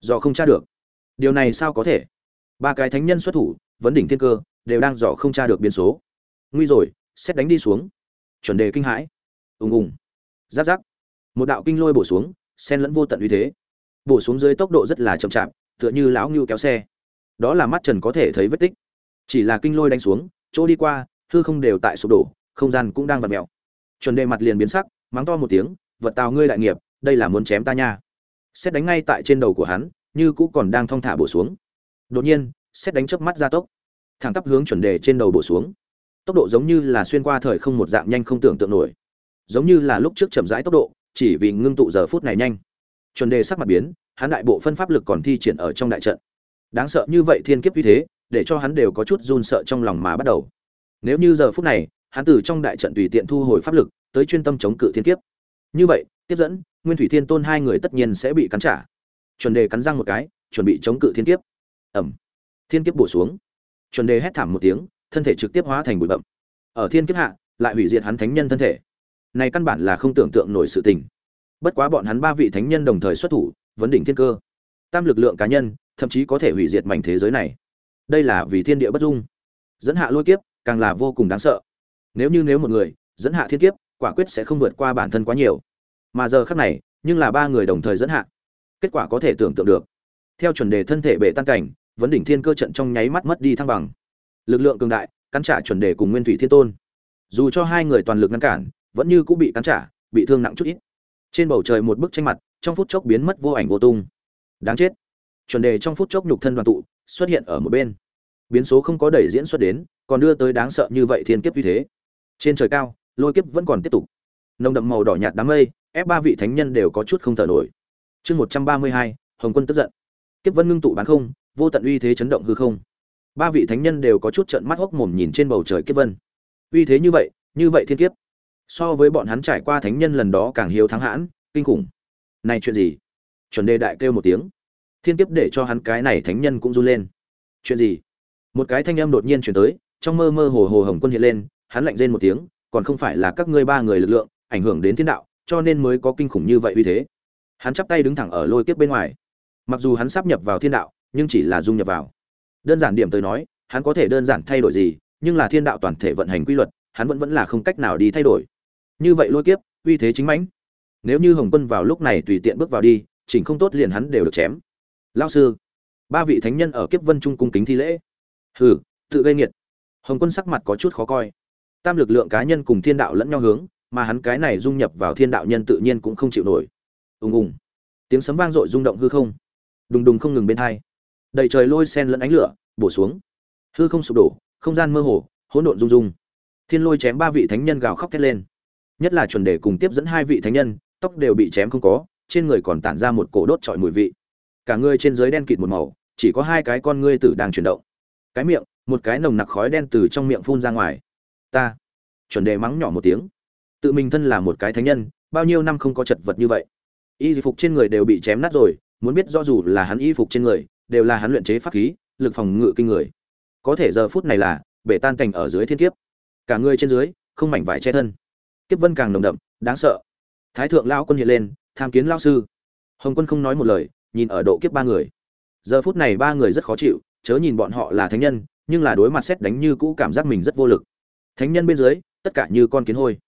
do không tra được. Điều này sao có thể? Ba cái thánh nhân xuất thủ, vấn đỉnh thiên cơ, đều đang dò không tra được biến số. Nguy rồi, xét đánh đi xuống. Chuẩn đề kinh hãi. Ùng ùng. Giáp giáp. Một đạo kinh lôi bổ xuống sen lẫn vô tận uy thế. Bổ xuống dưới tốc độ rất là chậm chạp, tựa như lão ngưu kéo xe. Đó là mắt trần có thể thấy vết tích. Chỉ là kinh lôi đánh xuống, chỗ đi qua, hư không đều tại sụp đổ, không gian cũng đang vặt mẹo chuẩn đề mặt liền biến sắc, mắng to một tiếng, vật tào ngươi đại nghiệp, đây là muốn chém ta nha xét đánh ngay tại trên đầu của hắn, như cũ còn đang thong thả bổ xuống. Đột nhiên, xét đánh chớp mắt ra tốc. Thẳng tắp hướng chuẩn đề trên đầu bổ xuống. Tốc độ giống như là xuyên qua thời không một dạng nhanh không tưởng tượng nổi. Giống như là lúc trước chậm rãi tốc độ, chỉ vì ngưng tụ giờ phút này nhanh. Chuẩn đề sắc mặt biến, hắn đại bộ phân pháp lực còn thi triển ở trong đại trận. Đáng sợ như vậy thiên kiếp như thế, để cho hắn đều có chút run sợ trong lòng mà bắt đầu. Nếu như giờ phút này, hắn từ trong đại trận tùy tiện thu hồi pháp lực, tới chuyên tâm chống cự thiên kiếp. Như vậy, tiếp dẫn nguyên thủy thiên tôn hai người tất nhiên sẽ bị cắn trả. Chuẩn đề cắn răng một cái, chuẩn bị chống cự thiên kiếp. Ẩm. Thiên kiếp bổ xuống. Chuẩn đề hét thảm một tiếng, thân thể trực tiếp hóa thành bụi bậm ở thiên kiếp hạ, lại hủy diệt hắn thánh nhân thân thể. Này căn bản là không tưởng tượng nổi sự tình. Bất quá bọn hắn ba vị thánh nhân đồng thời xuất thủ, vấn đỉnh thiên cơ. Tam lực lượng cá nhân, thậm chí có thể hủy diệt mảnh thế giới này. Đây là vì thiên địa bất dung. Dẫn hạ lôi kiếp, càng là vô cùng đáng sợ. Nếu như nếu một người, dẫn hạ thiên kiếp, quả quyết sẽ không vượt qua bản thân quá nhiều mà giờ khác này, nhưng là ba người đồng thời dẫn hạ. Kết quả có thể tưởng tượng được. Theo chuẩn đề thân thể bệ tan cảnh, vấn đỉnh thiên cơ trận trong nháy mắt mất đi thăng bằng. Lực lượng cường đại, cắn trả chuẩn đề cùng nguyên thủy thiên tôn. Dù cho hai người toàn lực ngăn cản, vẫn như cũng bị cắn trả, bị thương nặng chút ít. Trên bầu trời một bức tranh mặt, trong phút chốc biến mất vô ảnh vô tung. Đáng chết. Chuẩn đề trong phút chốc nhục thân đoàn tụ, xuất hiện ở một bên. Biến số không có đẩy diễn xuất đến, còn đưa tới đáng sợ như vậy thiên kiếp như thế. Trên trời cao, lôi kiếp vẫn còn tiếp tục. Nồng đậm màu đỏ nhạt đám mây ép ba vị thánh nhân đều có chút không thở nổi. Chương một trăm ba mươi hai, hồng quân tức giận. Kiếp vân ngưng tụ bán không, vô tận uy thế chấn động hư không. Ba vị thánh nhân đều có chút trận mắt hốc mồm nhìn trên bầu trời kiếp vân. Uy thế như vậy như vậy thiên kiếp. So với bọn hắn trải qua thánh nhân lần đó càng hiếu thắng hãn, kinh khủng. Này chuyện gì? Chuẩn đề đại kêu một tiếng. Thiên kiếp để cho hắn cái này thánh nhân cũng run lên. Chuyện gì? Một cái thanh âm đột nhiên chuyển tới, trong mơ mơ hồ hồ hồng quân hiện lên, hắn lạnh rên một tiếng, còn không phải là các ngươi ba người lực lượng, ảnh hưởng đến thiên đạo cho nên mới có kinh khủng như vậy uy thế. Hắn chắp tay đứng thẳng ở lôi kiếp bên ngoài. Mặc dù hắn sắp nhập vào thiên đạo, nhưng chỉ là dung nhập vào. Đơn giản điểm tới nói, hắn có thể đơn giản thay đổi gì, nhưng là thiên đạo toàn thể vận hành quy luật, hắn vẫn vẫn là không cách nào đi thay đổi. Như vậy lôi kiếp, uy thế chính mãnh. Nếu như hồng quân vào lúc này tùy tiện bước vào đi, chỉnh không tốt liền hắn đều được chém. Lao sư, ba vị thánh nhân ở kiếp vân trung cung kính thi lễ. Hừ, tự gây nghiệt. Hồng quân sắc mặt có chút khó coi. Tam lực lượng cá nhân cùng thiên đạo lẫn nhau hướng mà hắn cái này dung nhập vào thiên đạo nhân tự nhiên cũng không chịu nổi. Ùng ùng. Tiếng sấm vang dội rung động hư không. Đùng đùng không ngừng bên thai đầy trời lôi sen lẫn ánh lửa, bổ xuống. Hư không sụp đổ, không gian mơ hồ, hỗn độn rung rung. Thiên lôi chém ba vị thánh nhân gào khóc thét lên. Nhất là chuẩn đề cùng tiếp dẫn hai vị thánh nhân, tóc đều bị chém không có, trên người còn tản ra một cổ đốt trọi mùi vị. Cả người trên dưới đen kịt một màu, chỉ có hai cái con ngươi tử đang chuyển động. Cái miệng, một cái nồng nặc khói đen từ trong miệng phun ra ngoài. Ta. Chuẩn đề mắng nhỏ một tiếng tự mình thân là một cái thánh nhân, bao nhiêu năm không có chật vật như vậy. Y phục trên người đều bị chém nát rồi, muốn biết do dù là hắn y phục trên người, đều là hắn luyện chế pháp khí, lực phòng ngự kinh người. Có thể giờ phút này là, bể tan cảnh ở dưới thiên kiếp. Cả người trên dưới, không mảnh vải che thân. Kiếp vân càng nồng đậm, đáng sợ. Thái thượng lao quân hiện lên, tham kiến lao sư. Hồng quân không nói một lời, nhìn ở độ kiếp ba người. Giờ phút này ba người rất khó chịu, chớ nhìn bọn họ là thánh nhân, nhưng là đối mặt xét đánh như cũ cảm giác mình rất vô lực. Thánh nhân bên dưới, tất cả như con kiến hôi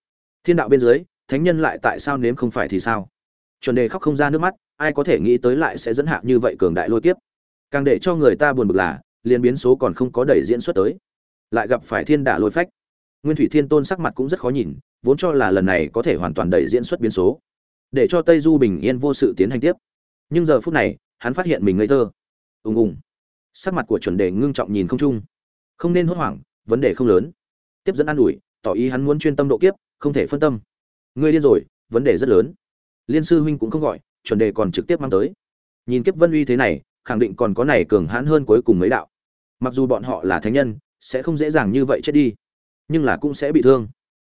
thiên đạo bên dưới, thánh nhân lại tại sao nếm không phải thì sao? Chuẩn đề khóc không ra nước mắt, ai có thể nghĩ tới lại sẽ dẫn hạ như vậy cường đại lôi kiếp? Càng để cho người ta buồn bực là liên biến số còn không có đẩy diễn xuất tới. Lại gặp phải thiên đả lôi phách. Nguyên thủy thiên tôn sắc mặt cũng rất khó nhìn, vốn cho là lần này có thể hoàn toàn đẩy diễn xuất biến số. Để cho tây du bình yên vô sự tiến hành tiếp. Nhưng giờ phút này, hắn phát hiện mình ngây thơ. Ùng ùng. Sắc mặt của chuẩn đề ngưng trọng nhìn không trung. Không nên hốt hoảng, vấn đề không lớn. Tiếp dẫn an ủi, tỏ ý hắn muốn chuyên tâm độ kiếp không thể phân tâm. Ngươi điên rồi, vấn đề rất lớn. Liên sư huynh cũng không gọi, chuẩn đề còn trực tiếp mang tới. Nhìn kiếp vân uy thế này, khẳng định còn có này cường hãn hơn cuối cùng mấy đạo. Mặc dù bọn họ là thánh nhân, sẽ không dễ dàng như vậy chết đi, nhưng là cũng sẽ bị thương.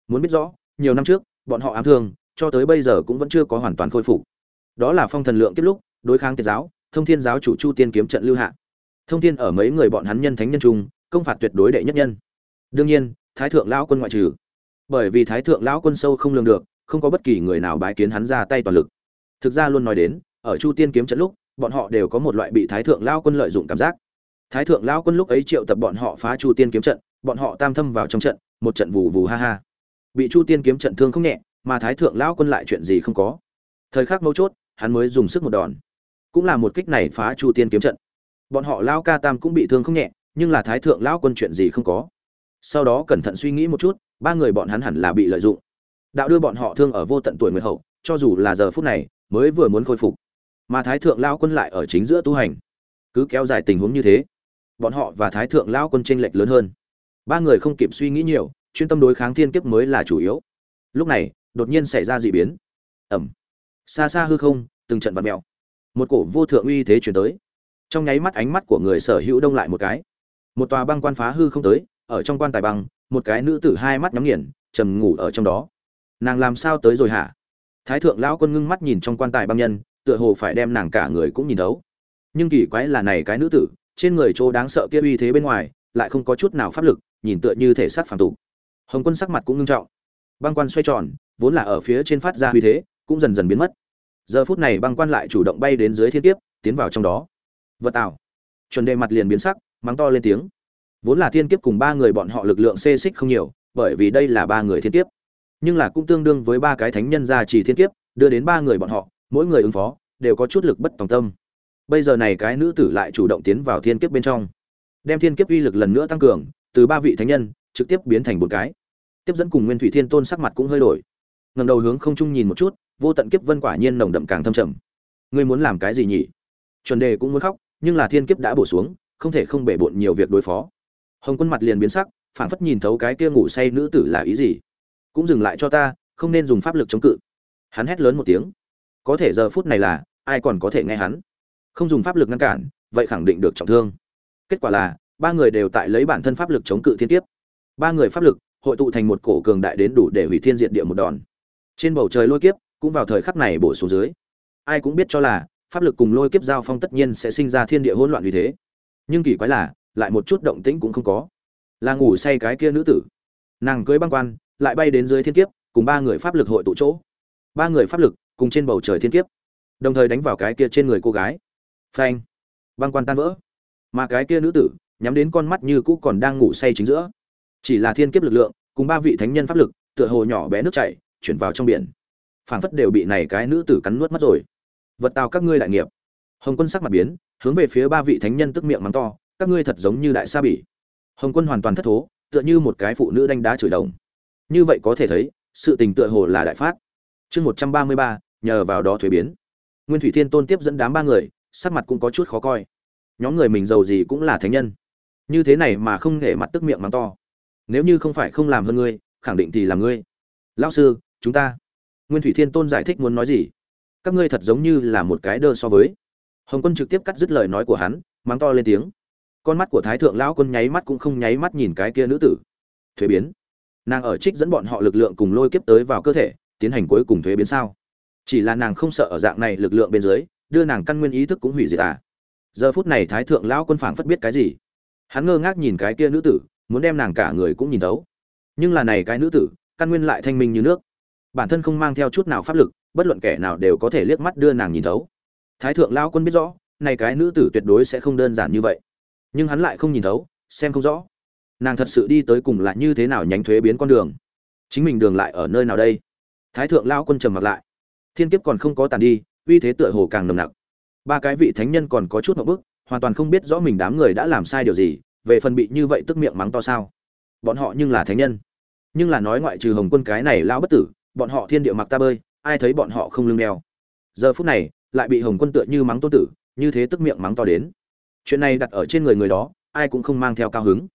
Muốn biết rõ, nhiều năm trước, bọn họ ám thương, cho tới bây giờ cũng vẫn chưa có hoàn toàn khôi phục. Đó là phong thần lượng kiếp lúc, đối kháng tiệt giáo, thông thiên giáo chủ chu tiên kiếm trận lưu hạ. Thông thiên ở mấy người bọn hắn nhân thánh nhân trung, công phạt tuyệt đối đệ nhất nhân. Đương nhiên, thái thượng lão quân ngoại trừ bởi vì thái thượng lão quân sâu không lường được, không có bất kỳ người nào bái kiến hắn ra tay toàn lực. Thực ra luôn nói đến, ở chu tiên kiếm trận lúc, bọn họ đều có một loại bị thái thượng lao quân lợi dụng cảm giác. Thái thượng lao quân lúc ấy triệu tập bọn họ phá chu tiên kiếm trận, bọn họ tam thâm vào trong trận, một trận vù vù ha ha. Bị chu tiên kiếm trận thương không nhẹ, mà thái thượng lao quân lại chuyện gì không có. Thời khắc mấu chốt, hắn mới dùng sức một đòn. Cũng là một kích này phá chu tiên kiếm trận. Bọn họ lao ca tam cũng bị thương không nhẹ, nhưng là thái thượng lao quân chuyện gì không có. Sau đó cẩn thận suy nghĩ một chút ba người bọn hắn hẳn là bị lợi dụng. Đạo đưa bọn họ thương ở vô tận tuổi nguyệt hậu, cho dù là giờ phút này, mới vừa muốn khôi phục. Mà thái thượng lao quân lại ở chính giữa tu hành. Cứ kéo dài tình huống như thế, bọn họ và thái thượng lao quân tranh lệch lớn hơn. Ba người không kịp suy nghĩ nhiều, chuyên tâm đối kháng thiên kiếp mới là chủ yếu. Lúc này, đột nhiên xảy ra d ị biến. Ẩm xa xa hư không, từng trận vật mèo. Một cổ vô thượng uy thế chuyển tới. Trong nháy mắt ánh mắt của người sở hữu đông lại một cái. Một tòa băng quan phá hư không tới, ở trong quan tài băng một cái nữ tử hai mắt nhắm nghiền, trầm ngủ ở trong đó. Nàng làm sao tới rồi hả? Thái thượng lão quân ngưng mắt nhìn trong quan tài băng nhân, tựa hồ phải đem nàng cả người cũng nhìn thấu. Nhưng kỳ quái là này cái nữ tử, trên người chỗ đáng sợ kia uy thế bên ngoài, lại không có chút nào pháp lực, nhìn tựa như thể xác phàm tục. Hồng quân sắc mặt cũng ngưng trọng. Băng quan xoay tròn, vốn là ở phía trên phát ra uy thế, cũng dần dần biến mất. Giờ phút này băng quan lại chủ động bay đến dưới thiên kiếp, tiến vào trong đó. Vật tạo chuẩn đề mặt liền biến sắc, mắng to lên tiếng vốn là thiên kiếp cùng ba người bọn họ lực lượng xê xích không nhiều, bởi vì đây là ba người thiên kiếp. Nhưng là cũng tương đương với ba cái thánh nhân gia trì thiên kiếp, đưa đến ba người bọn họ, mỗi người ứng phó, đều có chút lực bất tòng tâm. Bây giờ này cái nữ tử lại chủ động tiến vào thiên kiếp bên trong. Đem thiên kiếp uy lực lần nữa tăng cường, từ ba vị thánh nhân, trực tiếp biến thành một cái. Tiếp dẫn cùng nguyên thủy thiên tôn sắc mặt cũng hơi đổi. Ngầm đầu hướng không trung nhìn một chút, vô tận kiếp vân quả nhiên nồng đậm càng thâm trầm. Ngươi muốn làm cái gì nhỉ? Chuẩn đề cũng muốn khóc, nhưng là thiên kiếp đã bổ xuống, không thể không bể bộn nhiều việc đối phó hồng quân mặt liền biến sắc, phảng phất nhìn thấu cái kia ngủ say nữ tử là ý gì. Cũng dừng lại cho ta, không nên dùng pháp lực chống cự. Hắn hét lớn một tiếng. Có thể giờ phút này là, ai còn có thể nghe hắn? Không dùng pháp lực ngăn cản, vậy khẳng định được trọng thương. Kết quả là, ba người đều tại lấy bản thân pháp lực chống cự thiên tiếp ba người pháp lực, hội tụ thành một cổ cường đại đến đủ để hủy thiên diện địa một đòn. Trên bầu trời lôi kiếp, cũng vào thời khắc này bổ xuống dưới. Ai cũng biết cho là, pháp lực cùng lôi kiếp giao phong tất nhiên sẽ sinh ra thiên địa hỗn loạn như thế. Nhưng kỳ quái là lại một chút động tĩnh cũng không có. Là ngủ say cái kia nữ tử. Nàng cưới băng quan, lại bay đến dưới thiên kiếp, cùng ba người pháp lực hội tụ chỗ. Ba người pháp lực, cùng trên bầu trời thiên kiếp. Đồng thời đánh vào cái kia trên người cô gái. Phanh. Băng quan tan vỡ. Mà cái kia nữ tử, nhắm đến con mắt như cũ còn đang ngủ say chính giữa. Chỉ là thiên kiếp lực lượng, cùng ba vị thánh nhân pháp lực, tựa hồ nhỏ bé nước chảy, chuyển vào trong biển. Phảng phất đều bị này cái nữ tử cắn nuốt mất rồi. Vật tào các ngươi đại nghiệp. Hồng quân sắc mặt biến, hướng về phía ba vị thánh nhân tức miệng mắng to các ngươi thật giống như đại sa bỉ. Hồng quân hoàn toàn thất thố, tựa như một cái phụ nữ đánh đá chửi đồng. Như vậy có thể thấy, sự tình tựa hồ là đại phát. Chương một trăm ba mươi ba, nhờ vào đó thuế biến. Nguyên thủy thiên tôn tiếp dẫn đám ba người, sắc mặt cũng có chút khó coi. Nhóm người mình giàu gì cũng là thánh nhân. Như thế này mà không nể mặt tức miệng mắng to. Nếu như không phải không làm hơn ngươi, khẳng định thì làm ngươi. Lão sư, chúng ta. Nguyên thủy thiên tôn giải thích muốn nói gì? Các ngươi thật giống như là một cái đơ so với. Hồng quân trực tiếp cắt dứt lời nói của hắn, mắng to lên tiếng con mắt của thái thượng lão quân nháy mắt cũng không nháy mắt nhìn cái kia nữ tử. Thuế biến. Nàng ở trích dẫn bọn họ lực lượng cùng lôi kiếp tới vào cơ thể, tiến hành cuối cùng thuế biến sao? Chỉ là nàng không sợ ở dạng này lực lượng bên dưới, đưa nàng căn nguyên ý thức cũng hủy diệt à? Giờ phút này thái thượng lão quân phảng phất biết cái gì? Hắn ngơ ngác nhìn cái kia nữ tử, muốn đem nàng cả người cũng nhìn thấu. Nhưng là này cái nữ tử, căn nguyên lại thanh minh như nước. Bản thân không mang theo chút nào pháp lực, bất luận kẻ nào đều có thể liếc mắt đưa nàng nhìn thấu. Thái thượng lão quân biết rõ, này cái nữ tử tuyệt đối sẽ không đơn giản như vậy nhưng hắn lại không nhìn thấu, xem không rõ. Nàng thật sự đi tới cùng là như thế nào nhánh thuế biến con đường. Chính mình đường lại ở nơi nào đây? Thái thượng lao quân trầm mặc lại. Thiên kiếp còn không có tàn đi, uy thế tựa hồ càng nồng nặc. Ba cái vị thánh nhân còn có chút một bức, hoàn toàn không biết rõ mình đám người đã làm sai điều gì, về phần bị như vậy tức miệng mắng to sao? Bọn họ nhưng là thánh nhân. Nhưng là nói ngoại trừ hồng quân cái này lao bất tử, bọn họ thiên địa mặc ta bơi, ai thấy bọn họ không lưng đeo? Giờ phút này, lại bị hồng quân tựa như mắng tô tử, như thế tức miệng mắng to đến chuyện này đặt ở trên người người đó ai cũng không mang theo cao hứng.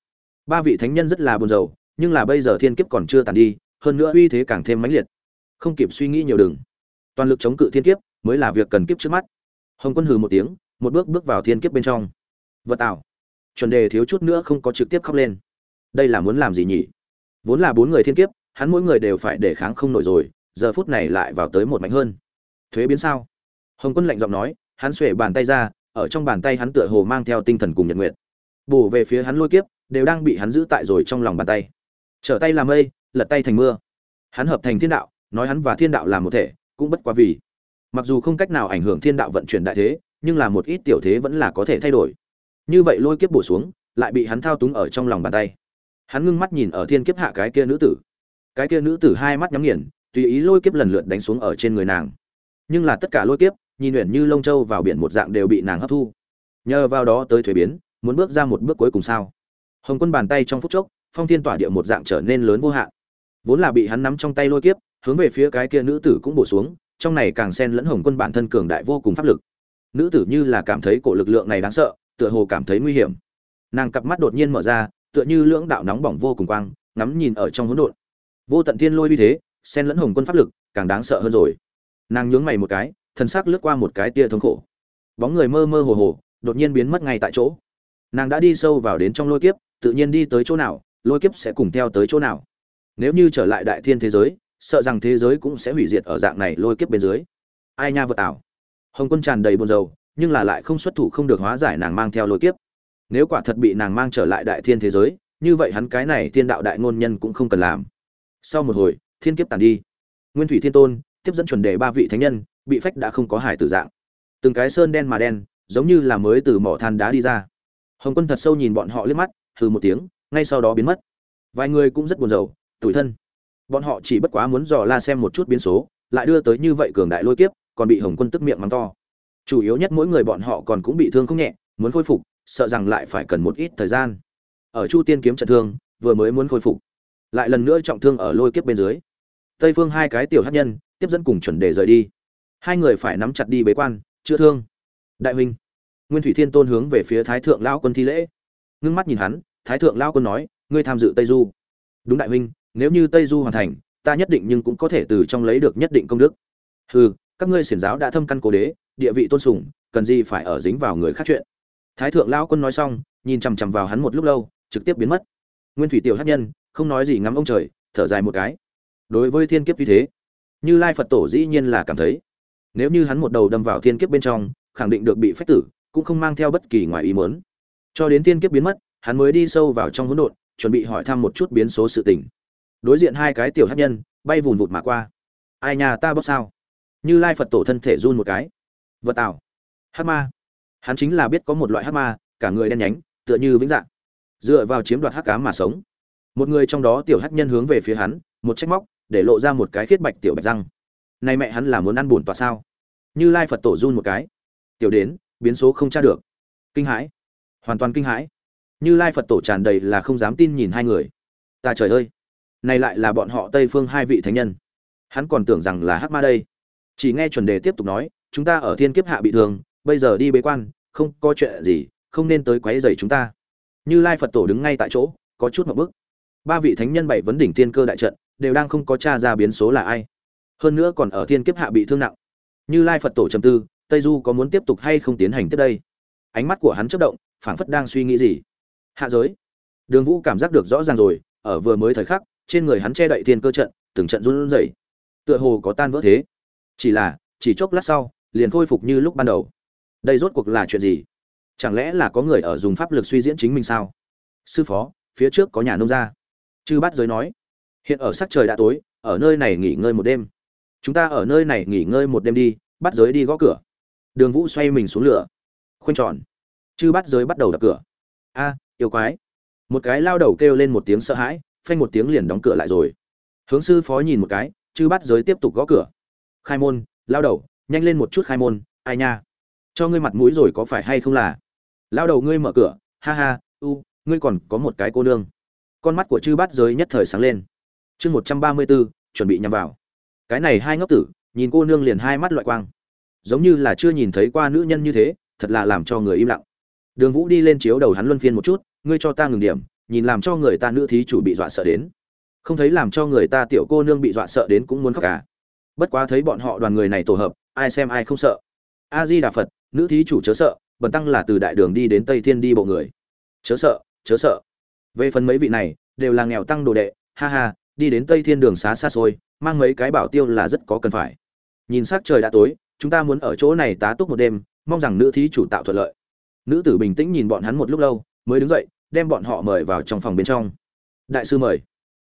Ba vị thánh nhân rất là buồn rầu nhưng là bây giờ thiên kiếp còn chưa tàn đi hơn nữa uy thế càng thêm mãnh liệt. Không kịp suy nghĩ nhiều đường, toàn lực chống cự thiên kiếp mới là việc cần kiếp trước mắt. Hồng quân hừ một tiếng một bước bước vào thiên kiếp bên trong. Vật tạo chuẩn đề thiếu chút nữa không có trực tiếp khóc lên. Đây là muốn làm gì nhỉ? Vốn là bốn người thiên kiếp hắn mỗi người đều phải để kháng không nổi rồi giờ phút này lại vào tới một mạnh hơn. Thuế biến sao? Hồng quân lạnh giọng nói hắn xuể bàn tay ra ở trong bàn tay hắn tựa hồ mang theo tinh thần cùng nhật nguyện, bổ về phía hắn lôi kiếp đều đang bị hắn giữ tại rồi trong lòng bàn tay. Trở tay làm mây lật tay thành mưa. Hắn hợp thành thiên đạo nói hắn và thiên đạo làm một thể cũng bất quá vì. Mặc dù không cách nào ảnh hưởng thiên đạo vận chuyển đại thế nhưng là một ít tiểu thế vẫn là có thể thay đổi. Như vậy lôi kiếp bổ xuống lại bị hắn thao túng ở trong lòng bàn tay. Hắn ngưng mắt nhìn ở thiên kiếp hạ cái kia nữ tử. Cái kia nữ tử hai mắt nhắm nghiền tùy ý lôi kiếp lần lượt đánh xuống ở trên người nàng. Nhưng là tất cả lôi kiếp nhìn luyện như lông châu vào biển một dạng đều bị nàng hấp thu. Nhờ vào đó tới thuế biến, muốn bước ra một bước cuối cùng sao? Hồng quân bàn tay trong phút chốc, phong thiên tỏa địa một dạng trở nên lớn vô hạn. Vốn là bị hắn nắm trong tay lôi kiếp, hướng về phía cái kia nữ tử cũng bổ xuống, trong này càng xen lẫn hồng quân bản thân cường đại vô cùng pháp lực. Nữ tử như là cảm thấy cổ lực lượng này đáng sợ, tựa hồ cảm thấy nguy hiểm. Nàng cặp mắt đột nhiên mở ra, tựa như lưỡng đạo nóng bỏng vô cùng quang, ngắm nhìn ở trong hỗn độn. Vô tận thiên lôi uy thế, xen lẫn hồng quân pháp lực, càng đáng sợ hơn rồi. Nàng nhướng mày một cái thần sắc lướt qua một cái tia thống khổ. Bóng người mơ mơ hồ hồ, đột nhiên biến mất ngay tại chỗ. Nàng đã đi sâu vào đến trong lôi kiếp, tự nhiên đi tới chỗ nào, lôi kiếp sẽ cùng theo tới chỗ nào. Nếu như trở lại đại thiên thế giới, sợ rằng thế giới cũng sẽ hủy diệt ở dạng này lôi kiếp bên dưới. Ai nha vật ảo hồng quân tràn đầy buồn rầu, nhưng là lại không xuất thủ không được hóa giải nàng mang theo lôi kiếp. Nếu quả thật bị nàng mang trở lại đại thiên thế giới, như vậy hắn cái này thiên đạo đại ngôn nhân cũng không cần làm. Sau một hồi, thiên kiếp tàn đi. Nguyên thủy thiên tôn, tiếp dẫn chuẩn đề ba vị thánh nhân bị phách đã không có hải tử dạng. Từng cái sơn đen mà đen, giống như là mới từ mỏ than đá đi ra. Hồng quân thật sâu nhìn bọn họ liếc mắt, hừ một tiếng, ngay sau đó biến mất. Vài người cũng rất buồn rầu, tủi thân. Bọn họ chỉ bất quá muốn dò la xem một chút biến số, lại đưa tới như vậy cường đại lôi kiếp, còn bị hồng quân tức miệng mắng to. Chủ yếu nhất mỗi người bọn họ còn cũng bị thương không nhẹ, muốn khôi phục, sợ rằng lại phải cần một ít thời gian. Ở chu tiên kiếm trận thương, vừa mới muốn khôi phục, lại lần nữa trọng thương ở lôi kiếp bên dưới. Tây phương hai cái tiểu hát nhân, tiếp dẫn cùng chuẩn đề rời đi hai người phải nắm chặt đi bế quan, chữa thương. Đại huynh. Nguyên thủy thiên tôn hướng về phía thái thượng lao quân thi lễ. Ngưng mắt nhìn hắn, thái thượng lao quân nói, ngươi tham dự tây du. Đúng đại huynh, nếu như tây du hoàn thành, ta nhất định nhưng cũng có thể từ trong lấy được nhất định công đức. Hừ, các ngươi xiển giáo đã thâm căn cố đế, địa vị tôn sùng, cần gì phải ở dính vào người khác chuyện? Thái thượng lao quân nói xong, nhìn chằm chằm vào hắn một lúc lâu, trực tiếp biến mất. Nguyên thủy tiểu hát nhân, không nói gì ngắm ông trời, thở dài một cái. Đối với thiên kiếp như thế, như lai phật tổ dĩ nhiên là cảm thấy nếu như hắn một đầu đâm vào thiên kiếp bên trong khẳng định được bị phách tử cũng không mang theo bất kỳ ngoài ý muốn. Cho đến thiên kiếp biến mất hắn mới đi sâu vào trong hỗn độn chuẩn bị hỏi thăm một chút biến số sự tình. Đối diện hai cái tiểu hát nhân bay vùn vụt mà qua. Ai nhà ta bóp sao? Như lai phật tổ thân thể run một cái. Vật tạo, hát ma. Hắn chính là biết có một loại hát ma cả người đen nhánh tựa như vĩnh dạng. Dựa vào chiếm đoạt hát cám mà sống. Một người trong đó tiểu hát nhân hướng về phía hắn một trách móc để lộ ra một cái khiết bạch tiểu bạch răng nay mẹ hắn là muốn ăn bùn tòa sao? Như lai phật tổ run một cái. Tiểu đến, biến số không tra được. Kinh hãi. Hoàn toàn kinh hãi. Như lai phật tổ tràn đầy là không dám tin nhìn hai người. Ta trời ơi. Này lại là bọn họ tây phương hai vị thánh nhân. Hắn còn tưởng rằng là hắc ma đây. Chỉ nghe chuẩn đề tiếp tục nói, chúng ta ở thiên kiếp hạ bị thương, bây giờ đi bế quan, không có chuyện gì, không nên tới quấy rầy chúng ta. Như lai phật tổ đứng ngay tại chỗ, có chút một bức. Ba vị thánh nhân bảy vấn đỉnh tiên cơ đại trận, đều đang không có tra ra biến số là ai hơn nữa còn ở thiên kiếp hạ bị thương nặng. Như lai phật tổ trầm tư, tây du có muốn tiếp tục hay không tiến hành tiếp đây? Ánh mắt của hắn chớp động, phảng phất đang suy nghĩ gì. Hạ giới. Đường vũ cảm giác được rõ ràng rồi, ở vừa mới thời khắc, trên người hắn che đậy thiên cơ trận, từng trận run rẩy. Tựa hồ có tan vỡ thế. Chỉ là, chỉ chốc lát sau, liền khôi phục như lúc ban đầu. Đây rốt cuộc là chuyện gì? Chẳng lẽ là có người ở dùng pháp lực suy diễn chính mình sao? Sư phó, phía trước có nhà nông gia. Chư bát giới nói. Hiện ở sắc trời đã tối, ở nơi này nghỉ ngơi một đêm chúng ta ở nơi này nghỉ ngơi một đêm đi, bắt giới đi gõ cửa. Đường vũ xoay mình xuống lửa. Khoanh tròn. Chư bắt giới bắt đầu đập cửa. A, yêu quái. Một cái lao đầu kêu lên một tiếng sợ hãi, phanh một tiếng liền đóng cửa lại rồi. Hướng sư phó nhìn một cái, chư bắt giới tiếp tục gõ cửa. Khai môn, lao đầu, nhanh lên một chút khai môn, ai nha? Cho ngươi mặt mũi rồi có phải hay không là? Lao đầu ngươi mở cửa, ha ha, u, ngươi còn có một cái cô nương. Con mắt của chư bát giới nhất thời sáng lên. Chương một trăm ba mươi bốn chuẩn bị nhằm vào cái này hai ngốc tử, nhìn cô nương liền hai mắt loại quang. Giống như là chưa nhìn thấy qua nữ nhân như thế, thật là làm cho người im lặng. Đường vũ đi lên chiếu đầu hắn luân phiên một chút, ngươi cho ta ngừng điểm, nhìn làm cho người ta nữ thí chủ bị dọa sợ đến. Không thấy làm cho người ta tiểu cô nương bị dọa sợ đến cũng muốn khóc cả. Bất quá thấy bọn họ đoàn người này tổ hợp, ai xem ai không sợ. A di đà phật, nữ thí chủ chớ sợ, bần tăng là từ đại đường đi đến tây thiên đi bộ người. Chớ sợ chớ sợ. Về phần mấy vị này, đều là nghèo tăng đồ đệ, ha ha, đi đến tây thiên đường xá xa xôi mang mấy cái bảo tiêu là rất có cần phải. Nhìn s c trời đã tối, chúng ta muốn ở chỗ này tá túc một đêm, mong rằng nữ thí chủ tạo thuận lợi. Nữ tử bình tĩnh nhìn bọn hắn một lúc lâu, mới đứng dậy, đem bọn họ mời vào trong phòng bên trong. Đại sư mời.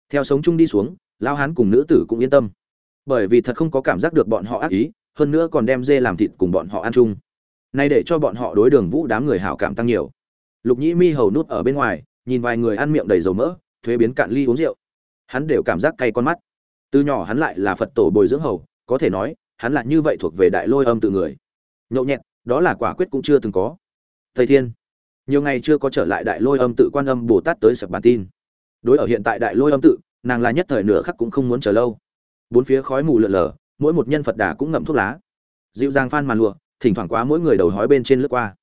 Theo sống chung đi xuống lao hán cùng nữ tử cũng yên tâm. Bởi vì thật không có cảm giác được bọn họ ác ý, hơn nữa còn đem dê làm thịt cùng bọn họ ăn chung. Nay để cho bọn họ đối đường vũ đám người hảo cảm tăng nhiều. Lục nhĩ mi hầu nút ở bên ngoài, nhìn vài người ăn miệng đầy dầu mỡ, thuế biến cạn ly uống rượu. Hắn đều cảm giác cay con mắt từ nhỏ hắn lại là phật tổ bồi dưỡng hầu, có thể nói, hắn lại như vậy thuộc về đại lôi âm tự người. Nhậu nhẹt, đó là quả quyết cũng chưa từng có. Thầy thiên, nhiều ngày chưa có trở lại đại lôi âm tự quan âm bồ tát tới sập bản tin. Đối ở hiện tại đại lôi âm tự, nàng là nhất thời nửa khắc cũng không muốn chờ lâu. Bốn phía khói mù lượn lờ mỗi một nhân phật đà cũng ngậm thuốc lá. Dịu dàng phan màn lụa, thỉnh thoảng quá mỗi người đầu hói bên trên lướt qua.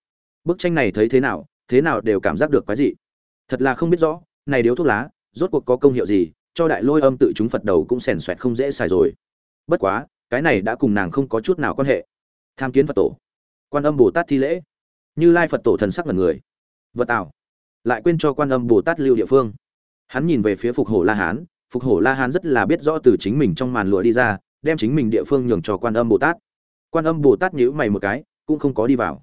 Bức tranh này thấy thế nào thế nào đều cảm giác được quái dị. Thật là không biết rõ, này điếu thuốc lá, rốt cuộc có công hiệu gì cho đại lôi âm tự chúng phật đầu cũng sèn xoẹt không dễ xài rồi. Bất quá, cái này đã cùng nàng không có chút nào quan hệ. Tham kiến phật tổ. Quan âm bồ tát thi lễ. Như lai phật tổ thần sắc là người. Vật tạo lại quên cho quan âm bồ tát lưu địa phương. Hắn nhìn về phía phục hổ la hán. Phục hổ la hán rất là biết rõ từ chính mình trong màn lụa đi ra, đem chính mình địa phương nhường cho quan âm bồ tát. Quan âm bồ tát nhíu mày một cái, cũng không có đi vào.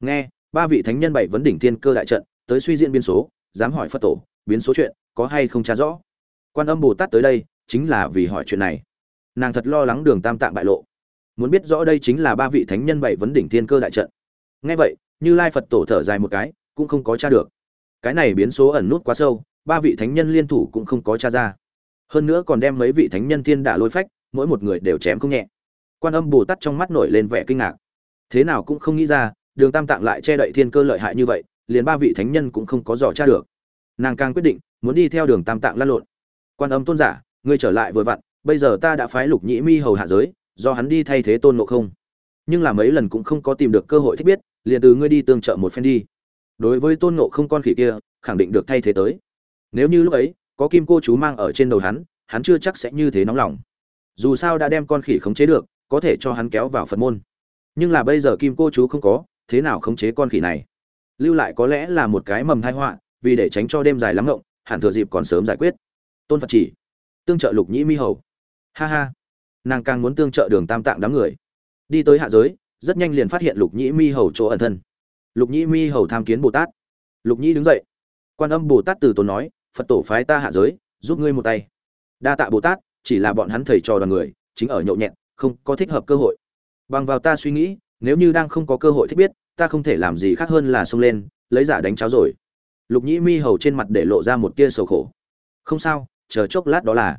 Nghe, ba vị thánh nhân bảy vấn đỉnh thiên cơ đại trận, tới suy diễn biến số, dám hỏi phật tổ, biến số chuyện, có hay không tra rõ? Quan âm bồ tát tới đây, chính là vì hỏi chuyện này. Nàng thật lo lắng đường tam tạng bại lộ. Muốn biết rõ đây chính là ba vị thánh nhân bảy vấn đỉnh thiên cơ đại trận. Nghe vậy, như lai phật tổ thở dài một cái, cũng không có tra được. Cái này biến số ẩn nút quá sâu, ba vị thánh nhân liên thủ cũng không có tra ra. Hơn nữa còn đem mấy vị thánh nhân thiên đả lôi phách, mỗi một người đều chém không nhẹ. Quan âm bồ tát trong mắt nổi lên vẻ kinh ngạc. Thế nào cũng không nghĩ ra, đường tam tạng lại che đậy thiên cơ lợi hại như vậy, liền ba vị thánh nhân cũng không có dò tra được. Nàng càng quyết định, muốn đi theo đường tam tạng lăn lộn quan âm tôn giả, ngươi trở lại vừa vặn, bây giờ ta đã phái lục nhĩ mi hầu hạ giới, do hắn đi thay thế tôn ngộ không. Nhưng là mấy lần cũng không có tìm được cơ hội thích biết, liền từ ngươi đi tương trợ một phen đi. Đối với tôn ngộ không con khỉ kia, khẳng định được thay thế tới. Nếu như lúc ấy, có kim cô chú mang ở trên đầu hắn hắn chưa chắc sẽ như thế nóng lòng. Dù sao đã đem con khỉ khống chế được, có thể cho hắn kéo vào phật môn. Nhưng là bây giờ kim cô chú không có, thế nào khống chế con khỉ này? Lưu lại có lẽ là một cái mầm thai họa, vì để tránh cho đêm dài lắm ngộng, hẳn thừa dịp còn sớm giải quyết tôn phật chỉ, tương trợ lục nhĩ mi hầu. Ha ha, nàng càng muốn tương trợ đường tam tạng đám người. Đi tới hạ giới, rất nhanh liền phát hiện lục nhĩ mi hầu chỗ ẩn thân. Lục nhĩ mi hầu tham kiến bồ tát. Lục nhĩ đứng dậy. Quan âm bồ tát từ tốn nói, phật tổ phái ta hạ giới, giúp ngươi một tay. Đa tạ bồ tát, chỉ là bọn hắn thầy trò đoàn người, chính ở nhậu nhẹt, không có thích hợp cơ hội. Bằng vào ta suy nghĩ, nếu như đang không có cơ hội thích biết, ta không thể làm gì khác hơn là xông lên, lấy giả đánh cháo rồi. Lục nhĩ mi hầu trên mặt để lộ ra một tia sầu khổ. Không sao chờ chốc lát đó là.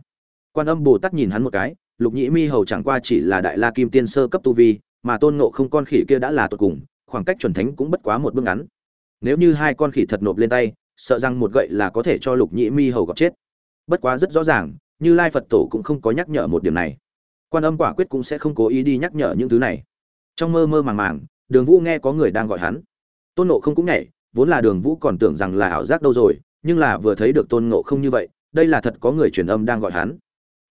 Quan âm bồ tát nhìn hắn một cái, lục nhĩ mi hầu chẳng qua chỉ là đại la kim tiên sơ cấp tu vi, mà tôn ngộ không con khỉ kia đã là tột cùng, khoảng cách chuẩn thánh cũng bất quá một bước ngắn. Nếu như hai con khỉ thật nộp lên tay, sợ rằng một gậy là có thể cho lục nhĩ mi hầu gặp chết. Bất quá rất rõ ràng, như lai phật tổ cũng không có nhắc nhở một điểm này. Quan âm quả quyết cũng sẽ không cố ý đi nhắc nhở những thứ này. Trong mơ mơ màng màng, đường vũ nghe có người đang gọi hắn. Tôn nộ không cũng nhảy, vốn là đường vũ còn tưởng rằng là ảo giác đâu rồi, nhưng là vừa thấy được tôn nộ không như vậy đây là thật có người truyền âm đang gọi hắn.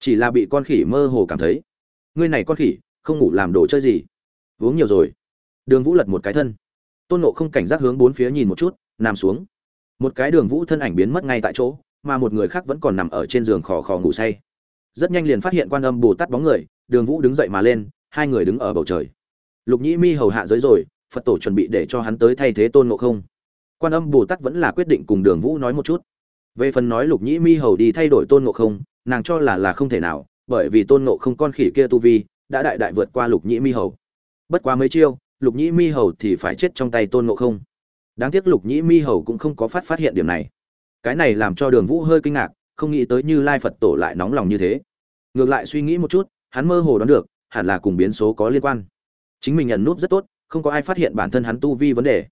Chỉ là bị con khỉ mơ hồ cảm thấy. Ngươi này con khỉ, không ngủ làm đồ chơi gì. Uống nhiều rồi. Đường vũ lật một cái thân. Tôn nộ không cảnh giác hướng bốn phía nhìn một chút, nằm xuống. Một cái đường vũ thân ảnh biến mất ngay tại chỗ, mà một người khác vẫn còn nằm ở trên giường khò khò ngủ say. Rất nhanh liền phát hiện quan âm bồ tát bóng người, đường vũ đứng dậy mà lên, hai người đứng ở bầu trời. Lục nhĩ mi hầu hạ giới rồi, phật tổ chuẩn bị để cho hắn tới thay thế tôn ngộ không. Quan âm bồ tát vẫn là quyết định cùng đường vũ nói một chút về phần nói lục nhĩ mi hầu đi thay đổi tôn ngộ không, nàng cho là là không thể nào, bởi vì tôn ngộ không con khỉ kia tu vi đã đại đại vượt qua lục nhĩ mi hầu. Bất quá mấy chiêu, lục nhĩ mi hầu thì phải chết trong tay tôn ngộ không. Đáng tiếc lục nhĩ mi hầu cũng không có phát phát hiện điểm này. Cái này làm cho đường vũ hơi kinh ngạc, không nghĩ tới như lai phật tổ lại nóng lòng như thế. Ngược lại suy nghĩ một chút, hắn mơ hồ đoán được, hẳn là cùng biến số có liên quan. Chính mình nhận núp rất tốt, không có ai phát hiện bản thân hắn tu vi vấn đề.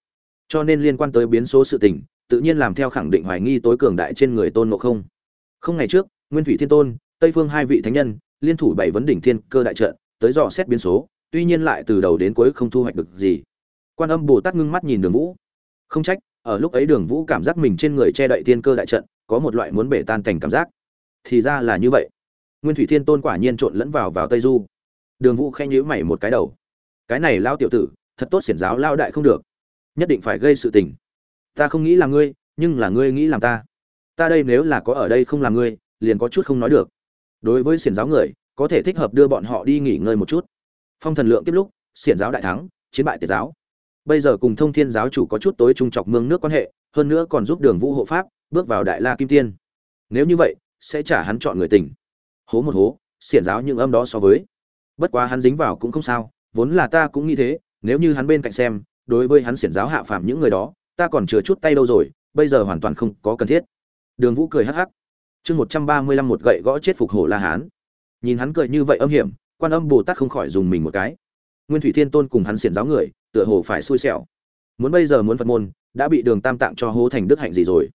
Cho nên liên quan tới biến số sự tình tự nhiên làm theo khẳng định hoài nghi tối cường đại trên người tôn ngộ không. Không ngày trước, nguyên thủy thiên tôn, tây phương hai vị thánh nhân, liên thủ bảy vấn đỉnh thiên cơ đại trận, tới dò xét biến số, tuy nhiên lại từ đầu đến cuối không thu hoạch được gì. Quan âm bồ tát ngưng mắt nhìn đường vũ. Không trách, ở lúc ấy đường vũ cảm giác mình trên người che đậy thiên cơ đại trận, có một loại muốn bể tan cảnh cảm giác. Thì ra là như vậy. Nguyên thủy thiên tôn quả nhiên trộn lẫn vào vào tây du. Đường vũ khen nhữ mày một cái đầu. Cái này lao tiểu tử, thật tốt xiển giáo lao đại không được. Nhất định phải gây sự tình ta không nghĩ là ngươi, nhưng là ngươi nghĩ làm ta. Ta đây nếu là có ở đây không làm ngươi, liền có chút không nói được. Đối với xiển giáo người, có thể thích hợp đưa bọn họ đi nghỉ ngơi một chút. Phong thần lượng tiếp lúc, xiển giáo đại thắng, chiến bại tiệt giáo. Bây giờ cùng thông thiên giáo chủ có chút tối trung chọc mương nước quan hệ, hơn nữa còn giúp đường vũ hộ pháp, bước vào đại la kim tiên. Nếu như vậy, sẽ trả hắn chọn người tình. Hố một hố, xiển giáo những âm đó so với. Bất quá hắn dính vào cũng không sao, vốn là ta cũng nghĩ thế, nếu như hắn bên cạnh xem, đối với hắn xiển giáo hạ phạm những người đó ta còn chưa chút tay đâu rồi, bây giờ hoàn toàn không có cần thiết. Đường vũ cười hắc hắc. Chương một trăm ba mươi lăm một gậy gõ chết phục hổ la hán. Nhìn hắn cười như vậy âm hiểm, quan âm bồ tát không khỏi dùng mình một cái. Nguyên thủy thiên tôn cùng hắn xiển giáo người, tựa hồ phải xui xẻo. Muốn bây giờ muốn phật môn, đã bị đường tam tạng cho hố thành đức hạnh gì rồi?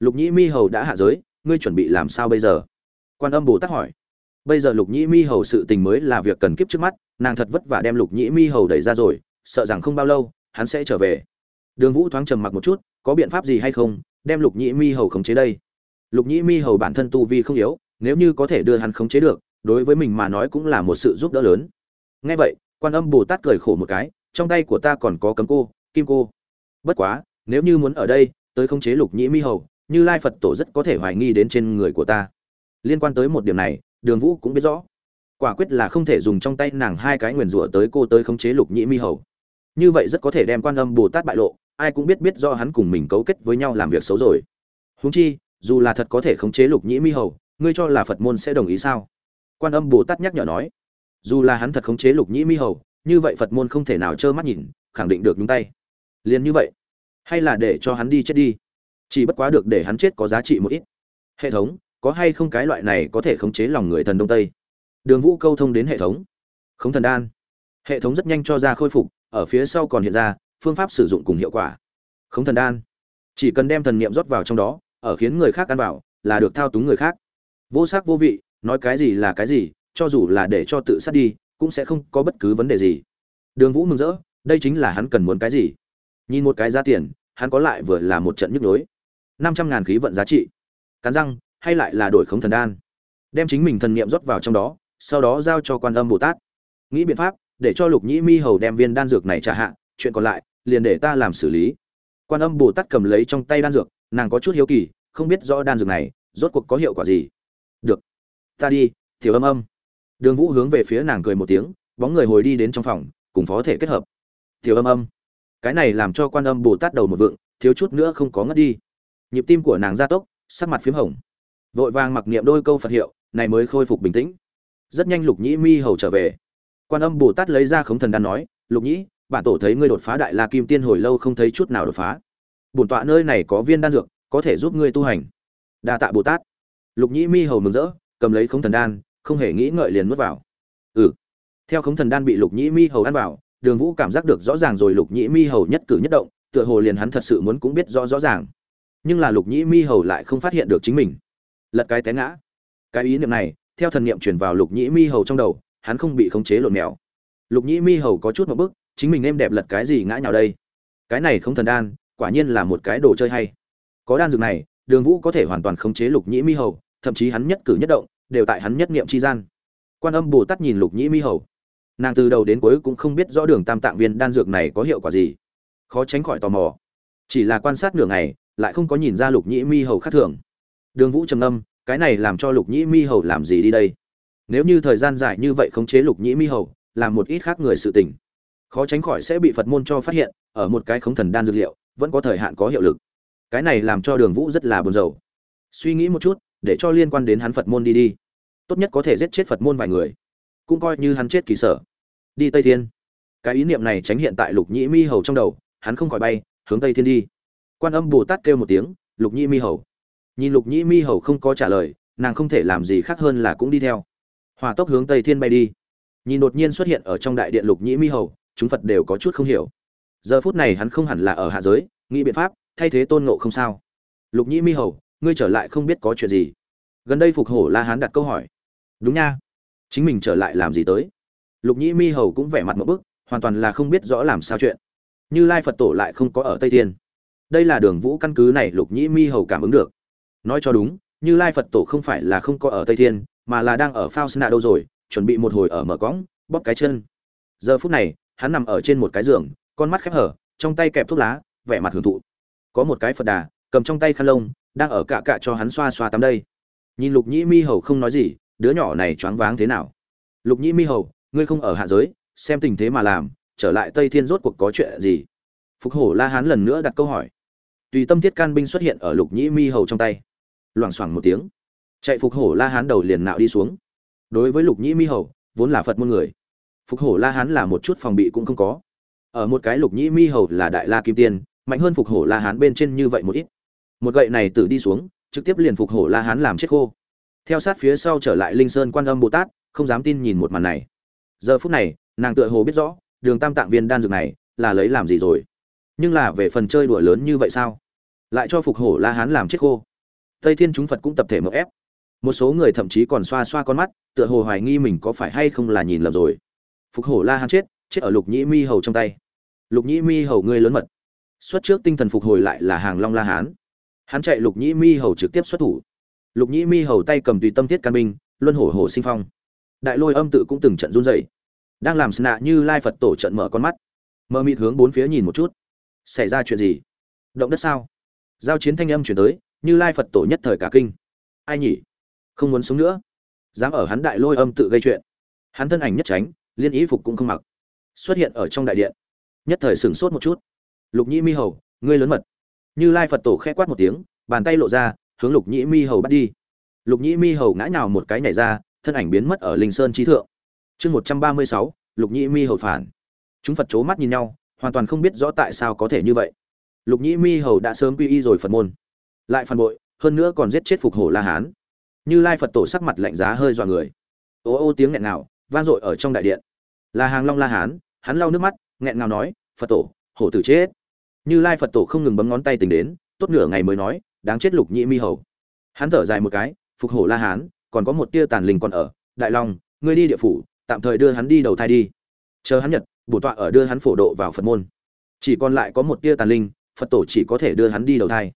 Lục nhĩ mi hầu đã hạ giới, ngươi chuẩn bị làm sao bây giờ? Quan âm bồ tát hỏi. Bây giờ lục nhĩ mi hầu sự tình mới là việc cần kiếp trước mắt, nàng thật vất vả đem lục nhĩ mi hầu đẩy ra rồi, sợ rằng không bao lâu, hắn sẽ trở về đường vũ thoáng trầm mặc một chút, có biện pháp gì hay không, đem lục nhĩ mi hầu khống chế đây? Lục nhĩ mi hầu bản thân tu vi không yếu, nếu như có thể đưa hắn khống chế được, đối với mình mà nói cũng là một sự giúp đỡ lớn. Ngay vậy, quan âm bồ tát cười khổ một cái, trong tay của ta còn có cấm cô, kim cô. Bất quá, nếu như muốn ở đây, tới khống chế lục nhĩ mi hầu, như lai phật tổ rất có thể hoài nghi đến trên người của ta. Liên quan tới một điểm này, đường vũ cũng biết rõ. Quả quyết là không thể dùng trong tay nàng hai cái nguyền rủa tới cô tới khống chế lục nhĩ mi hầu như vậy rất có thể đem quan âm bồ tát bại lộ, ai cũng biết biết do hắn cùng mình cấu kết với nhau làm việc xấu rồi. Húng chi, dù là thật có thể khống chế lục nhĩ mi hầu, ngươi cho là phật môn sẽ đồng ý sao? Quan âm bồ tát nhắc nhở nói. Dù là hắn thật khống chế lục nhĩ mi hầu, như vậy phật môn không thể nào trơ mắt nhìn, khẳng định được nhúng tay. Liền như vậy, hay là để cho hắn đi chết đi? Chỉ bất quá được để hắn chết có giá trị một ít. Hệ thống, có hay không cái loại này có thể khống chế lòng người thần đông tây? Đường vũ câu thông đến hệ thống. Khống thần đan. Hệ thống rất nhanh cho ra khôi phục ở phía sau còn hiện ra, phương pháp sử dụng cùng hiệu quả. Khống thần đan. Chỉ cần đem thần niệm rót vào trong đó, ở khiến người khác ăn vào, là được thao túng người khác. Vô sắc vô vị, nói cái gì là cái gì, cho dù là để cho tự sát đi, cũng sẽ không có bất cứ vấn đề gì. Đường vũ mừng rỡ, đây chính là hắn cần muốn cái gì. Nhìn một cái giá tiền, hắn có lại vừa là một trận nhức nhối. Năm trăm ngàn khí vận giá trị. Cắn răng, hay lại là đổi khống thần đan. Đem chính mình thần niệm rót vào trong đó, sau đó giao cho quan âm bồ tát. Nghĩ biện pháp để cho lục nhĩ mi hầu đem viên đan dược này trả hạ, chuyện còn lại, liền để ta làm xử lý. Quan âm bồ tát cầm lấy trong tay đan dược, nàng có chút hiếu kỳ, không biết rõ đan dược này, rốt cuộc có hiệu quả gì. Được, ta đi, tiểu âm âm. Đường vũ hướng về phía nàng cười một tiếng, bóng người hồi đi đến trong phòng, cùng phó thể kết hợp. Tiểu âm âm, cái này làm cho quan âm bồ tát đầu một vựng thiếu chút nữa không có ngất đi. Nhịp tim của nàng gia tốc, sắc mặt p h í m hồng. Vội vàng mặc niệm đôi câu phật hiệu, này mới khôi phục bình tĩnh. Rất nhanh lục nhĩ mi hầu trở về quan âm bồ tát lấy ra khống thần đan nói, lục nhĩ, bản tổ thấy ngươi đột phá đại la kim tiên hồi lâu không thấy chút nào đột phá. Bổn tọa nơi này có viên đan dược, có thể giúp ngươi tu hành. Đa tạ bồ tát. Lục nhĩ mi hầu mừng rỡ, cầm lấy khống thần đan, không hề nghĩ ngợi liền nuốt vào. Ừ. Theo khống thần đan bị lục nhĩ mi hầu ăn vào, đường vũ cảm giác được rõ ràng rồi, lục nhĩ mi hầu nhất cử nhất động, tựa hồ liền hắn thật sự muốn cũng biết rõ rõ ràng. Nhưng là lục nhĩ mi hầu lại không phát hiện được chính mình. Lật cái té ngã. Cái ý niệm này, theo thần niệm chuyển vào lục nhĩ mi hầu trong đầu hắn không bị khống chế lộn mèo. Lục nhĩ mi hầu có chút một bức, chính mình êm đẹp lật cái gì ngã nhào đây? Cái này không thần đan, quả nhiên là một cái đồ chơi hay. Có đan dược này, đường vũ có thể hoàn toàn khống chế lục nhĩ mi hầu, thậm chí hắn nhất cử nhất động, đều tại hắn nhất niệm chi gian. Quan âm bồ tát nhìn lục nhĩ mi hầu. Nàng từ đầu đến cuối cũng không biết rõ đường tam tạng viên đan dược này có hiệu quả gì. Khó tránh khỏi tò mò. Chỉ là quan sát nửa ngày, lại không có nhìn ra lục nhĩ mi hầu khác thường. Đường vũ trầm âm cái này làm cho lục nhĩ mi hầu làm gì đi đây? Nếu như thời gian dài như vậy khống chế lục nhĩ mi hầu, làm một ít khác người sự tình, khó tránh khỏi sẽ bị phật môn cho phát hiện, ở một cái khống thần đan dược liệu, vẫn có thời hạn có hiệu lực. Cái này làm cho đường vũ rất là buồn rầu. Suy nghĩ một chút, để cho liên quan đến hắn phật môn đi đi. Tốt nhất có thể giết chết phật môn vài người, cũng coi như hắn chết kỳ sở. Đi tây thiên. Cái ý niệm này tránh hiện tại lục nhĩ mi hầu trong đầu, hắn không khỏi bay, hướng tây thiên đi. Quan âm bồ tát kêu một tiếng, lục nhĩ mi hầu. Nhìn lục nhĩ mi hầu không có trả lời, nàng không thể làm gì khác hơn là cũng đi theo hòa tốc hướng tây thiên bay đi. Nhìn đột nhiên xuất hiện ở trong đại điện lục nhĩ mi hầu, chúng phật đều có chút không hiểu. Giờ phút này hắn không hẳn là ở hạ giới, nghĩ biện pháp, thay thế tôn ngộ không sao. Lục nhĩ mi hầu, ngươi trở lại không biết có chuyện gì. Gần đây phục hổ la hán đặt câu hỏi. Đúng nha. Chính mình trở lại làm gì tới? Lục nhĩ mi hầu cũng vẻ mặt một bức, hoàn toàn là không biết rõ làm sao chuyện. Như lai phật tổ lại không có ở tây thiên. Đây là đường vũ căn cứ này lục nhĩ mi hầu cảm ứng được. Nói cho đúng, như lai phật tổ không phải là không có ở tây thiên mà là đang ở Faustna đâu rồi, chuẩn bị một hồi ở mở cõng, bóp cái chân. Giờ phút này, hắn nằm ở trên một cái giường, con mắt khép hở, trong tay kẹp thuốc lá, vẻ mặt hưởng thụ. Có một cái phật đà, cầm trong tay khăn lông, đang ở cạ cạ cho hắn xoa xoa tắm đây. Nhìn lục nhĩ mi hầu không nói gì, đứa nhỏ này choáng váng thế nào? Lục nhĩ mi hầu, ngươi không ở hạ giới, xem tình thế mà làm, trở lại tây thiên rốt cuộc có chuyện gì? Phục hổ la hán lần nữa đặt câu hỏi. Tùy tâm thiết can binh xuất hiện ở lục nhĩ mi hầu trong tay. Loảng xoảng một tiếng chạy phục hổ la hán đầu liền nạo đi xuống. Đối với lục nhĩ mi hầu, vốn là phật môn người. Phục hổ la hán là một chút phòng bị cũng không có. Ở một cái lục nhĩ mi hầu là đại la kim tiên, mạnh hơn phục hổ la hán bên trên như vậy một ít. Một gậy này tự đi xuống, trực tiếp liền phục hổ la hán làm chết khô. Theo sát phía sau trở lại linh sơn quan âm bồ tát, không dám tin nhìn một màn này. Giờ phút này, nàng tựa hồ biết rõ, đường tam tạng viên đan dược này là lấy làm gì rồi. Nhưng là về phần chơi đùa lớn như vậy sao? Lại cho phục hổ la hán làm chết khô. Tây thiên chúng phật cũng tập thể mậu ép một số người thậm chí còn xoa xoa con mắt, tựa hồ hoài nghi mình có phải hay không là nhìn lầm rồi. Phục hổ la hán chết chết ở lục nhĩ mi hầu trong tay. Lục nhĩ mi hầu ngươi lớn mật. Xuất trước tinh thần phục hồi lại là hàng long la hán. Hắn chạy lục nhĩ mi hầu trực tiếp xuất thủ. Lục nhĩ mi hầu tay cầm tùy tâm thiết can binh, luân hổ hổ sinh phong. Đại lôi âm tự cũng từng trận run dày đang làm sna như lai phật tổ trận mở con mắt. Mơ mịt hướng bốn phía nhìn một chút. Xảy ra chuyện gì? Động đất sao? Giao chiến thanh âm chuyển tới, như lai phật tổ nhất thời cả kinh. Ai nhỉ? Không muốn sống nữa. Dám ở hắn đại lôi âm tự gây chuyện. Hắn thân ảnh nhất tránh, liên ý phục cũng không mặc. Xuất hiện ở trong đại điện. Nhất thời sửng sốt một chút. Lục nhĩ mi hầu, ngươi lớn mật. Như lai phật tổ khẽ quát một tiếng, bàn tay lộ ra, hướng lục nhĩ mi hầu bắt đi. Lục nhĩ mi hầu ngã nhào một cái nhảy ra, thân ảnh biến mất ở linh sơn trí thượng. Chương một trăm ba mươi sáu, lục nhĩ mi hầu phản. Chúng phật c mắt nhìn nhau, hoàn toàn không biết rõ tại sao có thể như vậy. Lục nhĩ mi hầu đã sớm quy y rồi phật môn. Lại phản bội, hơn nữa còn giết chết phục hổ la hán như lai phật tổ sắc mặt lạnh giá hơi dọa người. Ô ô tiếng nghẹn nào vang dội ở trong đại điện. Là hàng long la hán, hắn lau nước mắt, nghẹn ngào nói, phật tổ, hổ tử chết. Như lai phật tổ không ngừng bấm ngón tay tính đến, tốt nửa ngày mới nói, đáng chết lục nhĩ mi hầu. Hắn thở dài một cái, phục hổ la hán, còn có một tia tàn linh còn ở, đại long, ngươi đi địa phủ, tạm thời đưa hắn đi đầu thai đi. Chờ hắn nhật, bổ tọa ở đưa hắn phổ độ vào phật môn. Chỉ còn lại có một tia tàn linh, phật tổ chỉ có thể đưa hắn đi đầu thai.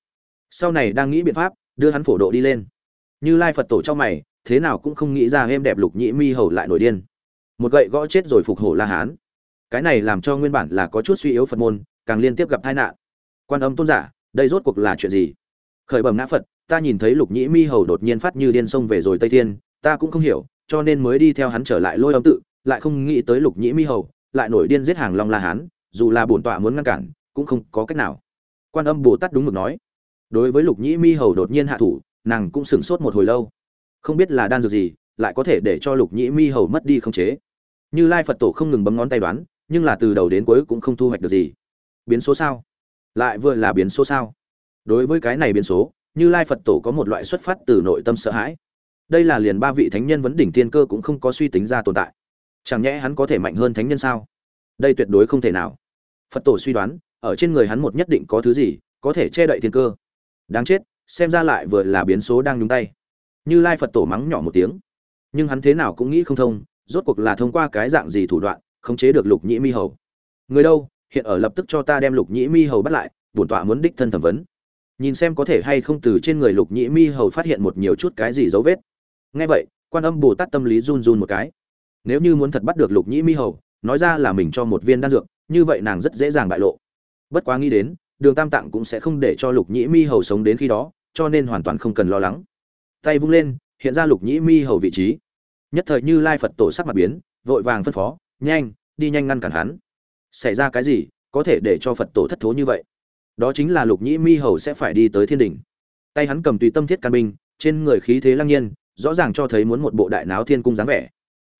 Sau này đang nghĩ biện pháp, đưa hắn phổ độ đi lên như lai phật tổ trong mày, thế nào cũng không nghĩ ra êm đẹp lục nhĩ mi hầu lại nổi điên. Một gậy gõ chết rồi phục hổ la hán. Cái này làm cho nguyên bản là có chút suy yếu phật môn, càng liên tiếp gặp tai nạn. Quan âm tôn giả, đây rốt cuộc là chuyện gì? Khởi bẩm ngã phật, ta nhìn thấy lục nhĩ mi hầu đột nhiên phát như điên sông về rồi tây thiên, ta cũng không hiểu, cho nên mới đi theo hắn trở lại lôi âm tự, lại không nghĩ tới lục nhĩ mi hầu, lại nổi điên giết hàng long la hán, dù là bổn tọa muốn ngăn cản, cũng không có cách nào. Quan âm bồ tát đúng mực nói, đối với lục nhĩ mi hầu đột nhiên hạ thủ nàng cũng sửng sốt một hồi lâu. Không biết là đan dược gì, lại có thể để cho lục nhĩ mi hầu mất đi không chế. Như lai phật tổ không ngừng bấm ngón tay đoán, nhưng là từ đầu đến cuối cũng không thu hoạch được gì. Biến số sao? Lại vừa là biến số sao? Đối với cái này biến số, như lai phật tổ có một loại xuất phát từ nội tâm sợ hãi. Đây là liền ba vị thánh nhân vấn đỉnh tiên cơ cũng không có suy tính ra tồn tại. Chẳng nhẽ hắn có thể mạnh hơn thánh nhân sao? Đây tuyệt đối không thể nào. Phật tổ suy đoán, ở trên người hắn một nhất định có thứ gì có thể che đậy thiên cơ. Đáng chết xem ra lại vừa là biến số đang nhúng tay. Như lai phật tổ mắng nhỏ một tiếng. Nhưng hắn thế nào cũng nghĩ không thông, rốt cuộc là thông qua cái dạng gì thủ đoạn, khống chế được lục nhĩ mi hầu. Người đâu, hiện ở lập tức cho ta đem lục nhĩ mi hầu bắt lại, bổn tọa muốn đích thân thẩm vấn. Nhìn xem có thể hay không từ trên người lục nhĩ mi hầu phát hiện một nhiều chút cái gì dấu vết. Ngay vậy, quan âm bồ tát tâm lý run run một cái. Nếu như muốn thật bắt được lục nhĩ mi hầu, nói ra là mình cho một viên đan dược, như vậy nàng rất dễ dàng bại lộ. Bất quá nghĩ đến đường tam tạng cũng sẽ không để cho lục nhĩ mi hầu sống đến khi đó, cho nên hoàn toàn không cần lo lắng. Tay vung lên, hiện ra lục nhĩ mi hầu vị trí. Nhất thời như lai phật tổ sắc mặt biến, vội vàng phân phó, nhanh, đi nhanh ngăn cản hắn. Xảy ra cái gì, có thể để cho phật tổ thất thố như vậy? Đó chính là lục nhĩ mi hầu sẽ phải đi tới thiên đình tay hắn cầm tùy tâm thiết can binh, trên người khí thế lăng nhiên, rõ ràng cho thấy muốn một bộ đại náo thiên cung dáng vẻ.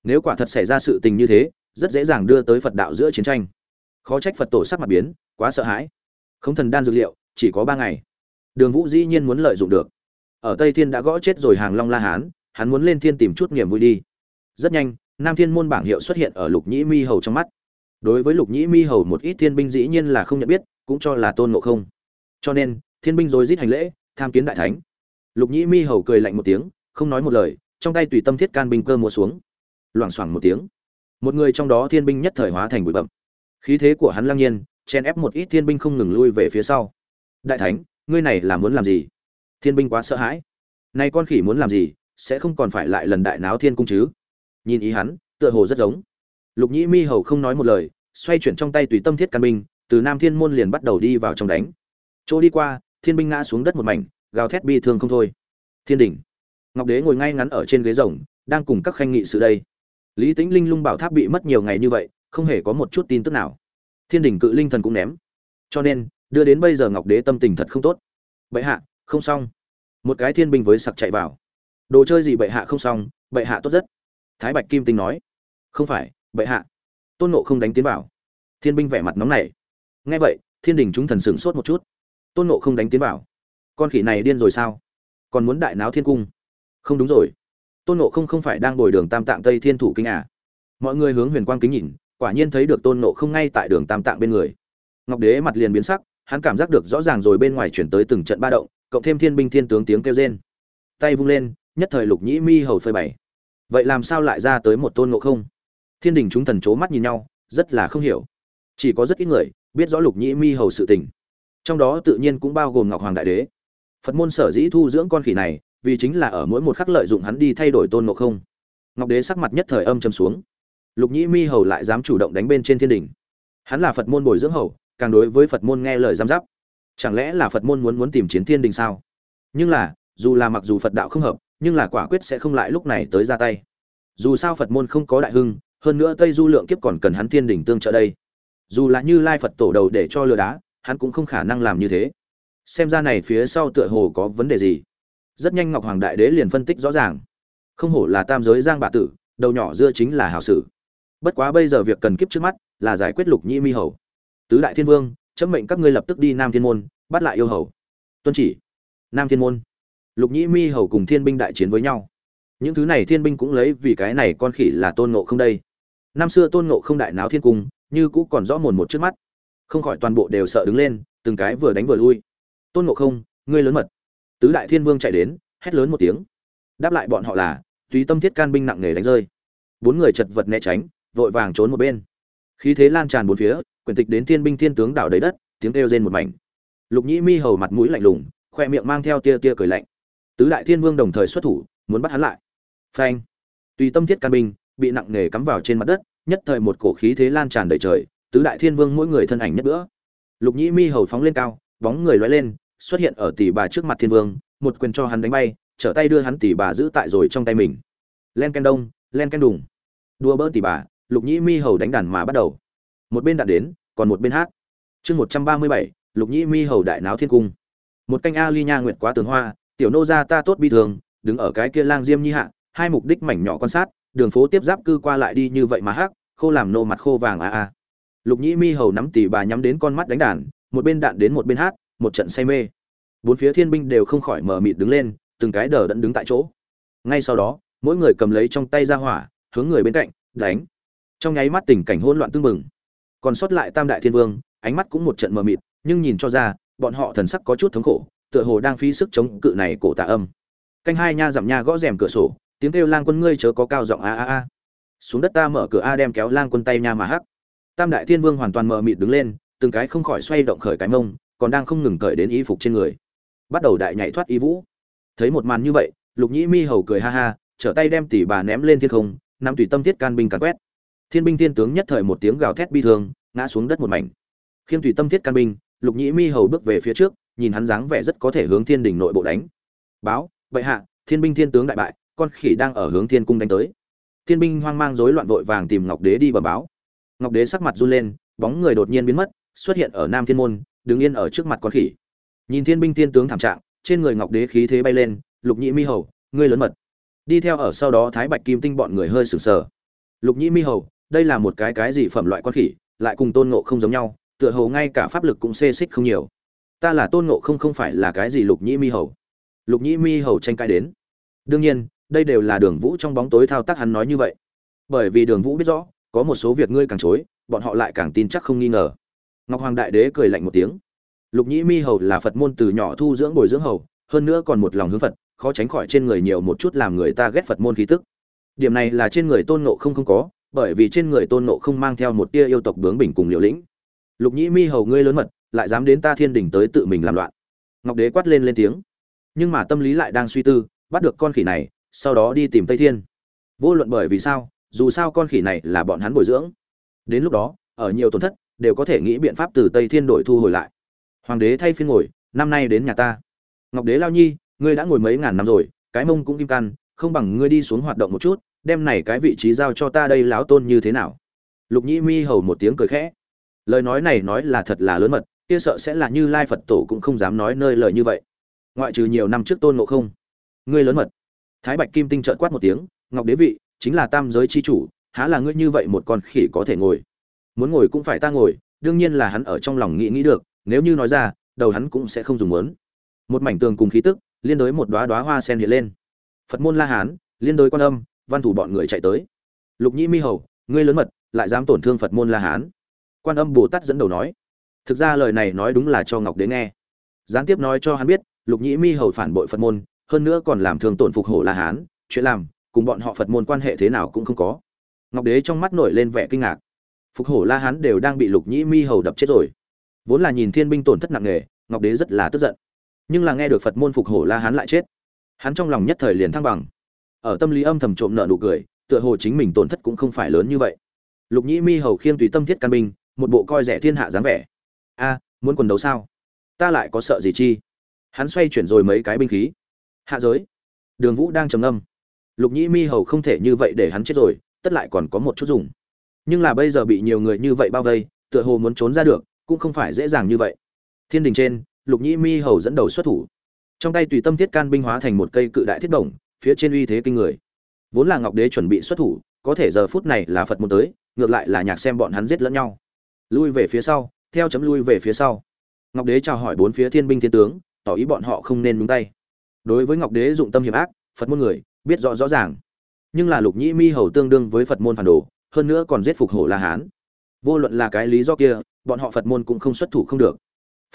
Nếu quả thật xảy ra sự tình như thế, rất dễ dàng đưa tới phật đạo giữa chiến tranh. Khó trách phật tổ sắc mặt biến, quá sợ hãi không thần đan dược liệu, chỉ có ba ngày. Đường vũ dĩ nhiên muốn lợi dụng được. Ở tây thiên đã gõ chết rồi hàng long la hán, hắn muốn lên thiên tìm chút niềm vui đi. Rất nhanh, nam thiên môn bảng hiệu xuất hiện ở lục nhĩ mi hầu trong mắt. Đối với lục nhĩ mi hầu một ít thiên binh dĩ nhiên là không nhận biết, cũng cho là tôn ngộ không. Cho nên, thiên binh rồi giết hành lễ, tham kiến đại thánh. Lục nhĩ mi hầu cười lạnh một tiếng, không nói một lời, trong tay tùy tâm thiết can binh cơ mùa xuống. Loảng xoảng một tiếng. Một người trong đó thiên binh nhất thời hóa thành bụi bậm khí thế của hắn lăng nhiên chen ép một ít thiên binh không ngừng lui về phía sau. Đại thánh, ngươi này là muốn làm gì? Thiên binh quá sợ hãi. Nay con khỉ muốn làm gì, sẽ không còn phải lại lần đại náo thiên cung chứ? Nhìn ý hắn, tựa hồ rất giống. Lục nhĩ mi hầu không nói một lời, xoay chuyển trong tay tùy tâm thiết căn binh, từ nam thiên môn liền bắt đầu đi vào trong đánh. Chỗ đi qua, thiên binh ngã xuống đất một mảnh, gào thét bi thương không thôi. Thiên đình ngọc đế ngồi ngay ngắn ở trên ghế rồng, đang cùng các khanh nghị sự đây. Lý tĩnh linh lung bảo tháp bị mất nhiều ngày như vậy, không hề có một chút tin tức nào thiên đình cự linh thần cũng ném. Cho nên, đưa đến bây giờ ngọc đế tâm tình thật không tốt. Bệ hạ, không xong. Một cái thiên binh với sặc chạy vào. Đồ chơi gì bệ hạ không xong, bệ hạ tốt rất. Thái bạch kim tinh nói. Không phải, bệ hạ. Tôn nộ không đánh tiến vào. Thiên binh vẻ mặt nóng nảy. Nghe vậy, thiên đình chúng thần sửng sốt một chút. Tôn nộ không đánh tiến vào. Con khỉ này điên rồi sao? Còn muốn đại náo thiên cung? Không đúng rồi. Tôn nộ không không phải đang bồi đường tam tạng tây thiên thủ kinh à? Mọi người hướng huyền quang kính nhìn quả nhiên thấy được tôn nộ không ngay tại đường tam tạng bên người. Ngọc đế mặt liền biến sắc, hắn cảm giác được rõ ràng rồi bên ngoài chuyển tới từng trận ba động, cộng thêm thiên binh thiên tướng tiếng kêu rên. Tay vung lên, nhất thời lục nhĩ mi hầu phơi bày. Vậy làm sao lại ra tới một tôn ngộ không? Thiên đình chúng thần c h ố mắt nhìn nhau, rất là không hiểu. Chỉ có rất ít người biết rõ lục nhĩ mi hầu sự tình. Trong đó tự nhiên cũng bao gồm ngọc hoàng đại đế. Phật môn sở dĩ thu dưỡng con khỉ này, vì chính là ở mỗi một khắc lợi dụng hắn đi thay đổi tôn ngộ không. Ngọc đế sắc mặt nhất thời âm châm xuống lục nhĩ mi hầu lại dám chủ động đánh bên trên thiên đình. Hắn là phật môn bồi dưỡng hầu, càng đối với phật môn nghe lời giam giáp. Chẳng lẽ là phật môn muốn muốn tìm chiến thiên đình sao? Nhưng là, dù là mặc dù phật đạo không hợp, nhưng là quả quyết sẽ không lại lúc này tới ra tay. Dù sao phật môn không có đại hưng, hơn nữa tây du lượng kiếp còn cần hắn thiên đình tương trợ đây. Dù là như lai phật tổ đầu để cho lừa đá, hắn cũng không khả năng làm như thế. Xem ra này phía sau tựa hồ có vấn đề gì. Rất nhanh ngọc hoàng đại đế liền phân tích rõ ràng. Không hổ là tam giới giang bạ tử, đầu nhỏ dưa chính là hảo sử bất quá bây giờ việc cần kiếp trước mắt là giải quyết lục nhĩ mi hầu. Tứ đại thiên vương, chấm mệnh các ngươi lập tức đi nam thiên môn, bắt lại yêu hầu. Tuân chỉ. Nam thiên môn. Lục nhĩ mi hầu cùng thiên binh đại chiến với nhau. Những thứ này thiên binh cũng lấy vì cái này con khỉ là tôn nộ không đây. Năm xưa tôn nộ không đại náo thiên cung, như cũ còn rõ mồn một trước mắt. Không khỏi toàn bộ đều sợ đứng lên, từng cái vừa đánh vừa lui. Tôn nộ không, ngươi lớn mật. Tứ đại thiên vương chạy đến, hét lớn một tiếng. Đáp lại bọn họ là, tùy tâm thiết can binh nặng nề đánh rơi. Bốn người chật vật né tránh vội vàng trốn một bên. Khí thế lan tràn bốn phía, quyển tịch đến thiên binh thiên tướng đảo đầy đất, tiếng kêu rên một mảnh. Lục nhĩ mi hầu mặt mũi lạnh lùng, khoe miệng mang theo tia tia cười lạnh. Tứ đại thiên vương đồng thời xuất thủ, muốn bắt hắn lại. Phanh! Tùy tâm thiết can binh, bị nặng nề cắm vào trên mặt đất, nhất thời một cổ khí thế lan tràn đầy trời, tứ đại thiên vương mỗi người thân ảnh nhất nữa lục nhĩ mi hầu phóng lên cao, bóng người lóe lên, xuất hiện ở tỷ bà trước mặt thiên vương, một quyền cho hắn đánh bay, trở tay đưa hắn tỷ bà giữ tại rồi trong tay mình. Len ken đông, len ken đùng. Đua bỡ tỷ bà lục nhĩ mi hầu đánh đàn mà bắt đầu. Một bên đạn đến còn một bên hát. Chương một trăm ba mươi bảy lục nhĩ mi hầu đại náo thiên cung. Một canh a ly nha nguyệt quá tường hoa tiểu nô gia ta tốt bi thường đứng ở cái kia lang diêm nhi hạ hai mục đích mảnh nhỏ quan sát đường phố tiếp giáp cư qua lại đi như vậy mà hát, khô làm nô mặt khô vàng a a. Lục nhĩ mi hầu nắm tỉ bà nhắm đến con mắt đánh đàn một bên đạn đến một bên hát một trận say mê. Bốn phía thiên binh đều không khỏi mở mịt đứng lên từng cái đờ đẫn đứng tại chỗ. Ngay sau đó mỗi người cầm lấy trong tay ra hỏa hướng người bên cạnh đánh trong nháy mắt tình cảnh hỗn loạn tương mừng còn sót lại tam đại thiên vương, ánh mắt cũng một trận mờ mịt, nhưng nhìn cho ra, bọn họ thần sắc có chút thống khổ, tựa hồ đang phí sức chống cự này cổ tà âm. Canh hai nha dặm nha gõ rèm cửa sổ, tiếng kêu lang quân ngươi chớ có cao giọng a a a. Xuống đất ta mở cửa a đem kéo lang quân tay nha mà hắc. Tam đại thiên vương hoàn toàn mờ mịt đứng lên, từng cái không khỏi xoay động khởi cái mông, còn đang không ngừng cởi đến y phục trên người. Bắt đầu đại nhảy thoát y vũ. Thấy một màn như vậy, lục nhĩ mi hầu cười ha ha, trở tay đem tỷ bà ném lên thiên không, nắm tùy tâm thiết can binh càn quét thiên binh thiên tướng nhất thời một tiếng gào thét bi thương, ngã xuống đất một mảnh. Khiêm tùy tâm thiết can binh, lục nhĩ mi hầu bước về phía trước, nhìn hắn dáng vẻ rất có thể hướng thiên đình nội bộ đánh. Báo vậy hạ, thiên binh thiên tướng đại bại, con khỉ đang ở hướng thiên cung đánh tới. Thiên binh hoang mang rối loạn vội vàng tìm ngọc đế đi bờ báo. Ngọc đế sắc mặt run lên, bóng người đột nhiên biến mất, xuất hiện ở nam thiên môn, đứng yên ở trước mặt con khỉ. Nhìn thiên binh thiên tướng thảm trạng, trên người ngọc đế khí thế bay lên, lục nhĩ mi hầu, ngươi lớn mật. Đi theo ở sau đó thái bạch kim tinh bọn người hơi sừng sờ. Lục nhĩ mi hầu đây là một cái cái gì phẩm loại quan khỉ, lại cùng tôn ngộ không giống nhau, tựa hồ ngay cả pháp lực cũng xê xích không nhiều. Ta là tôn ngộ không không phải là cái gì lục nhĩ mi hầu. Lục nhĩ mi hầu tranh cãi đến. Đương nhiên, đây đều là đường vũ trong bóng tối thao tác hắn nói như vậy. Bởi vì đường vũ biết rõ, có một số việc ngươi càng chối, bọn họ lại càng tin chắc không nghi ngờ. Ngọc hoàng đại đế cười lạnh một tiếng. Lục nhĩ mi hầu là phật môn từ nhỏ thu dưỡng bồi dưỡng hầu, hơn nữa còn một lòng hướng phật, khó tránh khỏi trên người nhiều một chút làm người ta ghét phật môn khí tức. Điểm này là trên người tôn ngộ không không có bởi vì trên người tôn ngộ không mang theo một tia yêu tộc bướng bình cùng liều lĩnh. Lục nhĩ mi hầu ngươi lớn mật, lại dám đến ta thiên đình tới tự mình làm loạn. Ngọc đế quát lên lên tiếng. Nhưng mà tâm lý lại đang suy tư, bắt được con khỉ này, sau đó đi tìm tây thiên. Vô luận bởi vì sao, dù sao con khỉ này là bọn hắn bồi dưỡng. Đến lúc đó, ở nhiều tổn thất, đều có thể nghĩ biện pháp từ tây thiên đổi thu hồi lại. Hoàng đế thay phiên ngồi, năm nay đến nhà ta. Ngọc đế lao nhi, ngươi đã ngồi mấy ngàn năm rồi, cái mông cũng kim căn, không bằng ngươi đi xuống hoạt động một chút đem này cái vị trí giao cho ta đây láo tôn như thế nào? Lục nhĩ mi hầu một tiếng cười khẽ. Lời nói này nói là thật là lớn mật, kia sợ sẽ là như lai phật tổ cũng không dám nói nơi lời như vậy. Ngoại trừ nhiều năm trước tôn ngộ không. Ngươi lớn mật. Thái bạch kim tinh trợn quát một tiếng, ngọc đế vị, chính là tam giới chi chủ, há là ngươi như vậy một con khỉ có thể ngồi? Muốn ngồi cũng phải ta ngồi, đương nhiên là hắn ở trong lòng nghĩ nghĩ được, nếu như nói ra, đầu hắn cũng sẽ không dùng muốn. Một mảnh tường cùng khí tức, liên đối một đóa đóa hoa sen hiện lên. Phật môn la hán, liên đối quan âm văn thủ bọn người chạy tới. Lục nhĩ mi hầu, ngươi lớn mật, lại dám tổn thương phật môn la hán. Quan âm bồ tát dẫn đầu nói. Thực ra lời này nói đúng là cho ngọc đế nghe. Gián tiếp nói cho hắn biết, lục nhĩ mi hầu phản bội phật môn, hơn nữa còn làm thương tổn phục hổ la hán, chuyện làm, cùng bọn họ phật môn quan hệ thế nào cũng không có. Ngọc đế trong mắt nổi lên vẻ kinh ngạc. Phục hổ la hán đều đang bị lục nhĩ mi hầu đập chết rồi. Vốn là nhìn thiên binh tổn thất nặng nề, ngọc đế rất là tức giận. Nhưng là nghe được phật môn phục hổ la hán lại chết, hắn trong lòng nhất thời liền thăng bằng ở tâm lý âm thầm trộm nợ nụ cười, tựa hồ chính mình tổn thất cũng không phải lớn như vậy. Lục nhĩ mi hầu khiêng tùy tâm thiết căn binh, một bộ coi rẻ thiên hạ dáng vẻ. A, muốn quần đấu sao? Ta lại có sợ gì chi? Hắn xoay chuyển rồi mấy cái binh khí. Hạ giới. Đường vũ đang trầm ngâm. Lục nhĩ mi hầu không thể như vậy để hắn chết rồi, tất lại còn có một chút dùng. Nhưng là bây giờ bị nhiều người như vậy bao vây, tựa hồ muốn trốn ra được, cũng không phải dễ dàng như vậy. Thiên đình trên, lục nhĩ mi hầu dẫn đầu xuất thủ. Trong tay tùy tâm thiết can binh hóa thành một cây cự đại thiết đồng phía trên uy thế kinh người. Vốn là ngọc đế chuẩn bị xuất thủ, có thể giờ phút này là phật muốn tới, ngược lại là nhạc xem bọn hắn giết lẫn nhau. Lui về phía sau, theo chấm lui về phía sau. Ngọc đế chào hỏi bốn phía thiên binh thiên tướng, tỏ ý bọn họ không nên nhúng tay. Đối với ngọc đế dụng tâm hiểm ác, phật môn người, biết rõ rõ ràng. Nhưng là lục nhĩ mi hầu tương đương với phật môn phản đồ, hơn nữa còn giết phục hổ la hán. Vô luận là cái lý do kia, bọn họ phật môn cũng không xuất thủ không được.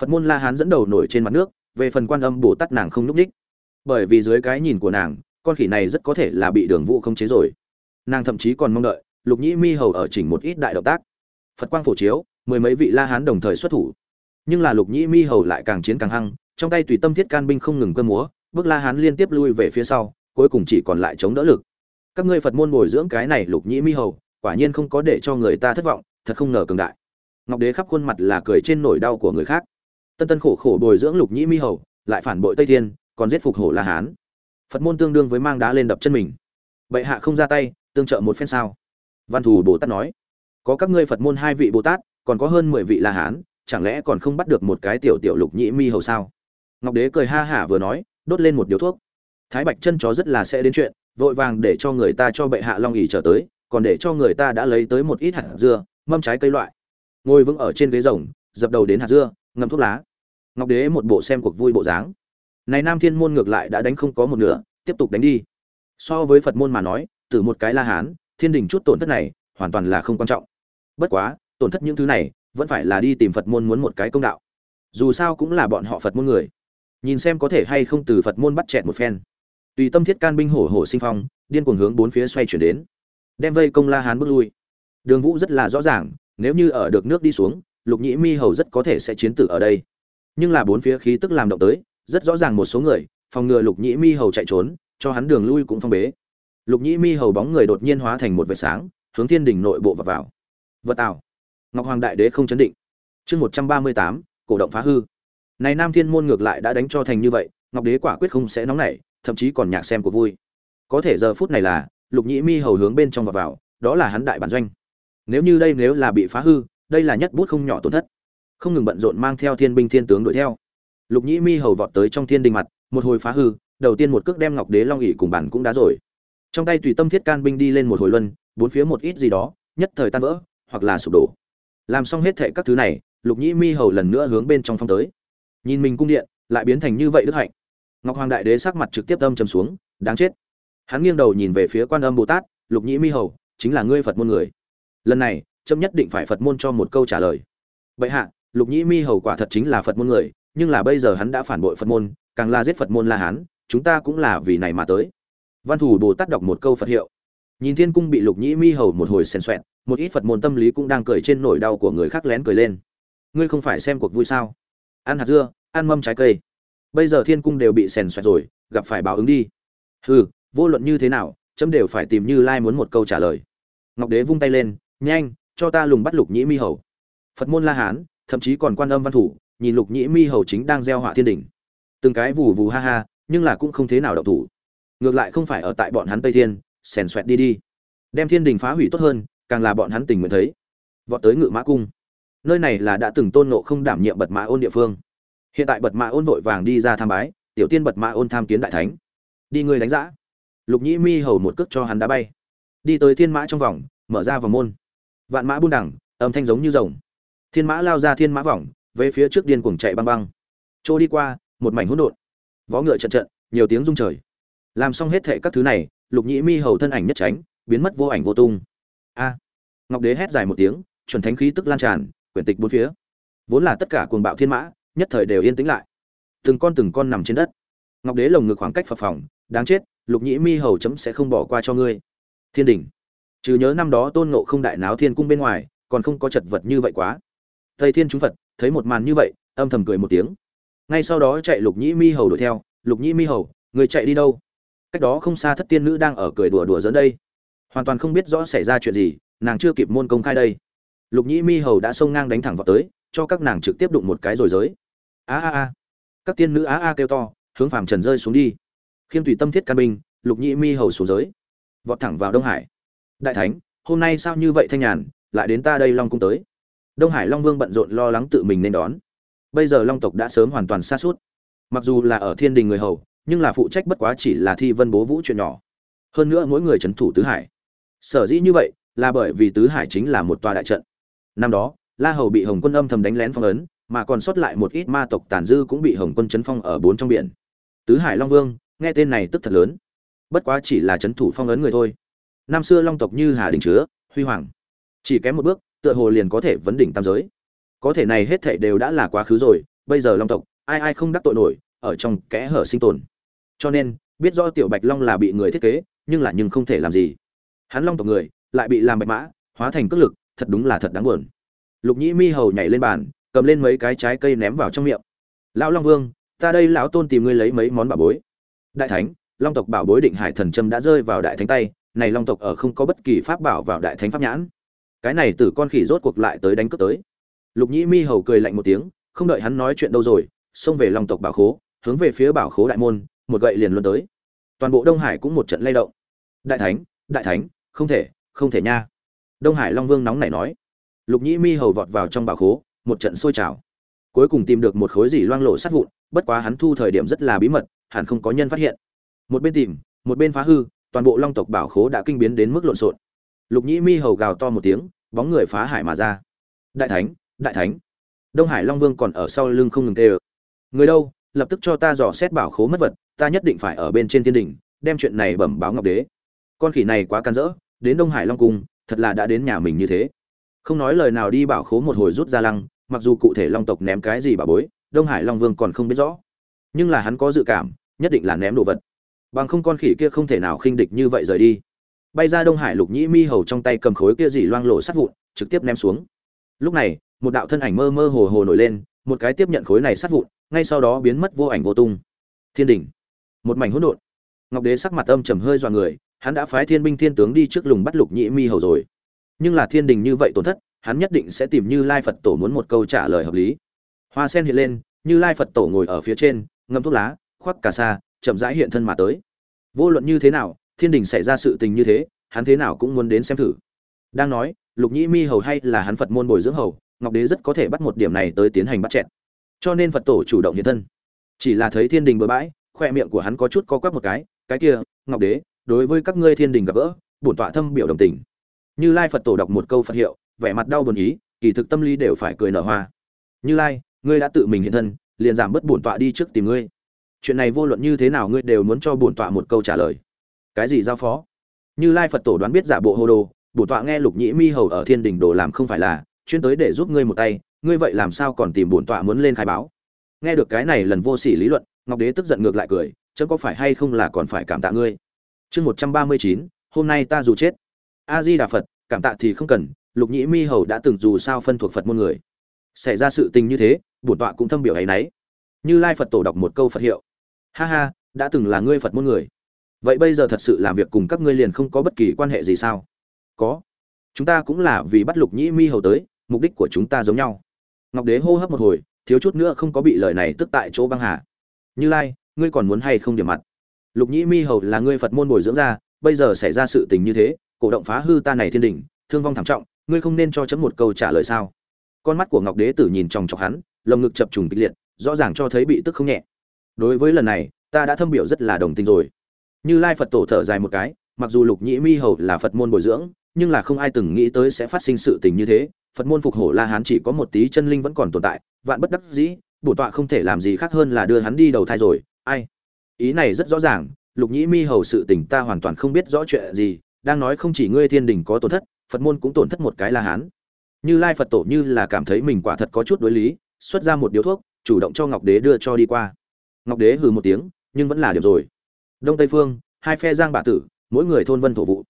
Phật môn la hán dẫn đầu nổi trên mặt nước, về phần quan âm bồ tát nàng không n ú c ních bởi vì dưới cái nhìn của nàng con khỉ này rất có thể là bị đường vũ không chế rồi. Nàng thậm chí còn mong đợi, lục nhĩ mi hầu ở chỉnh một ít đại động tác. Phật quang phổ chiếu, mười mấy vị la hán đồng thời xuất thủ. Nhưng là lục nhĩ mi hầu lại càng chiến càng hăng, trong tay tùy tâm thiết can binh không ngừng cơn múa, bước la hán liên tiếp lui về phía sau, cuối cùng chỉ còn lại chống đỡ lực. Các ngươi phật môn bồi dưỡng cái này lục nhĩ mi hầu, quả nhiên không có để cho người ta thất vọng, thật không ngờ cường đại. Ngọc đế khắp khuôn mặt là cười trên nỗi đau của người khác. Tân tân khổ khổ bồi dưỡng lục nhĩ mi hầu, lại phản bội tây thiên, còn giết phục hổ la hán phật môn tương đương với mang đá lên đập chân mình. Bệ hạ không ra tay, tương trợ một phen sao? Văn thù bồ tát nói, có các ngươi phật môn hai vị bồ tát, còn có hơn mười vị la hán, chẳng lẽ còn không bắt được một cái tiểu tiểu lục nhĩ mi hầu sao? Ngọc đế cười ha hả vừa nói, đốt lên một điếu thuốc. Thái bạch chân chó rất là sẽ đến chuyện, vội vàng để cho người ta cho bệ hạ long ỉ trở tới, còn để cho người ta đã lấy tới một ít hạt dưa, mâm trái cây loại. Ngồi vững ở trên ghế rồng, dập đầu đến hạt dưa, ngâm thuốc lá. Ngọc đế một bộ xem cuộc vui bộ dáng này nam thiên môn ngược lại đã đánh không có một nửa, tiếp tục đánh đi. So với phật môn mà nói, từ một cái la hán, thiên đình chút tổn thất này, hoàn toàn là không quan trọng. Bất quá, tổn thất những thứ này, vẫn phải là đi tìm phật môn muốn một cái công đạo. Dù sao cũng là bọn họ phật môn người. Nhìn xem có thể hay không từ phật môn bắt chẹt một phen. Tùy tâm thiết can binh hổ hổ sinh phong, điên cuồng hướng bốn phía xoay chuyển đến. Đem vây công la hán bước lui. Đường vũ rất là rõ ràng, nếu như ở được nước đi xuống, lục nhĩ mi hầu rất có thể sẽ chiến tử ở đây. Nhưng là bốn phía khí tức làm động tới rất rõ ràng một số người, phòng ngừa lục nhĩ mi hầu chạy trốn, cho hắn đường lui cũng phong bế. Lục nhĩ mi hầu bóng người đột nhiên hóa thành một vệt sáng, hướng thiên đình nội bộ và vào. Vật tạo. Ngọc hoàng đại đế không chấn định. Chương một trăm ba mươi tám, cổ động phá hư. Này nam thiên môn ngược lại đã đánh cho thành như vậy, ngọc đế quả quyết không sẽ nóng nảy, thậm chí còn nhạc xem của vui. Có thể giờ phút này là, lục nhĩ mi hầu hướng bên trong và vào, đó là hắn đại bản doanh. Nếu như đây nếu là bị phá hư, đây là nhất bút không nhỏ tổn thất. Không ngừng bận rộn mang theo thiên binh thiên tướng đuổi theo lục nhĩ mi hầu vọt tới trong thiên đình mặt, một hồi phá hư, đầu tiên một cước đem ngọc đế long ỉ cùng bản cũng đã rồi. Trong tay tùy tâm thiết can binh đi lên một hồi luân, bốn phía một ít gì đó, nhất thời tan vỡ, hoặc là sụp đổ. Làm xong hết thệ các thứ này, lục nhĩ mi hầu lần nữa hướng bên trong phong tới. Nhìn mình cung điện, lại biến thành như vậy đức hạnh. Ngọc hoàng đại đế sắc mặt trực tiếp âm trầm xuống, đáng chết. Hắn nghiêng đầu nhìn về phía quan âm bồ tát, lục nhĩ mi hầu, chính là ngươi phật môn người. Lần này trâm nhất định phải phật môn cho một câu trả lời. Bệ hạ, lục nhĩ mi hầu quả thật chính là phật môn người nhưng là bây giờ hắn đã phản bội phật môn, càng là giết phật môn la hán, chúng ta cũng là vì này mà tới. Văn thủ bồ tát đọc một câu phật hiệu. Nhìn thiên cung bị lục nhĩ mi hầu một hồi xèn xoẹn một ít phật môn tâm lý cũng đang cười trên nỗi đau của người khác lén cười lên. Ngươi không phải xem cuộc vui sao? Ăn hạt dưa, ăn mâm trái cây. Bây giờ thiên cung đều bị xèn xoẹt rồi, gặp phải báo ứng đi. Hừ, vô luận như thế nào, chấm đều phải tìm như lai muốn một câu trả lời. Ngọc đế vung tay lên, nhanh, cho ta lùng bắt lục nhĩ mi hầu. Phật môn la hán, thậm chí còn quan âm văn thủ nhìn lục nhĩ mi hầu chính đang gieo họa thiên đình. Từng cái vù vù ha ha, nhưng là cũng không thế nào đậu thủ. Ngược lại không phải ở tại bọn hắn tây thiên xèn xoẹt đi đi. Đem thiên đình phá hủy tốt hơn, càng là bọn hắn tình nguyện thấy. Vọt tới ngự mã cung. Nơi này là đã từng tôn nộ không đảm nhiệm bật mã ôn địa phương. Hiện tại bật mã ôn vội vàng đi ra tham bái, tiểu tiên bật mã ôn tham kiến đại thánh. Đi người đánh giã. Lục nhĩ mi hầu một cước cho hắn đá bay. Đi tới thiên mã trong vòng, mở ra vòng môn. Vạn mã buôn đẳng âm thanh giống như rồng. Thiên mã lao ra thiên mã vòng về phía trước điên cuồng chạy băng băng. Trô đi qua, một mảnh hỗn độn. Vó ngựa trận trận, nhiều tiếng rung trời. Làm xong hết thệ các thứ này, lục nhĩ mi hầu thân ảnh nhất tránh, biến mất vô ảnh vô tung. A! Ngọc đế hét dài một tiếng, chuẩn thánh khí tức lan tràn, quyển tịch bốn phía. Vốn là tất cả cuồng bạo thiên mã, nhất thời đều yên tĩnh lại. Từng con từng con nằm trên đất. Ngọc đế lồng ngực khoảng cách phập phòng đáng chết, lục nhĩ mi hầu chấm sẽ không bỏ qua cho ngươi. Thiên đình trừ nhớ năm đó tôn ngộ không đại náo thiên cung bên ngoài, còn không có chật vật như vậy quá. Tây thiên chúng phật thấy một màn như vậy, âm thầm cười một tiếng. Ngay sau đó chạy lục nhĩ mi hầu đuổi theo. Lục nhĩ mi hầu, người chạy đi đâu? Cách đó không xa thất tiên nữ đang ở cười đùa đùa dẫn đây. Hoàn toàn không biết rõ xảy ra chuyện gì, nàng chưa kịp môn công khai đây. Lục nhĩ mi hầu đã xông ngang đánh thẳng vào tới, cho các nàng trực tiếp đụng một cái rồi giới. A a a. Các tiên nữ a a kêu to, hướng phàm trần rơi xuống đi. Khiêm tùy tâm thiết can binh, lục nhĩ mi hầu xuống giới. Vọt thẳng vào đông hải. Đại thánh, hôm nay sao như vậy thanh nhàn, lại đến ta đây long cung tới đông hải long vương bận rộn lo lắng tự mình nên đón. Bây giờ long tộc đã sớm hoàn toàn xa suốt mặc dù là ở thiên đình người hầu, nhưng là phụ trách bất quá chỉ là thi vân bố vũ chuyện nhỏ. Hơn nữa mỗi người trấn thủ tứ hải. Sở dĩ như vậy là bởi vì tứ hải chính là một tòa đại trận. Năm đó, la hầu bị hồng quân âm thầm đánh lén phong ấn, mà còn sót lại một ít ma tộc tàn dư cũng bị hồng quân chấn phong ở bốn trong biển. Tứ hải long vương, nghe tên này tức thật lớn. Bất quá chỉ là chấn thủ phong ấn người thôi. Năm xưa long tộc như hà đình chứa, huy hoàng, chỉ kém một bước tựa hồ liền có thể vấn đỉnh tam giới. Có thể này hết thảy đều đã là quá khứ rồi, bây giờ long tộc, ai ai không đắc tội nổi, ở trong kẽ hở sinh tồn. Cho nên, biết rõ tiểu bạch long là bị người thiết kế, nhưng là nhưng không thể làm gì. Hắn long tộc người, lại bị làm bạch mã, hóa thành cước lực, thật đúng là thật đáng buồn. Lục nhĩ mi hầu nhảy lên bàn, cầm lên mấy cái trái cây ném vào trong miệng. Lão long vương, ta đây lão tôn tìm ngươi lấy mấy món bảo bối. Đại thánh, long tộc bảo bối định hải thần trâm đã rơi vào đại thánh tay, này long tộc ở không có bất kỳ pháp bảo vào đại thánh pháp nhãn cái này tử con khỉ rốt cuộc lại tới đánh cướp tới. Lục nhĩ mi hầu cười lạnh một tiếng, không đợi hắn nói chuyện đâu rồi, xông về long tộc bảo khố, hướng về phía bảo khố đại môn, một gậy liền luôn tới. Toàn bộ đông hải cũng một trận lay động. Đại thánh đại thánh, không thể không thể nha. Đông hải long vương nóng nảy nói. Lục nhĩ mi hầu vọt vào trong bảo khố, một trận sôi trào. Cuối cùng tìm được một khối gì loang lộ sát vụn, bất quá hắn thu thời điểm rất là bí mật, hẳn không có nhân phát hiện. Một bên tìm, một bên phá hư, toàn bộ long tộc bảo khố đã kinh biến đến mức lộn xộn lục nhĩ mi hầu gào to một tiếng, bóng người phá hải mà ra. Đại thánh đại thánh. Đông hải long vương còn ở sau lưng không ngừng tê ơ người đâu, lập tức cho ta dò xét bảo khố mất vật, ta nhất định phải ở bên trên thiên đình đem chuyện này bẩm báo ngọc đế. Con khỉ này quá can dỡ, đến đông hải long cung, thật là đã đến nhà mình như thế. Không nói lời nào đi bảo khố một hồi rút ra lăng, mặc dù cụ thể long tộc ném cái gì bà bối, đông hải long vương còn không biết rõ. Nhưng là hắn có dự cảm, nhất định là ném đồ vật. Bằng không con khỉ kia không thể nào khinh địch như vậy rời đi bay ra đông hải lục nhĩ mi hầu trong tay cầm khối kia dì loang lộ sắt vụn, trực tiếp ném xuống. Lúc này, một đạo thân ảnh mơ mơ hồ hồ nổi lên, một cái tiếp nhận khối này sắt vụn, ngay sau đó biến mất vô ảnh vô tung. Thiên đình một mảnh hỗn độn. Ngọc đế sắc mặt âm trầm hơi dọa người, hắn đã phái thiên binh thiên tướng đi trước lùng bắt lục nhĩ mi hầu rồi. Nhưng là thiên đình như vậy tổn thất, hắn nhất định sẽ tìm như lai phật tổ muốn một câu trả lời hợp lý. Hoa sen hiện lên, như lai phật tổ ngồi ở phía trên, ngâm thuốc lá, khoác cà sa, chậm rãi hiện thân mà tới. Vô luận như thế nào thiên đình xảy ra sự tình như thế, hắn thế nào cũng muốn đến xem thử. Đang nói, lục nhĩ mi hầu hay là hắn phật môn bồi dưỡng hầu, ngọc đế rất có thể bắt một điểm này tới tiến hành bắt chẹt. Cho nên phật tổ chủ động hiện thân. Chỉ là thấy thiên đình bừa bãi, khoe miệng của hắn có chút co quắp một cái cái kia, ngọc đế, đối với các ngươi thiên đình gặp gỡ, bổn tọa thâm biểu đồng tình. Như lai phật tổ đọc một câu phật hiệu, vẻ mặt đau buồn ý, kỳ thực tâm lý đều phải cười nở hoa. Như lai, ngươi đã tự mình hiện thân, liền giảm bớt bổn tọa đi trước tìm ngươi. Chuyện này vô luận như thế nào ngươi đều muốn cho bổn tọa một câu trả lời cái gì giao phó? Như lai phật tổ đoán biết giả bộ hô đồ bổn tọa nghe lục nhĩ mi hầu ở thiên đình đồ làm không phải là, chuyên tới để giúp ngươi một tay, ngươi vậy làm sao còn tìm bổn tọa muốn lên khai báo? Nghe được cái này lần vô sỉ lý luận, ngọc đế tức giận ngược lại cười, chớ có phải hay không là còn phải cảm tạ ngươi. Chương một trăm ba mươi chín, hôm nay ta dù chết. A di đà phật, cảm tạ thì không cần, lục nhĩ mi hầu đã từng dù sao phân thuộc phật môn người. Xảy ra sự tình như thế, bổn tọa cũng thâm biểu ấy nấy. Như lai phật tổ đọc một câu phật hiệu. Ha ha, đã từng là ngươi phật môn người vậy bây giờ thật sự làm việc cùng các ngươi liền không có bất kỳ quan hệ gì sao? Có. Chúng ta cũng là vì bắt lục nhĩ mi hầu tới, mục đích của chúng ta giống nhau. Ngọc đế hô hấp một hồi, thiếu chút nữa không có bị lời này tức tại chỗ băng hà. Như lai, ngươi còn muốn hay không điểm mặt? Lục nhĩ mi hầu là ngươi phật môn bồi dưỡng ra, bây giờ xảy ra sự tình như thế, cổ động phá hư ta này thiên đình, thương vong thảm trọng, ngươi không nên cho chấm một câu trả lời sao? Con mắt của ngọc đế tử nhìn chòng chọc hắn, lồng ngực chập trùng kịch liệt, rõ ràng cho thấy bị tức không nhẹ. Đối với lần này, ta đã thâm biểu rất là đồng tình rồi như lai phật tổ thở dài một cái, mặc dù lục nhĩ mi hầu là phật môn bồi dưỡng, nhưng là không ai từng nghĩ tới sẽ phát sinh sự tình như thế. Phật môn phục hổ la hán chỉ có một tí chân linh vẫn còn tồn tại, vạn bất đắc dĩ bổn tọa không thể làm gì khác hơn là đưa hắn đi đầu thai rồi. Ai? Ý này rất rõ ràng, lục nhĩ mi hầu sự tình ta hoàn toàn không biết rõ chuyện gì, đang nói không chỉ ngươi thiên đình có tổn thất, phật môn cũng tổn thất một cái la hán. Như lai phật tổ như là cảm thấy mình quả thật có chút đối lý, xuất ra một điếu thuốc, chủ động cho ngọc đế đưa cho đi qua. Ngọc đế hừ một tiếng, nhưng vẫn là điểm rồi đông tây phương, hai phe giang bạ tử, mỗi người thôn vân thổ vụ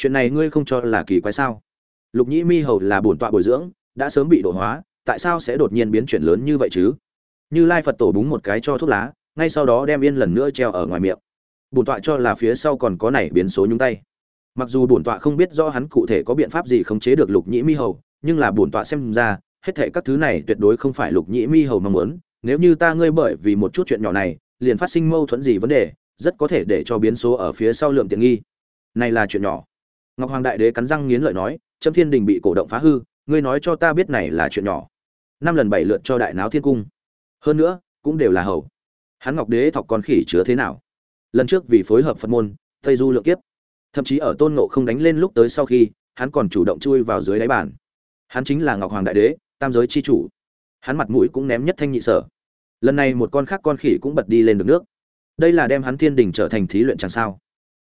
chuyện này ngươi không cho là kỳ quái sao? Lục nhĩ mi hầu là bổn tọa bồi dưỡng, đã sớm bị độ hóa, tại sao sẽ đột nhiên biến chuyển lớn như vậy chứ? Như lai phật tổ búng một cái cho thuốc lá, ngay sau đó đem yên lần nữa treo ở ngoài miệng. Bổn tọa cho là phía sau còn có này biến số nhúng tay. Mặc dù bổn tọa không biết rõ hắn cụ thể có biện pháp gì khống chế được lục nhĩ mi hầu, nhưng là bổn tọa xem ra, hết thệ các thứ này tuyệt đối không phải lục nhĩ mi hầu mong muốn. Nếu như ta ngươi bởi vì một chút chuyện nhỏ này, liền phát sinh mâu thuẫn gì vấn đề rất có thể để cho biến số ở phía sau lượng tiện nghi. Này là chuyện nhỏ. Ngọc hoàng đại đế cắn răng nghiến lợi nói, trâm thiên đình bị cổ động phá hư, ngươi nói cho ta biết này là chuyện nhỏ. Năm lần bảy lượt cho đại náo thiên cung. Hơn nữa, cũng đều là hầu. Hắn ngọc đế thọc con khỉ chứa thế nào? Lần trước vì phối hợp phật môn, tây du lượng kiếp. Thậm chí ở tôn nộ không đánh lên lúc tới sau khi, hắn còn chủ động chui vào dưới đáy bàn. Hắn chính là ngọc hoàng đại đế, tam giới c h i chủ. Hắn mặt mũi cũng ném nhất thanh nhị sở. Lần này một con khác con khỉ cũng bật đi lên được nước đây là đem hắn thiên đình trở thành thí luyện chẳng sao.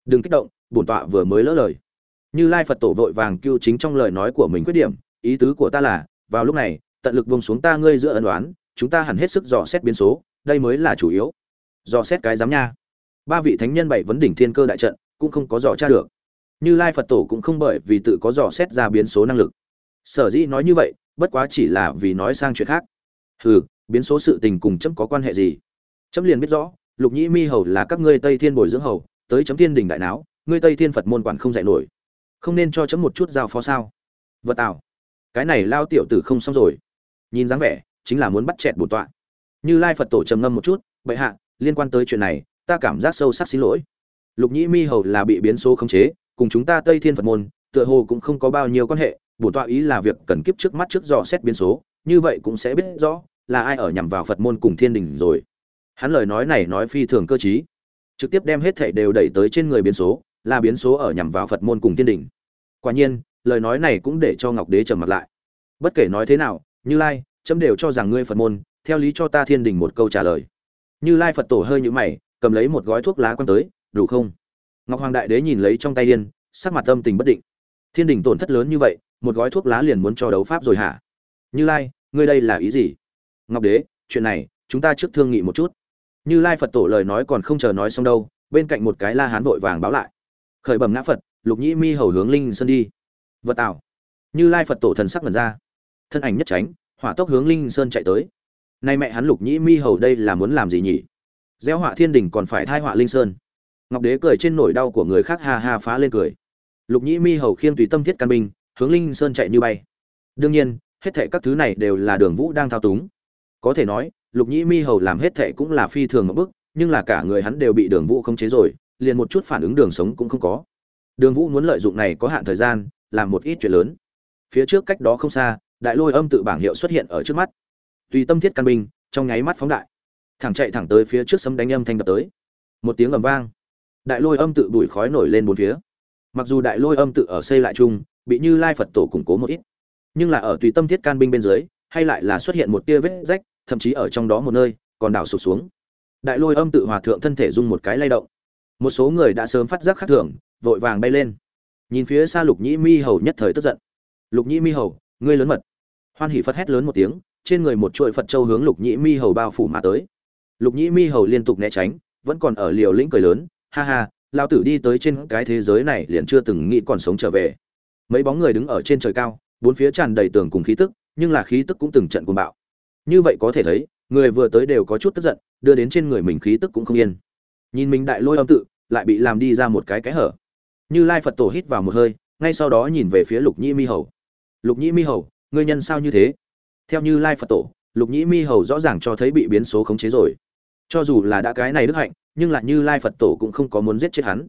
Đừng kích động, bổn tọa vừa mới lỡ lời. Như lai phật tổ vội vàng cưu chính trong lời nói của mình khuyết điểm, ý tứ của ta là, vào lúc này, tận lực vùng xuống ta ngươi giữa ân đoán chúng ta hẳn hết sức dò xét biến số, đây mới là chủ yếu. Dò xét cái giám nha. Ba vị thánh nhân bảy vấn đỉnh thiên cơ đại trận, cũng không có dò tra được. Như lai phật tổ cũng không bởi vì tự có dò xét ra biến số năng lực. Sở dĩ nói như vậy, bất quá chỉ là vì nói sang chuyện khác. Hừ, biến số sự tình cùng chấm có quan hệ gì? Chấm liền biết rõ lục nhĩ mi hầu là các ngươi tây thiên bồi dưỡng hầu, tới chấm thiên đình đại não ngươi tây thiên phật môn quản không dạy nổi. Không nên cho chấm một chút giao phó sao? Vật tạo cái này lao tiểu tử không xong rồi. Nhìn dáng vẻ, chính là muốn bắt chẹt bổn tọa. Như lai phật tổ trầm ngâm một chút, bệ hạ, liên quan tới chuyện này, ta cảm giác sâu sắc xin lỗi. Lục nhĩ mi hầu là bị biến số khống chế, cùng chúng ta tây thiên phật môn, tựa hồ cũng không có bao nhiêu quan hệ, bổn tọa ý là việc cần kiếp trước mắt trước dò xét biến số, như vậy cũng sẽ biết rõ là ai ở nhằm vào phật môn cùng thiên đình rồi hắn lời nói này nói phi thường cơ trí, trực tiếp đem hết thảy đều đẩy tới trên người biến số, là biến số ở nhằm vào phật môn cùng thiên đình. Quả nhiên, lời nói này cũng để cho ngọc đế trầm mặt lại. Bất kể nói thế nào, như lai, chấm đều cho rằng ngươi phật môn, theo lý cho ta thiên đình một câu trả lời. Như lai phật tổ hơi nhũ mày, cầm lấy một gói thuốc lá quăng tới, đủ không? Ngọc hoàng đại đế nhìn lấy trong tay điên, sắc mặt tâm tình bất định. Thiên đình tổn thất lớn như vậy, một gói thuốc lá liền muốn cho đấu pháp rồi hả? Như lai, ngươi đây là ý gì? Ngọc đế, chuyện này, chúng ta trước thương nghị một chút như lai phật tổ lời nói còn không chờ nói xong đâu, bên cạnh một cái la hán vội vàng báo lại. Khởi bẩm ngã phật, lục nhĩ mi hầu hướng linh sơn đi. Vật tạo như lai phật tổ thần sắc mật ra. Thân ảnh nhất tránh, hỏa tốc hướng linh sơn chạy tới. Nay mẹ hắn lục nhĩ mi hầu đây là muốn làm gì nhỉ? Gieo họa thiên đình còn phải thai họa linh sơn. Ngọc đế cười trên nỗi đau của người khác ha ha phá lên cười. Lục nhĩ mi hầu khiêng tùy tâm thiết căn binh, hướng linh sơn chạy như bay. Đương nhiên, hết thệ các thứ này đều là đường vũ đang thao túng. Có thể nói lục nhĩ mi hầu làm hết thệ cũng là phi thường một bức, nhưng là cả người hắn đều bị đường vũ khống chế rồi, liền một chút phản ứng đường sống cũng không có. Đường vũ muốn lợi dụng này có hạn thời gian, làm một ít chuyện lớn. Phía trước cách đó không xa, đại lôi âm tự bảng hiệu xuất hiện ở trước mắt. Tùy tâm thiết căn binh, trong nháy mắt phóng đại. Thẳng chạy thẳng tới phía trước sấm đánh âm thanh đập tới. Một tiếng ầm vang. Đại lôi âm tự bụi khói nổi lên bốn phía. Mặc dù đại lôi âm tự ở xây lại chung, bị như lai phật tổ củng cố một ít, nhưng là ở tùy tâm thiết can binh bên dưới, hay lại là xuất hiện một tia vết rách thậm chí ở trong đó một nơi, còn đảo sụp xuống. Đại lôi âm tự hòa thượng thân thể rung một cái lay động. Một số người đã sớm phát giác khác thường, vội vàng bay lên. Nhìn phía xa lục nhĩ mi hầu nhất thời tức giận. Lục nhĩ mi hầu, ngươi lớn mật. Hoan hỷ phật hét lớn một tiếng, trên người một chuỗi phật châu hướng lục nhĩ mi hầu bao phủ mà tới. Lục nhĩ mi hầu liên tục né tránh, vẫn còn ở liều lĩnh cười lớn, ha ha lao tử đi tới trên cái thế giới này liền chưa từng nghĩ còn sống trở về. Mấy bóng người đứng ở trên trời cao, bốn phía tràn đầy tường cùng khí tức, nhưng là khí tức cũng từng trận cuồng bạo như vậy có thể thấy, người vừa tới đều có chút tức giận, đưa đến trên người mình khí tức cũng không yên. Nhìn mình đại lôi âm tự, lại bị làm đi ra một cái cái hở. Như lai phật tổ hít vào một hơi, ngay sau đó nhìn về phía lục nhĩ mi hầu. Lục nhĩ mi hầu, ngươi nhân sao như thế? Theo như lai phật tổ, lục nhĩ mi hầu rõ ràng cho thấy bị biến số khống chế rồi. Cho dù là đã cái này đức hạnh, nhưng lại như lai phật tổ cũng không có muốn giết chết hắn.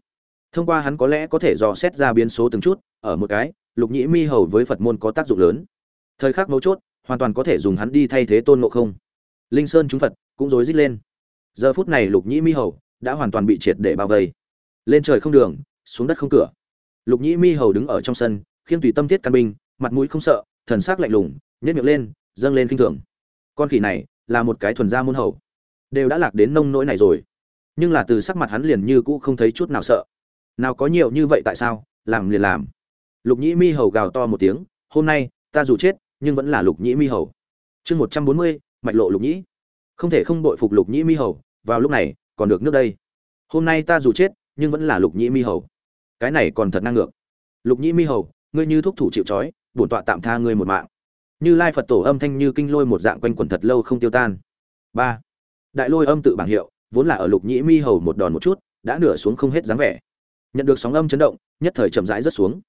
Thông qua hắn có lẽ có thể dò xét ra biến số từng chút, ở một cái, lục nhĩ mi hầu với phật môn có tác dụng lớn. Thời khắc mấu chốt hoàn toàn có thể dùng hắn đi thay thế tôn ngộ không. Linh sơn chúng phật cũng rối rít lên. Giờ phút này lục nhĩ mi hầu đã hoàn toàn bị triệt để bao vây. Lên trời không đường, xuống đất không cửa. Lục nhĩ mi hầu đứng ở trong sân, khiêng tùy tâm thiết căn binh, mặt mũi không sợ, thần sắc lạnh lùng nhét miệng lên, dâng lên kinh thường. Con khỉ này là một cái thuần gia môn hầu. Đều đã lạc đến nông nỗi này rồi. Nhưng là từ sắc mặt hắn liền như cũ không thấy chút nào sợ. Nào có nhiều như vậy tại sao? Làm liền làm. Lục nhĩ mi hầu gào to một tiếng, hôm nay ta dù chết nhưng vẫn là lục nhĩ mi hầu. Chương một trăm bốn mươi, mạch lộ lục nhĩ. Không thể không bội phục lục nhĩ mi hầu, vào lúc này, còn được nước đây. Hôm nay ta dù chết, nhưng vẫn là lục nhĩ mi hầu. Cái này còn thật năng ngược. Lục nhĩ mi hầu, ngươi như thúc thủ chịu trói, bổn tọa tạm tha ngươi một mạng. Như lai phật tổ âm thanh như kinh lôi một dạng quanh quẩn thật lâu không tiêu tan. Ba. Đại lôi âm tự bảng hiệu, vốn là ở lục nhĩ mi hầu một đòn một chút, đã nửa xuống không hết dáng vẻ. Nhận được sóng âm chấn động, nhất thời chậm rãi rất xuống.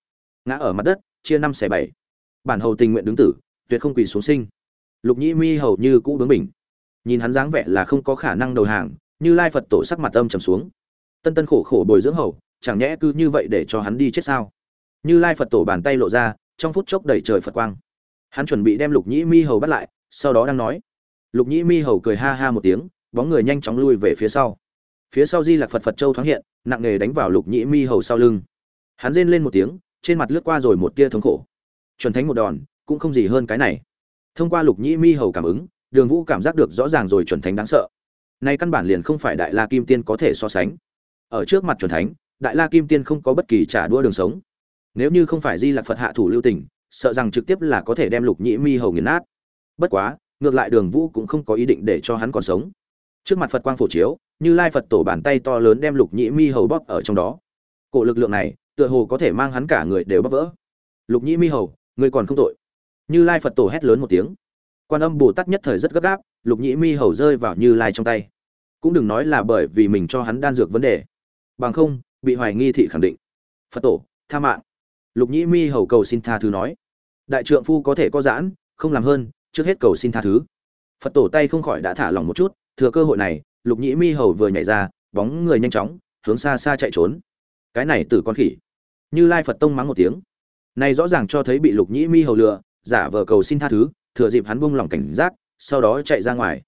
Ngã ở mặt đất, chia năm xẻ bảy bản hầu tình nguyện đứng tử, tuyệt không quỳ xuống sinh. Lục nhĩ mi hầu như cũ bướng bình nhìn hắn dáng vẻ là không có khả năng đầu hàng, như lai phật tổ sắc mặt âm trầm xuống. Tân tân khổ khổ bồi dưỡng hầu, chẳng nhẽ cứ như vậy để cho hắn đi chết sao? Như lai phật tổ bàn tay lộ ra, trong phút chốc đầy trời phật quang. Hắn chuẩn bị đem lục nhĩ mi hầu bắt lại, sau đó đang nói. Lục nhĩ mi hầu cười ha ha một tiếng, bóng người nhanh chóng lui về phía sau. Phía sau di lạc phật phật châu thoáng hiện, nặng nề đánh vào lục nhĩ mi hầu sau lưng. Hắn rên lên một tiếng, trên mặt lướt qua rồi một tia thống khổ chuẩn thánh một đòn, cũng không gì hơn cái này. Thông qua lục nhĩ mi hầu cảm ứng, đường vũ cảm giác được rõ ràng rồi chuẩn thánh đáng sợ. Nay căn bản liền không phải đại la kim tiên có thể so sánh. Ở trước mặt chuẩn thánh, đại la kim tiên không có bất kỳ trả đua đường sống. Nếu như không phải di lạc phật hạ thủ lưu tình, sợ rằng trực tiếp là có thể đem lục nhĩ mi hầu nghiền nát. Bất quá, ngược lại đường vũ cũng không có ý định để cho hắn còn sống. Trước mặt phật quang phổ chiếu, như lai phật tổ bàn tay to lớn đem lục nhĩ mi hầu bóp ở trong đó. Cổ lực lượng này, tựa hồ có thể mang hắn cả người đều bóp vỡ. Lục nhĩ mi hầu người còn không tội. Như lai phật tổ hét lớn một tiếng. Quan âm bồ tát nhất thời rất gấp gáp, lục nhĩ mi hầu rơi vào như lai trong tay. Cũng đừng nói là bởi vì mình cho hắn đan dược vấn đề. Bằng không, bị hoài nghi thị khẳng định. Phật tổ, tha mạng. Lục nhĩ mi hầu cầu xin tha thứ nói. Đại trượng phu có thể có giãn, không làm hơn, trước hết cầu xin tha thứ. Phật tổ tay không khỏi đã thả lỏng một chút, thừa cơ hội này, lục nhĩ mi hầu vừa nhảy ra, bóng người nhanh chóng, hướng xa xa chạy trốn. Cái này tử con khỉ. Như lai phật tông mắng một tiếng này rõ ràng cho thấy bị lục nhĩ mi hầu lừa, giả vờ cầu xin tha thứ, thừa dịp hắn buông lỏng cảnh giác, sau đó chạy ra ngoài.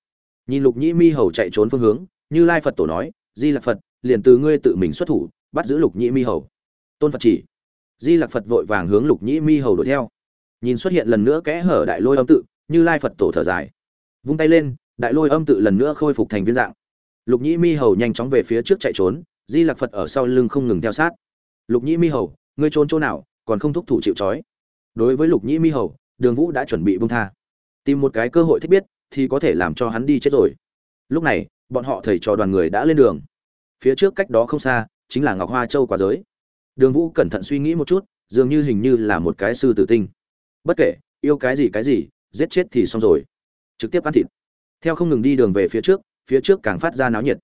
Nhìn lục nhĩ mi hầu chạy trốn phương hướng, như lai phật tổ nói, di Lặc phật, liền từ ngươi tự mình xuất thủ, bắt giữ lục nhĩ mi hầu. Tôn phật chỉ. Di Lặc phật vội vàng hướng lục nhĩ mi hầu đuổi theo. Nhìn xuất hiện lần nữa kẽ hở đại lôi âm tự, như lai phật tổ thở dài. Vung tay lên, đại lôi âm tự lần nữa khôi phục thành viên dạng. Lục nhĩ mi hầu nhanh chóng về phía trước chạy trốn, di Lặc phật ở sau lưng không ngừng theo sát. Lục nhĩ mi hầu, ngươi trốn chỗ nào? Còn không thúc thủ chịu trói. Đối với lục nhĩ mi hầu, đường vũ đã chuẩn bị bung tha. Tìm một cái cơ hội thích biết, thì có thể làm cho hắn đi chết rồi. Lúc này, bọn họ thầy trò đoàn người đã lên đường. Phía trước cách đó không xa, chính là ngọc hoa châu quả giới. Đường vũ cẩn thận suy nghĩ một chút, dường như hình như là một cái sư tử tinh. Bất kể, yêu cái gì cái gì, giết chết thì xong rồi. Trực tiếp ăn thịt. Theo không ngừng đi đường về phía trước phía trước càng phát ra náo nhiệt.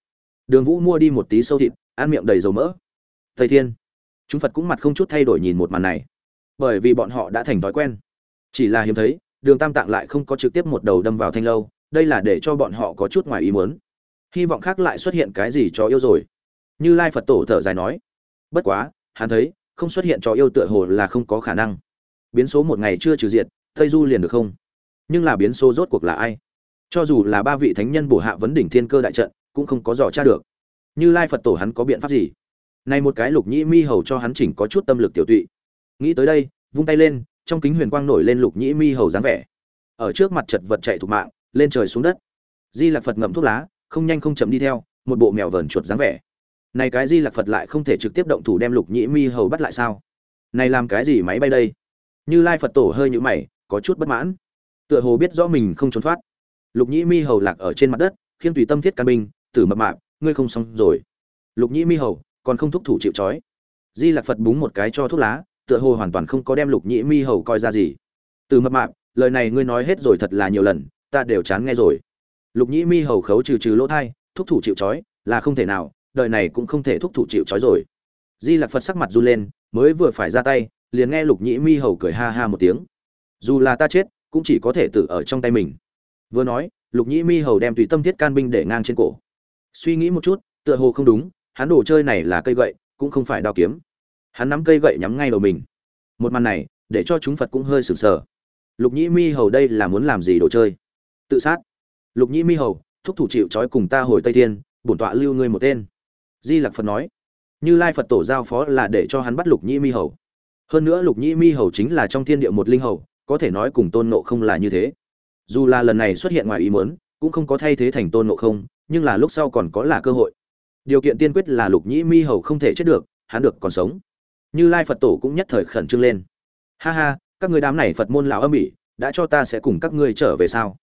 Đường vũ mua đi một tí sâu thịt, ăn miệng đầy dầu mỡ. Thầy thiên chúng phật cũng mặt không chút thay đổi nhìn một màn này bởi vì bọn họ đã thành thói quen chỉ là hiếm thấy đường tam tạng lại không có trực tiếp một đầu đâm vào thanh lâu đây là để cho bọn họ có chút ngoài ý muốn hy vọng khác lại xuất hiện cái gì cho yêu rồi như lai phật tổ thở dài nói bất quá hắn thấy không xuất hiện cho yêu tựa hồ là không có khả năng biến số một ngày chưa trừ diệt tây du liền được không nhưng là biến số rốt cuộc là ai cho dù là ba vị thánh nhân bổ hạ vấn đỉnh thiên cơ đại trận cũng không có dò tra được như lai phật tổ hắn có biện pháp gì này một cái lục nhĩ mi hầu cho hắn chỉnh có chút tâm lực tiểu tụy. Nghĩ tới đây, vung tay lên, trong kính huyền quang nổi lên lục nhĩ mi hầu dáng vẻ. Ở trước mặt chật vật chạy thục mạng, lên trời xuống đất. Di lạc phật ngậm thuốc lá, không nhanh không chậm đi theo, một bộ mèo vờn chuột dáng vẻ. Này cái di lạc phật lại không thể trực tiếp động thủ đem lục nhĩ mi hầu bắt lại sao? Này làm cái gì máy bay đây? Như lai phật tổ hơi nhũ mày, có chút bất mãn. Tựa hồ biết rõ mình không trốn thoát. Lục nhĩ mi hầu lạc ở trên mặt đất khiến tùy tâm thiết căn binh, tử mập mạp, ngươi không xong rồi. Lục nhĩ mi hầu còn không thúc thủ chịu trói. Di lạc phật búng một cái cho thuốc lá, tựa hồ hoàn toàn không có đem lục nhĩ mi hầu coi ra gì. Từ mập mạp, lời này ngươi nói hết rồi thật là nhiều lần, ta đều chán nghe rồi. Lục nhĩ mi hầu khấu trừ trừ lỗ thai, thúc thủ chịu trói, là không thể nào, đời này cũng không thể thúc thủ chịu trói rồi. Di lạc phật sắc mặt run lên, mới vừa phải ra tay, liền nghe lục nhĩ mi hầu cười ha ha một tiếng. Dù là ta chết, cũng chỉ có thể tự ở trong tay mình. Vừa nói, lục nhĩ mi hầu đem tùy tâm thiết can binh để ngang trên cổ. Suy nghĩ một chút, tựa hồ không đúng hắn đồ chơi này là cây gậy, cũng không phải đao kiếm. Hắn nắm cây gậy nhắm ngay đầu mình. Một màn này, để cho chúng phật cũng hơi sừng sờ. Lục nhĩ mi hầu đây là muốn làm gì đồ chơi? Tự sát. Lục nhĩ mi hầu, thúc thủ chịu trói cùng ta hồi tây thiên, bổn tọa lưu ngươi một tên. Di lặc phật nói. Như lai phật tổ giao phó là để cho hắn bắt lục nhĩ mi hầu. Hơn nữa lục nhĩ mi hầu chính là trong thiên địa một linh hầu, có thể nói cùng tôn nộ không là như thế. Dù là lần này xuất hiện ngoài ý muốn, cũng không có thay thế thành tôn nộ không, nhưng là lúc sau còn có là cơ hội điều kiện tiên quyết là lục nhĩ mi hầu không thể chết được, hắn được còn sống. Như lai phật tổ cũng nhất thời khẩn trương lên. Ha ha, các người đám này phật môn lão âm ỉ, đã cho ta sẽ cùng các ngươi trở về sao?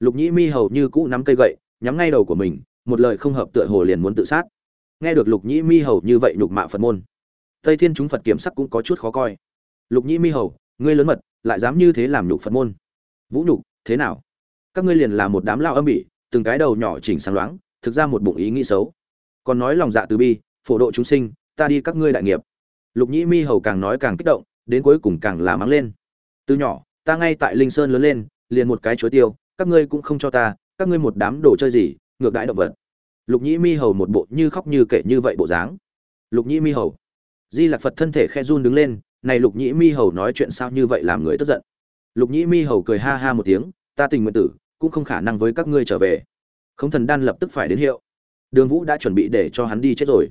Lục nhĩ mi hầu như cũ nắm cây gậy, nhắm ngay đầu của mình, một lời không hợp tựa hồ liền muốn tự sát. Nghe được lục nhĩ mi hầu như vậy nhục mạ phật môn, tây thiên chúng phật kiểm sắc cũng có chút khó coi. Lục nhĩ mi hầu, ngươi lớn mật, lại dám như thế làm nhục phật môn. Vũ nhục, thế nào? Các ngươi liền là một đám lao âm ỉ, từng cái đầu nhỏ chỉnh sáng loáng, thực ra một bụng ý nghĩ xấu còn nói lòng dạ từ bi, phổ độ chúng sinh, ta đi các ngươi đại nghiệp. Lục nhĩ mi hầu càng nói càng kích động, đến cuối cùng càng là mắng lên. Từ nhỏ, ta ngay tại linh sơn lớn lên, liền một cái chuối tiêu, các ngươi cũng không cho ta, các ngươi một đám đồ chơi gì, ngược đãi động vật. Lục nhĩ mi hầu một bộ như khóc như kể như vậy bộ dáng. Lục nhĩ mi hầu, di lạc phật thân thể khe run đứng lên, này lục nhĩ mi hầu nói chuyện sao như vậy làm người tức giận. Lục nhĩ mi hầu cười ha ha một tiếng, ta tình nguyện tử, cũng không khả năng với các ngươi trở về. Không thần đan lập tức phải đến hiệu đường vũ đã chuẩn bị để cho hắn đi chết rồi.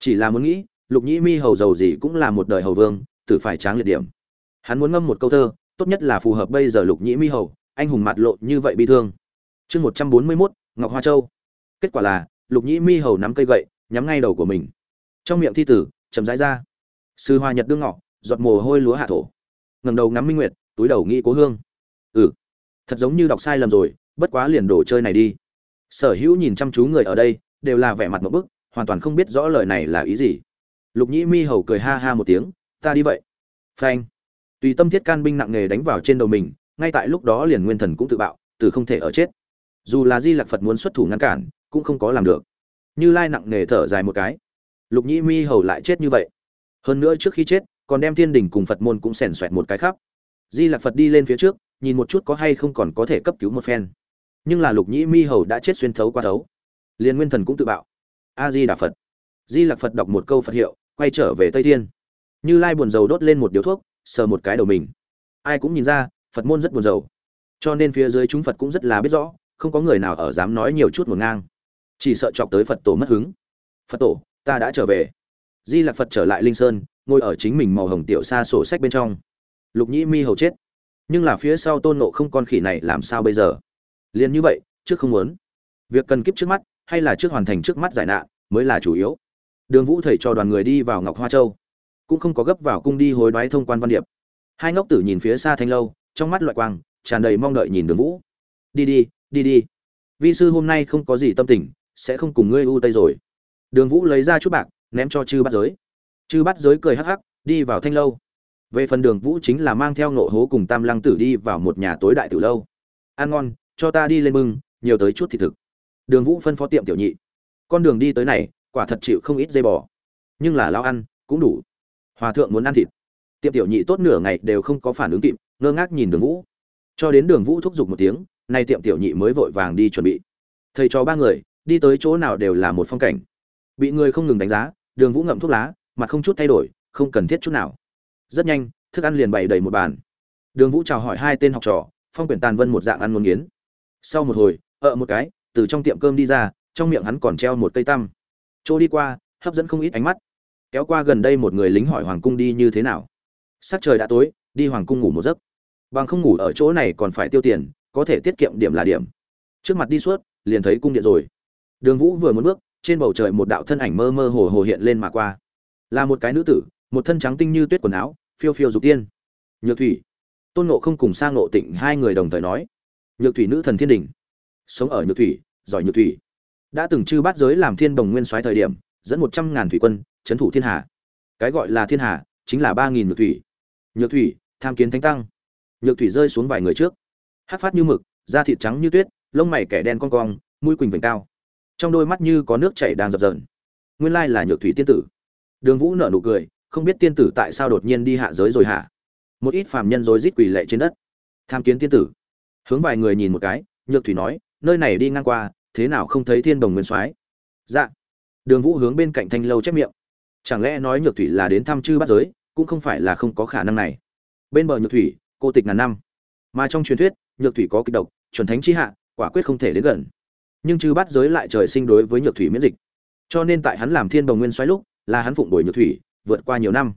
Chỉ là muốn nghĩ, lục nhĩ mi hầu giàu gì cũng là một đời hầu vương, tử phải tráng liệt điểm. Hắn muốn ngâm một câu thơ, tốt nhất là phù hợp bây giờ lục nhĩ mi hầu, anh hùng mặt lộ như vậy bi thương. Chương một trăm bốn mươi mốt, ngọc hoa châu. Kết quả là, lục nhĩ mi hầu nắm cây gậy, nhắm ngay đầu của mình. Trong miệng thi tử chầm rãi ra. Sư hoa nhật đương ngọ, giọt mồ hôi lúa hạ thổ. Ngầm đầu ngắm minh nguyệt, túi đầu nghĩ cố hương. Ừ thật giống như đọc sai lầm rồi, bất quá liền đồ chơi này đi. Sở hữu nhìn chăm chú người ở đây đều là vẻ mặt một bức, hoàn toàn không biết rõ lời này là ý gì. Lục nhĩ mi hầu cười ha ha một tiếng, ta đi vậy. Phanh. Tùy tâm thiết can binh nặng nề đánh vào trên đầu mình, ngay tại lúc đó liền nguyên thần cũng tự bạo, từ không thể ở chết. Dù là di lạc phật muốn xuất thủ ngăn cản, cũng không có làm được. Như lai nặng nề thở dài một cái. Lục nhĩ mi hầu lại chết như vậy. Hơn nữa trước khi chết, còn đem thiên đình cùng phật môn cũng xèn xoẹt một cái khắp. Di lạc phật đi lên phía trước, nhìn một chút có hay không còn có thể cấp cứu một phen. Nhưng là lục nhĩ mi hầu đã chết xuyên thấu qua thấu liền nguyên thần cũng tự bạo. A di đà phật. Di lạc phật đọc một câu phật hiệu, quay trở về tây thiên. Như lai buồn rầu đốt lên một điếu thuốc, sờ một cái đầu mình. Ai cũng nhìn ra, phật môn rất buồn rầu. Cho nên phía dưới chúng phật cũng rất là biết rõ, không có người nào ở dám nói nhiều chút một ngang. Chỉ sợ chọc tới phật tổ mất hứng. Phật tổ, ta đã trở về. Di lạc phật trở lại linh sơn, ngồi ở chính mình màu hồng tiểu xa sổ sách bên trong. Lục nhĩ mi hầu chết. Nhưng là phía sau tôn nộ không con khỉ này làm sao bây giờ? Liền như vậy, trước không muốn. Việc cần kiếp trước mắt hay là trước hoàn thành trước mắt giải nạn mới là chủ yếu. Đường vũ thầy cho đoàn người đi vào ngọc hoa châu cũng không có gấp vào cung đi hối đoái thông quan văn điệp. Hai ngốc tử nhìn phía xa thanh lâu trong mắt loại quang tràn đầy mong đợi nhìn đường vũ. Đi đi đi đi. Vi sư hôm nay không có gì tâm tình sẽ không cùng ngươi u tây rồi. Đường vũ lấy ra chút bạc ném cho chư bắt giới. Chư bắt giới cười hắc hắc đi vào thanh lâu. Về phần đường vũ chính là mang theo nộ hố cùng tam lăng tử đi vào một nhà tối đại tử lâu. Ăn ngon cho ta đi lên mừng, nhiều tới chút thì thực đường vũ phân phó tiệm tiểu nhị. Con đường đi tới này, quả thật chịu không ít dây bò. Nhưng là lao ăn, cũng đủ. Hòa thượng muốn ăn thịt. Tiệm tiểu nhị tốt nửa ngày đều không có phản ứng kịp, ngơ ngác nhìn đường vũ. Cho đến đường vũ thúc giục một tiếng, nay tiệm tiểu nhị mới vội vàng đi chuẩn bị. Thầy cho ba người, đi tới chỗ nào đều là một phong cảnh. Bị người không ngừng đánh giá, đường vũ ngậm thuốc lá, mặt không chút thay đổi, không cần thiết chút nào. Rất nhanh, thức ăn liền bày đầy một bàn. Đường vũ chào hỏi hai tên học trò, phong quyển tàn vân một dạng ăn muốn nghiến. Sau một hồi, ợ một cái từ trong tiệm cơm đi ra, trong miệng hắn còn treo một cây tăm. Chỗ đi qua, hấp dẫn không ít ánh mắt. Kéo qua gần đây một người lính hỏi hoàng cung đi như thế nào. Sắc trời đã tối, đi hoàng cung ngủ một giấc. Bằng không ngủ ở chỗ này còn phải tiêu tiền, có thể tiết kiệm điểm là điểm. Trước mặt đi suốt, liền thấy cung điện rồi. Đường vũ vừa muốn bước, trên bầu trời một đạo thân ảnh mơ mơ hồ hồ hiện lên mà qua. Là một cái nữ tử, một thân trắng tinh như tuyết quần áo, phiêu phiêu dục tiên. Nhược thủy. Tôn nộ không cùng sang nộ tịnh hai người đồng thời nói. Nhược thủy nữ thần thiên đình sống ở nhược thủy, giỏi nhược thủy. Đã từng chư bát giới làm thiên đồng nguyên soái thời điểm, dẫn một trăm ngàn thủy quân trấn thủ thiên hà. Cái gọi là thiên hà, chính là ba nghìn nhược thủy. Nhược thủy, tham kiến thánh tăng. Nhược thủy rơi xuống vài người trước. Hát phát như mực, da thịt trắng như tuyết, lông mày kẻ đen con cong, mũi quỳnh vành cao. Trong đôi mắt như có nước chảy đang dập dờn. Nguyên lai là nhược thủy tiên tử. Đường vũ nở nụ cười, không biết tiên tử tại sao đột nhiên đi hạ giới rồi hả? Một ít phàm nhân rối rít quỳ lệ trên đất. Tham kiến tiên tử. Hướng vài người nhìn một cái, nhược thủy nói nơi này đi ngang qua, thế nào không thấy thiên đồng nguyên soái? Dạ. Đường vũ hướng bên cạnh thanh lâu chép miệng. Chẳng lẽ nói nhược thủy là đến thăm chư bắt giới, cũng không phải là không có khả năng này. Bên bờ nhược thủy, cô tịch ngàn năm. Mà trong truyền thuyết, nhược thủy có kịch độc, chuẩn thánh chi hạ, quả quyết không thể đến gần. Nhưng chư bắt giới lại trời sinh đối với nhược thủy miễn dịch. Cho nên tại hắn làm thiên đồng nguyên xoáy lúc, là hắn phụng đổi nhược thủy, vượt qua nhiều năm.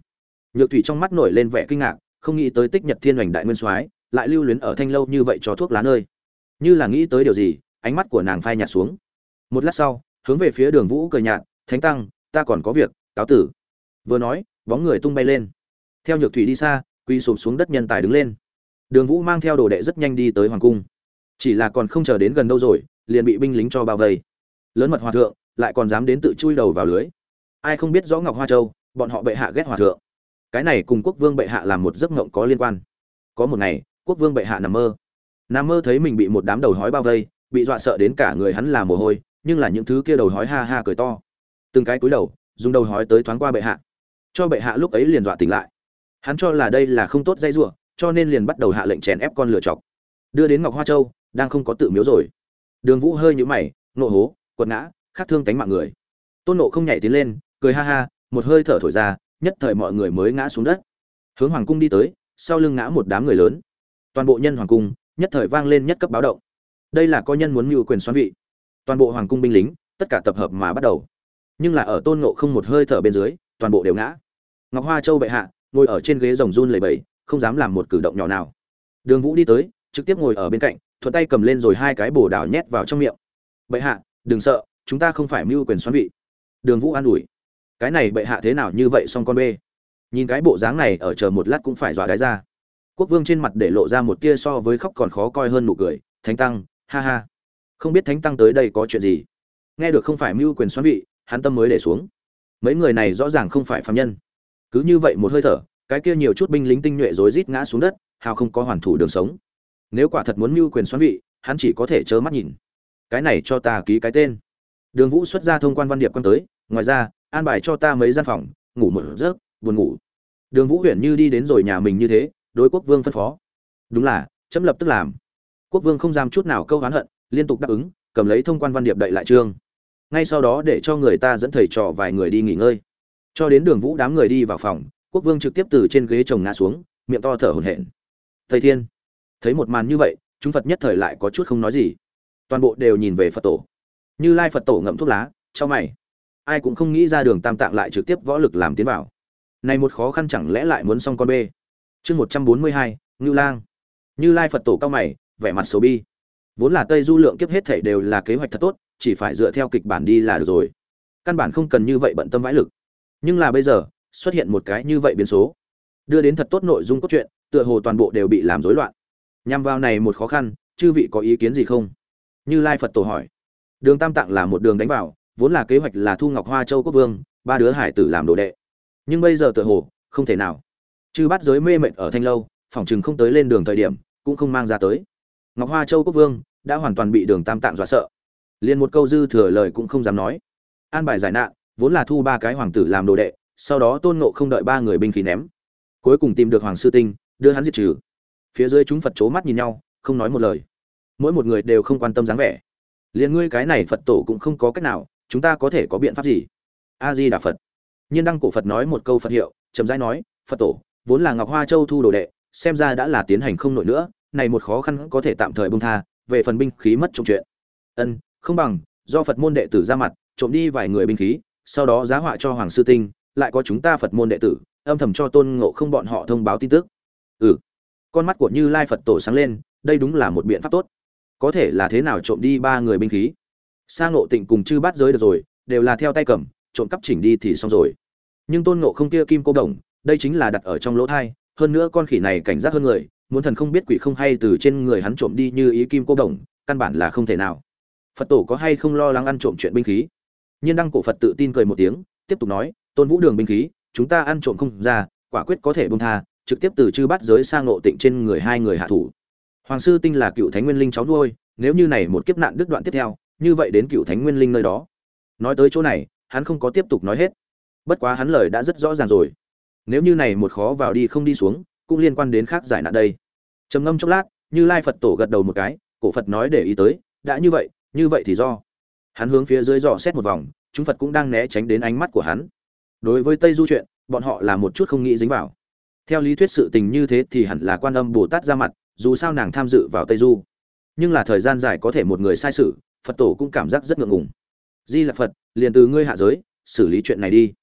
Nhược thủy trong mắt nổi lên vẻ kinh ngạc, không nghĩ tới tích nhật thiên hoành đại nguyên soái, lại lưu luyến ở thanh lâu như vậy cho thuốc lá nơi như là nghĩ tới điều gì, ánh mắt của nàng phai nhạt xuống. Một lát sau, hướng về phía đường vũ cười nhạt, thánh tăng, ta còn có việc, cáo tử. Vừa nói, bóng người tung bay lên. Theo nhược thủy đi xa quy sụp xuống đất nhân tài đứng lên. Đường vũ mang theo đồ đệ rất nhanh đi tới hoàng cung. Chỉ là còn không chờ đến gần đâu rồi, liền bị binh lính cho bao vây. Lớn mật hòa thượng, lại còn dám đến tự chui đầu vào lưới. Ai không biết rõ ngọc hoa châu, bọn họ bệ hạ ghét hòa thượng. Cái này cùng quốc vương bệ hạ làm một giấc ngộng có liên quan. Có một ngày, quốc vương bệ hạ nằm mơ. Nam mơ thấy mình bị một đám đầu hói bao vây, bị dọa sợ đến cả người hắn là mồ hôi, nhưng là những thứ kia đầu hói ha ha cười to. Từng cái cúi đầu, dùng đầu hói tới thoáng qua bệ hạ. Cho bệ hạ lúc ấy liền dọa tỉnh lại. Hắn cho là đây là không tốt dây giụa cho nên liền bắt đầu hạ lệnh chèn ép con lửa chọc. Đưa đến ngọc hoa châu, đang không có tự miếu rồi. Đường vũ hơi nhũ mày, nộ hố, quật ngã, khát thương tánh mạng người. Tôn nộ không nhảy tiến lên, cười ha ha, một hơi thở thổi ra, nhất thời mọi người mới ngã xuống đất. Hướng hoàng cung đi tới, sau lưng ngã một đám người lớn. Toàn bộ nhân hoàng cung nhất thời vang lên nhất cấp báo động. Đây là có nhân muốn mưu quyền xoắn vị. Toàn bộ hoàng cung binh lính, tất cả tập hợp mà bắt đầu. Nhưng là ở tôn ngộ không một hơi thở bên dưới, toàn bộ đều ngã. Ngọc hoa châu bệ hạ, ngồi ở trên ghế rồng run lầy bầy không dám làm một cử động nhỏ nào. Đường vũ đi tới, trực tiếp ngồi ở bên cạnh, thuận tay cầm lên rồi hai cái bồ đào nhét vào trong miệng. Bệ hạ, đừng sợ, chúng ta không phải mưu quyền xoắn vị. Đường vũ an ủi. Cái này bệ hạ thế nào như vậy xong con bê? Nhìn cái bộ dáng này ở chờ một lát cũng phải dọa đáy ra quốc vương trên mặt để lộ ra một tia so với khóc còn khó coi hơn nụ cười, thánh tăng, ha ha. Không biết thánh tăng tới đây có chuyện gì? Nghe được không phải mưu quyền xoắn vị, hắn tâm mới để xuống. Mấy người này rõ ràng không phải phạm nhân. Cứ như vậy một hơi thở, cái kia nhiều chút binh lính tinh nhuệ rối rít ngã xuống đất, hào không có hoàn thủ đường sống. Nếu quả thật muốn mưu quyền xoắn vị, hắn chỉ có thể trơ mắt nhìn. Cái này cho ta ký cái tên. Đường vũ xuất ra thông quan văn điệp quan tới, ngoài ra, an bài cho ta mấy gian phòng, ngủ một giấc, buồn ngủ. Đường vũ huyền như đi đến rồi nhà mình như thế đối quốc vương phân phó. Đúng là, chấm lập tức làm. Quốc vương không dám chút nào câu oán hận, liên tục đáp ứng, cầm lấy thông quan văn điệp đậy lại trương. Ngay sau đó để cho người ta dẫn thầy trò vài người đi nghỉ ngơi. Cho đến đường vũ đám người đi vào phòng, quốc vương trực tiếp từ trên ghế chồng ngã xuống, miệng to thở hổn hển. Thầy thiên, thấy một màn như vậy, chúng phật nhất thời lại có chút không nói gì. Toàn bộ đều nhìn về phật tổ. Như lai phật tổ ngậm thuốc lá cho mày. Ai cũng không nghĩ ra đường tam tạng lại trực tiếp võ lực làm tiến vào. Này một khó khăn chẳng lẽ lại muốn xong con bê? Chương một trăm bốn mươi hai, ngưu lang. Như lai phật tổ cao mày, vẻ mặt xấu bi. Vốn là tây du lượng kiếp hết thảy đều là kế hoạch thật tốt, chỉ phải dựa theo kịch bản đi là được rồi. Căn bản không cần như vậy bận tâm vãi lực. Nhưng là bây giờ, xuất hiện một cái như vậy biến số. Đưa đến thật tốt nội dung cốt truyện, tựa hồ toàn bộ đều bị làm rối loạn. Nhằm vào này một khó khăn, chư vị có ý kiến gì không? Như lai phật tổ hỏi. Đường tam tạng là một đường đánh vào, vốn là kế hoạch là thu ngọc hoa châu quốc vương, ba đứa hải tử làm đồ đệ. Nhưng bây giờ tựa hồ, không thể nào chư bắt giới mê mệt ở thanh lâu, phỏng chừng không tới lên đường thời điểm, cũng không mang ra tới. Ngọc hoa châu quốc vương đã hoàn toàn bị đường tam tạng dọa sợ. Liền một câu dư thừa lời cũng không dám nói. An bài giải nạn, vốn là thu ba cái hoàng tử làm đồ đệ, sau đó tôn nộ không đợi ba người binh khí ném. Cuối cùng tìm được hoàng sư tinh, đưa hắn diệt trừ. Phía dưới chúng phật c mắt nhìn nhau, không nói một lời. Mỗi một người đều không quan tâm dáng vẻ. Liền ngươi cái này phật tổ cũng không có cách nào, chúng ta có thể có biện pháp gì? A di đà phật. Nhiên đăng cổ phật nói một câu phật hiệu, chậm rãi nói, phật tổ vốn là ngọc hoa châu thu đồ đệ, xem ra đã là tiến hành không nổi nữa, này một khó khăn có thể tạm thời bông tha, về phần binh khí mất trong chuyện. Ân, không bằng, do phật môn đệ tử ra mặt, trộm đi vài người binh khí, sau đó giá họa cho hoàng sư tinh, lại có chúng ta phật môn đệ tử, âm thầm cho tôn ngộ không bọn họ thông báo tin tức. Ừ. Con mắt của như lai phật tổ sáng lên, đây đúng là một biện pháp tốt. Có thể là thế nào trộm đi ba người binh khí? Sang ngộ tịnh cùng chư bát giới được rồi, đều là theo tay cầm, trộm cắp chỉnh đi thì xong rồi. Nhưng tôn ngộ không kia kim cô đồng đây chính là đặt ở trong lỗ thai, hơn nữa con khỉ này cảnh giác hơn người, muốn thần không biết quỷ không hay từ trên người hắn trộm đi như ý kim cô đồng, căn bản là không thể nào. Phật tổ có hay không lo lắng ăn trộm chuyện binh khí? Nhiên đăng cổ phật tự tin cười một tiếng, tiếp tục nói, tôn vũ đường binh khí, chúng ta ăn trộm không ra, quả quyết có thể bông tha, trực tiếp từ chư bắt giới sang ngộ tịnh trên người hai người hạ thủ. Hoàng sư tinh là cựu thánh nguyên linh cháu nuôi, nếu như này một kiếp nạn đứt đoạn tiếp theo, như vậy đến cựu thánh nguyên linh nơi đó. Nói tới chỗ này, hắn không có tiếp tục nói hết. Bất quá hắn lời đã rất rõ ràng rồi nếu như này một khó vào đi không đi xuống, cũng liên quan đến khác giải nạn đây. Trầm ngâm chốc lát, như lai phật tổ gật đầu một cái, cổ phật nói để ý tới, đã như vậy như vậy thì do. Hắn hướng phía dưới dò xét một vòng, chúng phật cũng đang né tránh đến ánh mắt của hắn. Đối với tây du chuyện, bọn họ là một chút không nghĩ dính vào. Theo lý thuyết sự tình như thế thì hẳn là quan âm bồ tát ra mặt, dù sao nàng tham dự vào tây du. Nhưng là thời gian dài có thể một người sai sự, phật tổ cũng cảm giác rất ngượng ngùng. Di là phật, liền từ ngươi hạ giới, xử lý chuyện này đi.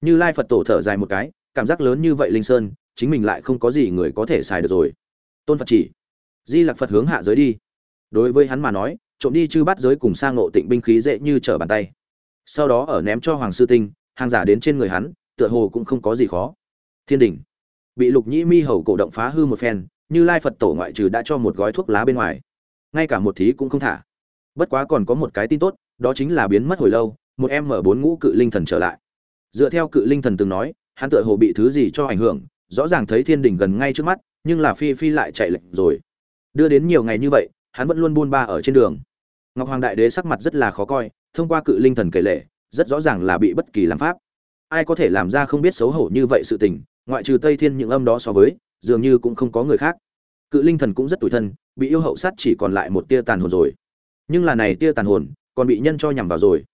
Như lai phật tổ thở dài một cái cảm giác lớn như vậy linh sơn, chính mình lại không có gì người có thể xài được rồi. Tôn phật chỉ, di lặc phật hướng hạ giới đi. Đối với hắn mà nói, trộm đi chư bắt giới cùng sang ngộ tịnh binh khí dễ như trở bàn tay. Sau đó ở ném cho hoàng sư tinh, hàng giả đến trên người hắn, tựa hồ cũng không có gì khó. Thiên đình, bị lục nhĩ mi hầu cổ động phá hư một phen, như lai phật tổ ngoại trừ đã cho một gói thuốc lá bên ngoài, ngay cả một thí cũng không thả. Bất quá còn có một cái tin tốt, đó chính là biến mất hồi lâu, một em mở bốn ngũ cự linh thần trở lại. Dựa theo cự linh thần từng nói hắn tựa hồ bị thứ gì cho ảnh hưởng, rõ ràng thấy thiên đình gần ngay trước mắt, nhưng là phi phi lại chạy lệch rồi. Đưa đến nhiều ngày như vậy, hắn vẫn luôn buôn ba ở trên đường. Ngọc hoàng đại đế sắc mặt rất là khó coi, thông qua cự linh thần kể lệ, rất rõ ràng là bị bất kỳ làm pháp. Ai có thể làm ra không biết xấu hổ như vậy sự tình, ngoại trừ tây thiên những âm đó so với, dường như cũng không có người khác. Cự linh thần cũng rất tủi thân, bị yêu hậu sát chỉ còn lại một tia tàn hồn rồi. Nhưng là này tia tàn hồn, còn bị nhân cho nhằm vào rồi.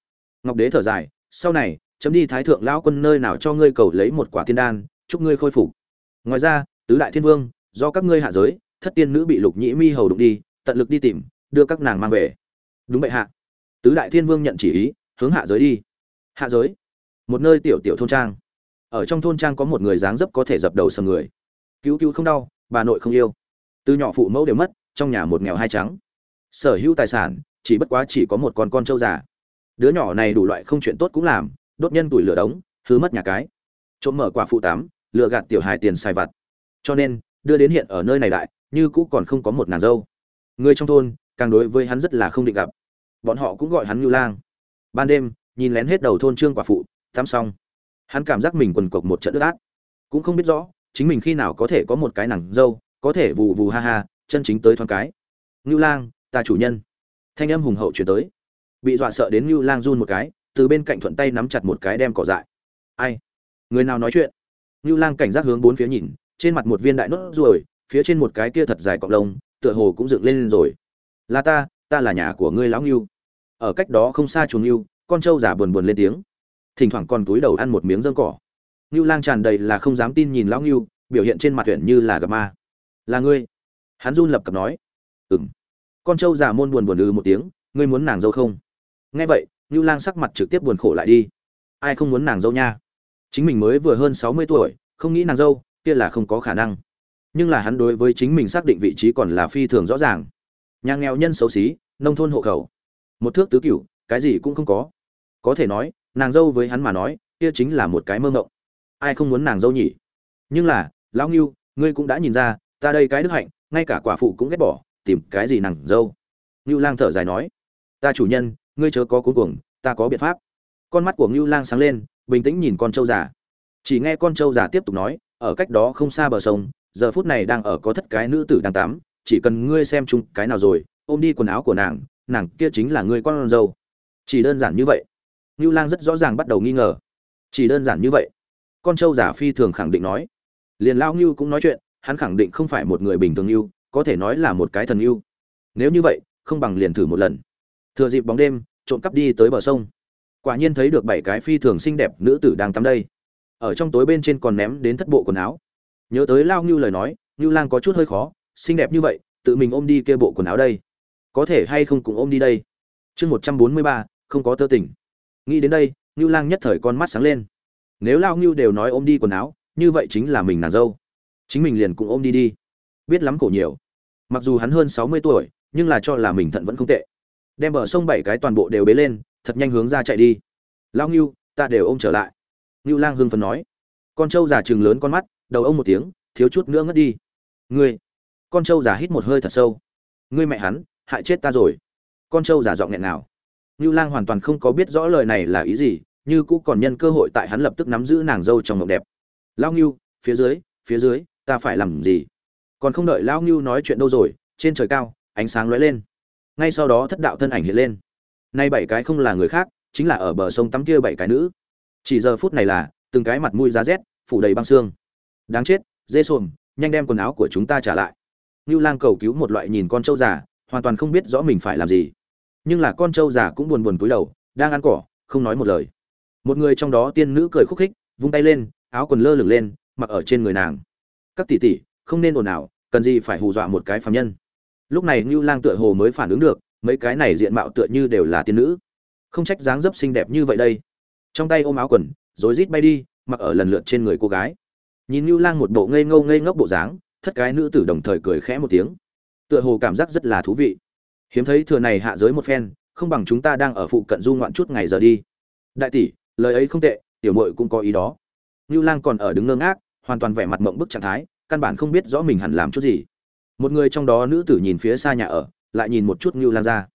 Ngọc đế thở dài, sau này chấm đi thái thượng lão quân nơi nào cho ngươi cầu lấy một quả thiên đan, chúc ngươi khôi phục. Ngoài ra, tứ đại thiên vương, do các ngươi hạ giới, thất tiên nữ bị lục nhĩ mi hầu đụng đi, tận lực đi tìm, đưa các nàng mang về. Đúng vậy hạ. Tứ đại thiên vương nhận chỉ ý, hướng hạ giới đi. Hạ giới? Một nơi tiểu tiểu thôn trang. Ở trong thôn trang có một người dáng dấp có thể dập đầu sầm người. Cứu cứu không đau, bà nội không yêu. Từ nhỏ phụ mẫu đều mất, trong nhà một nghèo hai trắng. Sở hữu tài sản, chỉ bất quá chỉ có một con con trâu già. Đứa nhỏ này đủ loại không chuyện tốt cũng làm đốt nhân tuổi lửa đống hứa mất nhà cái. Trộm mở quả phụ tám, lừa gạt tiểu hài tiền xài vặt. Cho nên, đưa đến hiện ở nơi này đại, như cũ còn không có một nàng dâu. Người trong thôn, càng đối với hắn rất là không định gặp. Bọn họ cũng gọi hắn ngưu lang. Ban đêm, nhìn lén hết đầu thôn trương quả phụ tắm xong. Hắn cảm giác mình quần cộc một trận ướt át. Cũng không biết rõ, chính mình khi nào có thể có một cái nàng dâu, có thể vù vù ha ha, chân chính tới thoáng cái. Ngưu lang, ta chủ nhân. Thanh âm hùng hậu chuyển tới. Bị dọa sợ đến ngưu lang run một cái từ bên cạnh thuận tay nắm chặt một cái đem cỏ dại. Ai? Người nào nói chuyện? Ngưu lang cảnh giác hướng bốn phía nhìn, trên mặt một viên đại nốt ruồi, phía trên một cái kia thật dài cọng lông, tựa hồ cũng dựng lên rồi. Là ta ta là nhà của ngươi lão ngưu. Ở cách đó không xa chuồng ngưu, con trâu giả buồn buồn lên tiếng. Thỉnh thoảng còn túi đầu ăn một miếng dơm cỏ. Ngưu lang tràn đầy là không dám tin nhìn lão ngưu, biểu hiện trên mặt tuyển như là gặp ma. Là ngươi? Hắn run lập cập nói. Ừm. Con trâu già môn buồn buồn ư một tiếng, ngươi muốn nàng dâu không? Nghe vậy ngưu lang sắc mặt trực tiếp buồn khổ lại đi. Ai không muốn nàng dâu nha? Chính mình mới vừa hơn sáu mươi tuổi, không nghĩ nàng dâu, kia là không có khả năng. Nhưng là hắn đối với chính mình xác định vị trí còn là phi thường rõ ràng. Nhà nghèo nhân xấu xí, nông thôn hộ khẩu. Một thước tứ cửu, cái gì cũng không có. Có thể nói, nàng dâu với hắn mà nói, kia chính là một cái mơ mộng. ai không muốn nàng dâu nhỉ? Nhưng là, lão ngưu, ngươi cũng đã nhìn ra, ta đây cái đức hạnh, ngay cả quả phụ cũng ghét bỏ, tìm cái gì nàng dâu? Ngưu lang thở dài nói, ta chủ nhân ngươi chớ có cuối cùng ta có biện pháp. Con mắt của ngưu lang sáng lên, bình tĩnh nhìn con trâu già. Chỉ nghe con trâu già tiếp tục nói, ở cách đó không xa bờ sông, giờ phút này đang ở có thất cái nữ tử đang tắm, chỉ cần ngươi xem chung cái nào rồi, ôm đi quần áo của nàng nàng kia chính là ngươi con dâu. Chỉ đơn giản như vậy. Ngưu lang rất rõ ràng bắt đầu nghi ngờ. Chỉ đơn giản như vậy. Con trâu giả phi thường khẳng định nói. Liền lao ngưu cũng nói chuyện, hắn khẳng định không phải một người bình thường ngưu, có thể nói là một cái thần ngưu. Nếu như vậy, không bằng liền thử một lần thừa dịp bóng đêm, trộm cắp đi tới bờ sông. Quả nhiên thấy được bảy cái phi thường xinh đẹp nữ tử đang tắm đây. Ở trong tối bên trên còn ném đến thất bộ quần áo. Nhớ tới lao ngưu lời nói, ngưu lang có chút hơi khó, xinh đẹp như vậy, tự mình ôm đi kia bộ quần áo đây. Có thể hay không cùng ôm đi đây. Chương một trăm bốn mươi ba, không có tơ tỉnh. Nghĩ đến đây, ngưu lang nhất thời con mắt sáng lên. Nếu lao ngưu đều nói ôm đi quần áo, như vậy chính là mình nàng dâu. Chính mình liền cũng ôm đi đi. Biết lắm cổ nhiều. Mặc dù hắn hơn sáu mươi tuổi, nhưng là cho là mình thận vẫn không tệ đem bờ sông bảy cái toàn bộ đều bế lên, thật nhanh hướng ra chạy đi. Lao ngưu, ta đều ôm trở lại. Ngưu lang hưng phấn nói. Con trâu già chừng lớn con mắt, đầu ông một tiếng, thiếu chút nữa ngất đi. Ngươi, con trâu già hít một hơi thật sâu. Ngươi mẹ hắn, hại chết ta rồi. Con trâu già giọng nghẹn nào ngưu lang hoàn toàn không có biết rõ lời này là ý gì, như cũ còn nhân cơ hội tại hắn lập tức nắm giữ nàng dâu trong mộng đẹp. Lao ngưu, phía dưới phía dưới, ta phải làm gì? Còn không đợi lao ngưu nói chuyện đâu rồi, trên trời cao, ánh sáng lóe lên ngay sau đó thất đạo thân ảnh hiện lên. Nay bảy cái không là người khác, chính là ở bờ sông tắm kia bảy cái nữ. Chỉ giờ phút này là, từng cái mặt mũi giá rét, phủ đầy băng xương. Đáng chết, dê xồm, nhanh đem quần áo của chúng ta trả lại. Ngưu lang cầu cứu một loại nhìn con trâu già, hoàn toàn không biết rõ mình phải làm gì. Nhưng là con trâu già cũng buồn buồn cúi đầu, đang ăn cỏ, không nói một lời. Một người trong đó tiên nữ cười khúc khích, vung tay lên, áo quần lơ lửng lên, mặc ở trên người nàng. Các tỷ tỷ, không nên ồn ào, cần gì phải hù dọa một cái phạm nhân? Lúc này ngưu lang tựa hồ mới phản ứng được, mấy cái này diện mạo tựa như đều là tiên nữ. Không trách dáng dấp xinh đẹp như vậy đây. Trong tay ôm áo quần, rối rít bay đi, mặc ở lần lượt trên người cô gái. Nhìn ngưu lang một bộ ngây ngô ngây ngốc bộ dáng, thất cái nữ tử đồng thời cười khẽ một tiếng. Tựa hồ cảm giác rất là thú vị. Hiếm thấy thừa này hạ giới một phen, không bằng chúng ta đang ở phụ cận du ngoạn chút ngày giờ đi. Đại tỷ, lời ấy không tệ, tiểu mội cũng có ý đó. Ngưu lang còn ở đứng ngơ ngác, hoàn toàn vẻ mặt mộng bức trạng thái, căn bản không biết rõ mình hẳn làm chút gì một người trong đó nữ tử nhìn phía xa nhà ở, lại nhìn một chút ngưu lang ra.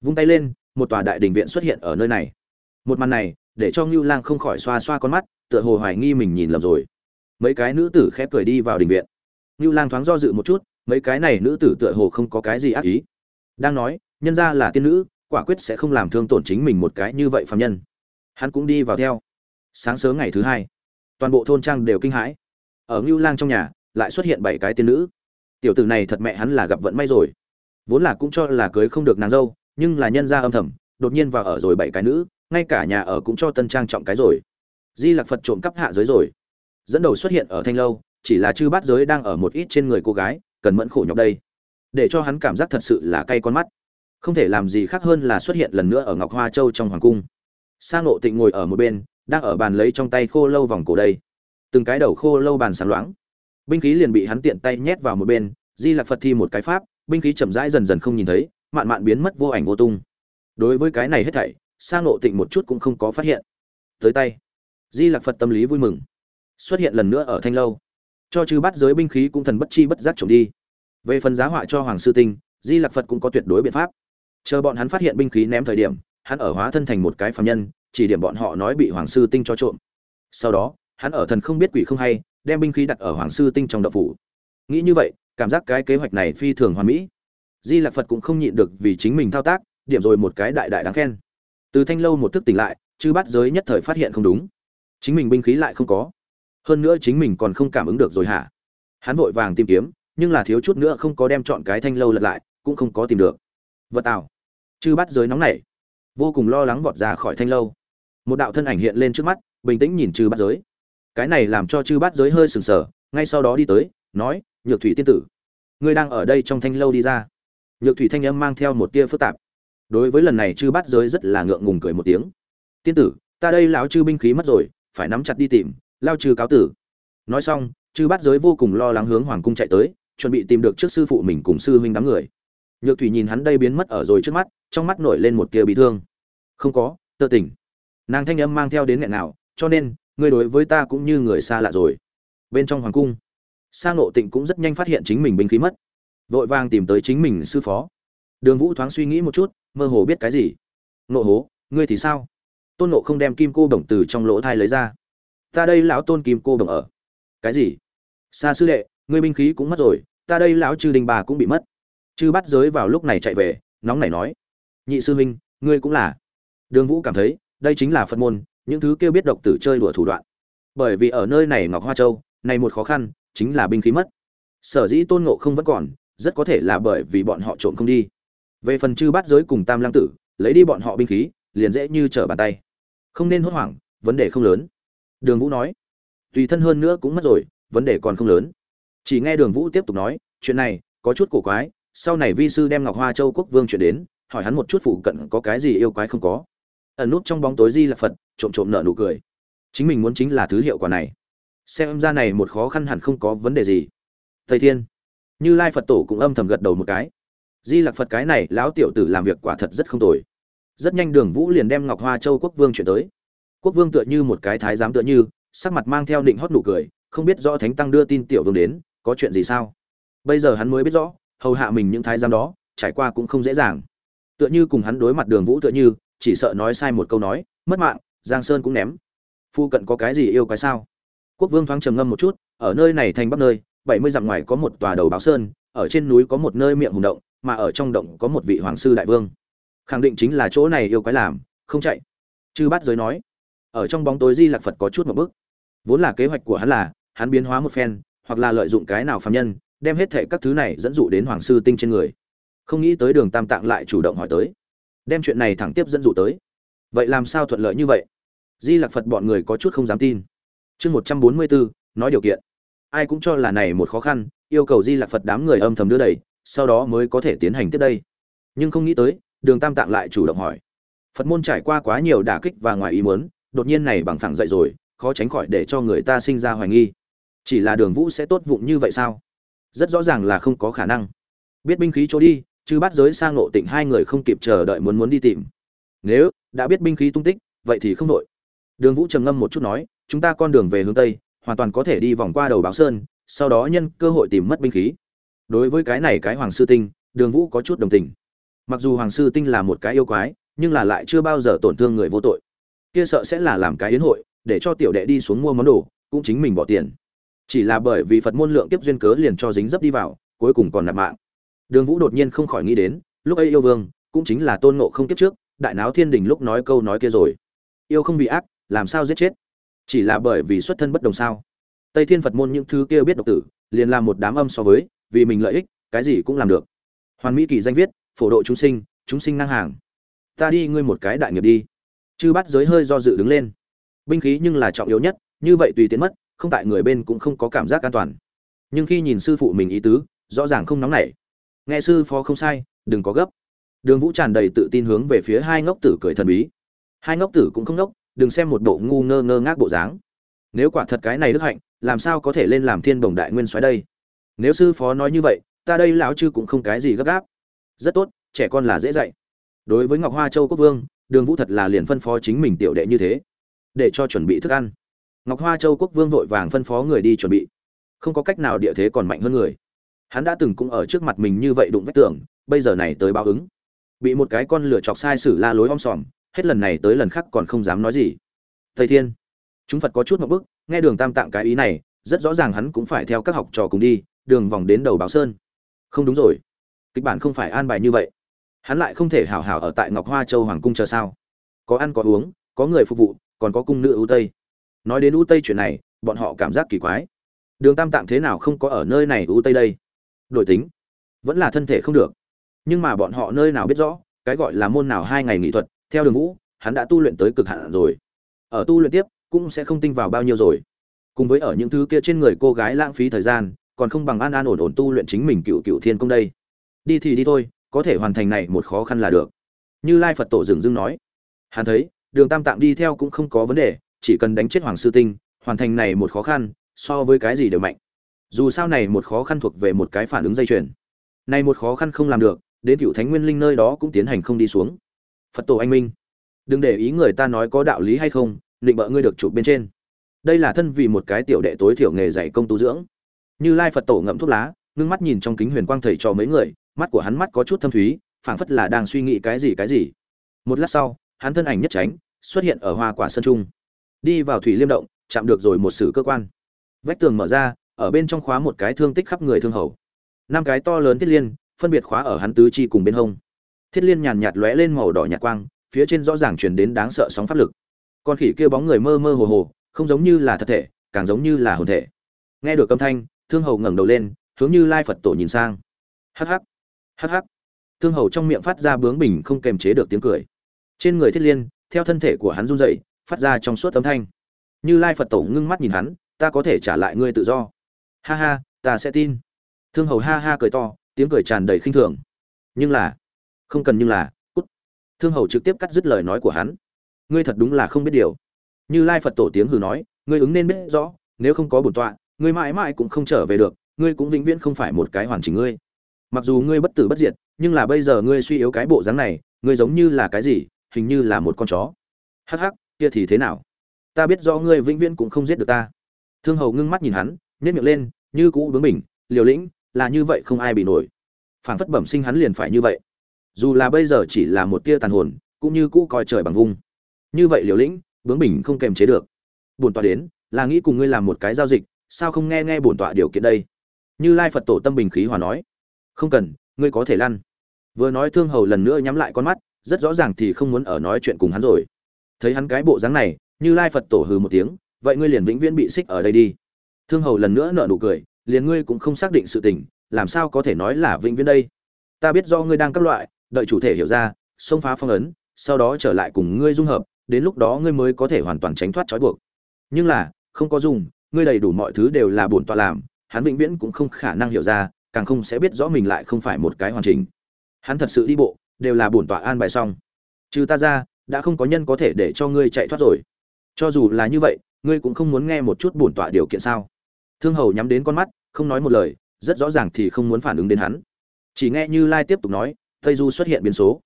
Vung tay lên, một tòa đại đình viện xuất hiện ở nơi này. Một màn này, để cho ngưu lang không khỏi xoa xoa con mắt, tựa hồ hoài nghi mình nhìn lầm rồi. Mấy cái nữ tử khẽ cười đi vào đình viện. Ngưu lang thoáng do dự một chút, mấy cái này nữ tử tựa hồ không có cái gì ác ý. Đang nói, nhân ra là tiên nữ, quả quyết sẽ không làm thương tổn chính mình một cái như vậy phạm nhân. Hắn cũng đi vào theo. Sáng sớm ngày thứ hai, toàn bộ thôn trang đều kinh hãi. Ở ngưu lang trong nhà, lại xuất hiện bảy cái tiên nữ tiểu tử này thật mẹ hắn là gặp vận may rồi. Vốn là cũng cho là cưới không được nàng dâu, nhưng là nhân gia âm thầm, đột nhiên vào ở rồi bảy cái nữ, ngay cả nhà ở cũng cho tân trang trọng cái rồi. Di lạc phật trộm cắp hạ giới rồi. Dẫn đầu xuất hiện ở thanh lâu, chỉ là chư bát giới đang ở một ít trên người cô gái, cần mẫn khổ nhọc đây. Để cho hắn cảm giác thật sự là cay con mắt. Không thể làm gì khác hơn là xuất hiện lần nữa ở ngọc hoa châu trong hoàng cung. Sang ngộ tịnh ngồi ở một bên, đang ở bàn lấy trong tay khô lâu vòng cổ đây. Từng cái đầu khô lâu bàn sáng loáng binh khí liền bị hắn tiện tay nhét vào một bên, di lạc phật thi một cái pháp, binh khí chậm rãi dần dần không nhìn thấy, mạn mạn biến mất vô ảnh vô tung. Đối với cái này hết thảy sang ngộ tịnh một chút cũng không có phát hiện. Tới tay. Di lạc phật tâm lý vui mừng. Xuất hiện lần nữa ở thanh lâu. Cho chư bắt giới binh khí cũng thần bất chi bất giác trộm đi. Về phần giá họa cho hoàng sư tinh, di lạc phật cũng có tuyệt đối biện pháp. Chờ bọn hắn phát hiện binh khí ném thời điểm, hắn ở hóa thân thành một cái phạm nhân, chỉ điểm bọn họ nói bị hoàng sư tinh cho trộm. Sau đó, hắn ở thần không biết quỷ không hay đem binh khí đặt ở hoàng sư tinh trong đậu phủ. Nghĩ như vậy, cảm giác cái kế hoạch này phi thường hoàn mỹ. Di lạc phật cũng không nhịn được vì chính mình thao tác, điểm rồi một cái đại đại đáng khen. Từ thanh lâu một thức tỉnh lại, chư bắt giới nhất thời phát hiện không đúng. Chính mình binh khí lại không có. Hơn nữa chính mình còn không cảm ứng được rồi hả? Hắn vội vàng tìm kiếm, nhưng là thiếu chút nữa không có đem chọn cái thanh lâu lật lại, cũng không có tìm được. Vật tào. Chư bắt giới nóng nảy. Vô cùng lo lắng vọt ra khỏi thanh lâu. Một đạo thân ảnh hiện lên trước mắt, bình tĩnh nhìn chư bắt giới cái này làm cho chư bát giới hơi sừng sờ, ngay sau đó đi tới, nói, nhược thủy tiên tử, ngươi đang ở đây trong thanh lâu đi ra. Nhược thủy thanh âm mang theo một tia phức tạp. Đối với lần này chư bát giới rất là ngượng ngùng cười một tiếng. Tiên tử, ta đây lão chư binh khí mất rồi, phải nắm chặt đi tìm, lao trừ cáo tử. Nói xong, chư bát giới vô cùng lo lắng hướng hoàng cung chạy tới, chuẩn bị tìm được trước sư phụ mình cùng sư huynh đám người. Nhược thủy nhìn hắn đây biến mất ở rồi trước mắt, trong mắt nổi lên một tia bị thương. Không có, tơ tỉnh. Nàng thanh âm mang theo đến nghẹn nào, cho nên ngươi đối với ta cũng như người xa lạ rồi. Bên trong hoàng cung, sa ngộ tịnh cũng rất nhanh phát hiện chính mình binh khí mất, vội vàng tìm tới chính mình sư phó. Đường vũ thoáng suy nghĩ một chút, mơ hồ biết cái gì. Nộ hố, ngươi thì sao? Tôn nộ không đem kim cô bổng từ trong lỗ thai lấy ra. Ta đây lão tôn kim cô bổng ở. Cái gì? Xa sư đệ, ngươi binh khí cũng mất rồi, ta đây lão chư đình bà cũng bị mất. Chư bắt giới vào lúc này chạy về, nóng nảy nói. Nhị sư huynh, ngươi cũng là. Đường vũ cảm thấy, đây chính là phật môn những thứ kêu biết độc tử chơi đùa thủ đoạn. Bởi vì ở nơi này ngọc hoa châu, này một khó khăn chính là binh khí mất. Sở dĩ tôn ngộ không vẫn còn, rất có thể là bởi vì bọn họ trộm không đi. Về phần chư bát giới cùng tam lăng tử, lấy đi bọn họ binh khí, liền dễ như trở bàn tay. Không nên hốt hoảng, vấn đề không lớn. Đường vũ nói, tùy thân hơn nữa cũng mất rồi, vấn đề còn không lớn. Chỉ nghe đường vũ tiếp tục nói, chuyện này, có chút cổ quái, sau này vi sư đem ngọc hoa châu quốc vương chuyện đến, hỏi hắn một chút phụ cận có cái gì yêu quái không có ẩn nút trong bóng tối di là phật, trộm trộm nợ nụ cười. Chính mình muốn chính là thứ hiệu quả này. Xem ra này một khó khăn hẳn không có vấn đề gì. Thầy thiên, như lai phật tổ cũng âm thầm gật đầu một cái. Di lặc phật cái này, lão tiểu tử làm việc quả thật rất không tồi. Rất nhanh đường vũ liền đem ngọc hoa châu quốc vương chuyển tới. Quốc vương tựa như một cái thái giám tựa như, sắc mặt mang theo định hót nụ cười, không biết rõ thánh tăng đưa tin tiểu vương đến, có chuyện gì sao? Bây giờ hắn mới biết rõ, hầu hạ mình những thái giám đó, trải qua cũng không dễ dàng. Tựa như cùng hắn đối mặt đường vũ tựa như chỉ sợ nói sai một câu nói, mất mạng, giang sơn cũng ném. Phu cận có cái gì yêu cái sao? Quốc vương thoáng trầm ngâm một chút, ở nơi này thành bắc nơi, bảy mươi dặm ngoài có một tòa đầu báo sơn, ở trên núi có một nơi miệng hùng động, mà ở trong động có một vị hoàng sư đại vương. Khẳng định chính là chỗ này yêu quái làm, không chạy. Chư bát giới nói. Ở trong bóng tối di lạc phật có chút một bước. Vốn là kế hoạch của hắn là, hắn biến hóa một phen, hoặc là lợi dụng cái nào phạm nhân, đem hết thệ các thứ này dẫn dụ đến hoàng sư tinh trên người. Không nghĩ tới đường tam tạng lại chủ động hỏi tới đem chuyện này thẳng tiếp dẫn dụ tới. Vậy làm sao thuận lợi như vậy? Di lạc phật bọn người có chút không dám tin. Chương một trăm bốn mươi bốn nói điều kiện. Ai cũng cho là này một khó khăn, yêu cầu di lạc phật đám người âm thầm đưa đẩy, sau đó mới có thể tiến hành tiếp đây. Nhưng không nghĩ tới, đường tam tạng lại chủ động hỏi. Phật môn trải qua quá nhiều đả kích và ngoài ý muốn, đột nhiên này bằng thẳng dậy rồi, khó tránh khỏi để cho người ta sinh ra hoài nghi. Chỉ là đường vũ sẽ tốt vụng như vậy sao? Rất rõ ràng là không có khả năng. Biết binh khí chỗ đi chứ bắt giới sang ngộ tịnh hai người không kịp chờ đợi muốn muốn đi tìm. Nếu đã biết binh khí tung tích, vậy thì không đội đường vũ trầm ngâm một chút nói, chúng ta con đường về hướng tây, hoàn toàn có thể đi vòng qua đầu báo sơn, sau đó nhân cơ hội tìm mất binh khí. Đối với cái này cái hoàng sư tinh, đường vũ có chút đồng tình. Mặc dù hoàng sư tinh là một cái yêu quái, nhưng là lại chưa bao giờ tổn thương người vô tội. Kia sợ sẽ là làm cái yến hội, để cho tiểu đệ đi xuống mua món đồ, cũng chính mình bỏ tiền. Chỉ là bởi vì phật môn lượng kiếp duyên cớ liền cho dính dấp đi vào, cuối cùng còn nạp mạng đường vũ đột nhiên không khỏi nghĩ đến, lúc ấy yêu vương cũng chính là tôn ngộ không kiếp trước, đại náo thiên đình lúc nói câu nói kia rồi. Yêu không bị ác, làm sao giết chết? Chỉ là bởi vì xuất thân bất đồng sao? Tây thiên phật môn những thứ kia biết độc tử, liền làm một đám âm so với, vì mình lợi ích, cái gì cũng làm được. Hoàn mỹ kỳ danh viết, phổ độ chúng sinh chúng sinh năng hàng. Ta đi ngươi một cái đại nghiệp đi. Chư bắt giới hơi do dự đứng lên. Binh khí nhưng là trọng yếu nhất, như vậy tùy tiện mất, không tại người bên cũng không có cảm giác an toàn. Nhưng khi nhìn sư phụ mình ý tứ, rõ ràng không nóng nảy nghe sư phó không sai, đừng có gấp. Đường vũ tràn đầy tự tin hướng về phía hai ngốc tử cười thần bí. Hai ngốc tử cũng không ngốc đừng xem một bộ ngu ngơ ngơ ngác bộ dáng. Nếu quả thật cái này đức hạnh, làm sao có thể lên làm thiên bồng đại nguyên soái đây? Nếu sư phó nói như vậy, ta đây lão chư cũng không cái gì gấp gáp. Rất tốt, trẻ con là dễ dạy. Đối với ngọc hoa châu quốc vương, đường vũ thật là liền phân phó chính mình tiểu đệ như thế. Để cho chuẩn bị thức ăn. Ngọc hoa châu quốc vương vội vàng phân phó người đi chuẩn bị. Không có cách nào địa thế còn mạnh hơn người hắn đã từng cũng ở trước mặt mình như vậy đụng vách tường, bây giờ này tới báo ứng. Bị một cái con lửa chọc sai sử la lối om sòm, hết lần này tới lần khác còn không dám nói gì. Thầy thiên, chúng phật có chút một bức, nghe đường tam tạng cái ý này, rất rõ ràng hắn cũng phải theo các học trò cùng đi, đường vòng đến đầu báo sơn. Không đúng rồi. Kịch bản không phải an bài như vậy. Hắn lại không thể hảo hảo ở tại ngọc hoa châu hoàng cung chờ sao? Có ăn có uống, có người phục vụ, còn có cung nữ ưu tây. Nói đến ưu tây chuyện này, bọn họ cảm giác kỳ quái. Đường tam tạng thế nào không có ở nơi này ưu tây đây? Đổi tính. Vẫn là thân thể không được. Nhưng mà bọn họ nơi nào biết rõ, cái gọi là môn nào hai ngày nghỉ thuật, theo đường vũ, hắn đã tu luyện tới cực hạn rồi. Ở tu luyện tiếp, cũng sẽ không tinh vào bao nhiêu rồi. Cùng với ở những thứ kia trên người cô gái lãng phí thời gian, còn không bằng an an ổn ổn tu luyện chính mình cựu cựu thiên công đây. Đi thì đi thôi, có thể hoàn thành này một khó khăn là được. Như lai phật tổ dừng dưng nói. Hắn thấy, đường tam tạng đi theo cũng không có vấn đề, chỉ cần đánh chết hoàng sư tinh, hoàn thành này một khó khăn, so với cái gì đều mạnh dù sao này một khó khăn thuộc về một cái phản ứng dây chuyền. Này một khó khăn không làm được, đến cựu thánh nguyên linh nơi đó cũng tiến hành không đi xuống. Phật tổ anh minh, đừng để ý người ta nói có đạo lý hay không, định bợ ngươi được chụp bên trên. Đây là thân vì một cái tiểu đệ tối thiểu nghề dạy công tu dưỡng. Như lai phật tổ ngậm thuốc lá, ngưng mắt nhìn trong kính huyền quang thầy cho mấy người, mắt của hắn mắt có chút thâm thúy, phảng phất là đang suy nghĩ cái gì cái gì. Một lát sau, hắn thân ảnh nhất tránh, xuất hiện ở hoa quả sân trung. Đi vào thủy liêm động, chạm được rồi một sử cơ quan. Vách tường mở ra ở bên trong khóa một cái thương tích khắp người thương hầu. Năm cái to lớn thiết liên, phân biệt khóa ở hắn tứ chi cùng bên hông. Thiết liên nhàn nhạt lóe lên màu đỏ nhạt quang, phía trên rõ ràng truyền đến đáng sợ sóng pháp lực. Con khỉ kia bóng người mơ mơ hồ hồ, không giống như là thật thể, càng giống như là hồn thể. Nghe được âm thanh, thương hầu ngẩng đầu lên, hướng như lai phật tổ nhìn sang. Hắc hắc hắc hắc. Thương hầu trong miệng phát ra bướng bỉnh không kềm chế được tiếng cười. Trên người thiết liên, theo thân thể của hắn run dậy phát ra trong suốt âm thanh. Như lai phật tổ ngưng mắt nhìn hắn, ta có thể trả lại ngươi tự do ha ha, ta sẽ tin. Thương hầu ha ha cười to, tiếng cười tràn đầy khinh thường. Nhưng là, không cần nhưng là, cút. Thương hầu trực tiếp cắt dứt lời nói của hắn. Ngươi thật đúng là không biết điều. Như lai phật tổ tiếng hừ nói, ngươi ứng nên biết rõ, nếu không có bổn tọa, ngươi mãi mãi cũng không trở về được, ngươi cũng vĩnh viễn không phải một cái hoàn chỉnh ngươi. Mặc dù ngươi bất tử bất diệt, nhưng là bây giờ ngươi suy yếu cái bộ dáng này, ngươi giống như là cái gì, hình như là một con chó. Hắc hắc, kia thì thế nào? Ta biết rõ ngươi vĩnh viễn cũng không giết được ta. Thương hầu ngưng mắt nhìn hắn nhét miệng lên như cũ bướng mình liều lĩnh, là như vậy không ai bị nổi. Phản phất bẩm sinh hắn liền phải như vậy. Dù là bây giờ chỉ là một tia tàn hồn, cũng như cũ coi trời bằng vung. Như vậy liều lĩnh, bướng mình không kềm chế được. Bổn tọa đến, là nghĩ cùng ngươi làm một cái giao dịch, sao không nghe nghe bổn tọa điều kiện đây? Như lai phật tổ tâm bình khí hòa nói. Không cần, ngươi có thể lăn. Vừa nói thương hầu lần nữa nhắm lại con mắt, rất rõ ràng thì không muốn ở nói chuyện cùng hắn rồi. Thấy hắn cái bộ dáng này, như lai phật tổ hừ một tiếng, vậy ngươi liền vĩnh viễn bị xích ở đây đi thương hầu lần nữa nở nụ cười, liền ngươi cũng không xác định sự tình, làm sao có thể nói là vĩnh viễn đây? Ta biết do ngươi đang các loại, đợi chủ thể hiểu ra, xông phá phong ấn, sau đó trở lại cùng ngươi dung hợp, đến lúc đó ngươi mới có thể hoàn toàn tránh thoát trói buộc. Nhưng là, không có dùng, ngươi đầy đủ mọi thứ đều là bổn tọa làm, hắn vĩnh viễn cũng không khả năng hiểu ra, càng không sẽ biết rõ mình lại không phải một cái hoàn chỉnh. Hắn thật sự đi bộ, đều là bổn tọa an bài xong. Trừ ta ra, đã không có nhân có thể để cho ngươi chạy thoát rồi. Cho dù là như vậy, ngươi cũng không muốn nghe một chút bổn tọa điều kiện sao? Thương hầu nhắm đến con mắt, không nói một lời, rất rõ ràng thì không muốn phản ứng đến hắn. Chỉ nghe như lai tiếp tục nói, tây du xuất hiện biến số.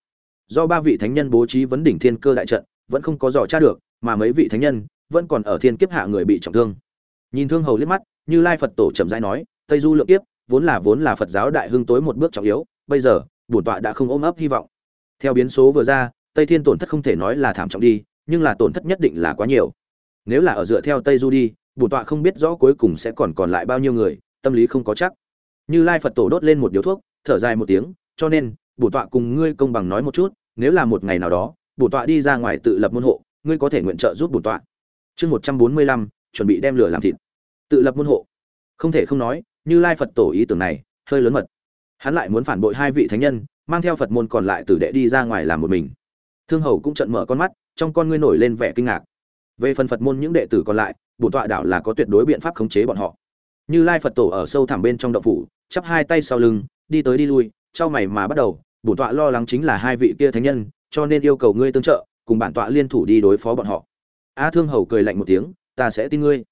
Do ba vị thánh nhân bố trí vấn đỉnh thiên cơ đại trận, vẫn không có dò tra được, mà mấy vị thánh nhân vẫn còn ở thiên kiếp hạ người bị trọng thương. Nhìn thương hầu liếc mắt, như lai phật tổ chậm rãi nói, tây du lượng kiếp, vốn là vốn là phật giáo đại hưng tối một bước trọng yếu, bây giờ, bổn tọa đã không ôm ấp hy vọng. Theo biến số vừa ra, tây thiên tổn thất không thể nói là thảm trọng đi, nhưng là tổn thất nhất định là quá nhiều. Nếu là ở dựa theo tây du đi bổn tọa không biết rõ cuối cùng sẽ còn còn lại bao nhiêu người, tâm lý không có chắc. Như lai phật tổ đốt lên một điếu thuốc, thở dài một tiếng, cho nên bổn tọa cùng ngươi công bằng nói một chút, nếu là một ngày nào đó bổn tọa đi ra ngoài tự lập môn hộ, ngươi có thể nguyện trợ giúp bổn tọa. Chương một trăm bốn mươi lăm, chuẩn bị đem lửa làm thịt. Tự lập môn hộ. Không thể không nói, như lai phật tổ ý tưởng này, hơi lớn mật. Hắn lại muốn phản bội hai vị thánh nhân, mang theo phật môn còn lại tử đệ đi ra ngoài làm một mình. Thương hầu cũng trận mở con mắt, trong con ngươi nổi lên vẻ kinh ngạc. Về phần phật môn những đệ tử còn lại bổn tọa đảo là có tuyệt đối biện pháp khống chế bọn họ. Như lai phật tổ ở sâu thẳm bên trong động phủ, chắp hai tay sau lưng, đi tới đi lui, trao mày mà bắt đầu bổn tọa lo lắng chính là hai vị kia thánh nhân, cho nên yêu cầu ngươi tương trợ, cùng bản tọa liên thủ đi đối phó bọn họ. A thương hầu cười lạnh một tiếng, ta sẽ tin ngươi.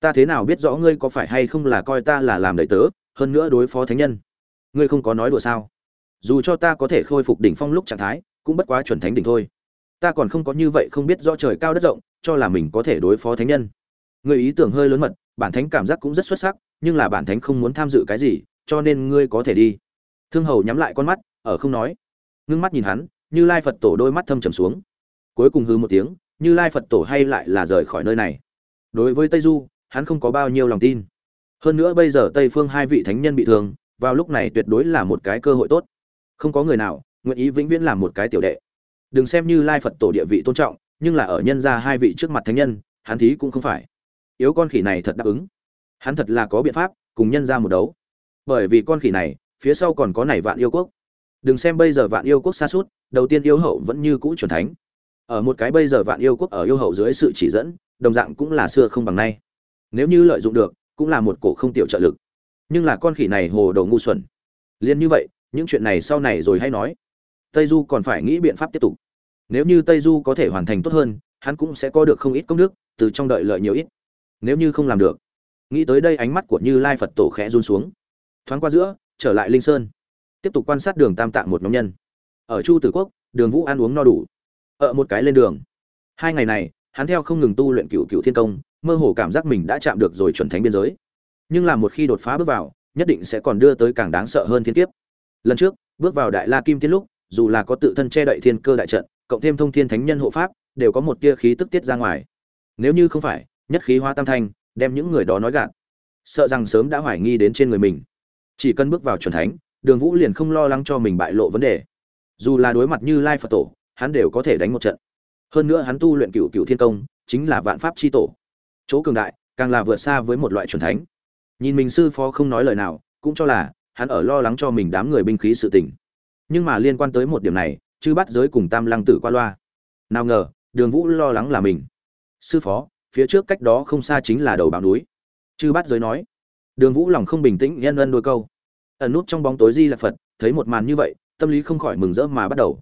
Ta thế nào biết rõ ngươi có phải hay không là coi ta là làm đầy tớ, hơn nữa đối phó thánh nhân? Ngươi không có nói đùa sao? Dù cho ta có thể khôi phục đỉnh phong lúc trạng thái, cũng bất quá chuẩn thánh đỉnh thôi. Ta còn không có như vậy không biết rõ trời cao đất rộng, cho là mình có thể đối phó thánh nhân ngươi ý tưởng hơi lớn mật, bản thánh cảm giác cũng rất xuất sắc, nhưng là bản thánh không muốn tham dự cái gì, cho nên ngươi có thể đi. Thương hầu nhắm lại con mắt, ở không nói. Ngưng mắt nhìn hắn, như lai phật tổ đôi mắt thâm trầm xuống. Cuối cùng hư một tiếng, như lai phật tổ hay lại là rời khỏi nơi này. Đối với tây du, hắn không có bao nhiêu lòng tin. Hơn nữa bây giờ tây phương hai vị thánh nhân bị thương, vào lúc này tuyệt đối là một cái cơ hội tốt. Không có người nào nguyện ý vĩnh viễn làm một cái tiểu đệ. Đừng xem như lai phật tổ địa vị tôn trọng, nhưng là ở nhân ra hai vị trước mặt thánh nhân, hắn thí cũng không phải yếu con khỉ này thật đáp ứng. Hắn thật là có biện pháp, cùng nhân ra một đấu. Bởi vì con khỉ này, phía sau còn có nảy vạn yêu quốc. Đừng xem bây giờ vạn yêu quốc xa suốt, đầu tiên yêu hậu vẫn như cũ chuẩn thánh. Ở một cái bây giờ vạn yêu quốc ở yêu hậu dưới sự chỉ dẫn, đồng dạng cũng là xưa không bằng nay. Nếu như lợi dụng được, cũng là một cổ không tiểu trợ lực. Nhưng là con khỉ này hồ đồ ngu xuẩn. Liên như vậy, những chuyện này sau này rồi hay nói. Tây du còn phải nghĩ biện pháp tiếp tục. Nếu như tây du có thể hoàn thành tốt hơn, hắn cũng sẽ có được không ít công đức, từ trong đợi lợi nhiều ít nếu như không làm được. Nghĩ tới đây ánh mắt của như lai phật tổ khẽ run xuống. Thoáng qua giữa, trở lại linh sơn. Tiếp tục quan sát đường tam tạng một nhóm nhân. Ở chu tử quốc, đường vũ ăn uống no đủ. Ở một cái lên đường. Hai ngày này, hắn theo không ngừng tu luyện cựu cựu thiên công, mơ hồ cảm giác mình đã chạm được rồi chuẩn thánh biên giới. Nhưng là một khi đột phá bước vào, nhất định sẽ còn đưa tới càng đáng sợ hơn thiên kiếp. Lần trước, bước vào đại la kim tiên lúc, dù là có tự thân che đậy thiên cơ đại trận, cộng thêm thông thiên thánh nhân hộ pháp, đều có một tia khí tức tiết ra ngoài. Nếu như không phải nhất khí hóa tam thanh, đem những người đó nói gạt. Sợ rằng sớm đã hoài nghi đến trên người mình. Chỉ cần bước vào chuẩn thánh, đường vũ liền không lo lắng cho mình bại lộ vấn đề. Dù là đối mặt như lai phật tổ, hắn đều có thể đánh một trận. Hơn nữa hắn tu luyện cựu cựu thiên công, chính là vạn pháp c h i tổ. Chỗ cường đại, càng là vượt xa với một loại chuẩn thánh. Nhìn mình sư phó không nói lời nào, cũng cho là hắn ở lo lắng cho mình đám người binh khí sự tình. Nhưng mà liên quan tới một điểm này, chư bắt giới cùng tam lăng tử qua loa. Nào ngờ, đường vũ lo lắng là mình. Sư phó phía trước cách đó không xa chính là đầu báo núi. Chư Bát giới nói, đường vũ lòng không bình tĩnh, nhân ân đôi câu. Ẩn nút trong bóng tối di là phật, thấy một màn như vậy, tâm lý không khỏi mừng rỡ mà bắt đầu.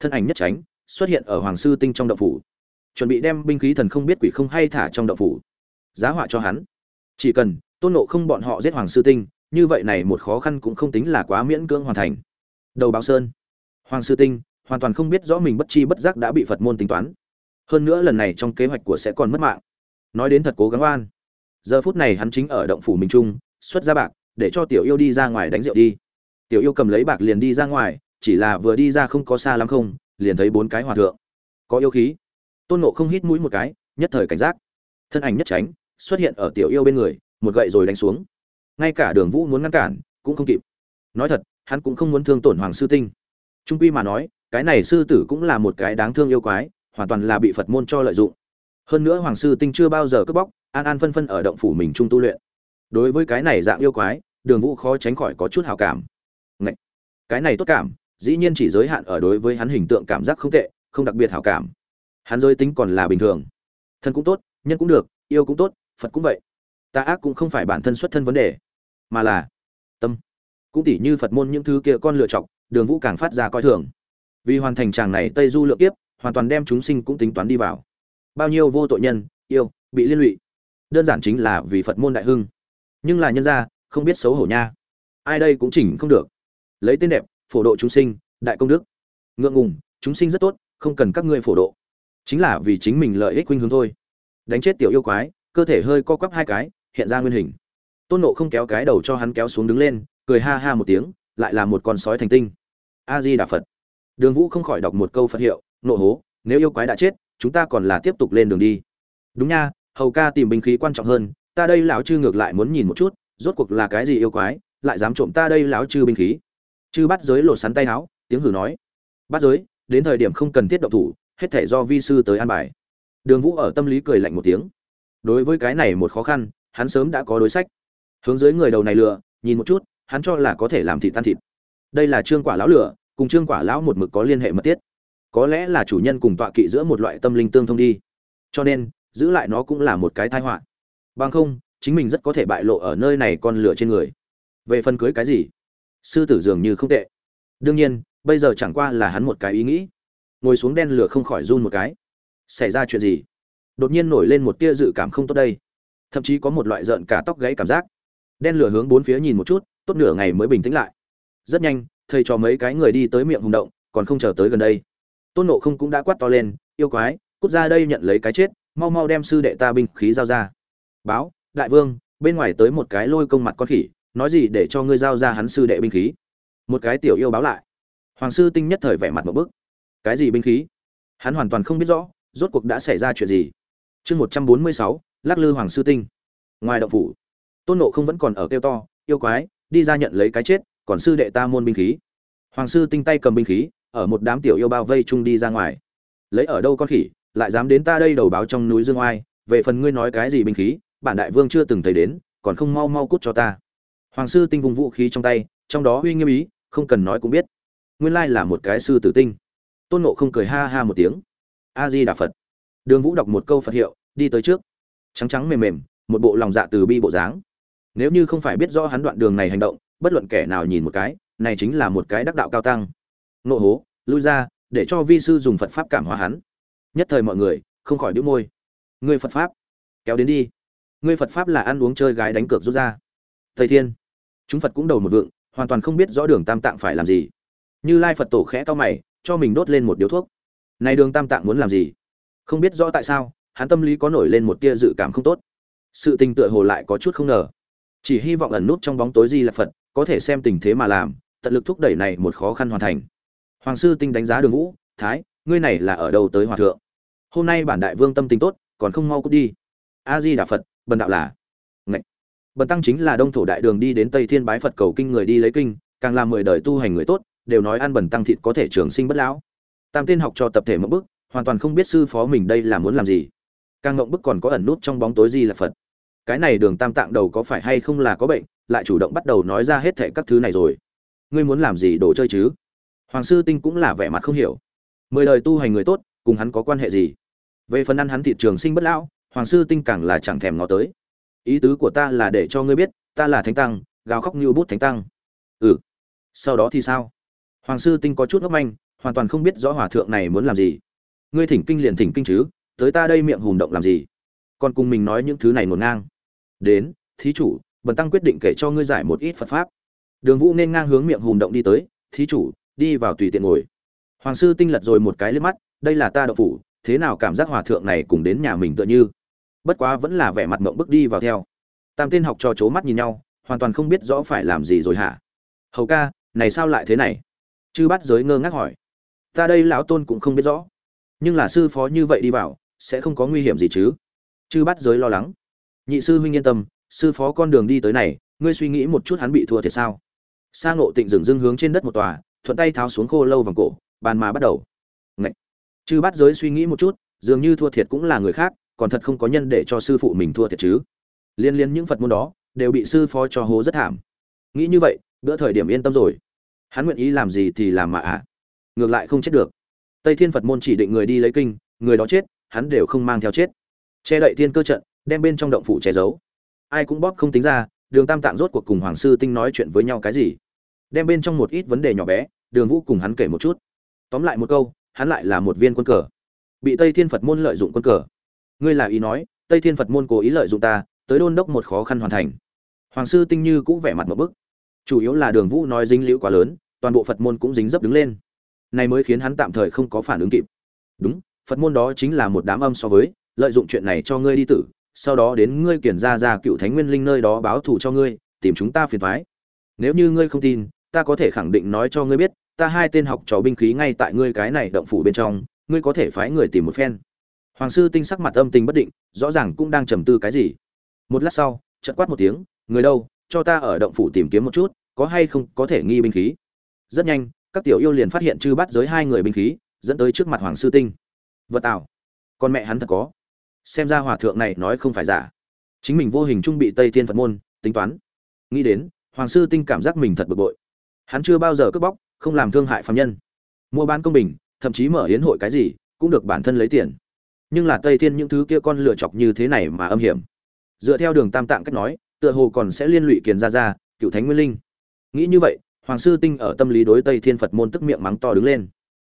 Thân ảnh nhất tránh, xuất hiện ở hoàng sư tinh trong đậu phủ. Chuẩn bị đem binh khí thần không biết quỷ không hay thả trong đậu phủ. Giá họa cho hắn. Chỉ cần, tôn nộ không bọn họ giết hoàng sư tinh, như vậy này một khó khăn cũng không tính là quá miễn cưỡng hoàn thành. Đầu báo sơn. Hoàng sư tinh, hoàn toàn không biết rõ mình bất chi bất giác đã bị phật môn tính toán. Hơn nữa lần này trong kế hoạch của sẽ còn mất mạng nói đến thật cố gắng oan. Giờ phút này hắn chính ở động phủ minh trung xuất ra bạc, để cho tiểu yêu đi ra ngoài đánh rượu đi. Tiểu yêu cầm lấy bạc liền đi ra ngoài, chỉ là vừa đi ra không có xa lắm không, liền thấy bốn cái hòa thượng. Có yêu khí. Tôn nộ không hít mũi một cái, nhất thời cảnh giác. Thân ảnh nhất tránh, xuất hiện ở tiểu yêu bên người, một gậy rồi đánh xuống. Ngay cả đường vũ muốn ngăn cản, cũng không kịp. Nói thật, hắn cũng không muốn thương tổn hoàng sư tinh. Trung quy mà nói, cái này sư tử cũng là một cái đáng thương yêu quái, hoàn toàn là bị phật môn cho lợi dụng hơn nữa hoàng sư tinh chưa bao giờ cướp bóc, an an phân phân ở động phủ mình trung tu luyện. Đối với cái này dạng yêu quái, đường vũ khó tránh khỏi có chút hào cảm. Ngậy! cái này tốt cảm, dĩ nhiên chỉ giới hạn ở đối với hắn hình tượng cảm giác không tệ, không đặc biệt hào cảm. Hắn giới tính còn là bình thường. Thân cũng tốt, nhân cũng được, yêu cũng tốt, phật cũng vậy. Tà ác cũng không phải bản thân xuất thân vấn đề, mà là tâm. Cũng tỉ như phật môn những thứ kia con lựa chọc đường vũ càng phát ra coi thường. Vì hoàn thành chàng này tây du lượng kiếp, hoàn toàn đem chúng sinh cũng tính toán đi vào bao nhiêu vô tội nhân, yêu, bị liên lụy. Đơn giản chính là vì phật môn đại hưng. Nhưng là nhân gia, không biết xấu hổ nha. Ai đây cũng chỉnh không được. Lấy tên đẹp, phổ độ chúng sinh, đại công đức. Ngượng ngùng, chúng sinh rất tốt, không cần các ngươi phổ độ. Chính là vì chính mình lợi ích khuynh hướng thôi. Đánh chết tiểu yêu quái, cơ thể hơi co quắp hai cái, hiện ra nguyên hình. Tôn nộ không kéo cái đầu cho hắn kéo xuống đứng lên, cười ha ha một tiếng, lại là một con sói thành tinh. A di đà phật. Đường vũ không khỏi đọc một câu phật hiệu nộ hố, nếu yêu quái đã chết chúng ta còn là tiếp tục lên đường đi. Đúng nha, hầu ca tìm binh khí quan trọng hơn, ta đây lão chư ngược lại muốn nhìn một chút, rốt cuộc là cái gì yêu quái, lại dám trộm ta đây lão chư binh khí. Chư bắt giới lột sắn tay áo, tiếng hử nói. Bắt giới, đến thời điểm không cần thiết động thủ, hết thể do vi sư tới an bài. Đường vũ ở tâm lý cười lạnh một tiếng. Đối với cái này một khó khăn, hắn sớm đã có đối sách. Hướng dưới người đầu này lừa, nhìn một chút, hắn cho là có thể làm thịt tan thịt. Đây là trương quả lão lửa cùng trương quả lão một mực có liên hệ mật thiết có lẽ là chủ nhân cùng tọa kỵ giữa một loại tâm linh tương thông đi. Cho nên, giữ lại nó cũng là một cái tai họa. Bằng không, chính mình rất có thể bại lộ ở nơi này con lửa trên người. Về phần cưới cái gì? Sư tử dường như không tệ. Đương nhiên, bây giờ chẳng qua là hắn một cái ý nghĩ. Ngồi xuống đen lửa không khỏi run một cái. Xảy ra chuyện gì? Đột nhiên nổi lên một tia dự cảm không tốt đây. Thậm chí có một loại rợn cả tóc gãy cảm giác. Đen lửa hướng bốn phía nhìn một chút, tốt nửa ngày mới bình tĩnh lại. Rất nhanh, thầy cho mấy cái người đi tới miệng hùng động, còn không chờ tới gần đây tôn nộ không cũng đã quát to lên, yêu quái, cút ra đây nhận lấy cái chết, mau mau đem sư đệ ta binh khí giao ra. Báo, đại vương, bên ngoài tới một cái lôi công mặt con khỉ, nói gì để cho ngươi giao ra hắn sư đệ binh khí? Một cái tiểu yêu báo lại. Hoàng sư tinh nhất thời vẻ mặt một bức. Cái gì binh khí? Hắn hoàn toàn không biết rõ, rốt cuộc đã xảy ra chuyện gì. Chương một trăm bốn mươi sáu, lắc lư hoàng sư tinh. Ngoài động phủ, tôn nộ không vẫn còn ở kêu to, yêu quái, đi ra nhận lấy cái chết, còn sư đệ ta môn binh khí. Hoàng sư tinh tay cầm binh khí ở một đám tiểu yêu bao vây chung đi ra ngoài. Lấy ở đâu con khỉ, lại dám đến ta đây đầu báo trong núi dương oai, về phần ngươi nói cái gì binh khí, bản đại vương chưa từng thấy đến, còn không mau mau cút cho ta. Hoàng sư tinh vùng vũ khí trong tay, trong đó uy nghiêm ý, không cần nói cũng biết. Nguyên lai là một cái sư tử tinh. Tôn nộ không cười ha ha một tiếng. A di đà phật. Đường vũ đọc một câu phật hiệu, đi tới trước. Trắng trắng mềm mềm, một bộ lòng dạ từ bi bộ dáng. Nếu như không phải biết rõ hắn đoạn đường này hành động, bất luận kẻ nào nhìn một cái, này chính là một cái đắc đạo cao tăng nộ hố, lui ra, để cho vi sư dùng phật pháp cảm hóa hắn. Nhất thời mọi người, không khỏi đĩu môi. Ngươi phật pháp, kéo đến đi. Ngươi phật pháp là ăn uống chơi gái đánh cược rút ra. Thầy thiên, chúng phật cũng đầu một vượng, hoàn toàn không biết rõ đường tam tạng phải làm gì. Như lai phật tổ khẽ to mày, cho mình đốt lên một điếu thuốc. Này đường tam tạng muốn làm gì? Không biết rõ tại sao, hắn tâm lý có nổi lên một tia dự cảm không tốt. Sự tình tựa hồ lại có chút không ngờ. Chỉ hy vọng ẩn nút trong bóng tối di là phật, có thể xem tình thế mà làm, tận lực thúc đẩy này một khó khăn hoàn thành hoàng sư tinh đánh giá đường vũ, thái, ngươi này là ở đâu tới hòa thượng? Hôm nay bản đại vương tâm tình tốt, còn không mau cút đi. A di đà phật, bần đạo là Ngậy. bần tăng chính là đông thổ đại đường đi đến tây thiên bái phật cầu kinh người đi lấy kinh, càng làm mười đời tu hành người tốt, đều nói ăn bần tăng thịt có thể trường sinh bất lão. Tam tên học cho tập thể một bức, hoàn toàn không biết sư phó mình đây là muốn làm gì. Càng ngộng bức còn có ẩn nút trong bóng tối gì là phật. Cái này đường tam tạng đầu có phải hay không là có bệnh, lại chủ động bắt đầu nói ra hết thệ các thứ này rồi. Ngươi muốn làm gì đồ chơi chứ? Hoàng sư tinh cũng là vẻ mặt không hiểu. Mười đời tu hành người tốt, cùng hắn có quan hệ gì? Về phần ăn hắn thị trường sinh bất lão, hoàng sư tinh càng là chẳng thèm ngó tới. Ý tứ của ta là để cho ngươi biết, ta là thánh tăng, gào khóc như bút thánh tăng. Ừ. Sau đó thì sao? Hoàng sư tinh có chút ngốc manh, hoàn toàn không biết rõ hòa thượng này muốn làm gì. Ngươi thỉnh kinh liền thỉnh kinh chứ, tới ta đây miệng hùng động làm gì? Còn cùng mình nói những thứ này ngổn ngang. Đến, thí chủ, bần tăng quyết định kể cho ngươi giải một ít phật pháp. Đường vũ nên ngang hướng miệng hùng động đi tới, thí chủ đi vào tùy tiện ngồi. Hoàng sư tinh lật rồi một cái lên mắt, đây là ta đậu phủ, thế nào cảm giác hòa thượng này cùng đến nhà mình tựa như? Bất quá vẫn là vẻ mặt mộng bước đi vào theo. Tam tên học trò c mắt nhìn nhau, hoàn toàn không biết rõ phải làm gì rồi hả? Hầu ca, này sao lại thế này? Chư bắt giới ngơ ngác hỏi. Ta đây lão tôn cũng không biết rõ. Nhưng là sư phó như vậy đi vào, sẽ không có nguy hiểm gì chứ? Chư bắt giới lo lắng. Nhị sư huynh yên tâm, sư phó con đường đi tới này, ngươi suy nghĩ một chút hắn bị thua thiệt sao? Sa ngộ tịnh dừng dưng hướng trên đất một tòa thuận tay tháo xuống khô lâu vòng cổ, bàn mà bắt đầu. Ngậy! chư bắt giới suy nghĩ một chút, dường như thua thiệt cũng là người khác, còn thật không có nhân để cho sư phụ mình thua thiệt chứ. Liên liên những phật môn đó, đều bị sư phó cho hố rất thảm. Nghĩ như vậy, bữa thời điểm yên tâm rồi. Hắn nguyện ý làm gì thì làm mà ạ. À. ngược lại không chết được. Tây thiên phật môn chỉ định người đi lấy kinh, người đó chết, hắn đều không mang theo chết. Che đậy thiên cơ trận, đem bên trong động phủ che giấu. Ai cũng bóp không tính ra, đường tam tạng rốt cuộc cùng hoàng sư tinh nói chuyện với nhau cái gì đem bên trong một ít vấn đề nhỏ bé, đường vũ cùng hắn kể một chút. Tóm lại một câu, hắn lại là một viên quân cờ. Bị tây thiên phật môn lợi dụng quân cờ. Ngươi là ý nói, tây thiên phật môn cố ý lợi dụng ta, tới đôn đốc một khó khăn hoàn thành. Hoàng sư tinh như cũng vẻ mặt một bức. Chủ yếu là đường vũ nói dính liễu quá lớn, toàn bộ phật môn cũng dính dấp đứng lên. Này mới khiến hắn tạm thời không có phản ứng kịp. Đúng, phật môn đó chính là một đám âm so với, lợi dụng chuyện này cho ngươi đi tử, sau đó đến ngươi kiển ra ra cựu thánh nguyên linh nơi đó báo thù cho ngươi, tìm chúng ta phiền thoái. Nếu như ngươi không tin ta có thể khẳng định nói cho ngươi biết, ta hai tên học trò binh khí ngay tại ngươi cái này động phủ bên trong, ngươi có thể phái người tìm một phen. Hoàng sư tinh sắc mặt âm tình bất định, rõ ràng cũng đang trầm tư cái gì. Một lát sau, chợt quát một tiếng, người đâu, cho ta ở động phủ tìm kiếm một chút, có hay không có thể nghi binh khí? Rất nhanh, các tiểu yêu liền phát hiện chư bắt giới hai người binh khí, dẫn tới trước mặt hoàng sư tinh. Vật tạo con mẹ hắn thật có. Xem ra hòa thượng này nói không phải giả. Chính mình vô hình trung bị tây thiên phật môn tính toán. Nghĩ đến, hoàng sư tinh cảm giác mình thật bực bội hắn chưa bao giờ cướp bóc không làm thương hại phạm nhân. Mua bán công bình thậm chí mở hiến hội cái gì cũng được bản thân lấy tiền. Nhưng là tây thiên những thứ kia con lựa chọc như thế này mà âm hiểm. Dựa theo đường tam tạng cách nói tựa hồ còn sẽ liên lụy kiền gia gia, cựu thánh nguyên linh. Nghĩ như vậy hoàng sư tinh ở tâm lý đối tây thiên phật môn tức miệng mắng to đứng lên.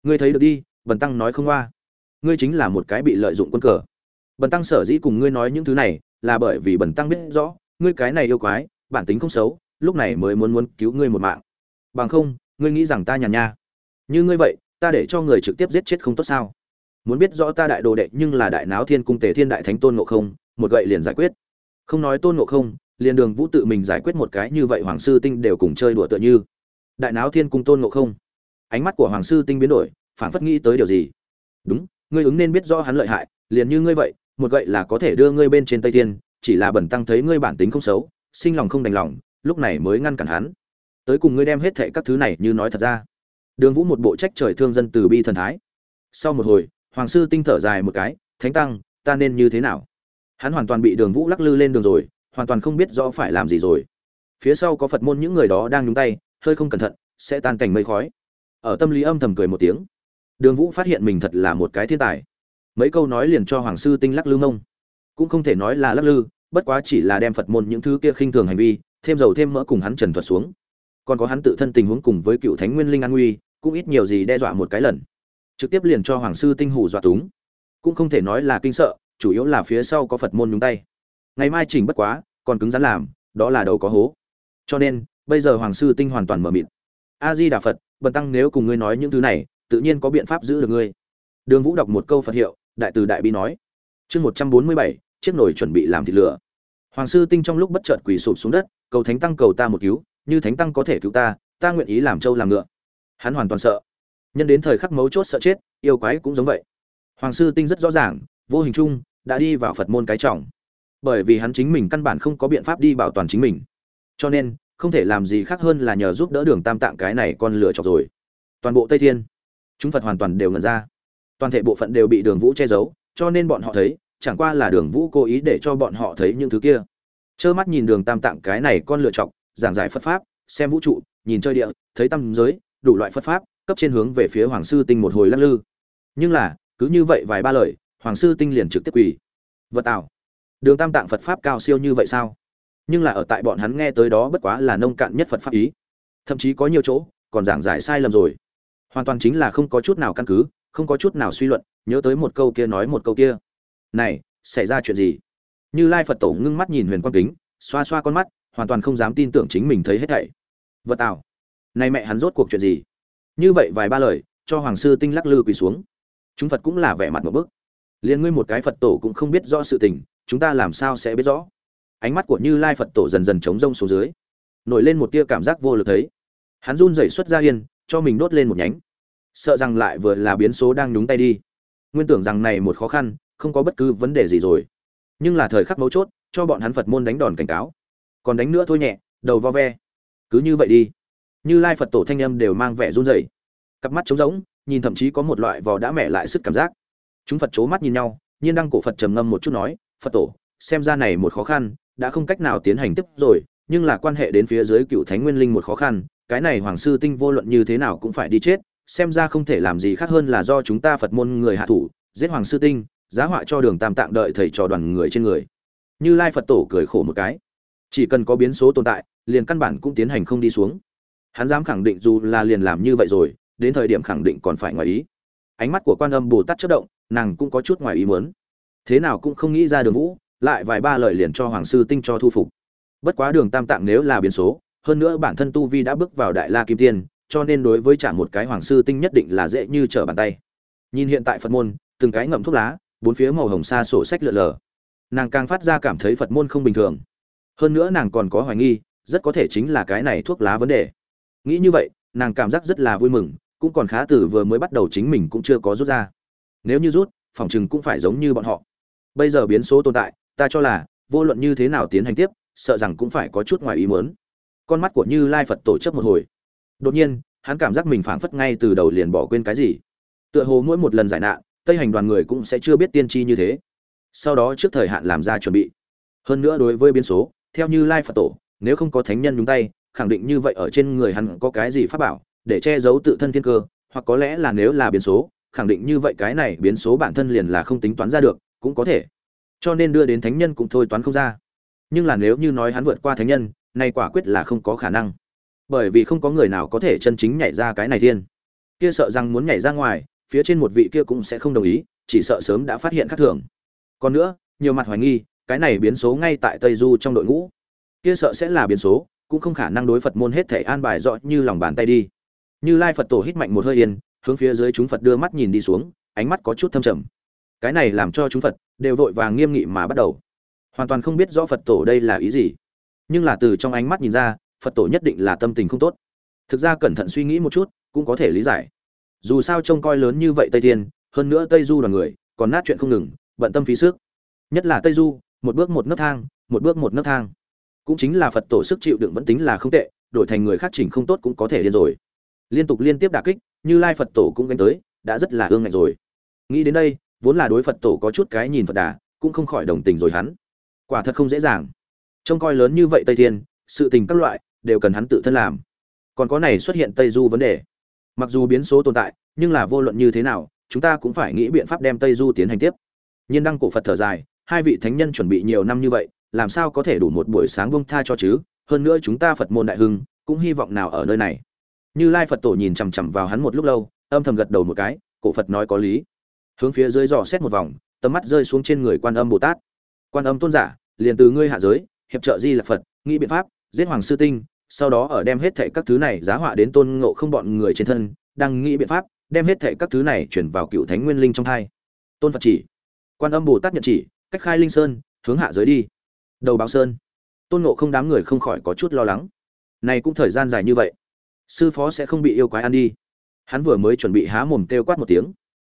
Ngươi thấy được đi bần tăng nói không qua. Ngươi chính là một cái bị lợi dụng quân cờ. Bần tăng sở dĩ cùng ngươi nói những thứ này là bởi vì bần tăng biết rõ ngươi cái này yêu quái bản tính không xấu lúc này mới muốn muốn cứu ngươi một mạng bằng không, ngươi nghĩ rằng ta nhàn nha. Như ngươi vậy, ta để cho người trực tiếp giết chết không tốt sao? Muốn biết rõ ta đại đồ đệ nhưng là đại náo thiên cung tề thiên đại thánh tôn ngộ không, một gậy liền giải quyết. Không nói tôn ngộ không, liền đường vũ tự mình giải quyết một cái như vậy hoàng sư tinh đều cùng chơi đùa tựa như. Đại náo thiên cung tôn ngộ không. Ánh mắt của hoàng sư tinh biến đổi phản phất nghĩ tới điều gì. Đúng, ngươi ứng nên biết rõ hắn lợi hại, liền như ngươi vậy, một gậy là có thể đưa ngươi bên trên tây thiên, chỉ là bẩn tăng thấy ngươi bản tính không xấu, sinh lòng không đành lòng, lúc này mới ngăn cản hắn tới cùng ngươi đem hết thệ các thứ này như nói thật ra. Đường vũ một bộ trách trời thương dân từ bi thần thái. Sau một hồi, hoàng sư tinh thở dài một cái, thánh tăng, ta nên như thế nào? Hắn hoàn toàn bị đường vũ lắc lư lên đường rồi, hoàn toàn không biết rõ phải làm gì rồi. Phía sau có phật môn những người đó đang nhúng tay, hơi không cẩn thận, sẽ tan cảnh mây khói. Ở tâm lý âm thầm cười một tiếng. Đường vũ phát hiện mình thật là một cái thiên tài. Mấy câu nói liền cho hoàng sư tinh lắc lư mông. Cũng không thể nói là lắc lư, bất quá chỉ là đem phật môn những thứ kia khinh thường hành vi, thêm dầu thêm mỡ cùng hắn trần thuật xuống còn có hắn tự thân tình huống cùng với cựu thánh nguyên linh an nguy, cũng ít nhiều gì đe dọa một cái lần. Trực tiếp liền cho hoàng sư tinh hủ dọa túng. Cũng không thể nói là kinh sợ, chủ yếu là phía sau có phật môn nhúng tay. Ngày mai chỉnh bất quá, còn cứng rắn làm, đó là đầu có hố. Cho nên, bây giờ hoàng sư tinh hoàn toàn mở mịt. A di đà phật, bần tăng nếu cùng ngươi nói những thứ này, tự nhiên có biện pháp giữ được ngươi. Đường vũ đọc một câu phật hiệu, đại từ đại bi nói. Chương một trăm bốn mươi bảy, chiếc nồi chuẩn bị làm thịt lửa. Hoàng sư tinh trong lúc bất chợt quỳ sụp xuống đất, cầu thánh tăng cầu ta một cứu như thánh tăng có thể cứu ta ta nguyện ý làm trâu làm ngựa. Hắn hoàn toàn sợ. Nhân đến thời khắc mấu chốt sợ chết, yêu quái cũng giống vậy. Hoàng sư tinh rất rõ ràng, vô hình chung, đã đi vào phật môn cái trọng. Bởi vì hắn chính mình căn bản không có biện pháp đi bảo toàn chính mình. Cho nên, không thể làm gì khác hơn là nhờ giúp đỡ đường tam tạng cái này con lửa chọc rồi. Toàn bộ tây thiên, chúng phật hoàn toàn đều ngẩn ra. Toàn thể bộ phận đều bị đường vũ che giấu, cho nên bọn họ thấy, chẳng qua là đường vũ cố ý để cho bọn họ thấy những thứ kia. Trơ mắt nhìn đường tam tạng cái này con lựa chọc giảng giải phật pháp, xem vũ trụ, nhìn chơi địa, thấy tâm giới, đủ loại phật pháp, cấp trên hướng về phía hoàng sư tinh một hồi lắc lư. Nhưng là, cứ như vậy vài ba lời, hoàng sư tinh liền trực tiếp quỳ. Vật tạo đường tam tạng phật pháp cao siêu như vậy sao? Nhưng là ở tại bọn hắn nghe tới đó bất quá là nông cạn nhất phật pháp ý. Thậm chí có nhiều chỗ, còn giảng giải sai lầm rồi. Hoàn toàn chính là không có chút nào căn cứ, không có chút nào suy luận, nhớ tới một câu kia nói một câu kia. Này, xảy ra chuyện gì? Như lai phật tổ ngưng mắt nhìn huyền quang kính, xoa xoa con mắt hoàn toàn không dám tin tưởng chính mình thấy hết thảy. Vật tạo nay mẹ hắn rốt cuộc chuyện gì? Như vậy vài ba lời, cho hoàng sư tinh lắc lư quỳ xuống. Chúng phật cũng là vẻ mặt một bức. Liền ngươi một cái phật tổ cũng không biết rõ sự tình, chúng ta làm sao sẽ biết rõ? Ánh mắt của như lai phật tổ dần dần trống rông xuống dưới. Nổi lên một tia cảm giác vô lực thấy. Hắn run rẩy xuất ra yên, cho mình đốt lên một nhánh. Sợ rằng lại vừa là biến số đang nhúng tay đi. Nguyên tưởng rằng này một khó khăn, không có bất cứ vấn đề gì rồi. Nhưng là thời khắc mấu chốt, cho bọn hắn phật môn đánh đòn cảnh cáo còn đánh nữa thôi nhẹ, đầu vo ve. Cứ như vậy đi. Như lai phật tổ thanh âm đều mang vẻ run rẩy. Cặp mắt trống rỗng, nhìn thậm chí có một loại vò đã mẹ lại sức cảm giác. Chúng phật c mắt nhìn nhau, nhiên đăng cổ phật trầm ngâm một chút nói, phật tổ, xem ra này một khó khăn, đã không cách nào tiến hành tiếp rồi, nhưng là quan hệ đến phía dưới cựu thánh nguyên linh một khó khăn, cái này hoàng sư tinh vô luận như thế nào cũng phải đi chết, xem ra không thể làm gì khác hơn là do chúng ta phật môn người hạ thủ, giết hoàng sư tinh, giá họa cho đường tam tạng đợi thầy trò đoàn người trên người. Như lai phật tổ cười khổ một cái chỉ cần có biến số tồn tại, liền căn bản cũng tiến hành không đi xuống. Hắn dám khẳng định dù là liền làm như vậy rồi, đến thời điểm khẳng định còn phải ngoài ý. Ánh mắt của quan âm bồ tát chất động, nàng cũng có chút ngoài ý muốn. Thế nào cũng không nghĩ ra đường vũ, lại vài ba lời liền cho hoàng sư tinh cho thu phục. Bất quá đường tam tạng nếu là biến số, hơn nữa bản thân tu vi đã bước vào đại la kim tiên, cho nên đối với trả một cái hoàng sư tinh nhất định là dễ như trở bàn tay. Nhìn hiện tại phật môn, từng cái ngậm thuốc lá, bốn phía màu hồng xa sổ sách lượn lờ. Nàng càng phát ra cảm thấy phật môn không bình thường hơn nữa nàng còn có hoài nghi, rất có thể chính là cái này thuốc lá vấn đề. Nghĩ như vậy, nàng cảm giác rất là vui mừng, cũng còn khá từ vừa mới bắt đầu chính mình cũng chưa có rút ra. Nếu như rút, phòng chừng cũng phải giống như bọn họ. Bây giờ biến số tồn tại, ta cho là, vô luận như thế nào tiến hành tiếp, sợ rằng cũng phải có chút ngoài ý muốn. Con mắt của như lai phật tổ chấp một hồi. Đột nhiên, hắn cảm giác mình phảng phất ngay từ đầu liền bỏ quên cái gì. Tựa hồ mỗi một lần giải nạn, tây hành đoàn người cũng sẽ chưa biết tiên tri như thế. Sau đó trước thời hạn làm ra chuẩn bị. Hơn nữa đối với biến số theo như lai phật tổ, nếu không có thánh nhân nhúng tay, khẳng định như vậy ở trên người hắn có cái gì pháp bảo để che giấu tự thân thiên cơ, hoặc có lẽ là nếu là biến số, khẳng định như vậy cái này biến số bản thân liền là không tính toán ra được, cũng có thể. Cho nên đưa đến thánh nhân cũng thôi toán không ra. Nhưng là nếu như nói hắn vượt qua thánh nhân nay quả quyết là không có khả năng. Bởi vì không có người nào có thể chân chính nhảy ra cái này thiên. Kia sợ rằng muốn nhảy ra ngoài, phía trên một vị kia cũng sẽ không đồng ý, chỉ sợ sớm đã phát hiện khác thường. Còn nữa, nhiều mặt hoài nghi cái này biến số ngay tại tây du trong đội ngũ. Kia sợ sẽ là biến số, cũng không khả năng đối phật môn hết thể an bài rõ như lòng bàn tay đi. Như lai phật tổ hít mạnh một hơi yên, hướng phía dưới chúng phật đưa mắt nhìn đi xuống, ánh mắt có chút thâm trầm. Cái này làm cho chúng phật đều vội vàng nghiêm nghị mà bắt đầu. Hoàn toàn không biết rõ phật tổ đây là ý gì. Nhưng là từ trong ánh mắt nhìn ra, phật tổ nhất định là tâm tình không tốt. Thực ra cẩn thận suy nghĩ một chút, cũng có thể lý giải. Dù sao trông coi lớn như vậy tây thiên, hơn nữa tây du là người, còn nát chuyện không ngừng, bận tâm phí sức. Nhất là tây du một bước một nấc thang, một bước một nấc thang. Cũng chính là phật tổ sức chịu đựng vẫn tính là không tệ, đổi thành người khác chỉnh không tốt cũng có thể điên rồi. Liên tục liên tiếp đả kích, như lai phật tổ cũng gánh tới, đã rất là ương ngạnh rồi. Nghĩ đến đây, vốn là đối phật tổ có chút cái nhìn phật đà, cũng không khỏi đồng tình rồi hắn. Quả thật không dễ dàng. Trông coi lớn như vậy tây thiên, sự tình các loại, đều cần hắn tự thân làm. Còn có này xuất hiện tây du vấn đề. Mặc dù biến số tồn tại, nhưng là vô luận như thế nào, chúng ta cũng phải nghĩ biện pháp đem tây du tiến hành tiếp. Nhiên đăng cổ phật thở dài hai vị thánh nhân chuẩn bị nhiều năm như vậy, làm sao có thể đủ một buổi sáng bông tha cho chứ? Hơn nữa chúng ta phật môn đại hưng, cũng hy vọng nào ở nơi này. Như lai phật tổ nhìn chằm chằm vào hắn một lúc lâu, âm thầm gật đầu một cái, cổ phật nói có lý. Hướng phía dưới dò xét một vòng, tầm mắt rơi xuống trên người quan âm bồ tát. Quan âm tôn giả, liền từ ngươi hạ giới, hiệp trợ di là phật, nghĩ biện pháp, giết hoàng sư tinh, sau đó ở đem hết thệ các thứ này giá họa đến tôn ngộ không bọn người trên thân, đang nghĩ biện pháp, đem hết thệ các thứ này chuyển vào cựu thánh nguyên linh trong thai tôn phật chỉ. Quan âm bồ tát nhận chỉ cách khai linh sơn, hướng hạ giới đi. Đầu báo sơn. Tôn ngộ không đám người không khỏi có chút lo lắng. Này cũng thời gian dài như vậy, sư phó sẽ không bị yêu quái ăn đi. Hắn vừa mới chuẩn bị há mồm kêu quát một tiếng.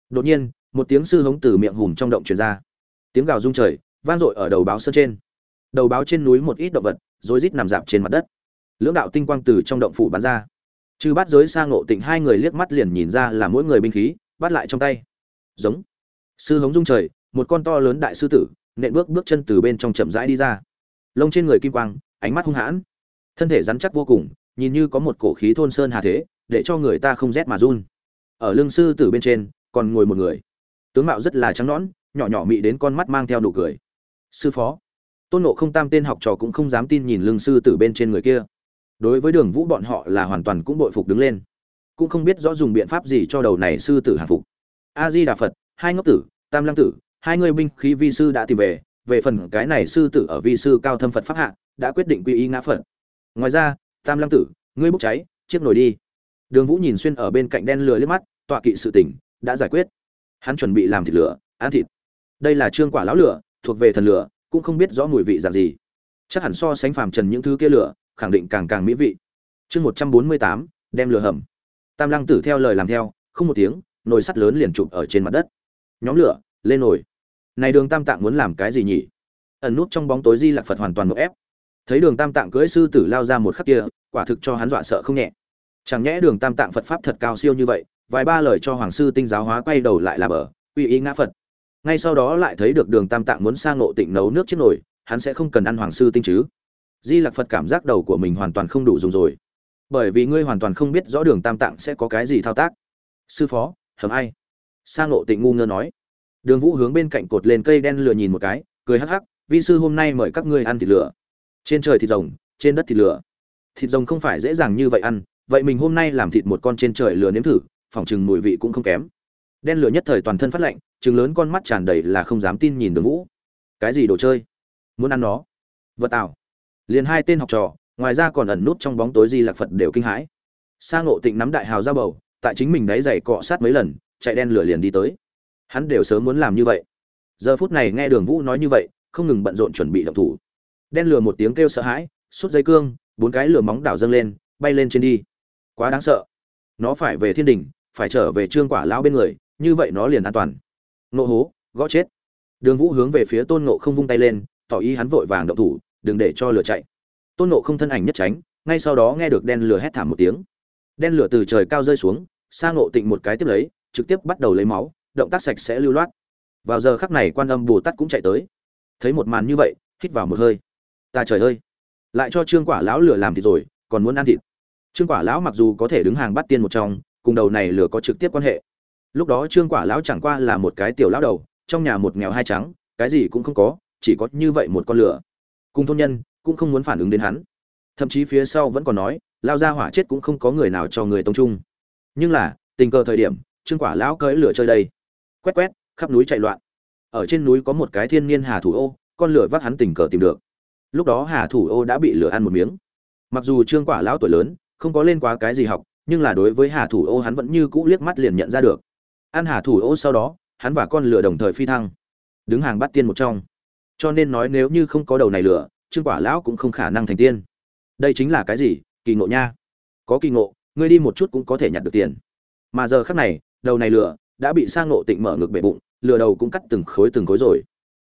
Đột nhiên, một tiếng sư hống từ miệng hùm trong động truyền ra. Tiếng gào rung trời, vang dội ở đầu báo sơn trên. Đầu báo trên núi một ít động vật, rối rít nằm dạp trên mặt đất. Lưỡng đạo tinh quang từ trong động phủ bắn ra. Chư bắt giới sang ngộ tịnh hai người liếc mắt liền nhìn ra là mỗi người binh khí, bắt lại trong tay. Giống. Sư hống rung trời một con to lớn đại sư tử, nện bước bước chân từ bên trong chậm rãi đi ra. Lông trên người kim quang, ánh mắt hung hãn. Thân thể rắn chắc vô cùng, nhìn như có một cổ khí thôn sơn hà thế, để cho người ta không rét mà run. Ở lưng sư tử bên trên, còn ngồi một người. Tướng mạo rất là trắng nõn, nhỏ nhỏ mị đến con mắt mang theo nụ cười. Sư phó. Tôn nộ không tam tên học trò cũng không dám tin nhìn lưng sư tử bên trên người kia. Đối với đường vũ bọn họ là hoàn toàn cũng bội phục đứng lên. Cũng không biết rõ dùng biện pháp gì cho đầu này sư tử hàng phục. A di đà phật, hai ngốc tử, tam lăng tử hai người binh khí vi sư đã tìm về về phần cái này sư tử ở vi sư cao thâm phật pháp hạ, đã quyết định quy y ngã phật. Ngoài ra, tam lăng tử, ngươi bốc cháy, chiếc nồi đi. Đường vũ nhìn xuyên ở bên cạnh đen lửa liếc mắt, tọa kỵ sự tỉnh đã giải quyết. Hắn chuẩn bị làm thịt lửa, ăn thịt. Đây là trương quả lão lửa, thuộc về thần lửa, cũng không biết rõ mùi vị dạng gì. Chắc hẳn so sánh phàm trần những thứ kia lửa, khẳng định càng càng mỹ vị. Chương một trăm bốn mươi tám, đem lửa hầm. Tam lăng tử theo lời làm theo, không một tiếng, nồi sắt lớn liền chụp ở trên mặt đất. Nhóm lửa, lên nồi này đường tam tạng muốn làm cái gì nhỉ? Ẩn nút trong bóng tối di lạc phật hoàn toàn một ép. Thấy đường tam tạng cưỡi sư tử lao ra một khắc kia, quả thực cho hắn dọa sợ không nhẹ. Chẳng nhẽ đường tam tạng phật pháp thật cao siêu như vậy, vài ba lời cho hoàng sư tinh giáo hóa quay đầu lại là bờ, uy ý ngã phật. Ngay sau đó lại thấy được đường tam tạng muốn sang ngộ tịnh nấu nước chiếc nồi hắn sẽ không cần ăn hoàng sư tinh chứ. Di lạc phật cảm giác đầu của mình hoàn toàn không đủ dùng rồi. Bởi vì ngươi hoàn toàn không biết rõ đường tam tạng sẽ có cái gì thao tác. Sư phó, hầm ai? Sang ngộ tịnh ngu ngơ nói đường vũ hướng bên cạnh cột lên cây đen lửa nhìn một cái, cười hắc hắc, vi sư hôm nay mời các ngươi ăn thịt lửa. Trên trời thịt rồng, trên đất thịt lửa. Thịt rồng không phải dễ dàng như vậy ăn, vậy mình hôm nay làm thịt một con trên trời lửa nếm thử phỏng chừng mùi vị cũng không kém. Đen lửa nhất thời toàn thân phát lạnh, trừng lớn con mắt tràn đầy là không dám tin nhìn đường vũ. Cái gì đồ chơi? Muốn ăn nó? Vật tạo liền hai tên học trò, ngoài ra còn ẩn nút trong bóng tối di lạc phật đều kinh hãi. Sa ngộ tịnh nắm đại hào ra bầu, tại chính mình đáy giày cọ sát mấy lần, chạy đen lửa liền đi tới hắn đều sớm muốn làm như vậy. Giờ phút này nghe đường vũ nói như vậy, không ngừng bận rộn chuẩn bị động thủ. Đen lửa một tiếng kêu sợ hãi suốt dây cương, bốn cái lửa móng đảo dâng lên, bay lên trên đi. Quá đáng sợ. Nó phải về thiên đình phải trở về trương quả lão bên người, như vậy nó liền an toàn. Nộ hố, gõ chết. Đường vũ hướng về phía tôn nộ không vung tay lên, tỏ ý hắn vội vàng động thủ, đừng để cho lửa chạy. Tôn nộ không thân ảnh nhất tránh, ngay sau đó nghe được đen lửa hét thảm một tiếng. Đen lửa từ trời cao rơi xuống sang ngộ tịnh một cái tiếp lấy, trực tiếp bắt đầu lấy máu động tác sạch sẽ lưu loát. Vào giờ khắc này quan âm bồ tát cũng chạy tới. Thấy một màn như vậy, hít vào một hơi. Ta trời ơi! Lại cho trương quả lão lửa làm thịt rồi, còn muốn ăn thịt. Trương quả lão mặc dù có thể đứng hàng bắt tiên một trong, cùng đầu này lửa có trực tiếp quan hệ. Lúc đó trương quả lão chẳng qua là một cái tiểu lão đầu, trong nhà một nghèo hai trắng, cái gì cũng không có, chỉ có như vậy một con lửa. Cùng thôn nhân, cũng không muốn phản ứng đến hắn. Thậm chí phía sau vẫn còn nói, lao ra hỏa chết cũng không có người nào cho người tông trung. Nhưng là, tình cờ thời điểm, trương quả lão cưỡi lửa chơi đây quét quét, khắp núi chạy loạn. Ở trên núi có một cái thiên niên hà thủ ô, con lửa vác hắn tình cờ tìm được. Lúc đó hà thủ ô đã bị lửa ăn một miếng. Mặc dù trương quả lão tuổi lớn, không có lên quá cái gì học, nhưng là đối với hà thủ ô hắn vẫn như cũ liếc mắt liền nhận ra được. Ăn hà thủ ô sau đó, hắn và con lửa đồng thời phi thăng. Đứng hàng bắt tiên một trong. Cho nên nói nếu như không có đầu này lửa, trương quả lão cũng không khả năng thành tiên. Đây chính là cái gì? Kỳ ngộ nha. Có kỳ ngộ, ngươi đi một chút cũng có thể nhặt được tiền. Mà giờ khắc này, đầu này lửa đã bị sang nộ tịnh mở ngực bể bụng, lừa đầu cũng cắt từng khối từng khối rồi.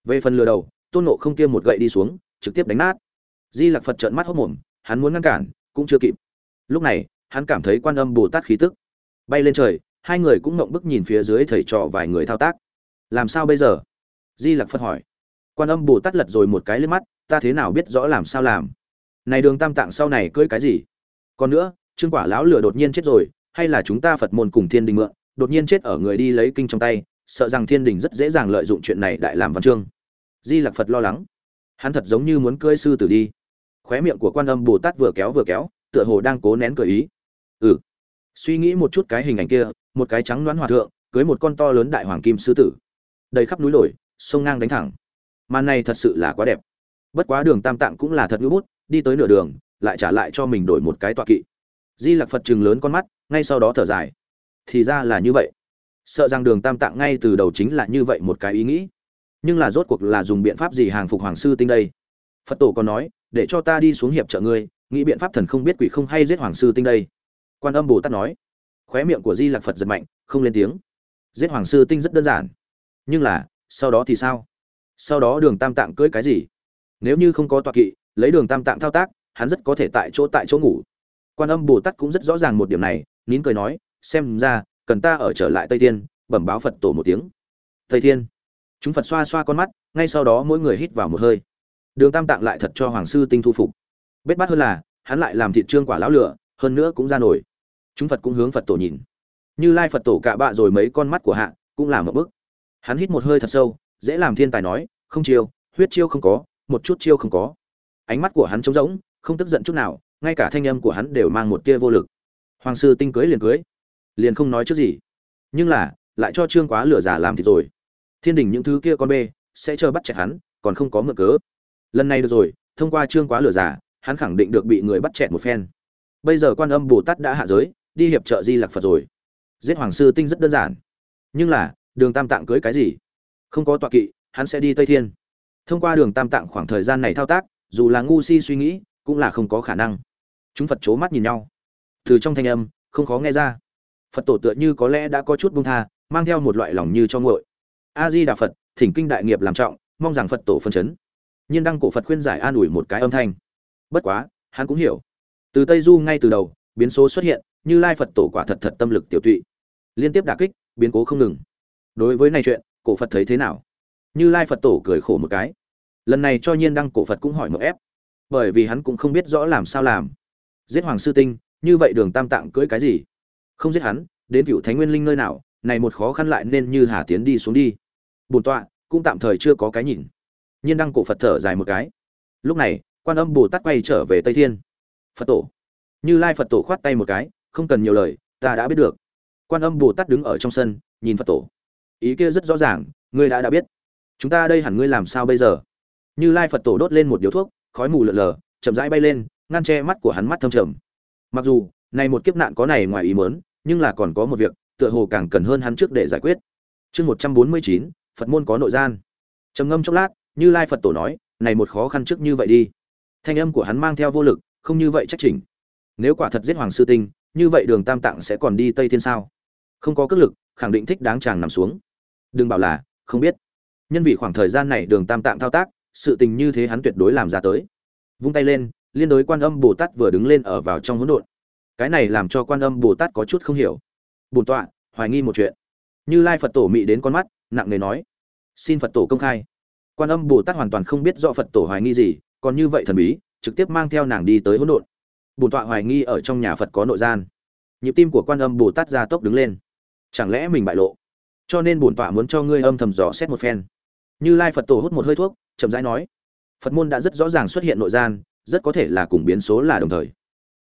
Về phần lừa đầu, tôn nộ không tiêm một gậy đi xuống, trực tiếp đánh nát. Di lặc phật trợn mắt hốc mồm, hắn muốn ngăn cản, cũng chưa kịp. Lúc này, hắn cảm thấy quan âm bồ tát khí tức bay lên trời, hai người cũng ngộng bức nhìn phía dưới thầy trò vài người thao tác. Làm sao bây giờ? Di lặc phật hỏi. Quan âm bồ tát lật rồi một cái lên mắt, ta thế nào biết rõ làm sao làm? Này đường tam tạng sau này cưỡi cái gì? Còn nữa, trương quả lão lửa đột nhiên chết rồi, hay là chúng ta phật môn cùng thiên đình mượn? Đột nhiên chết ở người đi lấy kinh trong tay, sợ rằng thiên đình rất dễ dàng lợi dụng chuyện này đại làm văn chương. Di lặc phật lo lắng. Hắn thật giống như muốn cưỡi sư tử đi. Khóe miệng của quan âm bồ tát vừa kéo vừa kéo, tựa hồ đang cố nén cười ý. Ừ. Suy nghĩ một chút cái hình ảnh kia, một cái trắng đoán hòa thượng, cưới một con to lớn đại hoàng kim sư tử. Đầy khắp núi lồi sông ngang đánh thẳng. Màn này thật sự là quá đẹp. Bất quá đường tam tạng cũng là thật ngữ bút, đi tới nửa đường, lại trả lại cho mình đổi một cái tọa kỵ. Di lặc phật chừng lớn con mắt, ngay sau đó thở dài thì ra là như vậy. Sợ rằng đường tam tạng ngay từ đầu chính là như vậy một cái ý nghĩ. Nhưng là rốt cuộc là dùng biện pháp gì hàng phục hoàng sư tinh đây? Phật tổ còn nói, để cho ta đi xuống hiệp trợ ngươi, nghĩ biện pháp thần không biết quỷ không hay giết hoàng sư tinh đây. Quan âm bồ tát nói. Khóe miệng của di lạc phật giật mạnh, không lên tiếng. Giết hoàng sư tinh rất đơn giản. Nhưng là, sau đó thì sao? Sau đó đường tam tạng cưỡi cái gì? Nếu như không có tọa kỵ, lấy đường tam tạng thao tác, hắn rất có thể tại chỗ tại chỗ ngủ. Quan âm bồ tát cũng rất rõ ràng một điểm này, nín cười nói xem ra, cần ta ở trở lại tây thiên, bẩm báo phật tổ một tiếng. Tây thiên. Chúng phật xoa xoa con mắt, ngay sau đó mỗi người hít vào một hơi. Đường tam tạng lại thật cho hoàng sư tinh thu phục. Bết bát hơn là, hắn lại làm thịt trương quả lão lửa, hơn nữa cũng ra nổi. Chúng phật cũng hướng phật tổ nhìn. Như lai phật tổ cạ bạ rồi mấy con mắt của hạ, cũng làm một bức hắn hít một hơi thật sâu, dễ làm thiên tài nói, không chiêu, huyết chiêu không có, một chút chiêu không có. Ánh mắt của hắn trống rỗng, không tức giận chút nào, ngay cả thanh âm của hắn đều mang một tia vô lực. Hoàng sư tinh cưới liền cưới liền không nói trước gì. Nhưng là, lại cho trương quá lửa giả làm thì rồi. Thiên đình những thứ kia con bê, sẽ chờ bắt chẹt hắn, còn không có mượn cớ. Lần này được rồi, thông qua trương quá lửa giả, hắn khẳng định được bị người bắt chẹt một phen. Bây giờ quan âm bồ tát đã hạ giới, đi hiệp trợ di lạc phật rồi. Giết hoàng sư tinh rất đơn giản. Nhưng là, đường tam tạng cưới cái gì? Không có tọa kỵ, hắn sẽ đi tây thiên. Thông qua đường tam tạng khoảng thời gian này thao tác, dù là ngu si suy nghĩ, cũng là không có khả năng. Chúng phật c h ố mắt nhìn nhau. Từ trong thanh âm, không khó nghe ra phật tổ tựa như có lẽ đã có chút bung tha, mang theo một loại lòng như cho ngội a di đà phật, thỉnh kinh đại nghiệp làm trọng, mong rằng phật tổ phân chấn. Nhiên đăng cổ phật khuyên giải an ủi một cái âm thanh. Bất quá, hắn cũng hiểu. Từ tây du ngay từ đầu, biến số xuất hiện, như lai phật tổ quả thật thật tâm lực tiểu tụy. Liên tiếp đà kích, biến cố không ngừng. Đối với này chuyện, cổ phật thấy thế nào? Như lai phật tổ cười khổ một cái. Lần này cho nhiên đăng cổ phật cũng hỏi một ép. Bởi vì hắn cũng không biết rõ làm sao làm. Giết hoàng sư tinh, như vậy đường tam tạng cưỡi cái gì? Không giết hắn, đến cựu thánh nguyên linh nơi nào, này một khó khăn lại nên như hà tiến đi xuống đi. Bổn tọa, cũng tạm thời chưa có cái nhìn. Nhiên đăng cổ phật thở dài một cái. Lúc này, quan âm bồ tát quay trở về tây thiên. Phật tổ. Như lai phật tổ khoát tay một cái, không cần nhiều lời, ta đã biết được. Quan âm bồ tát đứng ở trong sân, nhìn phật tổ. Ý kia rất rõ ràng, ngươi đã đã biết. Chúng ta đây hẳn ngươi làm sao bây giờ? Như lai phật tổ đốt lên một điếu thuốc, khói mù lợn lờ chậm rãi bay lên, ngăn che mắt của hắn mắt thâm trầm. Mặc dù, này một kiếp nạn có này ngoài ý mớn nhưng là còn có một việc, tựa hồ càng cần hơn hắn trước để giải quyết. Chương một trăm bốn mươi chín, phật môn có nội gian. Trầm ngâm chốc lát, như lai phật tổ nói, này một khó khăn trước như vậy đi. Thanh âm của hắn mang theo vô lực, không như vậy trách chỉnh. Nếu quả thật giết hoàng sư tinh, như vậy đường tam tạng sẽ còn đi tây thiên sao? Không có cước lực, khẳng định thích đáng chàng nằm xuống. Đừng bảo là, không biết. Nhân vì khoảng thời gian này đường tam tạng thao tác, sự tình như thế hắn tuyệt đối làm ra tới. Vung tay lên, liên đối quan âm bồ tát vừa đứng lên ở vào trong hỗn độn cái này làm cho quan âm bồ tát có chút không hiểu. Bổn tọa, hoài nghi một chuyện. Như lai phật tổ mị đến con mắt, nặng nề nói. Xin phật tổ công khai. Quan âm bồ tát hoàn toàn không biết rõ phật tổ hoài nghi gì, còn như vậy thần bí, trực tiếp mang theo nàng đi tới hỗn độn. Bổn tọa hoài nghi ở trong nhà phật có nội gian. Nhịp tim của quan âm bồ tát ra tốc đứng lên. Chẳng lẽ mình bại lộ? Cho nên bổn tọa muốn cho ngươi âm thầm dò xét một phen. Như lai phật tổ hút một hơi thuốc, chậm rãi nói. Phật môn đã rất rõ ràng xuất hiện nội gian, rất có thể là cùng biến số là đồng thời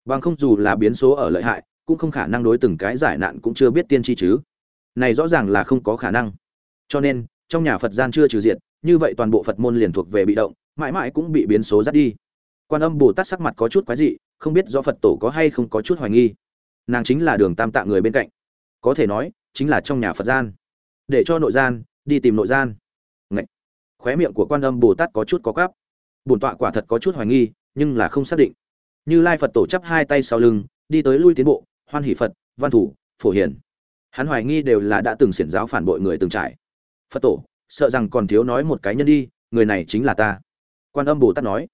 bằng không dù là biến số ở lợi hại, cũng không khả năng đối từng cái giải nạn cũng chưa biết tiên tri chứ. Này rõ ràng là không có khả năng. Cho nên, trong nhà phật gian chưa trừ diện như vậy toàn bộ phật môn liền thuộc về bị động, mãi mãi cũng bị biến số dắt đi. Quan âm bồ tát sắc mặt có chút quái dị, không biết do phật tổ có hay không có chút hoài nghi. Nàng chính là đường tam tạng người bên cạnh. Có thể nói, chính là trong nhà phật gian. Để cho nội gian, đi tìm nội gian. Ngậy! khóe miệng của quan âm bồ tát có chút có cắp bổn tọa quả thật có chút hoài nghi, nhưng là không xác định như lai phật tổ chắp hai tay sau lưng, đi tới lui tiến bộ, hoan hỷ phật, văn thủ, phổ hiền. Hắn hoài nghi đều là đã từng xiển giáo phản bội người từng trải. Phật tổ, sợ rằng còn thiếu nói một cái nhân đi, người này chính là ta. Quan âm bồ tát nói,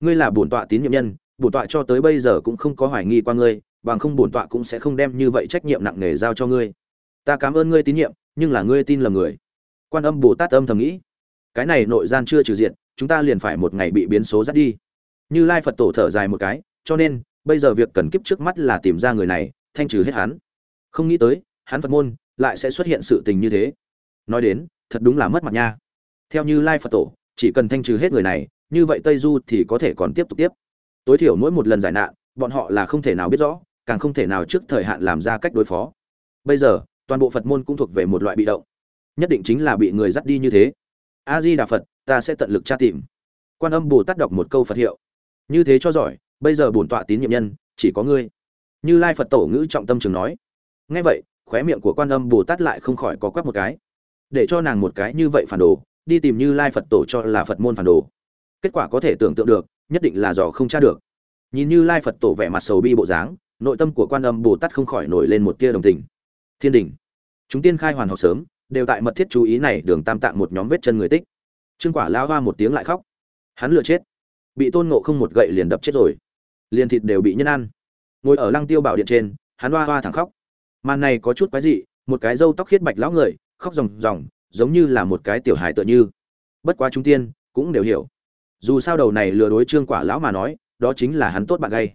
ngươi là bổn tọa tín nhiệm nhân, bổn tọa cho tới bây giờ cũng không có hoài nghi qua ngươi, bằng không bổn tọa cũng sẽ không đem như vậy trách nhiệm nặng nề giao cho ngươi. Ta cảm ơn ngươi tín nhiệm, nhưng là ngươi tin lầm người. Quan âm bồ tát âm thầm nghĩ, cái này nội gian chưa trừ diện chúng ta liền phải một ngày bị biến số dắt đi. Như lai phật tổ thở dài một cái cho nên, bây giờ việc cần kiếp trước mắt là tìm ra người này, thanh trừ hết hắn. Không nghĩ tới, hắn phật môn lại sẽ xuất hiện sự tình như thế. Nói đến, thật đúng là mất mặt nha. Theo như lai phật tổ, chỉ cần thanh trừ hết người này, như vậy tây du thì có thể còn tiếp tục tiếp. Tối thiểu mỗi một lần giải nạn, bọn họ là không thể nào biết rõ, càng không thể nào trước thời hạn làm ra cách đối phó. Bây giờ, toàn bộ phật môn cũng thuộc về một loại bị động. Nhất định chính là bị người dắt đi như thế. A di đà phật, ta sẽ tận lực tra tìm. Quan âm bồ tát đọc một câu phật hiệu. Như thế cho giỏi bây giờ bổn tọa tín nhiệm nhân, chỉ có ngươi. Như lai phật tổ ngữ trọng tâm trường nói. Ngay vậy, khóe miệng của quan âm bồ tát lại không khỏi có quắp một cái. Để cho nàng một cái như vậy phản đồ, đi tìm như lai phật tổ cho là phật môn phản đồ. Kết quả có thể tưởng tượng được, nhất định là dò không tra được. Nhìn như lai phật tổ vẻ mặt sầu bi bộ dáng, nội tâm của quan âm bồ tát không khỏi nổi lên một tia đồng tình. Thiên đình, chúng tiên khai hoàn học sớm, đều tại mật thiết chú ý này, đường tam tạng một nhóm vết chân người tích. Trương quả lao hoa một tiếng lại khóc. Hắn lừa chết. Bị tôn ngộ không một gậy liền đập chết rồi liền thịt đều bị nhân ăn. Ngồi ở lăng tiêu bảo điện trên, hắn hoa hoa thẳng khóc. Màn này có chút quái dị, một cái râu tóc khiết bạch lão người, khóc ròng ròng, giống như là một cái tiểu hài tựa như. Bất quá chúng tiên cũng đều hiểu. Dù sao đầu này lừa đối trương quả lão mà nói, đó chính là hắn tốt bạn gay.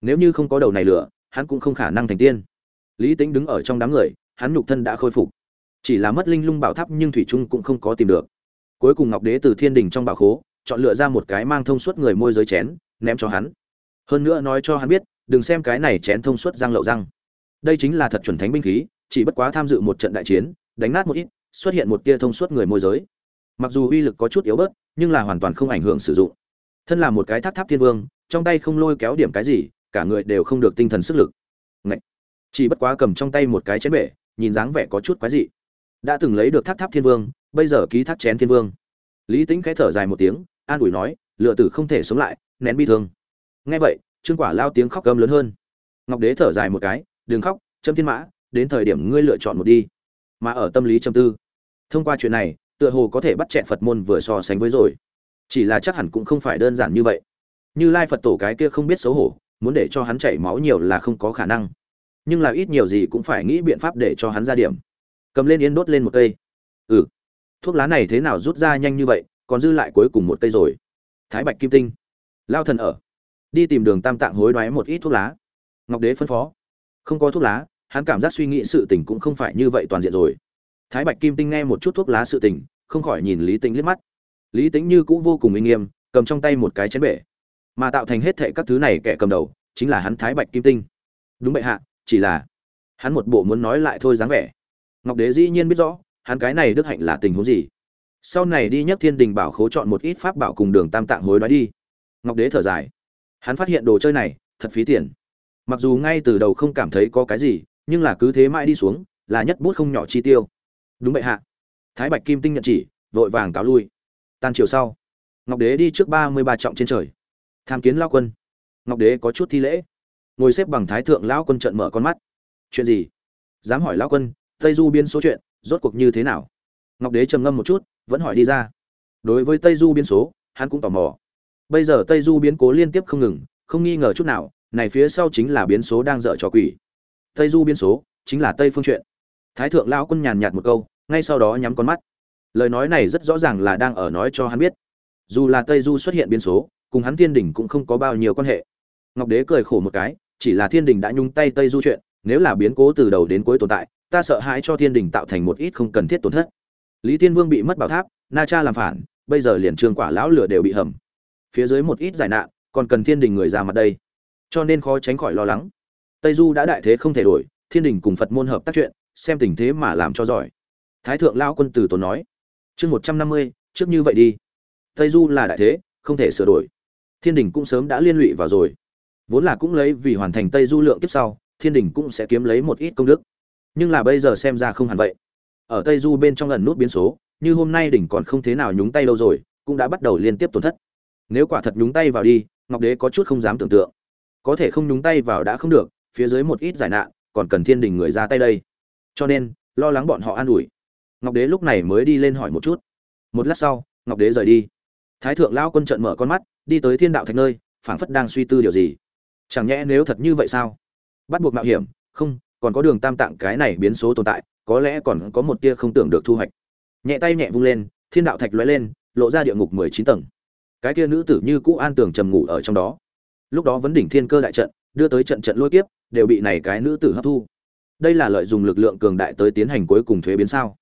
Nếu như không có đầu này lừa, hắn cũng không khả năng thành tiên. Lý tính đứng ở trong đám người, hắn nhục thân đã khôi phục. Chỉ là mất linh lung bảo tháp nhưng thủy trung cũng không có tìm được. Cuối cùng ngọc đế từ thiên đình trong bảo khố, chọn lựa ra một cái mang thông suốt người môi giới chén, ném cho hắn hơn nữa nói cho hắn biết, đừng xem cái này chén thông suốt răng lậu răng. Đây chính là thật chuẩn thánh binh khí, chỉ bất quá tham dự một trận đại chiến, đánh nát một ít, xuất hiện một tia thông suốt người môi giới. Mặc dù uy lực có chút yếu bớt, nhưng là hoàn toàn không ảnh hưởng sử dụng. Thân là một cái tháp tháp thiên vương, trong tay không lôi kéo điểm cái gì, cả người đều không được tinh thần sức lực. Ngậy! chỉ bất quá cầm trong tay một cái chén bể, nhìn dáng vẻ có chút quái dị. Đã từng lấy được tháp tháp thiên vương, bây giờ ký tháp chén thiên vương. Lý tính khẽ thở dài một tiếng, an ủi nói, lựa tử không thể sống lại, nén bi thương nghe vậy, trương quả lao tiếng khóc gầm lớn hơn. Ngọc đế thở dài một cái, đừng khóc châm thiên mã, đến thời điểm ngươi lựa chọn một đi. Mà ở tâm lý châm tư, thông qua chuyện này, tựa hồ có thể bắt chẹn phật môn vừa so sánh với rồi. Chỉ là chắc hẳn cũng không phải đơn giản như vậy. Như lai phật tổ cái kia không biết xấu hổ, muốn để cho hắn chảy máu nhiều là không có khả năng. Nhưng là ít nhiều gì cũng phải nghĩ biện pháp để cho hắn ra điểm. Cầm lên yến đốt lên một cây. Ừ. Thuốc lá này thế nào rút ra nhanh như vậy, còn dư lại cuối cùng một cây rồi. Thái bạch kim tinh. Lao thần ở đi tìm đường tam tạng hối đoái một ít thuốc lá. Ngọc đế phân phó. Không có thuốc lá, hắn cảm giác suy nghĩ sự tình cũng không phải như vậy toàn diện rồi. Thái bạch kim tinh nghe một chút thuốc lá sự tình, không khỏi nhìn lý tính liếc mắt. Lý tính như cũng vô cùng uy nghiêm, cầm trong tay một cái chén bể, mà tạo thành hết thệ các thứ này kẻ cầm đầu, chính là hắn thái bạch kim tinh. Đúng vậy hạ, chỉ là hắn một bộ muốn nói lại thôi dáng vẻ. Ngọc đế dĩ nhiên biết rõ, hắn cái này đức hạnh là tình huống gì. Sau này đi nhất thiên đình bảo khố chọn một ít pháp bảo cùng đường tam tạng hối đoái đi. Ngọc đế thở dài hắn phát hiện đồ chơi này, thật phí tiền. Mặc dù ngay từ đầu không cảm thấy có cái gì, nhưng là cứ thế mãi đi xuống, là nhất bút không nhỏ chi tiêu. Đúng vậy hạ. Thái bạch kim tinh nhận chỉ, vội vàng cáo lui. Tan chiều sau, ngọc đế đi trước ba mươi ba trọng trên trời. Tham kiến lao quân. Ngọc đế có chút thi lễ. Ngồi xếp bằng thái thượng lão quân trận mở con mắt. Chuyện gì? Dám hỏi lão quân, tây du biên số chuyện, rốt cuộc như thế nào? Ngọc đế trầm ngâm một chút, vẫn hỏi đi ra. Đối với tây du biên số, hắn cũng tò mò bây giờ tây du biến cố liên tiếp không ngừng, không nghi ngờ chút nào, này phía sau chính là biến số đang dở trò quỷ. Tây du biến số, chính là tây phương chuyện. Thái thượng lão quân nhàn nhạt một câu, ngay sau đó nhắm con mắt. Lời nói này rất rõ ràng là đang ở nói cho hắn biết. Dù là tây du xuất hiện biến số, cùng hắn thiên đình cũng không có bao nhiêu quan hệ. Ngọc đế cười khổ một cái, chỉ là thiên đình đã nhung tay tây du chuyện, nếu là biến cố từ đầu đến cuối tồn tại, ta sợ hãi cho thiên đình tạo thành một ít không cần thiết tổn thất. Lý thiên vương bị mất bảo tháp, na cha làm phản, bây giờ liền trương quả lão lửa đều bị hầm phía dưới một ít giải nạn, còn cần thiên đình người ra mặt đây. Cho nên khó tránh khỏi lo lắng. Tây du đã đại thế không thể đổi, thiên đình cùng phật môn hợp tác chuyện, xem tình thế mà làm cho giỏi. Thái thượng lao quân tử tốn nói, chương một trăm năm mươi, trước như vậy đi. Tây du là đại thế, không thể sửa đổi. Thiên đình cũng sớm đã liên lụy vào rồi. Vốn là cũng lấy vì hoàn thành tây du lượng kiếp sau, thiên đình cũng sẽ kiếm lấy một ít công đức. Nhưng là bây giờ xem ra không hẳn vậy. Ở tây du bên trong lần nút biến số, như hôm nay đỉnh còn không thế nào nhúng tay đâu rồi, cũng đã bắt đầu liên tiếp tổn thất nếu quả thật nhúng tay vào đi, ngọc đế có chút không dám tưởng tượng. Có thể không nhúng tay vào đã không được, phía dưới một ít giải nạn, còn cần thiên đình người ra tay đây. Cho nên, lo lắng bọn họ an ủi. Ngọc đế lúc này mới đi lên hỏi một chút. Một lát sau, ngọc đế rời đi. Thái thượng lao quân trận mở con mắt, đi tới thiên đạo thạch nơi, phảng phất đang suy tư điều gì. Chẳng nhẽ nếu thật như vậy sao? Bắt buộc mạo hiểm, không, còn có đường tam tạng cái này biến số tồn tại, có lẽ còn có một tia không tưởng được thu hoạch. Nhẹ tay nhẹ vung lên, thiên đạo thạch lóe lên, lộ ra địa ngục mười chín tầng cái kia nữ tử như cũ an tường trầm ngủ ở trong đó. Lúc đó vấn đỉnh thiên cơ đại trận, đưa tới trận trận lôi kiếp, đều bị này cái nữ tử hấp thu. Đây là lợi dụng lực lượng cường đại tới tiến hành cuối cùng thuế biến sao?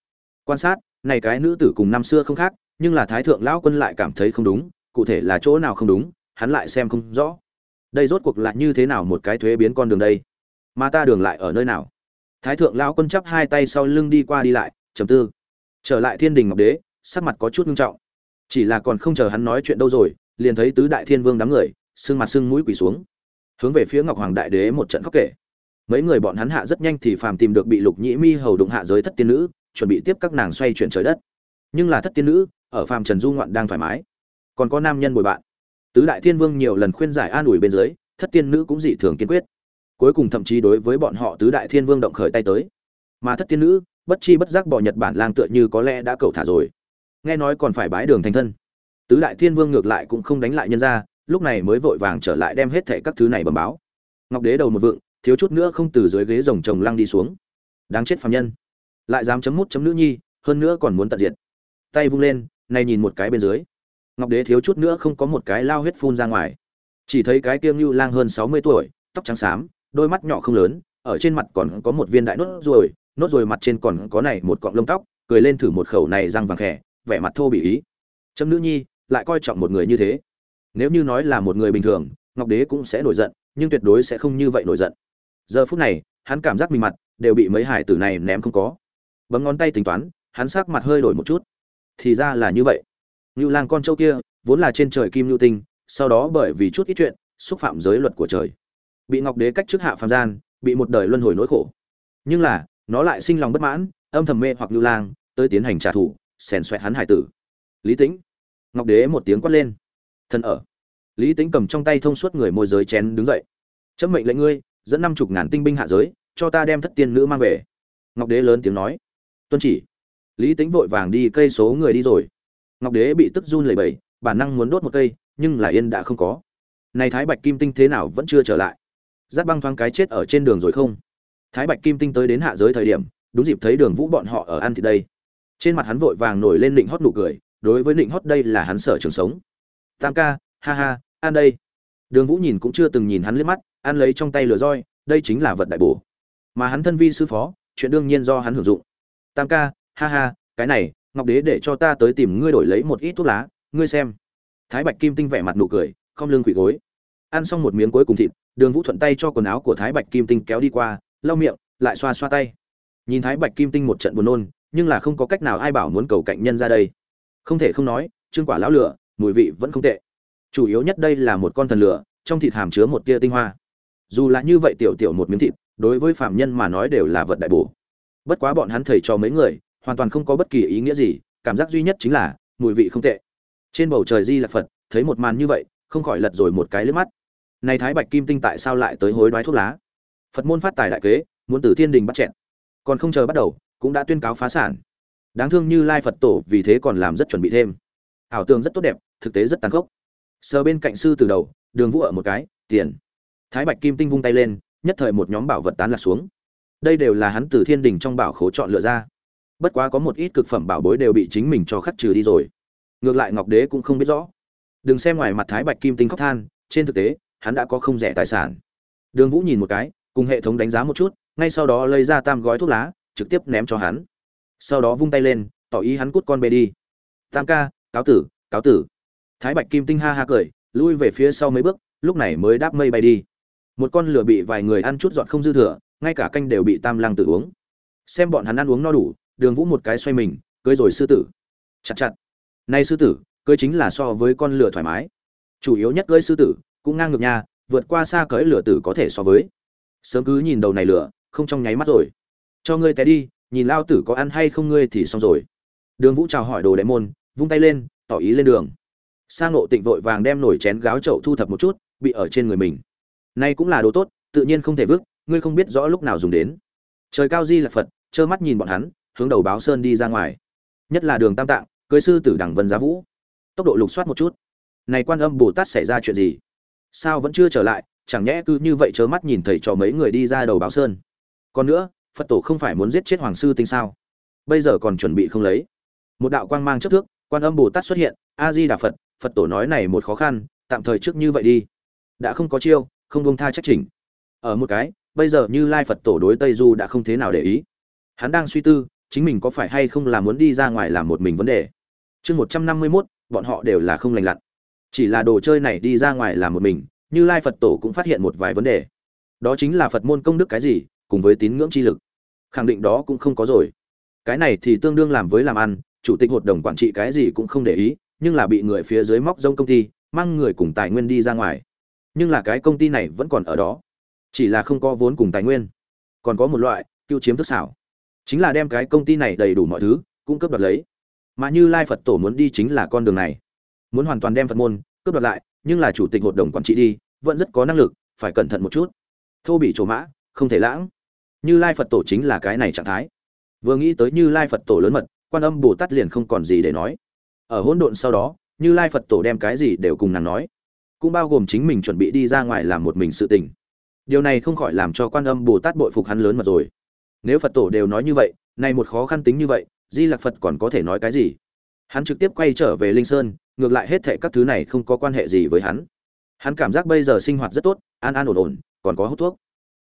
Quan sát, này cái nữ tử cùng năm xưa không khác, nhưng là thái thượng lão quân lại cảm thấy không đúng, cụ thể là chỗ nào không đúng, hắn lại xem không rõ. Đây rốt cuộc là như thế nào một cái thuế biến con đường đây? Mà ta đường lại ở nơi nào? Thái thượng lão quân chắp hai tay sau lưng đi qua đi lại, trầm tư. Trở lại thiên đình ngọc đế, sắc mặt có chút nghiêm trọng chỉ là còn không chờ hắn nói chuyện đâu rồi, liền thấy tứ đại thiên vương đám người, sưng mặt sưng mũi quỳ xuống, hướng về phía ngọc hoàng đại đế một trận khóc kể. Mấy người bọn hắn hạ rất nhanh thì phàm tìm được bị lục nhĩ mi hầu đụng hạ giới thất tiên nữ, chuẩn bị tiếp các nàng xoay chuyển trời đất. Nhưng là thất tiên nữ, ở phàm trần du ngoạn đang thoải mái. Còn có nam nhân bồi bạn. Tứ đại thiên vương nhiều lần khuyên giải an ủi bên dưới, thất tiên nữ cũng dị thường kiên quyết. Cuối cùng thậm chí đối với bọn họ tứ đại thiên vương động khởi tay tới. Mà thất tiên nữ, bất chi bất giác bỏ nhật bản lang tựa như có lẽ đã cầu thả rồi nghe nói còn phải bái đường thành thân. Tứ đại thiên vương ngược lại cũng không đánh lại nhân ra lúc này mới vội vàng trở lại đem hết thệ các thứ này bẩm báo. Ngọc đế đầu một vựng thiếu chút nữa không từ dưới ghế rồng chồng lăng đi xuống. Đáng chết phạm nhân. Lại dám chấm mút chấm nữ nhi, hơn nữa còn muốn tận diệt. Tay vung lên, nay nhìn một cái bên dưới. Ngọc đế thiếu chút nữa không có một cái lao huyết phun ra ngoài. Chỉ thấy cái kiêng lưu lang hơn sáu mươi tuổi, tóc trắng xám, đôi mắt nhỏ không lớn, ở trên mặt còn có một viên đại nốt ruồi nốt ruồi mặt trên còn có này một cọng lông tóc, cười lên thử một khẩu này răng vàng khẽ vẻ mặt thô bị ý. Trâm nữ nhi lại coi trọng một người như thế. Nếu như nói là một người bình thường ngọc đế cũng sẽ nổi giận nhưng tuyệt đối sẽ không như vậy nổi giận. Giờ phút này hắn cảm giác mình mặt đều bị mấy hải tử này ném không có. Bấm ngón tay tính toán hắn sắc mặt hơi đổi một chút. Thì ra là như vậy. Nưu Lang con trâu kia, vốn là trên trời kim lưu tinh, sau đó bởi vì chút ít chuyện, xúc phạm giới luật của trời, bị Ngọc Đế cách trước hạ phàm gian, bị một đời luân hồi nỗi khổ. Nhưng là, nó lại sinh lòng bất mãn, âm thầm mê hoặc lưu Lang, tới tiến hành trả thù, xèn xoẹt hắn hải tử. Lý Tĩnh. Ngọc Đế một tiếng quát lên. Thân ở. Lý Tĩnh cầm trong tay thông suốt người môi giới chén đứng dậy. Chấm mệnh lệnh ngươi, dẫn năm chục ngàn tinh binh hạ giới, cho ta đem thất tiên nữ mang về. Ngọc Đế lớn tiếng nói. Tuân chỉ. Lý Tĩnh vội vàng đi cây số người đi rồi ngọc đế bị tức run lẩy bẩy bản năng muốn đốt một cây nhưng là yên đã không có này thái bạch kim tinh thế nào vẫn chưa trở lại giáp băng thoáng cái chết ở trên đường rồi không thái bạch kim tinh tới đến hạ giới thời điểm đúng dịp thấy đường vũ bọn họ ở ăn thì đây trên mặt hắn vội vàng nổi lên định hót nụ cười, đối với định hót đây là hắn sở trường sống. Tam ca, ha ha, ăn đây. Đường vũ nhìn cũng chưa từng nhìn hắn liếc mắt, ăn lấy trong tay lửa roi, đây chính là vật đại bổ. Mà hắn thân vi sư phó, chuyện đương nhiên do hắn hưởng dụng. Tam ca, ha ha, cái này, ngọc đế để cho ta tới tìm ngươi đổi lấy một ít thuốc lá, ngươi xem. Thái bạch kim tinh vẻ mặt nụ cười, không lưng quỷ gối. Ăn xong một miếng cuối cùng thịt, đường vũ thuận tay cho quần áo của thái bạch kim tinh kéo đi qua, lau miệng, lại xoa xoa tay. Nhìn thái bạch kim tinh một trận buồn nôn nhưng là không có cách nào ai bảo muốn cầu cạnh nhân ra đây. Không thể không nói, trương quả lão lửa, mùi vị vẫn không tệ. Chủ yếu nhất đây là một con thần lửa, trong thịt hàm chứa một tia tinh hoa. Dù là như vậy tiểu tiểu một miếng thịt, đối với phạm nhân mà nói đều là vật đại bổ. Bất quá bọn hắn thầy cho mấy người, hoàn toàn không có bất kỳ ý nghĩa gì, cảm giác duy nhất chính là mùi vị không tệ. Trên bầu trời di là phật, thấy một màn như vậy, không khỏi lật rồi một cái lướt mắt. Này thái bạch kim tinh tại sao lại tới hối đoái thuốc lá? Phật môn phát tài đại kế, muốn từ thiên đình bắt chẹn còn không chờ bắt đầu cũng đã tuyên cáo phá sản. Đáng thương như lai phật tổ vì thế còn làm rất chuẩn bị thêm. Ảo tưởng rất tốt đẹp, thực tế rất tàn khốc. Sờ bên cạnh sư từ đầu, đường vũ ở một cái, tiền. Thái bạch kim tinh vung tay lên, nhất thời một nhóm bảo vật tán lạc xuống. Đây đều là hắn từ thiên đình trong bảo khố chọn lựa ra. Bất quá có một ít cực phẩm bảo bối đều bị chính mình cho khắc trừ đi rồi. Ngược lại ngọc đế cũng không biết rõ. Đừng xem ngoài mặt thái bạch kim tinh khóc than, trên thực tế, hắn đã có không rẻ tài sản. Đường vũ nhìn một cái, cùng hệ thống đánh giá một chút, ngay sau đó lấy ra tam gói thuốc lá trực tiếp ném cho hắn. Sau đó vung tay lên, tỏ ý hắn cút con bê đi. Tam ca, cáo tử cáo tử. Thái bạch kim tinh ha ha cười, lui về phía sau mấy bước, lúc này mới đáp mây bay đi. Một con lửa bị vài người ăn chút dọn không dư thừa, ngay cả canh đều bị tam lăng tử uống. Xem bọn hắn ăn uống no đủ, đường vũ một cái xoay mình, cưới rồi sư tử. Chặt chặt. Nay sư tử, cưới chính là so với con lửa thoải mái. Chủ yếu nhất cưới sư tử, cũng ngang ngược nha, vượt qua xa cưới lửa tử có thể so với. Sớm cứ nhìn đầu này lửa, không trong nháy mắt rồi cho ngươi té đi, nhìn lao tử có ăn hay không ngươi thì xong rồi. Đường vũ chào hỏi đồ đệ môn, vung tay lên, tỏ ý lên đường. Sang nộ tịnh vội vàng đem nổi chén gáo chậu thu thập một chút, bị ở trên người mình. Nay cũng là đồ tốt, tự nhiên không thể vứt, ngươi không biết rõ lúc nào dùng đến. Trời cao di là phật, trơ mắt nhìn bọn hắn, hướng đầu báo sơn đi ra ngoài. Nhất là đường tam tạng, cưới sư tử đẳng vân giá vũ. Tốc độ lục soát một chút. Này quan âm bồ tát xảy ra chuyện gì? Sao vẫn chưa trở lại, chẳng nhẽ cứ như vậy trơ mắt nhìn thầy trò mấy người đi ra đầu báo sơn. Còn nữa phật tổ không phải muốn giết chết hoàng sư tinh sao? Bây giờ còn chuẩn bị không lấy. Một đạo quang mang chấp thước, quan âm bồ tát xuất hiện a di đà phật phật tổ nói này một khó khăn, tạm thời trước như vậy đi. Đã không có chiêu, không bông tha trách chỉnh. Ở một cái, bây giờ như lai phật tổ đối tây du đã không thế nào để ý. Hắn đang suy tư, chính mình có phải hay không là muốn đi ra ngoài làm một mình vấn đề. Chương một trăm năm mươi mốt, bọn họ đều là không lành lặn. Chỉ là đồ chơi này đi ra ngoài làm một mình, như lai phật tổ cũng phát hiện một vài vấn đề. Đó chính là phật môn công đức cái gì cùng với tín ngưỡng chi lực. Khẳng định đó cũng không có rồi. Cái này thì tương đương làm với làm ăn, chủ tịch hội đồng quản trị cái gì cũng không để ý, nhưng là bị người phía dưới móc rông công ty, mang người cùng tài nguyên đi ra ngoài. Nhưng là cái công ty này vẫn còn ở đó. Chỉ là không có vốn cùng tài nguyên. Còn có một loại cưu chiếm thức xảo. Chính là đem cái công ty này đầy đủ mọi thứ, cung cấp đoạt lấy. Mà như lai phật tổ muốn đi chính là con đường này. Muốn hoàn toàn đem phật môn, cướp đoạt lại, nhưng là chủ tịch hội đồng quản trị đi, vẫn rất có năng lực, phải cẩn thận một chút. Thô bị trổ mã, không thể lãng như lai phật tổ chính là cái này trạng thái. Vừa nghĩ tới như lai phật tổ lớn mật, quan âm bồ tát liền không còn gì để nói. Ở hỗn độn sau đó, như lai phật tổ đem cái gì đều cùng nàng nói. Cũng bao gồm chính mình chuẩn bị đi ra ngoài làm một mình sự tình. Điều này không khỏi làm cho quan âm bồ tát bội phục hắn lớn mật rồi. Nếu phật tổ đều nói như vậy, nay một khó khăn tính như vậy, di lạc phật còn có thể nói cái gì? Hắn trực tiếp quay trở về linh sơn, ngược lại hết thệ các thứ này không có quan hệ gì với hắn. Hắn cảm giác bây giờ sinh hoạt rất tốt, an an ổn ổn, còn có hút thuốc.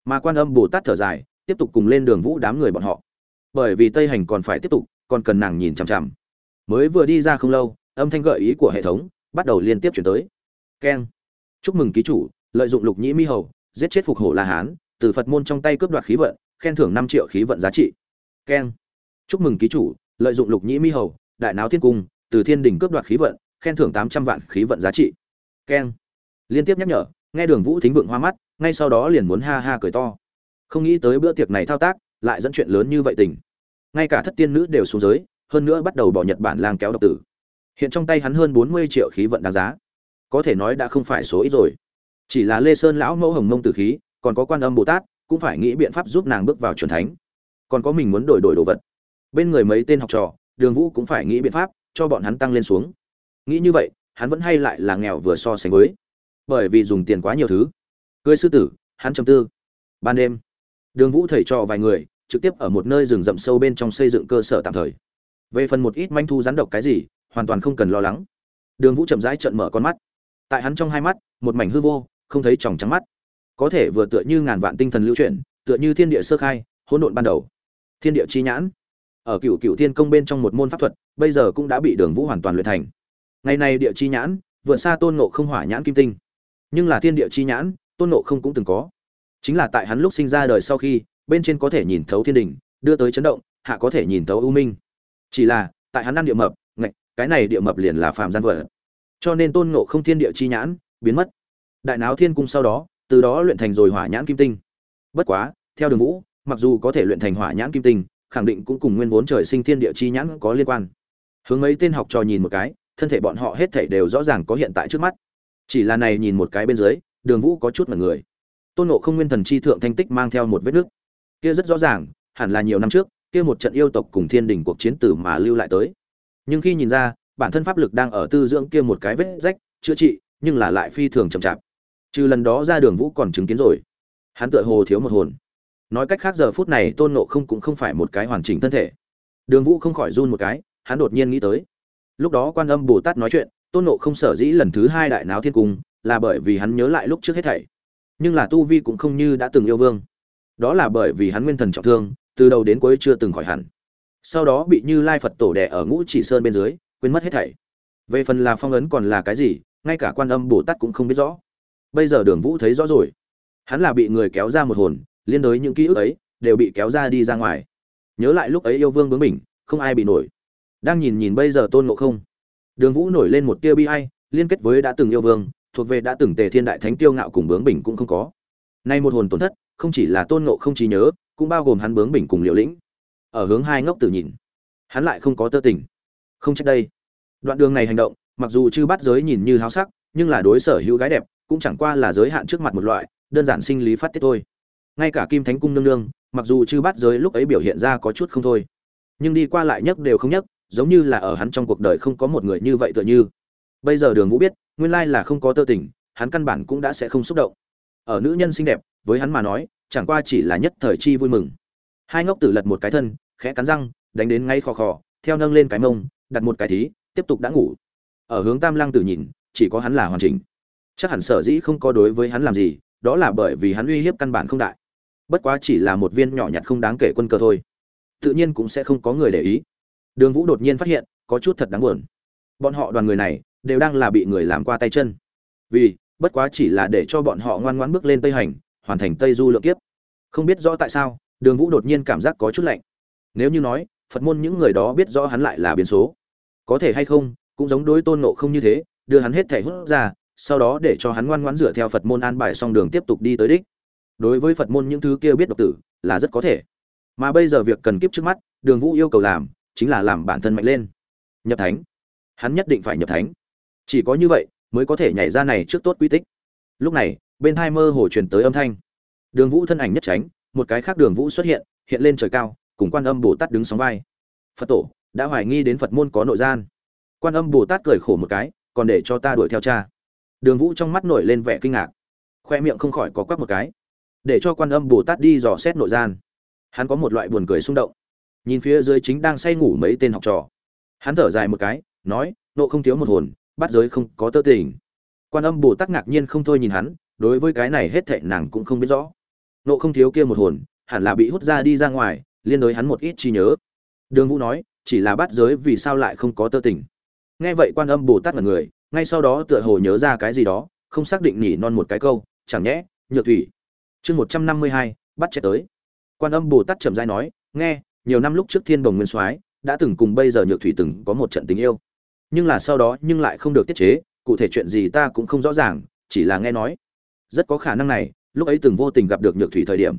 Mà quan âm bồ tát thở dài tiếp tục cùng lên đường vũ đám người bọn họ. Bởi vì tây hành còn phải tiếp tục, còn cần nàng nhìn chằm chằm. Mới vừa đi ra không lâu, âm thanh gợi ý của hệ thống bắt đầu liên tiếp chuyển tới. Keng. Chúc mừng ký chủ, lợi dụng lục nhĩ mi hầu, giết chết phục hổ la hán, từ phật môn trong tay cướp đoạt khí vận, khen thưởng năm triệu khí vận giá trị. Keng. Chúc mừng ký chủ, lợi dụng lục nhĩ mi hầu, đại náo thiên cung, từ thiên đình cướp đoạt khí vận, khen thưởng tám trăm vạn khí vận giá trị. Keng. Liên tiếp nhắc nhở, nghe đường vũ thính vượng hoa mắt, ngay sau đó liền muốn ha ha cười to không nghĩ tới bữa tiệc này thao tác, lại dẫn chuyện lớn như vậy tình. Ngay cả thất tiên nữ đều xuống giới, hơn nữa bắt đầu bỏ nhật bản lang kéo độc tử. Hiện trong tay hắn hơn bốn mươi triệu khí vận đáng giá. Có thể nói đã không phải số ít rồi. Chỉ là lê sơn lão mẫu hồng mông tử khí, còn có quan âm bồ tát, cũng phải nghĩ biện pháp giúp nàng bước vào truyền thánh. Còn có mình muốn đổi đổi đồ vật. Bên người mấy tên học trò, đường vũ cũng phải nghĩ biện pháp cho bọn hắn tăng lên xuống. Nghĩ như vậy, hắn vẫn hay lại là nghèo vừa so sánh với. Bởi vì dùng tiền quá nhiều thứ. Cưới sư tử, hắn trầm tư. Ban đêm đường vũ thầy cho vài người, trực tiếp ở một nơi rừng rậm sâu bên trong xây dựng cơ sở tạm thời. Về phần một ít manh thu rắn độc cái gì, hoàn toàn không cần lo lắng. Đường vũ chậm rãi trợn mở con mắt. Tại hắn trong hai mắt, một mảnh hư vô, không thấy tròng trắng mắt. Có thể vừa tựa như ngàn vạn tinh thần lưu chuyển, tựa như thiên địa sơ khai, hỗn độn ban đầu. Thiên địa chi nhãn. Ở cựu cựu thiên công bên trong một môn pháp thuật, bây giờ cũng đã bị đường vũ hoàn toàn luyện thành. Ngày này địa chi nhãn, vượt xa tôn ngộ không hỏa nhãn kim tinh. Nhưng là thiên địa chi nhãn, tôn ngộ không cũng từng có chính là tại hắn lúc sinh ra đời sau khi, bên trên có thể nhìn thấu thiên đình, đưa tới chấn động, hạ có thể nhìn thấu ưu minh. Chỉ là, tại hắn ăn địa mập, ngạch, cái này địa mập liền là phàm gian vợ cho nên tôn ngộ không thiên địa chi nhãn, biến mất. Đại náo thiên cung sau đó, từ đó luyện thành rồi hỏa nhãn kim tinh. Bất quá, theo đường vũ, mặc dù có thể luyện thành hỏa nhãn kim tinh, khẳng định cũng cùng nguyên vốn trời sinh thiên địa chi nhãn có liên quan. Hướng mấy tên học trò nhìn một cái, thân thể bọn họ hết thảy đều rõ ràng có hiện tại trước mắt. Chỉ là này nhìn một cái bên dưới, đường vũ có chút mật người tôn nộ không nguyên thần chi thượng thanh tích mang theo một vết nước. Kia rất rõ ràng, hẳn là nhiều năm trước, kia một trận yêu tộc cùng thiên đình cuộc chiến tử mà lưu lại tới. Nhưng khi nhìn ra, bản thân pháp lực đang ở tư dưỡng kia một cái vết rách, chữa trị, nhưng là lại phi thường chậm chạp. Trừ lần đó ra đường vũ còn chứng kiến rồi. Hắn tựa hồ thiếu một hồn. Nói cách khác giờ phút này tôn nộ không cũng không phải một cái hoàn chỉnh thân thể. Đường vũ không khỏi run một cái, hắn đột nhiên nghĩ tới. Lúc đó quan âm bồ tát nói chuyện, tôn nộ không sở dĩ lần thứ hai đại náo thiên cung, là bởi vì hắn nhớ lại lúc trước hết thảy nhưng là tu vi cũng không như đã từng yêu vương. Đó là bởi vì hắn nguyên thần trọng thương, từ đầu đến cuối chưa từng khỏi hẳn. Sau đó bị như lai phật tổ đẻ ở ngũ chỉ sơn bên dưới, quên mất hết thảy. Về phần là phong ấn còn là cái gì, ngay cả quan âm bồ tát cũng không biết rõ. Bây giờ đường vũ thấy rõ rồi. Hắn là bị người kéo ra một hồn, liên đối những ký ức ấy, đều bị kéo ra đi ra ngoài. Nhớ lại lúc ấy yêu vương bướng mình không ai bị nổi. Đang nhìn nhìn bây giờ tôn ngộ không. Đường vũ nổi lên một tia bi ai, liên kết với đã từng yêu vương thuộc về đã từng tề thiên đại thánh tiêu ngạo cùng bướng bình cũng không có. Nay một hồn tổn thất, không chỉ là tôn ngộ không trí nhớ, cũng bao gồm hắn bướng bình cùng liều lĩnh. Ở hướng hai ngốc tử nhìn, hắn lại không có tơ tình. Không trách đây. Đoạn đường này hành động, mặc dù chưa bắt giới nhìn như háo sắc, nhưng là đối sở hữu gái đẹp, cũng chẳng qua là giới hạn trước mặt một loại, đơn giản sinh lý phát tiết thôi. Ngay cả kim thánh cung nương nương, mặc dù chư bắt giới lúc ấy biểu hiện ra có chút không thôi, nhưng đi qua lại nhất đều không nhất giống như là ở hắn trong cuộc đời không có một người như vậy tựa như bây giờ đường vũ biết, nguyên lai là không có tơ tình, hắn căn bản cũng đã sẽ không xúc động. Ở nữ nhân xinh đẹp, với hắn mà nói, chẳng qua chỉ là nhất thời chi vui mừng. Hai ngốc tử lật một cái thân, khẽ cắn răng, đánh đến ngay khò khò, theo nâng lên cái mông, đặt một cái thí, tiếp tục đã ngủ. Ở hướng tam lăng tử nhìn, chỉ có hắn là hoàn chỉnh. Chắc hẳn sở dĩ không có đối với hắn làm gì, đó là bởi vì hắn uy hiếp căn bản không đại. Bất quá chỉ là một viên nhỏ nhặt không đáng kể quân cờ thôi. Tự nhiên cũng sẽ không có người để ý. Đường vũ đột nhiên phát hiện, có chút thật đáng buồn. Bọn họ đoàn người này đều đang là bị người làm qua tay chân. Vì, bất quá chỉ là để cho bọn họ ngoan ngoãn bước lên tây hành, hoàn thành tây du lượng kiếp. Không biết rõ tại sao, đường vũ đột nhiên cảm giác có chút lạnh. Nếu như nói, phật môn những người đó biết rõ hắn lại là biến số. Có thể hay không, cũng giống đối tôn nộ không như thế, đưa hắn hết thể hút ra, sau đó để cho hắn ngoan ngoãn dựa theo phật môn an bài xong đường tiếp tục đi tới đích. Đối với phật môn những thứ kia biết độc tử, là rất có thể. Mà bây giờ việc cần kiếp trước mắt, đường vũ yêu cầu làm, chính là làm bản thân mạnh lên. Nhập thánh. Hắn nhất định phải nhập thánh chỉ có như vậy mới có thể nhảy ra này trước tốt quy tích. Lúc này, bên hai mơ hồ truyền tới âm thanh. Đường vũ thân ảnh nhất tránh, một cái khác đường vũ xuất hiện hiện lên trời cao, cùng quan âm bồ tát đứng sóng vai. Phật tổ, đã hoài nghi đến phật môn có nội gian. Quan âm bồ tát cười khổ một cái, còn để cho ta đuổi theo cha. Đường vũ trong mắt nổi lên vẻ kinh ngạc. Khoe miệng không khỏi có quắc một cái. Để cho quan âm bồ tát đi dò xét nội gian. Hắn có một loại buồn cười xung động. Nhìn phía dưới chính đang say ngủ mấy tên học trò. Hắn thở dài một cái, nói, nộ không thiếu một hồn bắt giới không có tơ tình. Quan âm bồ tát ngạc nhiên không thôi nhìn hắn, đối với cái này hết thệ nàng cũng không biết rõ. Nộ không thiếu kia một hồn, hẳn là bị hút ra đi ra ngoài, liên đối hắn một ít chi nhớ. Đường vũ nói, chỉ là bắt giới vì sao lại không có tơ tình. Nghe vậy quan âm bồ tát là người, ngay sau đó tựa hồ nhớ ra cái gì đó, không xác định nhỉ non một cái câu, chẳng nhẽ, nhược thủy. Chương một trăm năm mươi hai, bắt chết tới. Quan âm bồ tát trầm dai nói, nghe, nhiều năm lúc trước thiên bồng nguyên soái đã từng cùng bây giờ nhược thủy từng có một trận tình yêu nhưng là sau đó nhưng lại không được tiết chế, cụ thể chuyện gì ta cũng không rõ ràng, chỉ là nghe nói. Rất có khả năng này, lúc ấy từng vô tình gặp được nhược thủy thời điểm.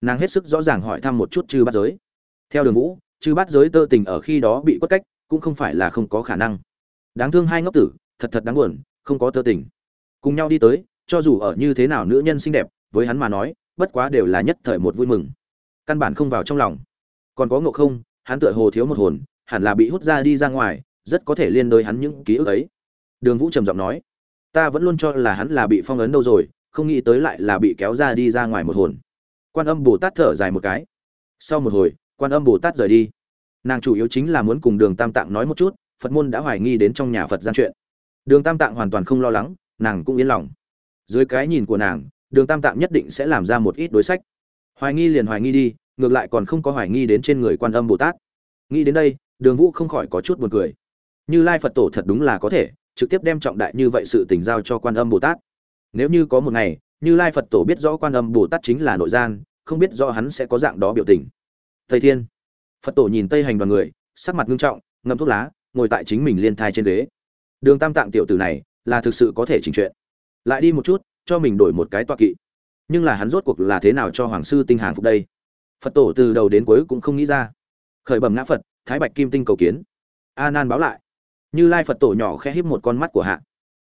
Nàng hết sức rõ ràng hỏi thăm một chút chư bát giới. Theo đường vũ, chư bát giới tơ tình ở khi đó bị quất cách, cũng không phải là không có khả năng. Đáng thương hai ngốc tử, thật thật đáng buồn, không có tơ tình. Cùng nhau đi tới, cho dù ở như thế nào nữ nhân xinh đẹp, với hắn mà nói, bất quá đều là nhất thời một vui mừng. Căn bản không vào trong lòng. Còn có ngộ không, hắn tựa hồ thiếu một hồn, hẳn là bị hút ra đi ra ngoài rất có thể liên đôi hắn những ký ức ấy. Đường vũ trầm giọng nói, ta vẫn luôn cho là hắn là bị phong ấn đâu rồi, không nghĩ tới lại là bị kéo ra đi ra ngoài một hồn. Quan âm bồ tát thở dài một cái. Sau một hồi, quan âm bồ tát rời đi. Nàng chủ yếu chính là muốn cùng đường tam tạng nói một chút, phật môn đã hoài nghi đến trong nhà phật gian chuyện. Đường tam tạng hoàn toàn không lo lắng, nàng cũng yên lòng. Dưới cái nhìn của nàng, đường tam tạng nhất định sẽ làm ra một ít đối sách. Hoài nghi liền hoài nghi đi, ngược lại còn không có hoài nghi đến trên người quan âm bồ tát. Nghĩ đến đây, đường vũ không khỏi có chút buồn cười như lai phật tổ thật đúng là có thể, trực tiếp đem trọng đại như vậy sự tình giao cho quan âm bồ tát. Nếu như có một ngày, như lai phật tổ biết rõ quan âm bồ tát chính là nội gian, không biết rõ hắn sẽ có dạng đó biểu tình. Thầy thiên. Phật tổ nhìn tây hành đoàn người, sắc mặt nghiêm trọng ngâm thuốc lá, ngồi tại chính mình liên thai trên ghế. Đường tam tạng tiểu tử này, là thực sự có thể chỉnh chuyện lại đi một chút, cho mình đổi một cái toa kỵ. Nhưng là hắn rốt cuộc là thế nào cho hoàng sư tinh hàng phục đây? Phật tổ từ đầu đến cuối cũng không nghĩ ra. Khởi bẩm ngã phật, thái bạch kim tinh cầu kiến. A nan báo lại như lai phật tổ nhỏ khẽ híp một con mắt của hạ.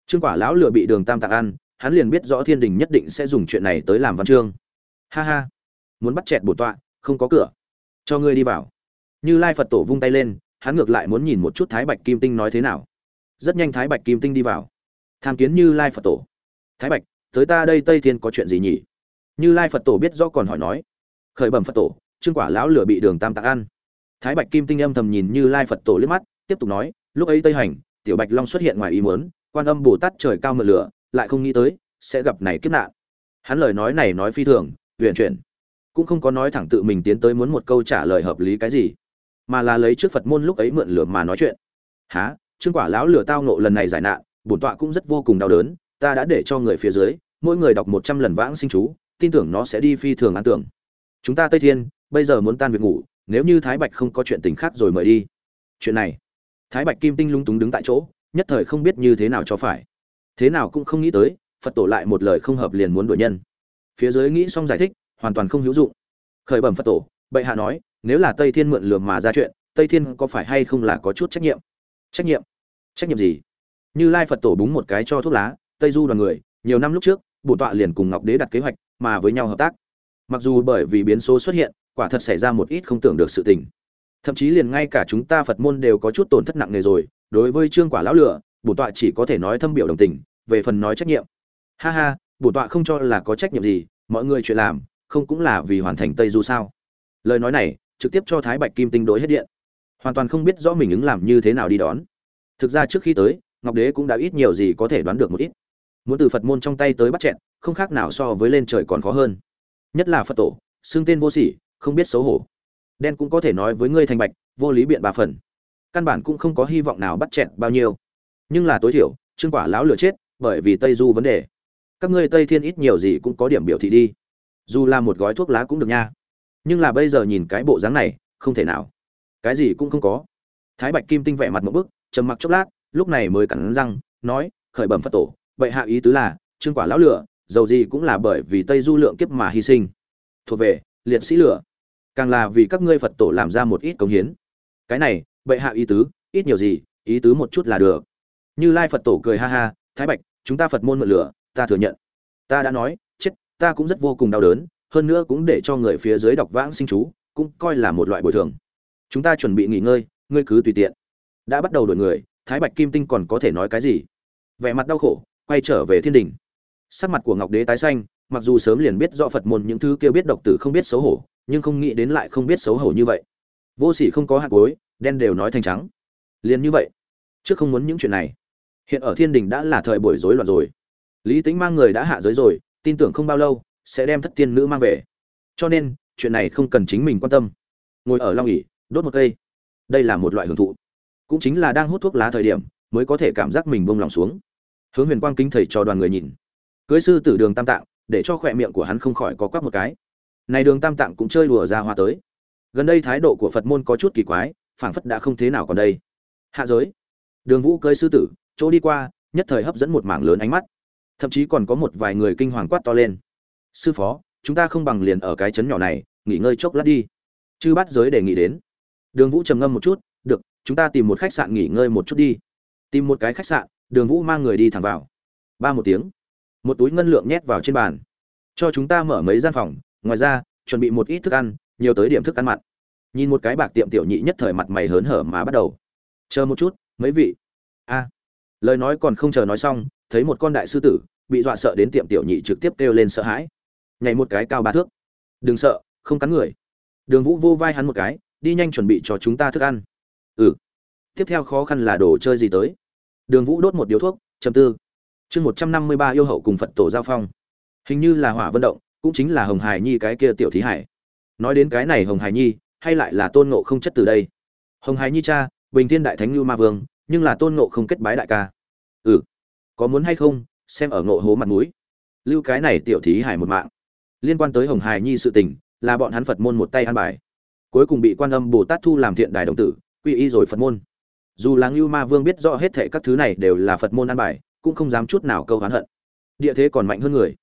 Trương quả lão lửa bị đường tam Tạc ăn, hắn liền biết rõ thiên đình nhất định sẽ dùng chuyện này tới làm văn chương. Ha ha, muốn bắt chẹt bổ tọa, không có cửa. Cho ngươi đi vào. Như lai phật tổ vung tay lên, hắn ngược lại muốn nhìn một chút thái bạch kim tinh nói thế nào. Rất nhanh thái bạch kim tinh đi vào. Tham kiến như lai phật tổ. Thái bạch, tới ta đây tây thiên có chuyện gì nhỉ? Như lai phật tổ biết rõ còn hỏi nói. Khởi bẩm phật tổ, trương quả lão lửa bị đường tam Tạc ăn. Thái bạch kim tinh âm thầm nhìn như lai phật tổ liếc mắt, tiếp tục nói lúc ấy tây hành, tiểu bạch long xuất hiện ngoài ý muốn, quan âm bồ tát trời cao mượn lửa, lại không nghĩ tới, sẽ gặp này kiếp nạn. Hắn lời nói này nói phi thường, uyển chuyển. Cũng không có nói thẳng tự mình tiến tới muốn một câu trả lời hợp lý cái gì, mà là lấy trước phật môn lúc ấy mượn lửa mà nói chuyện. Há trương quả lão lửa tao nộ lần này giải nạn, bổn tọa cũng rất vô cùng đau đớn, ta đã để cho người phía dưới, mỗi người đọc một trăm lần vãng sinh chú, tin tưởng nó sẽ đi phi thường an tưởng. Chúng ta tây thiên, bây giờ muốn tan việc ngủ, nếu như thái bạch không có chuyện tình khác rồi mời đi. Chuyện này thái bạch kim tinh lung túng đứng tại chỗ, nhất thời không biết như thế nào cho phải. Thế nào cũng không nghĩ tới, phật tổ lại một lời không hợp liền muốn đuổi nhân. Phía dưới nghĩ xong giải thích, hoàn toàn không hữu dụng. Khởi bẩm phật tổ, bệ hạ nói, nếu là tây thiên mượn lường mà ra chuyện, tây thiên có phải hay không là có chút trách nhiệm? Trách nhiệm? Trách nhiệm gì? Như lai phật tổ búng một cái cho thuốc lá, tây du đoàn người, nhiều năm lúc trước bổn tọa liền cùng ngọc đế đặt kế hoạch, mà với nhau hợp tác. Mặc dù bởi vì biến số xuất hiện, quả thật xảy ra một ít không tưởng được sự tình thậm chí liền ngay cả chúng ta phật môn đều có chút tổn thất nặng nề rồi, đối với trương quả lão lửa bổn tọa chỉ có thể nói thâm biểu đồng tình, về phần nói trách nhiệm. Ha ha bổn tọa không cho là có trách nhiệm gì, mọi người chuyện làm, không cũng là vì hoàn thành tây du sao? Lời nói này, trực tiếp cho thái bạch kim tinh đối hết điện. Hoàn toàn không biết rõ mình ứng làm như thế nào đi đón. Thực ra trước khi tới, ngọc đế cũng đã ít nhiều gì có thể đoán được một ít. Muốn từ phật môn trong tay tới bắt chẹn, không khác nào so với lên trời còn khó hơn. Nhất là phật tổ, xưng tên vô sỉ, không biết xấu hổ đen cũng có thể nói với ngươi thành bạch, vô lý biện ba phần. Căn bản cũng không có hy vọng nào bắt chẹn bao nhiêu. Nhưng là tối thiểu, trương quả lão lửa chết, bởi vì tây du vấn đề. Các ngươi tây thiên ít nhiều gì cũng có điểm biểu thị đi. Dù là một gói thuốc lá cũng được nha. Nhưng là bây giờ nhìn cái bộ dáng này, không thể nào. Cái gì cũng không có. Thái bạch kim tinh vẻ mặt một bức, trầm mặc chốc lát, lúc này mới cắn răng, nói, khởi bẩm phật tổ, vậy hạ ý tứ là, trương quả lão lửa dầu gì cũng là bởi vì tây du lượng kiếp mà hy sinh. Thuộc về, liệt sĩ lửa càng là vì các ngươi phật tổ làm ra một ít công hiến. Cái này, bệ hạ ý tứ, ít nhiều gì, ý tứ một chút là được. Như lai phật tổ cười ha ha, thái bạch, chúng ta phật môn mượn lửa, ta thừa nhận. Ta đã nói, chết, ta cũng rất vô cùng đau đớn, hơn nữa cũng để cho người phía dưới đọc vãng sinh chú, cũng coi là một loại bồi thường. Chúng ta chuẩn bị nghỉ ngơi, ngươi cứ tùy tiện. Đã bắt đầu đổi người, thái bạch kim tinh còn có thể nói cái gì? Vẻ mặt đau khổ, quay trở về thiên đình. Sắc mặt của ngọc đế tái xanh, mặc dù sớm liền biết rõ phật môn những thứ kêu biết độc tử không biết xấu hổ nhưng không nghĩ đến lại không biết xấu hổ như vậy. Vô sỉ không có hạt cối đen đều nói thành trắng. Liền như vậy, trước không muốn những chuyện này. Hiện ở thiên đình đã là thời buổi rối loạn rồi. Lý tính mang người đã hạ giới rồi, tin tưởng không bao lâu, sẽ đem thất tiên nữ mang về. Cho nên, chuyện này không cần chính mình quan tâm. Ngồi ở long ỉ đốt một cây. Đây là một loại hưởng thụ. Cũng chính là đang hút thuốc lá thời điểm, mới có thể cảm giác mình bông lòng xuống. Hướng huyền quang kính thầy cho đoàn người nhìn. Cưới sư tử đường tam tạng, để cho khỏe miệng của hắn không khỏi có quắc một cái này đường tam tạng cũng chơi đùa ra hoa tới. Gần đây thái độ của phật môn có chút kỳ quái, phảng phất đã không thế nào còn đây. Hạ giới. Đường vũ cưới sư tử, chỗ đi qua, nhất thời hấp dẫn một mảng lớn ánh mắt. Thậm chí còn có một vài người kinh hoàng quát to lên. Sư phó, chúng ta không bằng liền ở cái chấn nhỏ này, nghỉ ngơi chốc lát đi. Chư bắt giới đề nghị đến. Đường vũ trầm ngâm một chút, được, chúng ta tìm một khách sạn nghỉ ngơi một chút đi. Tìm một cái khách sạn, đường vũ mang người đi thẳng vào. Ba một tiếng. Một túi ngân lượng nhét vào trên bàn. Cho chúng ta mở mấy gian phòng ngoài ra, chuẩn bị một ít thức ăn, nhiều tới điểm thức ăn mặn. Nhìn một cái bạc tiệm tiểu nhị nhất thời mặt mày hớn hở mà bắt đầu. Chờ một chút, mấy vị. A. Lời nói còn không chờ nói xong, thấy một con đại sư tử, bị dọa sợ đến tiệm tiểu nhị trực tiếp kêu lên sợ hãi. Nhảy một cái cao ba thước. Đừng sợ, không cắn người. Đường vũ vô vai hắn một cái, đi nhanh chuẩn bị cho chúng ta thức ăn. Ừ. Tiếp theo khó khăn là đồ chơi gì tới? Đường vũ đốt một điếu thuốc chầm tư. Chương một trăm năm mươi ba yêu hậu cùng phật tổ giao phong. Hình như là hỏa vận động cũng chính là hồng hải nhi cái kia tiểu thí hải. Nói đến cái này hồng hải nhi, hay lại là tôn ngộ không chất từ đây. Hồng hải nhi cha, bình thiên đại thánh lưu ma vương, nhưng là tôn ngộ không kết bái đại ca. Ừ có muốn hay không, xem ở ngộ hố mặt mũi. Lưu cái này tiểu thí hải một mạng. Liên quan tới hồng hải nhi sự tình, là bọn hắn phật môn một tay ăn bài. Cuối cùng bị quan âm bồ tát thu làm thiện đài đồng tử, quy y rồi phật môn. Dù là lưu ma vương biết rõ hết thệ các thứ này đều là phật môn ăn bài, cũng không dám chút nào câu hán hận. Địa thế còn mạnh hơn người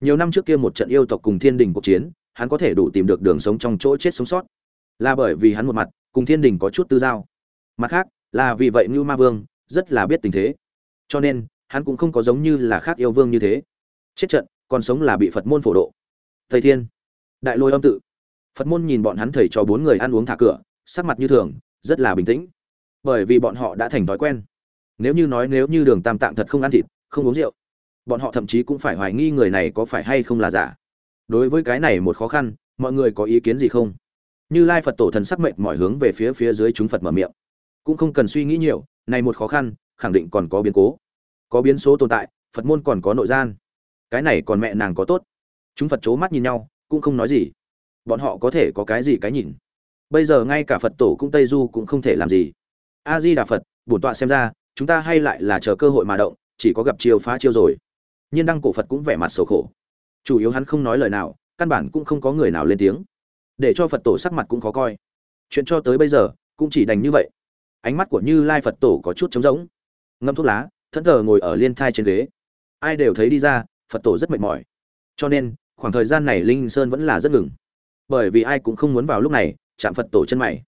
nhiều năm trước kia một trận yêu tộc cùng thiên đình cuộc chiến, hắn có thể đủ tìm được đường sống trong chỗ chết sống sót. Là bởi vì hắn một mặt, cùng thiên đình có chút tư giao. Mặt khác, là vì vậy lưu ma vương rất là biết tình thế. Cho nên, hắn cũng không có giống như là khác yêu vương như thế. Chết trận, còn sống là bị phật môn phổ độ. Thầy thiên, đại lôi âm tự. Phật môn nhìn bọn hắn thầy cho bốn người ăn uống thả cửa, sắc mặt như thường, rất là bình tĩnh. Bởi vì bọn họ đã thành thói quen. Nếu như nói nếu như đường tam tạng thật không ăn thịt, không uống rượu bọn họ thậm chí cũng phải hoài nghi người này có phải hay không là giả. Đối với cái này một khó khăn, mọi người có ý kiến gì không? Như lai phật tổ thần sắc mệnh mọi hướng về phía phía dưới chúng phật mở miệng. Cũng không cần suy nghĩ nhiều, này một khó khăn, khẳng định còn có biến cố. Có biến số tồn tại, phật môn còn có nội gian. Cái này còn mẹ nàng có tốt. Chúng phật c h ố mắt nhìn nhau, cũng không nói gì. Bọn họ có thể có cái gì cái nhìn? Bây giờ ngay cả phật tổ cũng tây du cũng không thể làm gì. A di đà phật, bổn tọa xem ra, chúng ta hay lại là chờ cơ hội mà động, chỉ có gặp chiêu phá chiêu rồi nhiên đăng cổ phật cũng vẻ mặt sầu khổ. Chủ yếu hắn không nói lời nào, căn bản cũng không có người nào lên tiếng. Để cho phật tổ sắc mặt cũng khó coi. Chuyện cho tới bây giờ, cũng chỉ đành như vậy. Ánh mắt của như lai phật tổ có chút trống rỗng. Ngâm thuốc lá, thẫn thờ ngồi ở liên thai trên ghế. Ai đều thấy đi ra, phật tổ rất mệt mỏi. Cho nên, khoảng thời gian này linh sơn vẫn là rất ngừng. Bởi vì ai cũng không muốn vào lúc này, chạm phật tổ chân mày.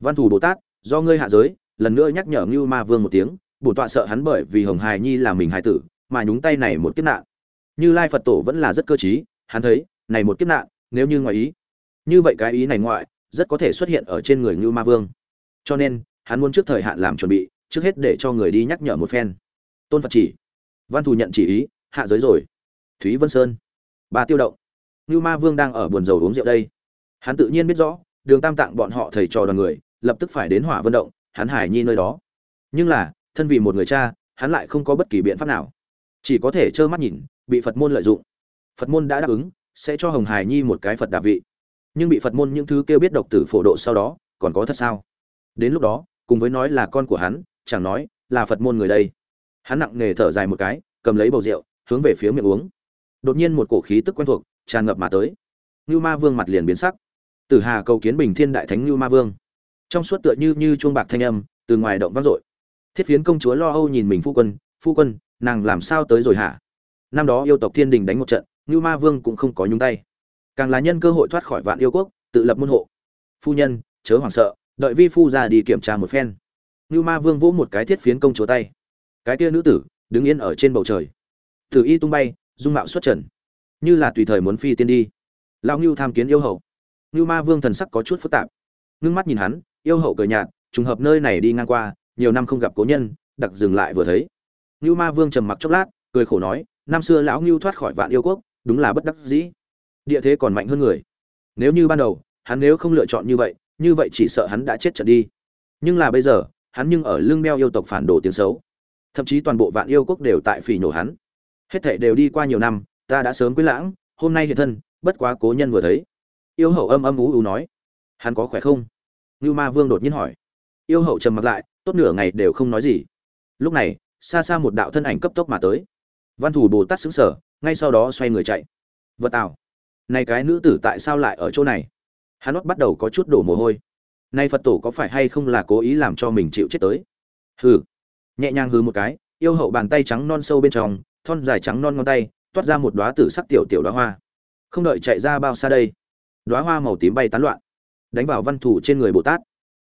Văn thủ bồ tát, do ngươi hạ giới, lần nữa nhắc nhở ngưu ma vương một tiếng, bổn tọa sợ hắn bởi vì hồng hài nhi là mình hài tử mà nhúng tay này một kiếp nạn. Như lai phật tổ vẫn là rất cơ t hắn thấy, này một kiếp nạn, nếu như ngoài ý, như vậy cái ý này ngoại, rất có thể xuất hiện ở trên người ngưu ma vương. Cho nên, hắn muốn trước thời hạn làm chuẩn bị, trước hết để cho người đi nhắc nhở một phen. Tôn phật chỉ, văn thù nhận chỉ ý, hạ giới rồi. Thúy vân sơn bà tiêu động. Như ma vương đang ở buồn dầu uống rượu đây. Hắn tự nhiên biết rõ, đường tam tạng bọn họ thầy trò đoàn người, lập tức phải đến hỏa vân động, hắn hải nhi nơi đó. Nhưng là, thân vì một người cha, hắn lại không có bất kỳ biện pháp nào chỉ có thể trơ mắt nhìn, bị phật môn lợi dụng. Phật môn đã đáp ứng, sẽ cho hồng hải nhi một cái phật đà vị. Nhưng bị phật môn những thứ kêu biết độc tử phổ độ sau đó, còn có thật sao? Đến lúc đó, cùng với nói là con của hắn, chẳng nói là phật môn người đây. Hắn nặng nề thở dài một cái, cầm lấy bầu rượu, hướng về phía miệng uống. Đột nhiên một cổ khí tức quen thuộc, tràn ngập mà tới. Ngưu ma vương mặt liền biến sắc. Tử hà cầu kiến bình thiên đại thánh ngưu ma vương. Trong suốt tựa như như chuông bạc thanh âm, từ ngoài động vang dội. Thiết phiến công chúa lo âu nhìn mình phu quân phu quân nàng làm sao tới rồi hả năm đó yêu tộc thiên đình đánh một trận ngưu ma vương cũng không có nhúng tay càng là nhân cơ hội thoát khỏi vạn yêu quốc tự lập môn hộ phu nhân chớ hoảng sợ đợi vi phu ra đi kiểm tra một phen Nưu Ma Vương vỗ một cái thiết phiến công chúa tay. Cái kia nữ tử đứng yên ở trên bầu trời. Tử y tung bay, dung mạo xuất trần, như là tùy thời muốn phi tiên đi. Lão ngưu tham kiến yêu hậu. ngưu Ma Vương thần sắc có chút phức tạp. Ngưng mắt nhìn hắn, yêu hậu cười nhạt, trùng hợp nơi này đi ngang qua, nhiều năm không gặp cố nhân, đặc dừng lại vừa thấy. Nưu Ma Vương trầm mặc chốc lát, cười khổ nói, năm xưa lão Nưu thoát khỏi vạn yêu quốc, đúng là bất đắc dĩ. Địa thế còn mạnh hơn người. Nếu như ban đầu, hắn nếu không lựa chọn như vậy, như vậy chỉ sợ hắn đã chết trận đi. Nhưng là bây giờ, hắn nhưng ở lưng đeo yêu tộc phản đồ tiếng xấu. Thậm chí toàn bộ vạn yêu quốc đều tại phỉ nhổ hắn. Hết thảy đều đi qua nhiều năm ta đã sớm quên lãng hôm nay hiện thân bất quá cố nhân vừa thấy. Yêu hậu âm âm ú ú nói. Hắn có khỏe không? Nưu ma vương đột nhiên hỏi. Yêu hậu trầm mặc lại tốt nửa ngày đều không nói gì. Lúc này xa xa một đạo thân ảnh cấp tốc mà tới. Văn thủ bồ tát xứng sở ngay sau đó xoay người chạy. Vật tào này cái nữ tử tại sao lại ở chỗ này? Hắn bắt đầu có chút đổ mồ hôi. Nay phật tổ có phải hay không là cố ý làm cho mình chịu chết tới? Hừ. Nhẹ nhàng hừ một cái, yêu hậu bàn tay trắng non sâu bên trong, thon dài trắng non ngón tay, toát ra một đóa tử sắc tiểu tiểu đóa hoa. Không đợi chạy ra bao xa đây, đóa hoa màu tím bay tán loạn, đánh vào văn thủ trên người bồ tát.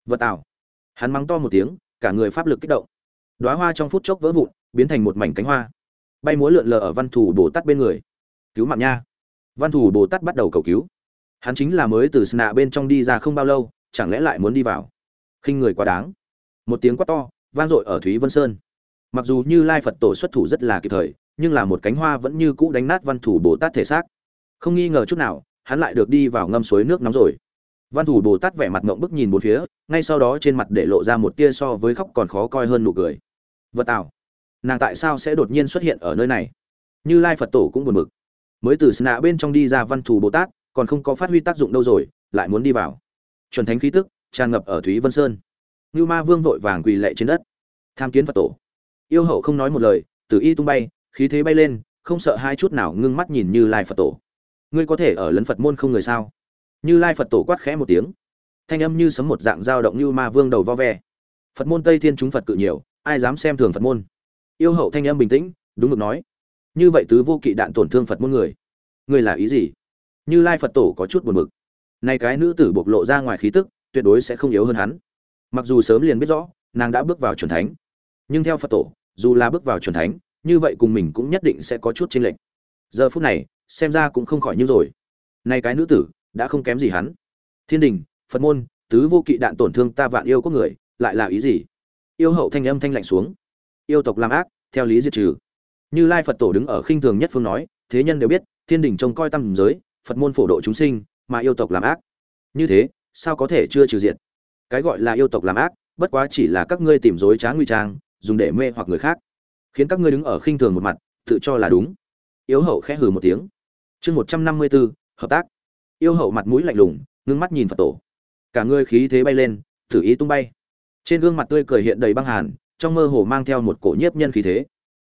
Vật tảo hắn mắng to một tiếng, cả người pháp lực kích động đóa hoa trong phút chốc vỡ vụn, biến thành một mảnh cánh hoa. Bay múa lượn lờ ở văn thủ bồ tát bên người. Cứu mạng nha. Văn thủ bồ tát bắt đầu cầu cứu. Hắn chính là mới từ sna bên trong đi ra không bao lâu, chẳng lẽ lại muốn đi vào? Khinh người quá đáng. Một tiếng quát to, vang dội ở thúy vân sơn. Mặc dù như lai phật tổ xuất thủ rất là kịp thời, nhưng là một cánh hoa vẫn như cũ đánh nát văn thủ bồ tát thể xác. Không nghi ngờ chút nào, hắn lại được đi vào ngâm suối nước nóng rồi. Văn thủ bồ tát vẻ mặt ngộng bức nhìn bốn phía, ngay sau đó trên mặt để lộ ra một tia so với khóc còn khó coi hơn nụ cười vật tạo nàng tại sao sẽ đột nhiên xuất hiện ở nơi này như lai phật tổ cũng buồn bực mới từ sna bên trong đi ra văn thù bồ tát còn không có phát huy tác dụng đâu rồi lại muốn đi vào chuẩn thánh khí tức tràn ngập ở thúy vân sơn ngưu Ma Vương vội vàng quỳ lệ trên đất. Tham kiến Phật tổ. Yêu hậu không nói một lời, tử y tung bay, khí thế bay lên, không sợ hai chút nào ngưng mắt nhìn Như Lai Phật tổ. Ngươi có thể ở lấn Phật môn không người sao? Như Lai Phật tổ quát khẽ một tiếng. Thanh âm như sấm một dạng dao động như Ma Vương đầu vo ve. Phật môn Tây Thiên chúng Phật cự nhiều, ai dám xem thường Phật môn. Yêu hậu thanh âm bình tĩnh, đúng mực nói. như vậy tứ vô kỵ đạn tổn thương phật môn người. Người là ý gì? Như lai phật tổ có chút buồn bực. Nay cái nữ tử bộc lộ ra ngoài khí tức tuyệt đối sẽ không yếu hơn hắn. Mặc dù sớm liền biết rõ nàng đã bước vào c thánh. Nhưng theo phật tổ dù là bước vào c thánh như vậy cùng mình cũng nhất định sẽ có chút chênh lệch. Giờ phút này xem ra cũng không khỏi như rồi. Nay cái nữ tử đã không kém gì hắn. Thiên đình phật môn tứ vô kỵ đạn tổn thương ta vạn yêu có người lại là ý gì? Yêu hậu thanh âm thanh lạnh xuống. Yêu tộc làm ác, theo lý diệt trừ. Như lai phật tổ đứng ở khinh thường nhất phương nói, thế nhân đều biết, thiên đình trông coi tâm giới, phật môn phổ độ chúng sinh, mà yêu tộc làm ác. Như thế, sao có thể chưa trừ diệt? Cái gọi là yêu tộc làm ác, bất quá chỉ là các ngươi tìm dối trá nguy trang, dùng để mê hoặc người khác. Khiến các ngươi đứng ở khinh thường một mặt, tự cho là đúng. Yêu hậu khẽ hừ một tiếng. Chương một trăm năm mươi bốn hợp tác. Yêu hậu mặt mũi lạnh lùng, ngưng mắt nhìn phật tổ. Cả người khí thế bay lên, thử ý tung bay trên gương mặt tươi cười hiện đầy băng hàn, trong mơ hồ mang theo một cổ nhiếp nhân khí thế.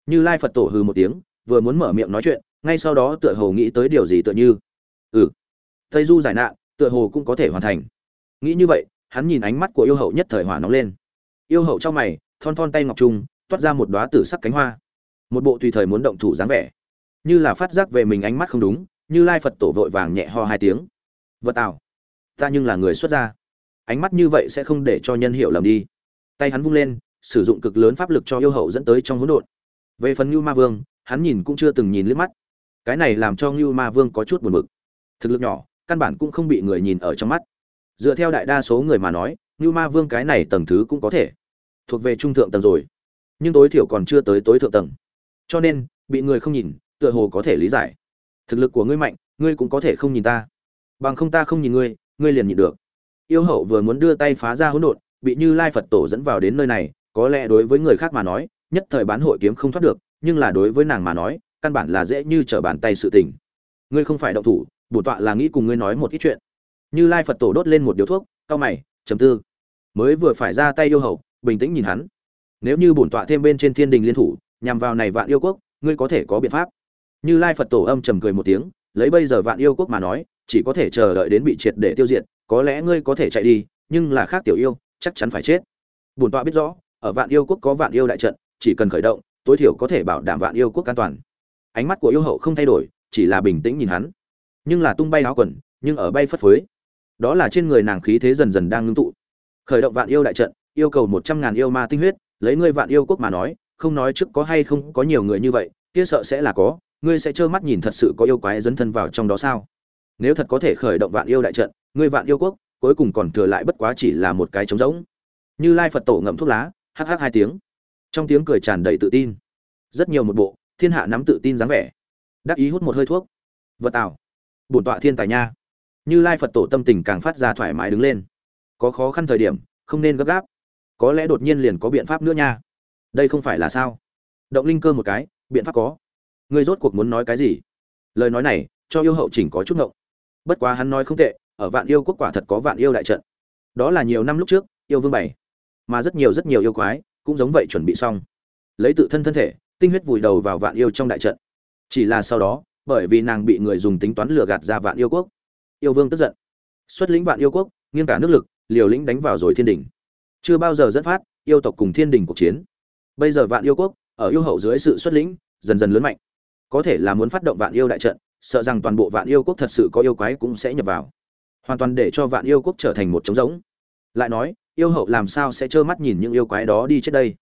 Như lai phật tổ hừ một tiếng, vừa muốn mở miệng nói chuyện, ngay sau đó tựa hồ nghĩ tới điều gì tựa như ừ tây du giải nạn, tựa hồ cũng có thể hoàn thành. Nghĩ như vậy, hắn nhìn ánh mắt của yêu hậu nhất thời hỏa nóng lên. Yêu hậu trong mày, thon thon tay ngọc trung, toát ra một đóa tử sắc cánh hoa. Một bộ tùy thời muốn động thủ dáng vẻ. Như là phát giác về mình ánh mắt không đúng, như lai phật tổ vội vàng nhẹ ho hai tiếng. Vật tạo ta nhưng là người xuất gia ánh mắt như vậy sẽ không để cho nhân hiểu lầm đi. Tay hắn vung lên, sử dụng cực lớn pháp lực cho yêu hậu dẫn tới trong hỗn độn. Về phần ngưu ma vương, hắn nhìn cũng chưa từng nhìn liếc mắt. Cái này làm cho ngưu ma vương có chút buồn bực. Thực lực nhỏ, căn bản cũng không bị người nhìn ở trong mắt. Dựa theo đại đa số người mà nói, ngưu ma vương cái này tầng thứ cũng có thể thuộc về trung thượng tầng rồi. Nhưng tối thiểu còn chưa tới tối thượng tầng. Cho nên, bị người không nhìn, tựa hồ có thể lý giải. Thực lực của ngươi mạnh, ngươi cũng có thể không nhìn ta. Bằng không ta không nhìn ngươi ngươi liền nhịn được yêu hậu vừa muốn đưa tay phá ra hỗn độn, bị như lai phật tổ dẫn vào đến nơi này, có lẽ đối với người khác mà nói, nhất thời bán hội kiếm không thoát được, nhưng là đối với nàng mà nói, căn bản là dễ như trở bàn tay sự tình. Ngươi không phải động thủ bổn tọa là nghĩ cùng ngươi nói một ít chuyện. Như lai phật tổ đốt lên một điếu thuốc cao mày, trầm tư. Mới vừa phải ra tay yêu hậu, bình tĩnh nhìn hắn. Nếu như bổn tọa thêm bên trên thiên đình liên thủ, nhằm vào này vạn yêu quốc, ngươi có thể có biện pháp. Như lai phật tổ âm trầm cười một tiếng, lấy bây giờ vạn yêu quốc mà nói, chỉ có thể chờ đợi đến bị triệt để tiêu diệt có lẽ ngươi có thể chạy đi, nhưng là khác tiểu yêu, chắc chắn phải chết. Bổn tọa biết rõ, ở vạn yêu quốc có vạn yêu đại trận, chỉ cần khởi động, tối thiểu có thể bảo đảm vạn yêu quốc an toàn. Ánh mắt của yêu hậu không thay đổi, chỉ là bình tĩnh nhìn hắn. Nhưng là tung bay áo quần, nhưng ở bay phất phới. Đó là trên người nàng khí thế dần dần đang ngưng tụ. Khởi động vạn yêu đại trận, yêu cầu một trăm ngàn yêu ma tinh huyết, lấy ngươi vạn yêu quốc mà nói, không nói trước có hay không có nhiều người như vậy, kia sợ sẽ là có, ngươi sẽ trơ mắt nhìn thật sự có yêu quái dấn thân vào trong đó sao? Nếu thật có thể khởi động vạn yêu đại trận, ngươi vạn yêu quốc, cuối cùng còn thừa lại bất quá chỉ là một cái trống rỗng. Như lai phật tổ ngậm thuốc lá hh hai tiếng. Trong tiếng cười tràn đầy tự tin. Rất nhiều một bộ, thiên hạ nắm tự tin dáng vẻ. Đắc ý hút một hơi thuốc. Vật tạo bổn tọa thiên tài nha. Như lai phật tổ tâm tình càng phát ra thoải mái đứng lên. Có khó khăn thời điểm, không nên gấp gáp. Có lẽ đột nhiên liền có biện pháp nữa nha. Đây không phải là sao? Động linh cơ một cái, biện pháp có. Ngươi rốt cuộc muốn nói cái gì? Lời nói này, cho yêu hậu chỉnh có chút ngộng bất quá hắn nói không tệ, ở vạn yêu quốc quả thật có vạn yêu đại trận. Đó là nhiều năm lúc trước, yêu vương bảy. Mà rất nhiều rất nhiều yêu quái, cũng giống vậy chuẩn bị xong. Lấy tự thân thân thể, tinh huyết vùi đầu vào vạn yêu trong đại trận. Chỉ là sau đó, bởi vì nàng bị người dùng tính toán lừa gạt ra vạn yêu quốc, yêu vương tức giận. Xuất lĩnh vạn yêu quốc, nghiêng cả nước lực, liều lĩnh đánh vào rồi thiên đình chưa bao giờ dẫn phát, yêu tộc cùng thiên đình cuộc chiến. Bây giờ vạn yêu quốc, ở yêu hậu dưới sự xuất lĩnh, dần dần lớn mạnh. Có thể là muốn phát động vạn yêu đại trận sợ rằng toàn bộ vạn yêu quốc thật sự có yêu quái cũng sẽ nhập vào. Hoàn toàn để cho vạn yêu quốc trở thành một trống rỗng. Lại nói, yêu hậu làm sao sẽ trơ mắt nhìn những yêu quái đó đi chết đây?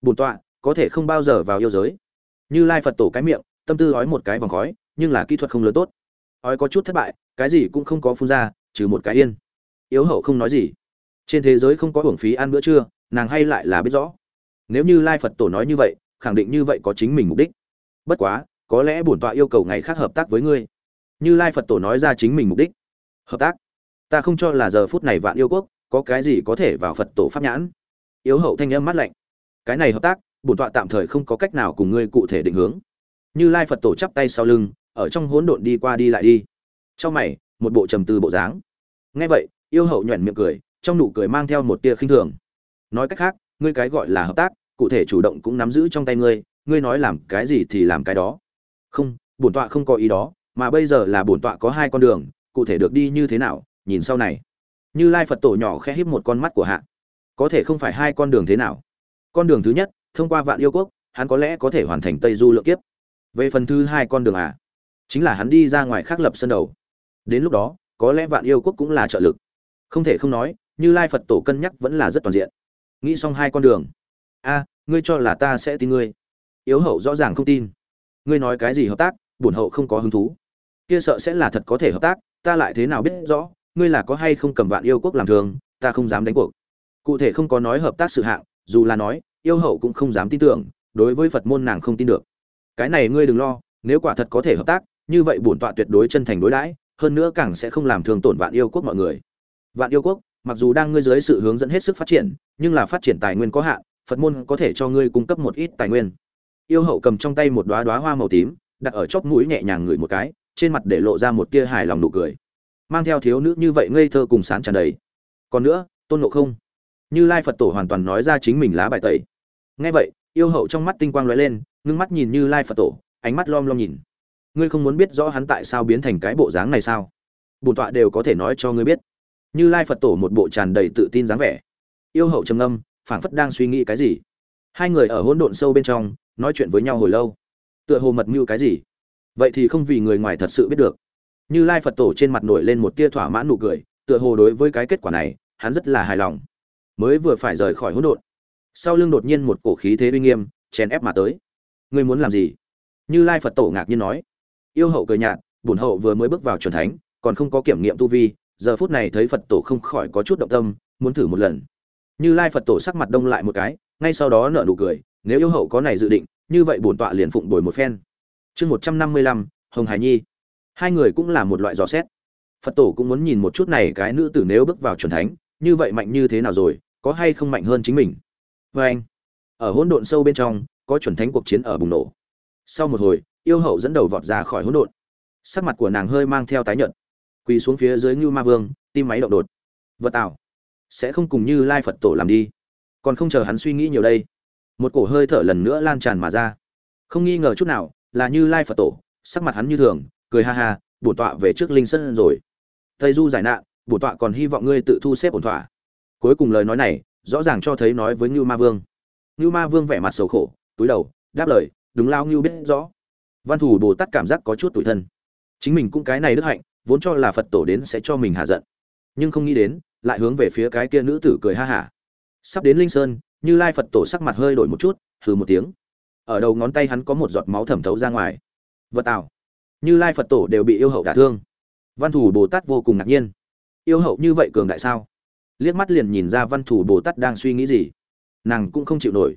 Bùn tọa, có thể không bao giờ vào yêu giới. Như lai phật tổ cái miệng, tâm tư ói một cái vòng khói, nhưng là kỹ thuật không lớn tốt. Ói có chút thất bại, cái gì cũng không có phun ra, trừ một cái yên. Yếu hậu không nói gì. Trên thế giới không có hưởng phí ăn bữa trưa, nàng hay lại là biết rõ. Nếu như lai phật tổ nói như vậy, khẳng định như vậy có chính mình mục đích. Bất quá có lẽ bổn tọa yêu cầu ngày khác hợp tác với ngươi. Như lai phật tổ nói ra chính mình mục đích. Hợp tác? Ta không cho là giờ phút này vạn yêu quốc có cái gì có thể vào phật tổ pháp nhãn. Yếu hậu thanh âm mắt lạnh. Cái này hợp tác, bổn tọa tạm thời không có cách nào cùng ngươi cụ thể định hướng. Như lai phật tổ chắp tay sau lưng, ở trong hỗn độn đi qua đi lại đi. Trong mày, một bộ trầm tư bộ dáng. Nghe vậy, yêu hậu nhoẻn miệng cười, trong nụ cười mang theo một tia khinh thường. Nói cách khác, ngươi cái gọi là hợp tác, cụ thể chủ động cũng nắm giữ trong tay ngươi ngươi nói làm cái gì thì làm cái đó không, bổn tọa không có ý đó, mà bây giờ là bổn tọa có hai con đường, cụ thể được đi như thế nào, nhìn sau này. Như lai phật tổ nhỏ khẽ híp một con mắt của hạ. Có thể không phải hai con đường thế nào? Con đường thứ nhất, thông qua vạn yêu quốc, hắn có lẽ có thể hoàn thành tây du lượng kiếp. Về phần thứ hai con đường à? Chính là hắn đi ra ngoài khắc lập sân đầu. Đến lúc đó, có lẽ vạn yêu quốc cũng là trợ lực. Không thể không nói, như lai phật tổ cân nhắc vẫn là rất toàn diện. Nghĩ xong hai con đường. A, ngươi cho là ta sẽ tin ngươi. Yếu hậu rõ ràng không tin ngươi nói cái gì hợp tác, bổn hậu không có hứng thú. Kia sợ sẽ là thật có thể hợp tác, ta lại thế nào biết rõ, ngươi là có hay không cầm vạn yêu quốc làm thường, ta không dám đánh cuộc. Cụ thể không có nói hợp tác sự hạng, dù là nói, yêu hậu cũng không dám tin tưởng, đối với phật môn nàng không tin được. Cái này ngươi đừng lo, nếu quả thật có thể hợp tác, như vậy bổn tọa tuyệt đối chân thành đối đãi, hơn nữa càng sẽ không làm thương tổn vạn yêu quốc mọi người. Vạn yêu quốc, mặc dù đang ngươi dưới sự hướng dẫn hết sức phát triển, nhưng là phát triển tài nguyên có hạn, phật môn có thể cho ngươi cung cấp một ít tài nguyên yêu hậu cầm trong tay một đoá đoá hoa màu tím, đặt ở chóp mũi nhẹ nhàng ngửi một cái, trên mặt để lộ ra một tia hài lòng nụ cười. Mang theo thiếu nữ như vậy ngây thơ cùng sán tràn đầy. Còn nữa, tôn ngộ không? Như lai phật tổ hoàn toàn nói ra chính mình lá bài tẩy. Nghe vậy, yêu hậu trong mắt tinh quang lóe lên, ngưng mắt nhìn như lai phật tổ, ánh mắt lom lom nhìn. Ngươi không muốn biết rõ hắn tại sao biến thành cái bộ dáng này sao? Bùn tọa đều có thể nói cho ngươi biết. Như lai phật tổ một bộ tràn đầy tự tin dáng vẻ. Yêu hậu trầm ngâm, phảng phất đang suy nghĩ cái gì. Hai người ở hỗn độn sâu bên trong nói chuyện với nhau hồi lâu. Tựa hồ mật mưu cái gì? Vậy thì không vì người ngoài thật sự biết được. Như lai phật tổ trên mặt nổi lên một tia thỏa mãn nụ cười, tựa hồ đối với cái kết quả này, hắn rất là hài lòng. Mới vừa phải rời khỏi hỗn độn, sau lưng đột nhiên một cổ khí thế uy nghiêm, chèn ép mà tới. Ngươi muốn làm gì? Như lai phật tổ ngạc nhiên nói. Yêu hậu cười nhạt, bổn hậu vừa mới bước vào c thánh, còn không có kiểm nghiệm tu vi, giờ phút này thấy phật tổ không khỏi có chút động tâm, muốn thử một lần. Như lai phật tổ sắc mặt đông lại một cái, ngay sau đó nở nụ cười nếu yêu hậu có này dự định, như vậy bổn tọa liền phụng đổi một phen. Chương một trăm năm mươi lăm, hồng hải nhi. Hai người cũng là một loại dò xét. Phật tổ cũng muốn nhìn một chút này cái nữ tử nếu bước vào c thánh, như vậy mạnh như thế nào rồi, có hay không mạnh hơn chính mình? Vê anh, ở hỗn độn sâu bên trong, có chuẩn thánh cuộc chiến ở bùng nổ. Sau một hồi, yêu hậu dẫn đầu vọt ra khỏi hỗn độn. Sắc mặt của nàng hơi mang theo tái nhợt. Quỳ xuống phía dưới ngưu ma vương, tim máy động đột. Vật tạo sẽ không cùng như lai phật tổ làm đi. Còn không chờ hắn suy nghĩ nhiều đây một cổ hơi thở lần nữa lan tràn mà ra. Không nghi ngờ chút nào, là như lai phật tổ, sắc mặt hắn như thường, cười ha ha, bổn tọa về trước linh sân rồi. Tây du giải nạn, bổn tọa còn hy vọng ngươi tự thu xếp ổn thỏa. Cuối cùng lời nói này, rõ ràng cho thấy nói với ngưu ma vương. Ngưu ma vương vẻ mặt sầu khổ, túi đầu, đáp lời, đúng lao ngưu biết rõ. Văn thủ bồ tát cảm giác có chút tủi thân. Chính mình cũng cái này đức hạnh, vốn cho là phật tổ đến sẽ cho mình hạ giận. Nhưng không nghĩ đến, lại hướng về phía cái kia nữ tử cười ha hả. Sắp đến linh sơn như lai phật tổ sắc mặt hơi đổi một chút, hừ một tiếng. Ở đầu ngón tay hắn có một giọt máu thẩm thấu ra ngoài. Vật tạo như lai phật tổ đều bị yêu hậu đả thương. Văn thủ bồ tát vô cùng ngạc nhiên. Yêu hậu như vậy cường đại sao? Liếc mắt liền nhìn ra văn thủ bồ tát đang suy nghĩ gì. Nàng cũng không chịu nổi.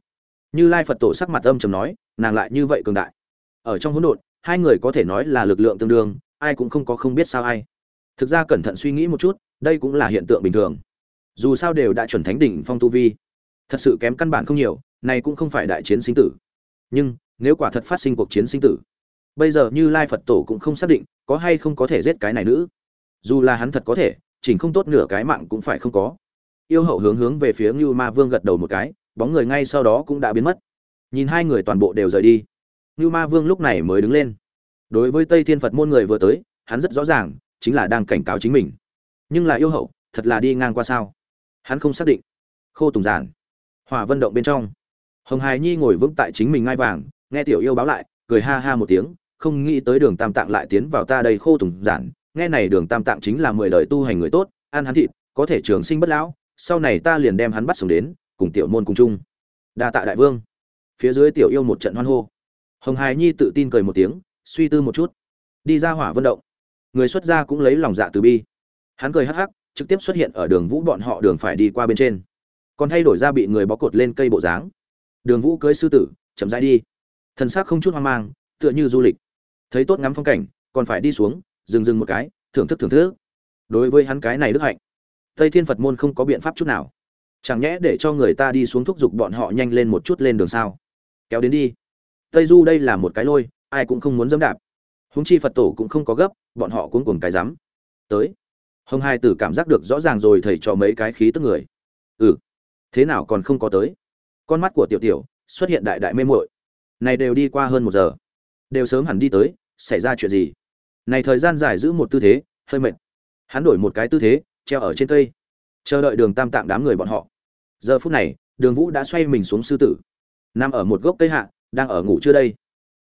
Như lai phật tổ sắc mặt âm trầm nói, nàng lại như vậy cường đại. Ở trong hỗn độn, hai người có thể nói là lực lượng tương đương, ai cũng không có không biết sao ai. Thực ra cẩn thận suy nghĩ một chút, đây cũng là hiện tượng bình thường. Dù sao đều đã chuẩn thánh đỉnh phong tu vi thật sự kém căn bản không nhiều, này cũng không phải đại chiến sinh tử. Nhưng, nếu quả thật phát sinh cuộc chiến sinh tử, bây giờ như lai phật tổ cũng không xác định có hay không có thể giết cái này nữ. Dù là hắn thật có thể, chỉnh không tốt nửa cái mạng cũng phải không có. Yêu hậu hướng hướng về phía ngưu ma vương gật đầu một cái, bóng người ngay sau đó cũng đã biến mất. Nhìn hai người toàn bộ đều rời đi. Ngưu ma vương lúc này mới đứng lên. Đối với tây thiên phật môn người vừa tới, hắn rất rõ ràng, chính là đang cảnh cáo chính mình. Nhưng là yêu hậu, thật là đi ngang qua sao? Hắn không xác định. Khô tùng giản hỏa vận động bên trong. Hồng hài nhi ngồi vững tại chính mình ngai vàng, nghe tiểu yêu báo lại, cười ha ha một tiếng, không nghĩ tới đường tam tạng lại tiến vào ta đây khô tùng giản, nghe này đường tam tạng chính là mười đời tu hành người tốt, ăn hắn thịt, có thể trường sinh bất lão, sau này ta liền đem hắn bắt sống đến, cùng tiểu môn cùng chung. Đa tạ đại vương. Phía dưới tiểu yêu một trận hoan hô. Hồng hài nhi tự tin cười một tiếng, suy tư một chút. Đi ra hỏa vận động. Người xuất gia cũng lấy lòng dạ từ bi. Hắn cười hắc hắc, trực tiếp xuất hiện ở đường vũ bọn họ đường phải đi qua bên trên còn thay đổi ra bị người bó cột lên cây bộ dáng. Đường vũ cưới sư tử, chậm rãi đi. Thần sắc không chút hoang mang, tựa như du lịch. Thấy tốt ngắm phong cảnh, còn phải đi xuống, dừng dừng một cái, thưởng thức thưởng thức. Đối với hắn cái này đức hạnh, tây thiên phật môn không có biện pháp chút nào. Chẳng nhẽ để cho người ta đi xuống thúc giục bọn họ nhanh lên một chút lên đường sao? Kéo đến đi. Tây du đây là một cái lôi, ai cũng không muốn dẫm đạp. Húng chi phật tổ cũng không có gấp, bọn họ cũng cuồng cái dám tới. Hồng hai tử cảm giác được rõ ràng rồi, thầy cho mấy cái khí tức người. Ừ thế nào còn không có tới. Con mắt của tiểu tiểu xuất hiện đại đại mê muội. Này đều đi qua hơn một giờ. Đều sớm hẳn đi tới, xảy ra chuyện gì? Này thời gian dài giữ một tư thế, hơi mệt. Hắn đổi một cái tư thế, treo ở trên cây. Chờ đợi đường tam tạng đám người bọn họ. Giờ phút này, đường vũ đã xoay mình xuống sư tử. Nằm ở một gốc cây hạ, đang ở ngủ chưa đây.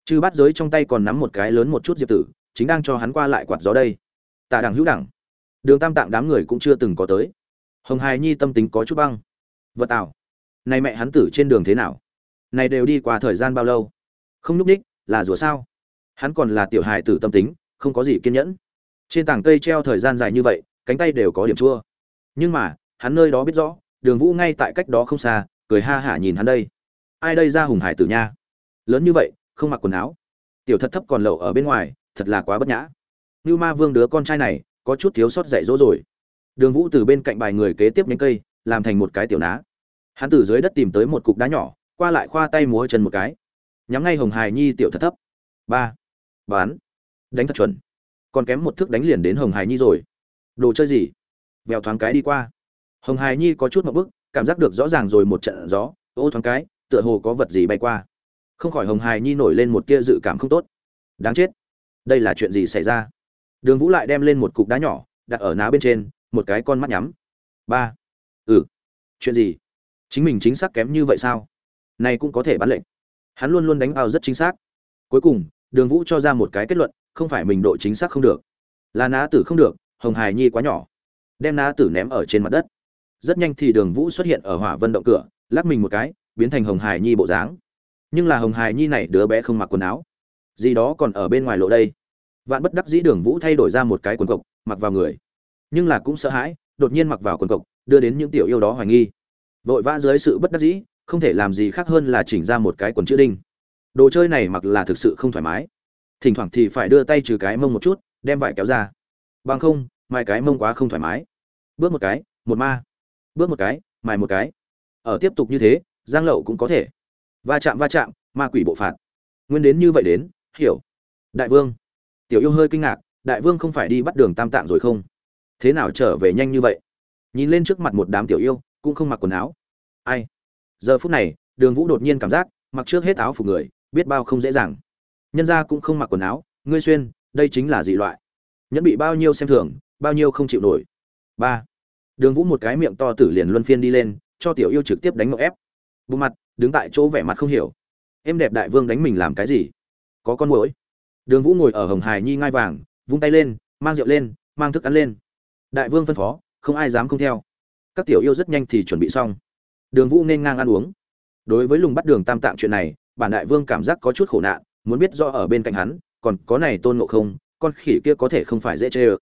Chư bát giới trong tay còn nắm một cái lớn một chút diệp tử, chính đang cho hắn qua lại quạt gió đây. Tạ Đằng hữu đẳng. Đường tam tạng đám người cũng chưa từng có tới. Hồng hài nhi tâm tính có chút băng vật tạo này mẹ hắn tử trên đường thế nào? Này đều đi qua thời gian bao lâu? Không núp ních là rủa sao? Hắn còn là tiểu hài tử tâm tính, không có gì kiên nhẫn. Trên tảng cây treo thời gian dài như vậy, cánh tay đều có điểm chua. Nhưng mà, hắn nơi đó biết rõ, đường vũ ngay tại cách đó không xa, cười ha hả nhìn hắn đây. Ai đây ra hùng hải tử nha? Lớn như vậy, không mặc quần áo. Tiểu thật thấp còn lậu ở bên ngoài, thật là quá bất nhã. Như ma vương đứa con trai này, có chút thiếu sót dạy dỗ rồi. Đường vũ từ bên cạnh bài người kế tiếp nhánh cây làm thành một cái tiểu ná. Hắn từ dưới đất tìm tới một cục đá nhỏ, qua lại khoa tay múa chân một cái. Nhắm ngay hồng hài nhi tiểu thật thấp. Ba. Bán. Đánh thật chuẩn. Còn kém một thước đánh liền đến hồng hài nhi rồi. Đồ chơi gì? Vèo thoáng cái đi qua. Hồng hài nhi có chút một bức, cảm giác được rõ ràng rồi một trận gió, ô thoáng cái, tựa hồ có vật gì bay qua. Không khỏi hồng hài nhi nổi lên một tia dự cảm không tốt. Đáng chết. Đây là chuyện gì xảy ra? Đường vũ lại đem lên một cục đá nhỏ, đặt ở ná bên trên, một cái con mắt nhắm. Ba ừ. Chuyện gì? Chính mình chính xác kém như vậy sao? Này cũng có thể bán lệnh. Hắn luôn luôn đánh vào rất chính xác. Cuối cùng, đường vũ cho ra một cái kết luận, không phải mình độ chính xác không được. Là ná tử không được, hồng hài nhi quá nhỏ. Đem ná tử ném ở trên mặt đất. Rất nhanh thì đường vũ xuất hiện ở hỏa vân động cửa, lắc mình một cái, biến thành hồng hài nhi bộ dáng. Nhưng là hồng hài nhi này đứa bé không mặc quần áo. Gì đó còn ở bên ngoài lộ đây. Vạn bất đắc dĩ đường vũ thay đổi ra một cái quần cộc, mặc vào người. Nhưng là cũng sợ hãi, đột nhiên mặc vào quần cộc đưa đến những tiểu yêu đó hoài nghi. Vội vã dưới sự bất đắc dĩ, không thể làm gì khác hơn là chỉnh ra một cái quần chữ đinh. Đồ chơi này mặc là thực sự không thoải mái. Thỉnh thoảng thì phải đưa tay trừ cái mông một chút, đem vải kéo ra. Bằng không, mai cái mông quá không thoải mái. Bước một cái, một ma. Bước một cái mài một cái. Ở tiếp tục như thế, giang lậu cũng có thể. Va chạm va chạm, ma quỷ bộ phạt. Nguyên đến như vậy đến, hiểu. Đại vương. Tiểu yêu hơi kinh ngạc, đại vương không phải đi bắt đường tam tạng rồi không? Thế nào trở về nhanh như vậy? Nhìn lên trước mặt một đám tiểu yêu, cũng không mặc quần áo. Ai? Giờ phút này, đường vũ đột nhiên cảm giác, mặc trước hết áo phục người, biết bao không dễ dàng. Nhân ra cũng không mặc quần áo, ngươi xuyên, đây chính là dị loại. Nhẫn bị bao nhiêu xem thường, bao nhiêu không chịu nổi. Ba. Đường vũ một cái miệng to tử liền luân phiên đi lên, cho tiểu yêu trực tiếp đánh ngộ ép. Bộ mặt, đứng tại chỗ vẻ mặt không hiểu. Em đẹp đại vương đánh mình làm cái gì? Có con mũi đường vũ ngồi ở hồng hải nhi ngai vàng, vung tay lên, mang rượu lên, mang thức ăn lên. Đại vương phân phó không ai dám không theo. Các tiểu yêu rất nhanh thì chuẩn bị xong. Đường vũ nên ngang ăn uống. Đối với lùng bắt đường tam tạng chuyện này, bản đại vương cảm giác có chút khổ nạn, muốn biết do ở bên cạnh hắn, còn có này tôn ngộ không, con khỉ kia có thể không phải dễ chê ơ.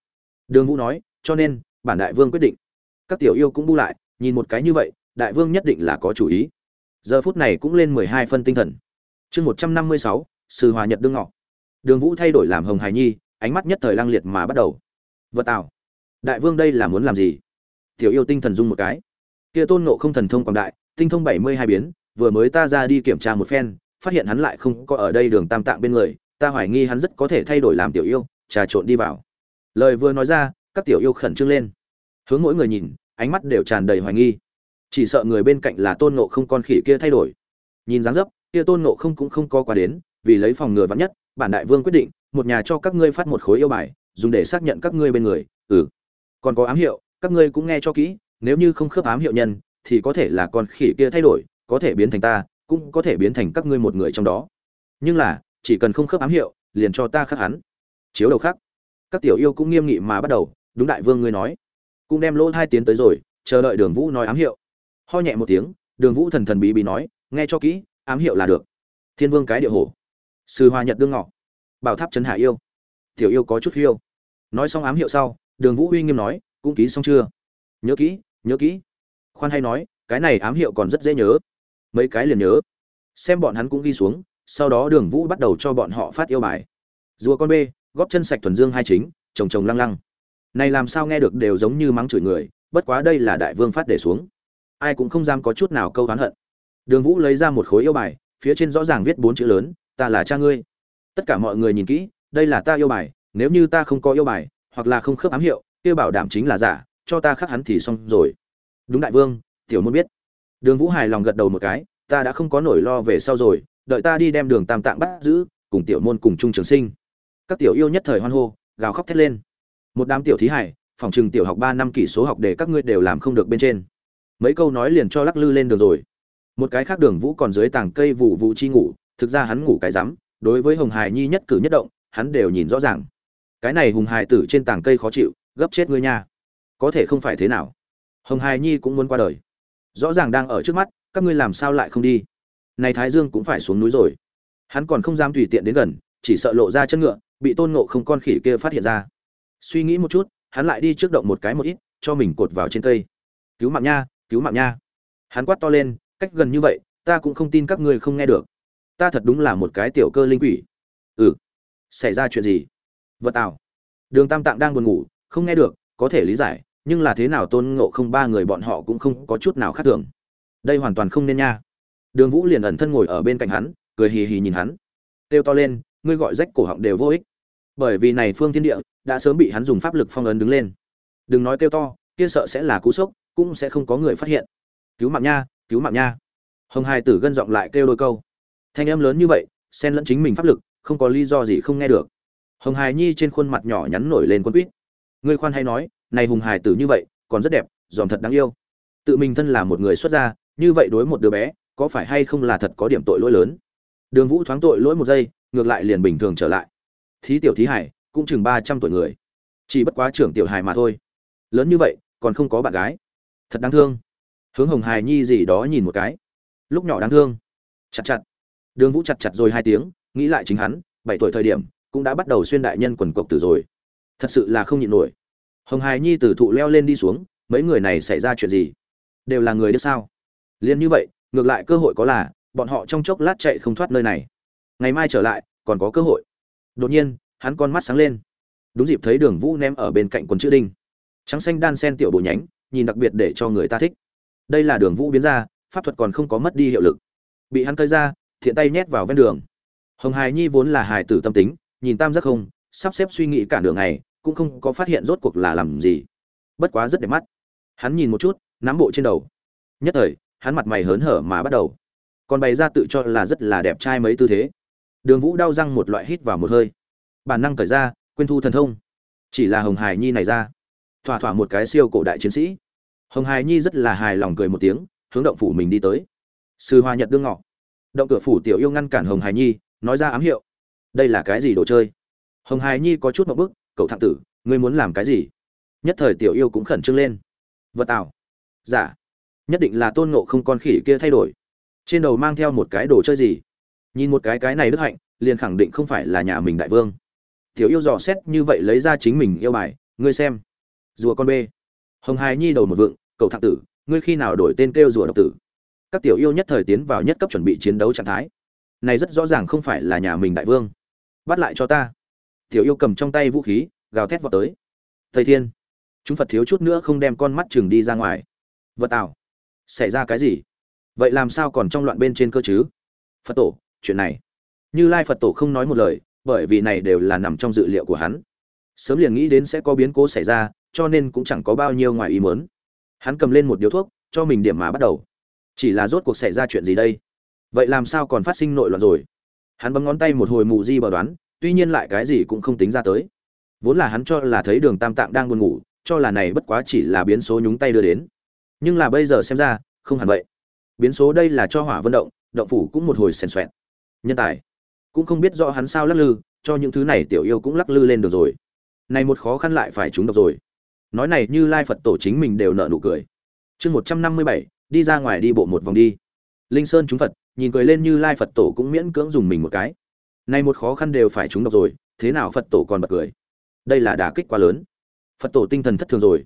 Đường vũ nói, cho nên, bản đại vương quyết định. Các tiểu yêu cũng bu lại, nhìn một cái như vậy, đại vương nhất định là có chủ ý. Giờ phút này cũng lên mười hai phân tinh thần. Chương một trăm năm mươi sáu, sư hòa nhật đương ngọ. Đường vũ thay đổi làm hồng hài nhi, ánh mắt nhất thời lăng liệt mà bắt đầu. Vật tạo đại vương đây là muốn làm gì? Tiểu yêu tinh thần dung một cái. Kia tôn nộ không thần thông quảng đại, tinh thông bảy mươi hai biến, vừa mới ta ra đi kiểm tra một phen, phát hiện hắn lại không có ở đây đường tam tạng bên người, ta hoài nghi hắn rất có thể thay đổi làm tiểu yêu, trà trộn đi vào. Lời vừa nói ra, các tiểu yêu khẩn trương lên. Hướng mỗi người nhìn, ánh mắt đều tràn đầy hoài nghi. Chỉ sợ người bên cạnh là tôn nộ không con khỉ kia thay đổi. Nhìn dáng dấp, kia tôn nộ không cũng không có qua đến, vì lấy phòng ngừa vắn nhất, bản đại vương quyết định, một nhà cho các ngươi phát một khối yêu bài, dùng để xác nhận các ngươi bên người. Ừ còn có ám hiệu, các ngươi cũng nghe cho kỹ, nếu như không khớp ám hiệu nhân, thì có thể là con khỉ kia thay đổi, có thể biến thành ta, cũng có thể biến thành các ngươi một người trong đó. Nhưng là, chỉ cần không khớp ám hiệu, liền cho ta khắc hắn. Chiếu đầu khắc các tiểu yêu cũng nghiêm nghị mà bắt đầu, đúng đại vương ngươi nói. Cũng đem lỗ hai tiến tới rồi, chờ đợi đường vũ nói ám hiệu. Ho nhẹ một tiếng, đường vũ thần thần bí bí nói, nghe cho kỹ, ám hiệu là được. Thiên vương cái địa hổ. Sư hoa nhật đương ngọ. Bảo tháp trấn hạ yêu. Tiểu yêu có chút phiêu. Nói xong ám hiệu sau đường vũ uy nghiêm nói, cũng ký xong chưa? Nhớ kỹ nhớ kỹ. Khoan hay nói, cái này ám hiệu còn rất dễ nhớ. Mấy cái liền nhớ. Xem bọn hắn cũng ghi xuống, sau đó đường vũ bắt đầu cho bọn họ phát yêu bài. Rùa con b góp chân sạch thuần dương hai chính, chồng chồng lăng lăng. Này làm sao nghe được đều giống như mắng chửi người, bất quá đây là đại vương phát để xuống. Ai cũng không dám có chút nào câu oán hận. Đường vũ lấy ra một khối yêu bài, phía trên rõ ràng viết bốn chữ lớn, ta là cha ngươi. Tất cả mọi người nhìn kỹ, đây là ta yêu bài, nếu như ta không có yêu bài hoặc là không khớp ám hiệu, kia bảo đảm chính là giả, cho ta khắc hắn thì xong rồi. Đúng đại vương, tiểu môn biết. Đường vũ hài lòng gật đầu một cái, ta đã không có nỗi lo về sau rồi, đợi ta đi đem đường tam tạng bắt giữ, cùng tiểu môn cùng chung trường sinh. Các tiểu yêu nhất thời hoan hô, gào khóc thét lên. Một đám tiểu thí hải, phòng trừng tiểu học ba năm kỷ số học để các ngươi đều làm không được bên trên. Mấy câu nói liền cho lắc lư lên được rồi. Một cái khác đường vũ còn dưới tảng cây vụ vụ chi ngủ, thực ra hắn ngủ cái rắm, đối với hồng hải nhi nhất cử nhất động, hắn đều nhìn rõ ràng cái này hùng hài tử trên tảng cây khó chịu, gấp chết ngươi nha. Có thể không phải thế nào? Hồng hài nhi cũng muốn qua đời. Rõ ràng đang ở trước mắt, các ngươi làm sao lại không đi? Này thái dương cũng phải xuống núi rồi. Hắn còn không dám tùy tiện đến gần, chỉ sợ lộ ra chân ngựa, bị tôn ngộ không con khỉ kia phát hiện ra. Suy nghĩ một chút, hắn lại đi trước động một cái một ít, cho mình cột vào trên cây. Cứu mạng nha, cứu mạng nha. Hắn quát to lên, cách gần như vậy, ta cũng không tin các ngươi không nghe được. Ta thật đúng là một cái tiểu cơ linh quỷ. Ừ. Xảy ra chuyện gì? Vật tào đường tam tạng đang buồn ngủ, không nghe được, có thể lý giải, nhưng là thế nào tôn ngộ không ba người bọn họ cũng không có chút nào khác thường. Đây hoàn toàn không nên nha. Đường vũ liền ẩn thân ngồi ở bên cạnh hắn, cười hì hì nhìn hắn. Kêu to lên, ngươi gọi rách cổ họng đều vô ích. Bởi vì này phương thiên địa, đã sớm bị hắn dùng pháp lực phong ấn đứng lên. Đừng nói kêu to, kia sợ sẽ là cú sốc, cũng sẽ không có người phát hiện. Cứu mạng nha, cứu mạng nha. Hồng hai tử gân giọng lại kêu đôi câu. Thanh em lớn như vậy, xen lẫn chính mình pháp lực, không có lý do gì không nghe được hồng hài nhi trên khuôn mặt nhỏ nhắn nổi lên quân quýt. Ngươi khoan hay nói, này hùng hài tử như vậy, còn rất đẹp dòm thật đáng yêu. Tự mình thân là một người xuất gia, như vậy đối một đứa bé, có phải hay không là thật có điểm tội lỗi lớn? Đường vũ thoáng tội lỗi một giây, ngược lại liền bình thường trở lại. Thí tiểu thí hải, cũng chừng ba trăm tuổi người. Chỉ bất quá trưởng tiểu hài mà thôi. Lớn như vậy, còn không có bạn gái. Thật đáng thương. Hướng hồng hài nhi gì đó nhìn một cái. Lúc nhỏ đáng thương. Chặt chặt. Đường vũ chặt chặt rồi hai tiếng, nghĩ lại chính hắn, bảy tuổi thời điểm cũng đã bắt đầu xuyên đại nhân quần cộc tử rồi. Thật sự là không nhịn nổi. Hồng hài nhi từ thụ leo lên đi xuống, mấy người này xảy ra chuyện gì? Đều là người đứa sao? Liền như vậy, ngược lại cơ hội có là, bọn họ trong chốc lát chạy không thoát nơi này. Ngày mai trở lại, còn có cơ hội. Đột nhiên, hắn con mắt sáng lên. Đúng dịp thấy đường vũ ném ở bên cạnh quần chữ đinh. Trắng xanh đan sen tiểu bộ nhánh, nhìn đặc biệt để cho người ta thích. Đây là đường vũ biến ra, pháp thuật còn không có mất đi hiệu lực. Bị hắn cơi ra, thiện tay nhét vào ven đường. Hồng hài nhi vốn là hài tử tâm tính nhìn tam giác không, sắp xếp suy nghĩ cả đường này cũng không có phát hiện rốt cuộc là làm gì. Bất quá rất đẹp mắt. Hắn nhìn một chút, nắm bộ trên đầu. Nhất thời, hắn mặt mày hớn hở mà bắt đầu. Còn bày ra tự cho là rất là đẹp trai mấy tư thế. Đường vũ đau răng một loại hít vào một hơi. Bản năng cởi ra, quên thu thần thông. Chỉ là hồng hài nhi này ra. Thỏa thỏa một cái siêu cổ đại chiến sĩ. Hồng hài nhi rất là hài lòng cười một tiếng, hướng động phủ mình đi tới. Sư hoa nhật đương ngọ. Động cửa phủ tiểu yêu ngăn cản hồng hài nhi, nói ra ám hiệu đây là cái gì đồ chơi? Hồng hài nhi có chút một bức, cậu thạng tử, ngươi muốn làm cái gì? Nhất thời tiểu yêu cũng khẩn trương lên. Vật tạo giả dạ. nhất định là tôn ngộ không con khỉ kia thay đổi. Trên đầu mang theo một cái đồ chơi gì? Nhìn một cái cái này đức hạnh, liền khẳng định không phải là nhà mình đại vương. Tiểu yêu dò xét như vậy lấy ra chính mình yêu bài, ngươi xem. Rùa con bê. Hồng hài nhi đầu một vựng cậu thạc tử, ngươi khi nào đổi tên kêu rùa độc tử? Các tiểu yêu nhất thời tiến vào nhất cấp chuẩn bị chiến đấu trạng thái. Này rất rõ ràng không phải là nhà mình đại vương bắt lại cho ta. Tiểu yêu cầm trong tay vũ khí, gào thét vào tới. Thầy thiên, chúng phật thiếu chút nữa không đem con mắt chừng đi ra ngoài. Vật tạo xảy ra cái gì? Vậy làm sao còn trong loạn bên trên cơ chứ? Phật tổ, chuyện này. Như lai phật tổ không nói một lời, bởi vì này đều là nằm trong dự liệu của hắn. Sớm liền nghĩ đến sẽ có biến cố xảy ra, cho nên cũng chẳng có bao nhiêu ngoài ý mớn hắn cầm lên một điếu thuốc, cho mình điểm mà bắt đầu. Chỉ là rốt cuộc xảy ra chuyện gì đây? Vậy làm sao còn phát sinh nội loạn rồi? Hắn bấm ngón tay một hồi mù di bờ đoán, tuy nhiên lại cái gì cũng không tính ra tới. Vốn là hắn cho là thấy đường tam tạng đang buồn ngủ, cho là này bất quá chỉ là biến số nhúng tay đưa đến. Nhưng là bây giờ xem ra, không hẳn vậy. Biến số đây là cho hỏa vận động động phủ cũng một hồi xèn xoẹn nhân tài. Cũng không biết rõ hắn sao lắc lư, cho những thứ này tiểu yêu cũng lắc lư lên được rồi. Này một khó khăn lại phải chúng độc rồi. Nói này như lai phật tổ chính mình đều nợ nụ cười. Chương một trăm năm mươi bảy, đi ra ngoài đi bộ một vòng đi. Linh sơn chúng phật nhìn cười lên như lai phật tổ cũng miễn cưỡng dùng mình một cái. Này một khó khăn đều phải chúng độc rồi, thế nào phật tổ còn bật cười? Đây là đả kích quá lớn. Phật tổ tinh thần thất thường rồi.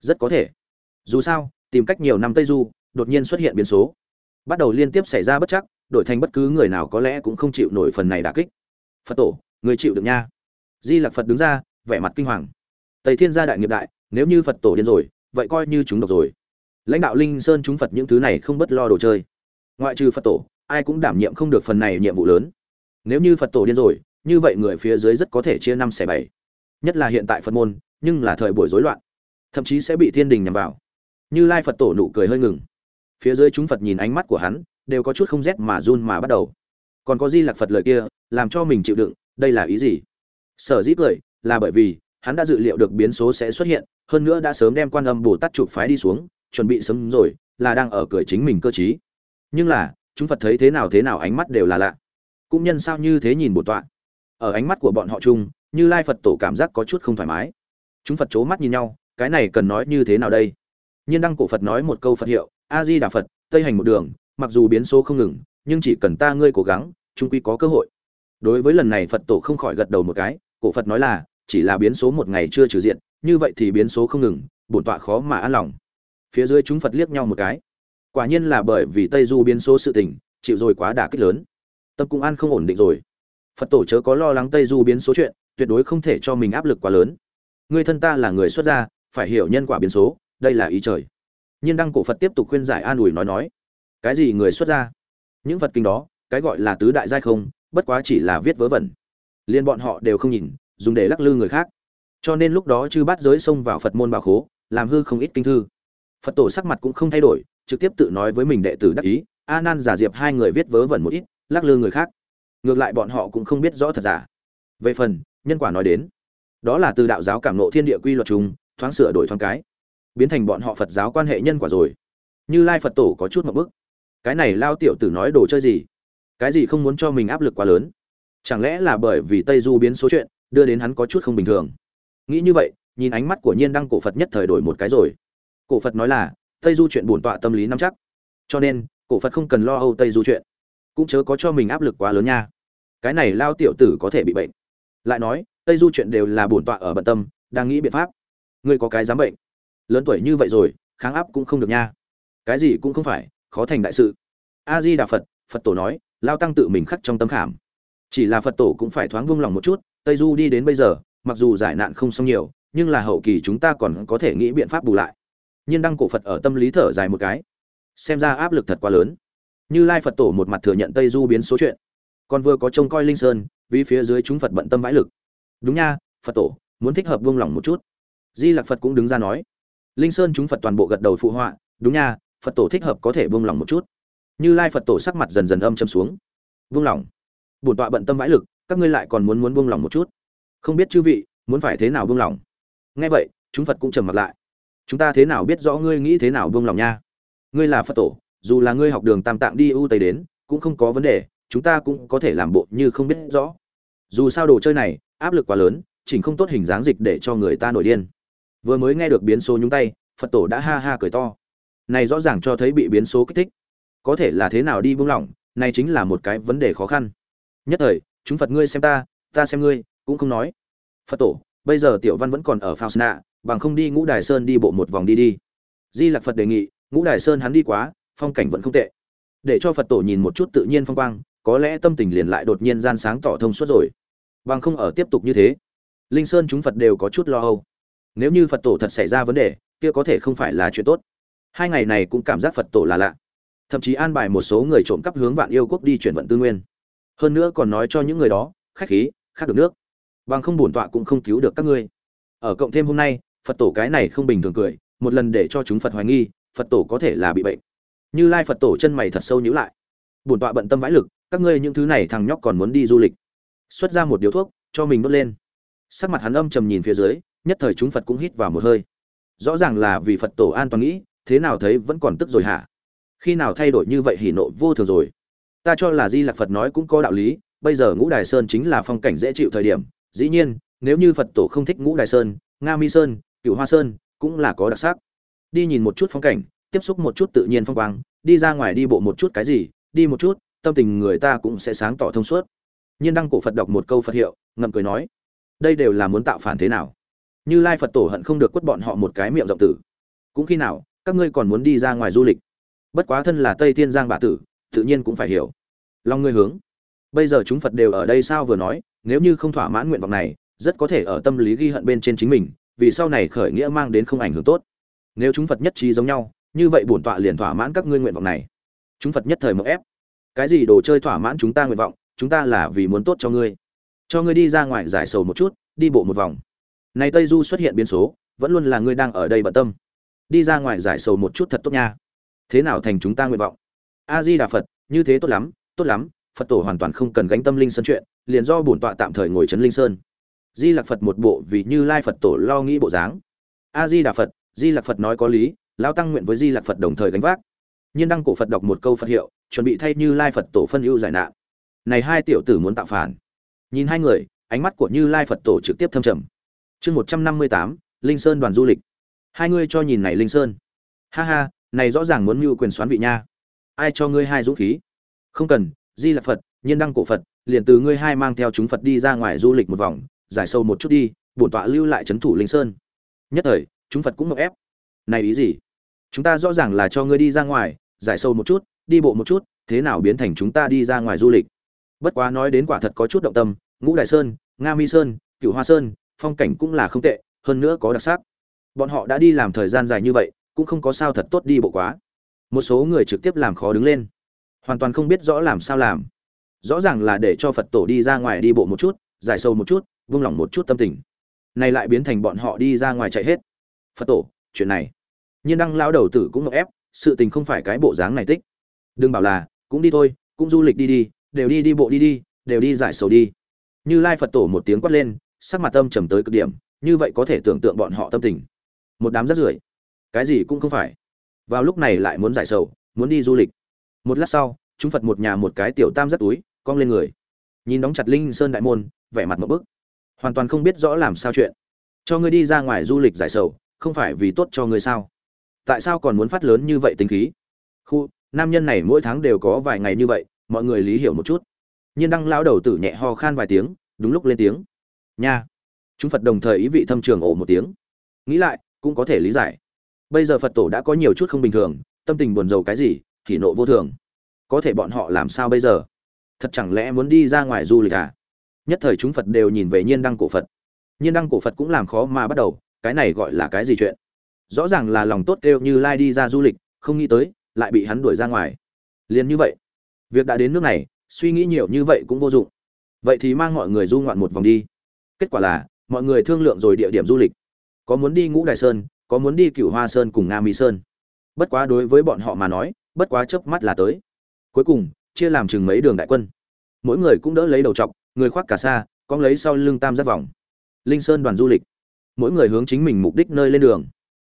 Rất có thể. Dù sao, tìm cách nhiều năm tây du, đột nhiên xuất hiện biến số. Bắt đầu liên tiếp xảy ra bất chắc, đổi thành bất cứ người nào có lẽ cũng không chịu nổi phần này đả kích. Phật tổ, người chịu được nha. Di lặc phật đứng ra, vẻ mặt kinh hoàng. Tây thiên gia đại nghiệp đại, nếu như phật tổ điên rồi, vậy coi như chúng độc rồi. Lãnh đạo linh sơn chúng phật những thứ này không bất lo đồ chơi. Ngoại trừ phật tổ ai cũng đảm nhiệm không được phần này nhiệm vụ lớn. Nếu như phật tổ điên rồi, như vậy người phía dưới rất có thể chia năm xẻ bảy. Nhất là hiện tại phật môn, nhưng là thời buổi rối loạn. Thậm chí sẽ bị thiên đình nhằm vào. Như lai phật tổ nụ cười hơi ngừng. Phía dưới chúng phật nhìn ánh mắt của hắn, đều có chút không rét mà run mà bắt đầu. Còn có di lạc phật lời kia, làm cho mình chịu đựng, đây là ý gì? Sở dĩ cười, là bởi vì, hắn đã dự liệu được biến số sẽ xuất hiện, hơn nữa đã sớm đem quan âm bồ tát chụp phái đi xuống, chuẩn bị sớm rồi, là đang ở cười chính mình cơ chí nhưng là chúng phật thấy thế nào thế nào ánh mắt đều là lạ. Cũng nhân sao như thế nhìn bổn tọa. Ở ánh mắt của bọn họ chung, như lai phật tổ cảm giác có chút không thoải mái. Chúng phật c mắt nhìn nhau, cái này cần nói như thế nào đây? Nhiên đăng cổ phật nói một câu phật hiệu, a di đà phật, tây hành một đường, mặc dù biến số không ngừng, nhưng chỉ cần ta ngươi cố gắng trung quy có cơ hội. Đối với lần này phật tổ không khỏi gật đầu một cái, cổ phật nói là, chỉ là biến số một ngày chưa trừ diện, như vậy thì biến số không ngừng, bổn tọa khó mà an lòng. Phía dưới chúng phật liếc nhau một cái quả nhiên là bởi vì tây du biến số sự tình, chịu rồi quá đả kích lớn. Tâm cũng an không ổn định rồi. Phật tổ chớ có lo lắng tây du biến số chuyện, tuyệt đối không thể cho mình áp lực quá lớn. Người thân ta là người xuất gia, phải hiểu nhân quả biến số, đây là ý trời. Nhiên đăng cổ phật tiếp tục khuyên giải an ủi nói nói. Cái gì người xuất gia? Những phật kinh đó, cái gọi là tứ đại giai không, bất quá chỉ là viết vớ vẩn. Liên bọn họ đều không nhìn, dùng để lắc lư người khác. Cho nên lúc đó chư bát giới xông vào phật môn bảo khố, làm hư không ít kinh thư. Phật tổ sắc mặt cũng không thay đổi trực tiếp tự nói với mình đệ tử đắc ý a nan giả diệp hai người viết vớ vẩn một ít, lắc lư người khác. Ngược lại bọn họ cũng không biết rõ thật giả. Về phần, nhân quả nói đến, đó là từ đạo giáo cảm nộ thiên địa quy luật chung, thoáng sửa đổi thoáng cái, biến thành bọn họ phật giáo quan hệ nhân quả rồi. Như lai phật tổ có chút một bức cái này lao tiểu tử nói đồ chơi gì? Cái gì không muốn cho mình áp lực quá lớn? Chẳng lẽ là bởi vì tây du biến số chuyện, đưa đến hắn có chút không bình thường? Nghĩ như vậy, nhìn ánh mắt của nhiên đăng cổ phật nhất thời đổi một cái rồi. Cổ phật nói là tây du chuyện bổn tọa tâm lý nắm chắc. Cho nên, cổ phật không cần lo âu tây du chuyện. Cũng chớ có cho mình áp lực quá lớn nha. Cái này lao tiểu tử có thể bị bệnh. Lại nói, tây du chuyện đều là bổn tọa ở bận tâm, đang nghĩ biện pháp. Ngươi có cái dám bệnh? Lớn tuổi như vậy rồi, kháng áp cũng không được nha. Cái gì cũng không phải, khó thành đại sự. A di đà phật phật tổ nói, lao tăng tự mình khắc trong tâm khảm. Chỉ là phật tổ cũng phải thoáng vung lòng một chút, tây du đi đến bây giờ, mặc dù giải nạn không xong nhiều, nhưng là hậu kỳ chúng ta còn có thể nghĩ biện pháp bù lại nhiên đăng cổ phật ở tâm lý thở dài một cái. Xem ra áp lực thật quá lớn. Như lai phật tổ một mặt thừa nhận tây du biến số chuyện. Còn vừa có trông coi linh sơn, vì phía dưới chúng phật bận tâm vãi lực. Đúng nha, phật tổ, muốn thích hợp buông lỏng một chút. Di lặc phật cũng đứng ra nói. Linh sơn chúng phật toàn bộ gật đầu phụ họa. Đúng nha, phật tổ thích hợp có thể buông lỏng một chút. Như lai phật tổ sắc mặt dần dần âm châm xuống. Buông lỏng. Bổn tọa bận tâm vãi lực, các ngươi lại còn muốn muốn buông lỏng một chút. Không biết chư vị, muốn phải thế nào buông lỏng? Nghe vậy, chúng phật cũng trầm mặt lại chúng ta thế nào biết rõ ngươi nghĩ thế nào buông lòng nha? Ngươi là phật tổ, dù là ngươi học đường tam tạng đi ưu tây đến, cũng không có vấn đề, chúng ta cũng có thể làm bộ như không biết rõ. Dù sao đồ chơi này, áp lực quá lớn, chỉnh không tốt hình dáng dịch để cho người ta nổi điên. Vừa mới nghe được biến số nhúng tay, phật tổ đã ha ha cười to. Này rõ ràng cho thấy bị biến số kích thích. Có thể là thế nào đi buông lỏng, này chính là một cái vấn đề khó khăn. Nhất thời, chúng phật ngươi xem ta ta xem ngươi, cũng không nói. Phật tổ, bây giờ tiểu văn vẫn còn ở phao sna bằng không đi ngũ đài sơn đi bộ một vòng đi đi. Di lặc phật đề nghị, ngũ đài sơn hắn đi quá, phong cảnh vẫn không tệ. Để cho phật tổ nhìn một chút tự nhiên phong quang, có lẽ tâm tình liền lại đột nhiên gian sáng tỏ thông suốt rồi. Bằng không ở tiếp tục như thế, linh sơn chúng phật đều có chút lo âu. Nếu như phật tổ thật xảy ra vấn đề, kia có thể không phải là chuyện tốt. Hai ngày này cũng cảm giác phật tổ là lạ. Thậm chí an bài một số người trộm cắp hướng vạn yêu quốc đi chuyển vận tư nguyên. Hơn nữa còn nói cho những người đó, khách khí, khác được nước. Bằng không bổn tọa cũng không cứu được các ngươi. Ở cộng thêm hôm nay phật tổ cái này không bình thường cười, một lần để cho chúng phật hoài nghi, phật tổ có thể là bị bệnh. Như lai phật tổ chân mày thật sâu nhữ lại. Bổn tọa bận tâm vãi lực, các ngươi những thứ này thằng nhóc còn muốn đi du lịch. Xuất ra một điếu thuốc, cho mình đốt lên. Sắc mặt hắn âm trầm nhìn phía dưới, nhất thời chúng phật cũng hít vào một hơi. Rõ ràng là vì phật tổ an toàn nghĩ, thế nào thấy vẫn còn tức rồi hả? Khi nào thay đổi như vậy hỉ nộ vô thường rồi? Ta cho là di lạc phật nói cũng có đạo lý, bây giờ ngũ đài sơn chính là phong cảnh dễ chịu thời điểm. Dĩ nhiên, nếu như phật tổ không thích ngũ đài sơn, nga mi sơn cựu hoa sơn cũng là có đặc sắc. Đi nhìn một chút phong cảnh, tiếp xúc một chút tự nhiên phong quang, đi ra ngoài đi bộ một chút cái gì, đi một chút, tâm tình người ta cũng sẽ sáng tỏ thông suốt. Nhiên đăng cổ phật đọc một câu phật hiệu, ngậm cười nói, đây đều là muốn tạo phản thế nào? Như lai phật tổ hận không được quất bọn họ một cái miệng rộng tử. Cũng khi nào, các ngươi còn muốn đi ra ngoài du lịch? Bất quá thân là tây thiên giang Bà tử, tự nhiên cũng phải hiểu. Lòng ngươi hướng, bây giờ chúng phật đều ở đây sao vừa nói, nếu như không thỏa mãn nguyện vọng này, rất có thể ở tâm lý ghi hận bên trên chính mình vì sau này khởi nghĩa mang đến không ảnh hưởng tốt. Nếu chúng phật nhất trí giống nhau, như vậy bổn tọa liền thỏa mãn các ngươi nguyện vọng này. Chúng phật nhất thời mộng ép. Cái gì đồ chơi thỏa mãn chúng ta nguyện vọng, chúng ta là vì muốn tốt cho ngươi. Cho ngươi đi ra ngoài giải sầu một chút, đi bộ một vòng. Này tây du xuất hiện biến số, vẫn luôn là ngươi đang ở đây bận tâm. Đi ra ngoài giải sầu một chút thật tốt nha. Thế nào thành chúng ta nguyện vọng? A di đà phật, như thế tốt lắm tốt lắm, phật tổ hoàn toàn không cần gánh tâm linh sơn chuyện, liền do bổn tọa tạm thời ngồi trấn linh sơn di lặc phật một bộ vì như lai phật tổ lo nghĩ bộ dáng. A di đà phật, di lặc phật nói có lý lão tăng nguyện với di lặc phật đồng thời gánh vác. Nhiên đăng cổ phật đọc một câu phật hiệu, chuẩn bị thay như lai phật tổ phân ưu giải nạn. Này hai tiểu tử muốn tạo phản. Nhìn hai người, ánh mắt của như lai phật tổ trực tiếp thâm trầm. Chương một trăm năm mươi tám, linh sơn đoàn du lịch. Hai ngươi cho nhìn này linh sơn. Ha ha, này rõ ràng muốn mưu quyền xoán vị nha. Ai cho ngươi hai dũng khí? Không cần, di lạc phật, nhiên đăng cổ phật, liền từ ngươi hai mang theo chúng phật đi ra ngoài du lịch một vòng giải sâu một chút đi, bổn tọa lưu lại trấn thủ linh sơn. Nhất thời, chúng phật cũng ngọc ép. Này ý gì? Chúng ta rõ ràng là cho ngươi đi ra ngoài, giải sâu một chút, đi bộ một chút, thế nào biến thành chúng ta đi ra ngoài du lịch? Bất quá nói đến quả thật có chút động tâm, ngũ đại sơn, nga mi sơn cựu hoa sơn, phong cảnh cũng là không tệ, hơn nữa có đặc sắc. Bọn họ đã đi làm thời gian dài như vậy, cũng không có sao thật tốt đi bộ quá. Một số người trực tiếp làm khó đứng lên. Hoàn toàn không biết rõ làm sao làm. Rõ ràng là để cho phật tổ đi ra ngoài đi bộ một chút, giải sâu một chút vung lòng một chút tâm tình. Này lại biến thành bọn họ đi ra ngoài chạy hết. Phật tổ, chuyện này. Nhiên đăng lao đầu tử cũng ngọc ép, sự tình không phải cái bộ dáng này tích. Đừng bảo là, cũng đi thôi, cũng du lịch đi đi, đều đi đi bộ đi đi, đều đi giải sầu đi. Như lai phật tổ một tiếng quát lên, sắc mặt tâm trầm tới cực điểm, như vậy có thể tưởng tượng bọn họ tâm tình. Một đám rắt rưởi. Cái gì cũng không phải. Vào lúc này lại muốn giải sầu, muốn đi du lịch. Một lát sau, chúng phật một nhà một cái tiểu tam rất túi, cong lên người. Nhìn đóng chặt linh sơn đại môn, vẻ mặt một bức hoàn toàn không biết rõ làm sao chuyện. Cho ngươi đi ra ngoài du lịch giải sầu, không phải vì tốt cho ngươi sao? Tại sao còn muốn phát lớn như vậy tính khí? Khu, nam nhân này mỗi tháng đều có vài ngày như vậy, mọi người lý hiểu một chút. Nhiên đăng lao đầu tử nhẹ ho khan vài tiếng, đúng lúc lên tiếng. Nha. Chúng phật đồng thời ý vị thâm trường ổ một tiếng. Nghĩ lại, cũng có thể lý giải. Bây giờ phật tổ đã có nhiều chút không bình thường, tâm tình buồn rầu cái gì, thì nộ vô thường. Có thể bọn họ làm sao bây giờ? Thật chẳng lẽ muốn đi ra ngoài du lịch à? Nhất thời chúng phật đều nhìn về nhiên đăng cổ phật. Nhiên đăng cổ phật cũng làm khó mà bắt đầu, cái này gọi là cái gì chuyện? Rõ ràng là lòng tốt kêu như lai đi ra du lịch, không nghĩ tới, lại bị hắn đuổi ra ngoài. Liền như vậy, việc đã đến nước này, suy nghĩ nhiều như vậy cũng vô dụng. Vậy thì mang mọi người du ngoạn một vòng đi. Kết quả là, mọi người thương lượng rồi địa điểm du lịch. Có muốn đi ngũ đại sơn, có muốn đi cửu hoa sơn cùng nga mỹ sơn. Bất quá đối với bọn họ mà nói, bất quá chớp mắt là tới. Cuối cùng, chia làm chừng mấy đường đại quân. Mỗi người cũng đỡ lấy đầu trọc người khoác cả xa con lấy sau lưng tam giác vòng. Linh sơn đoàn du lịch. Mỗi người hướng chính mình mục đích nơi lên đường.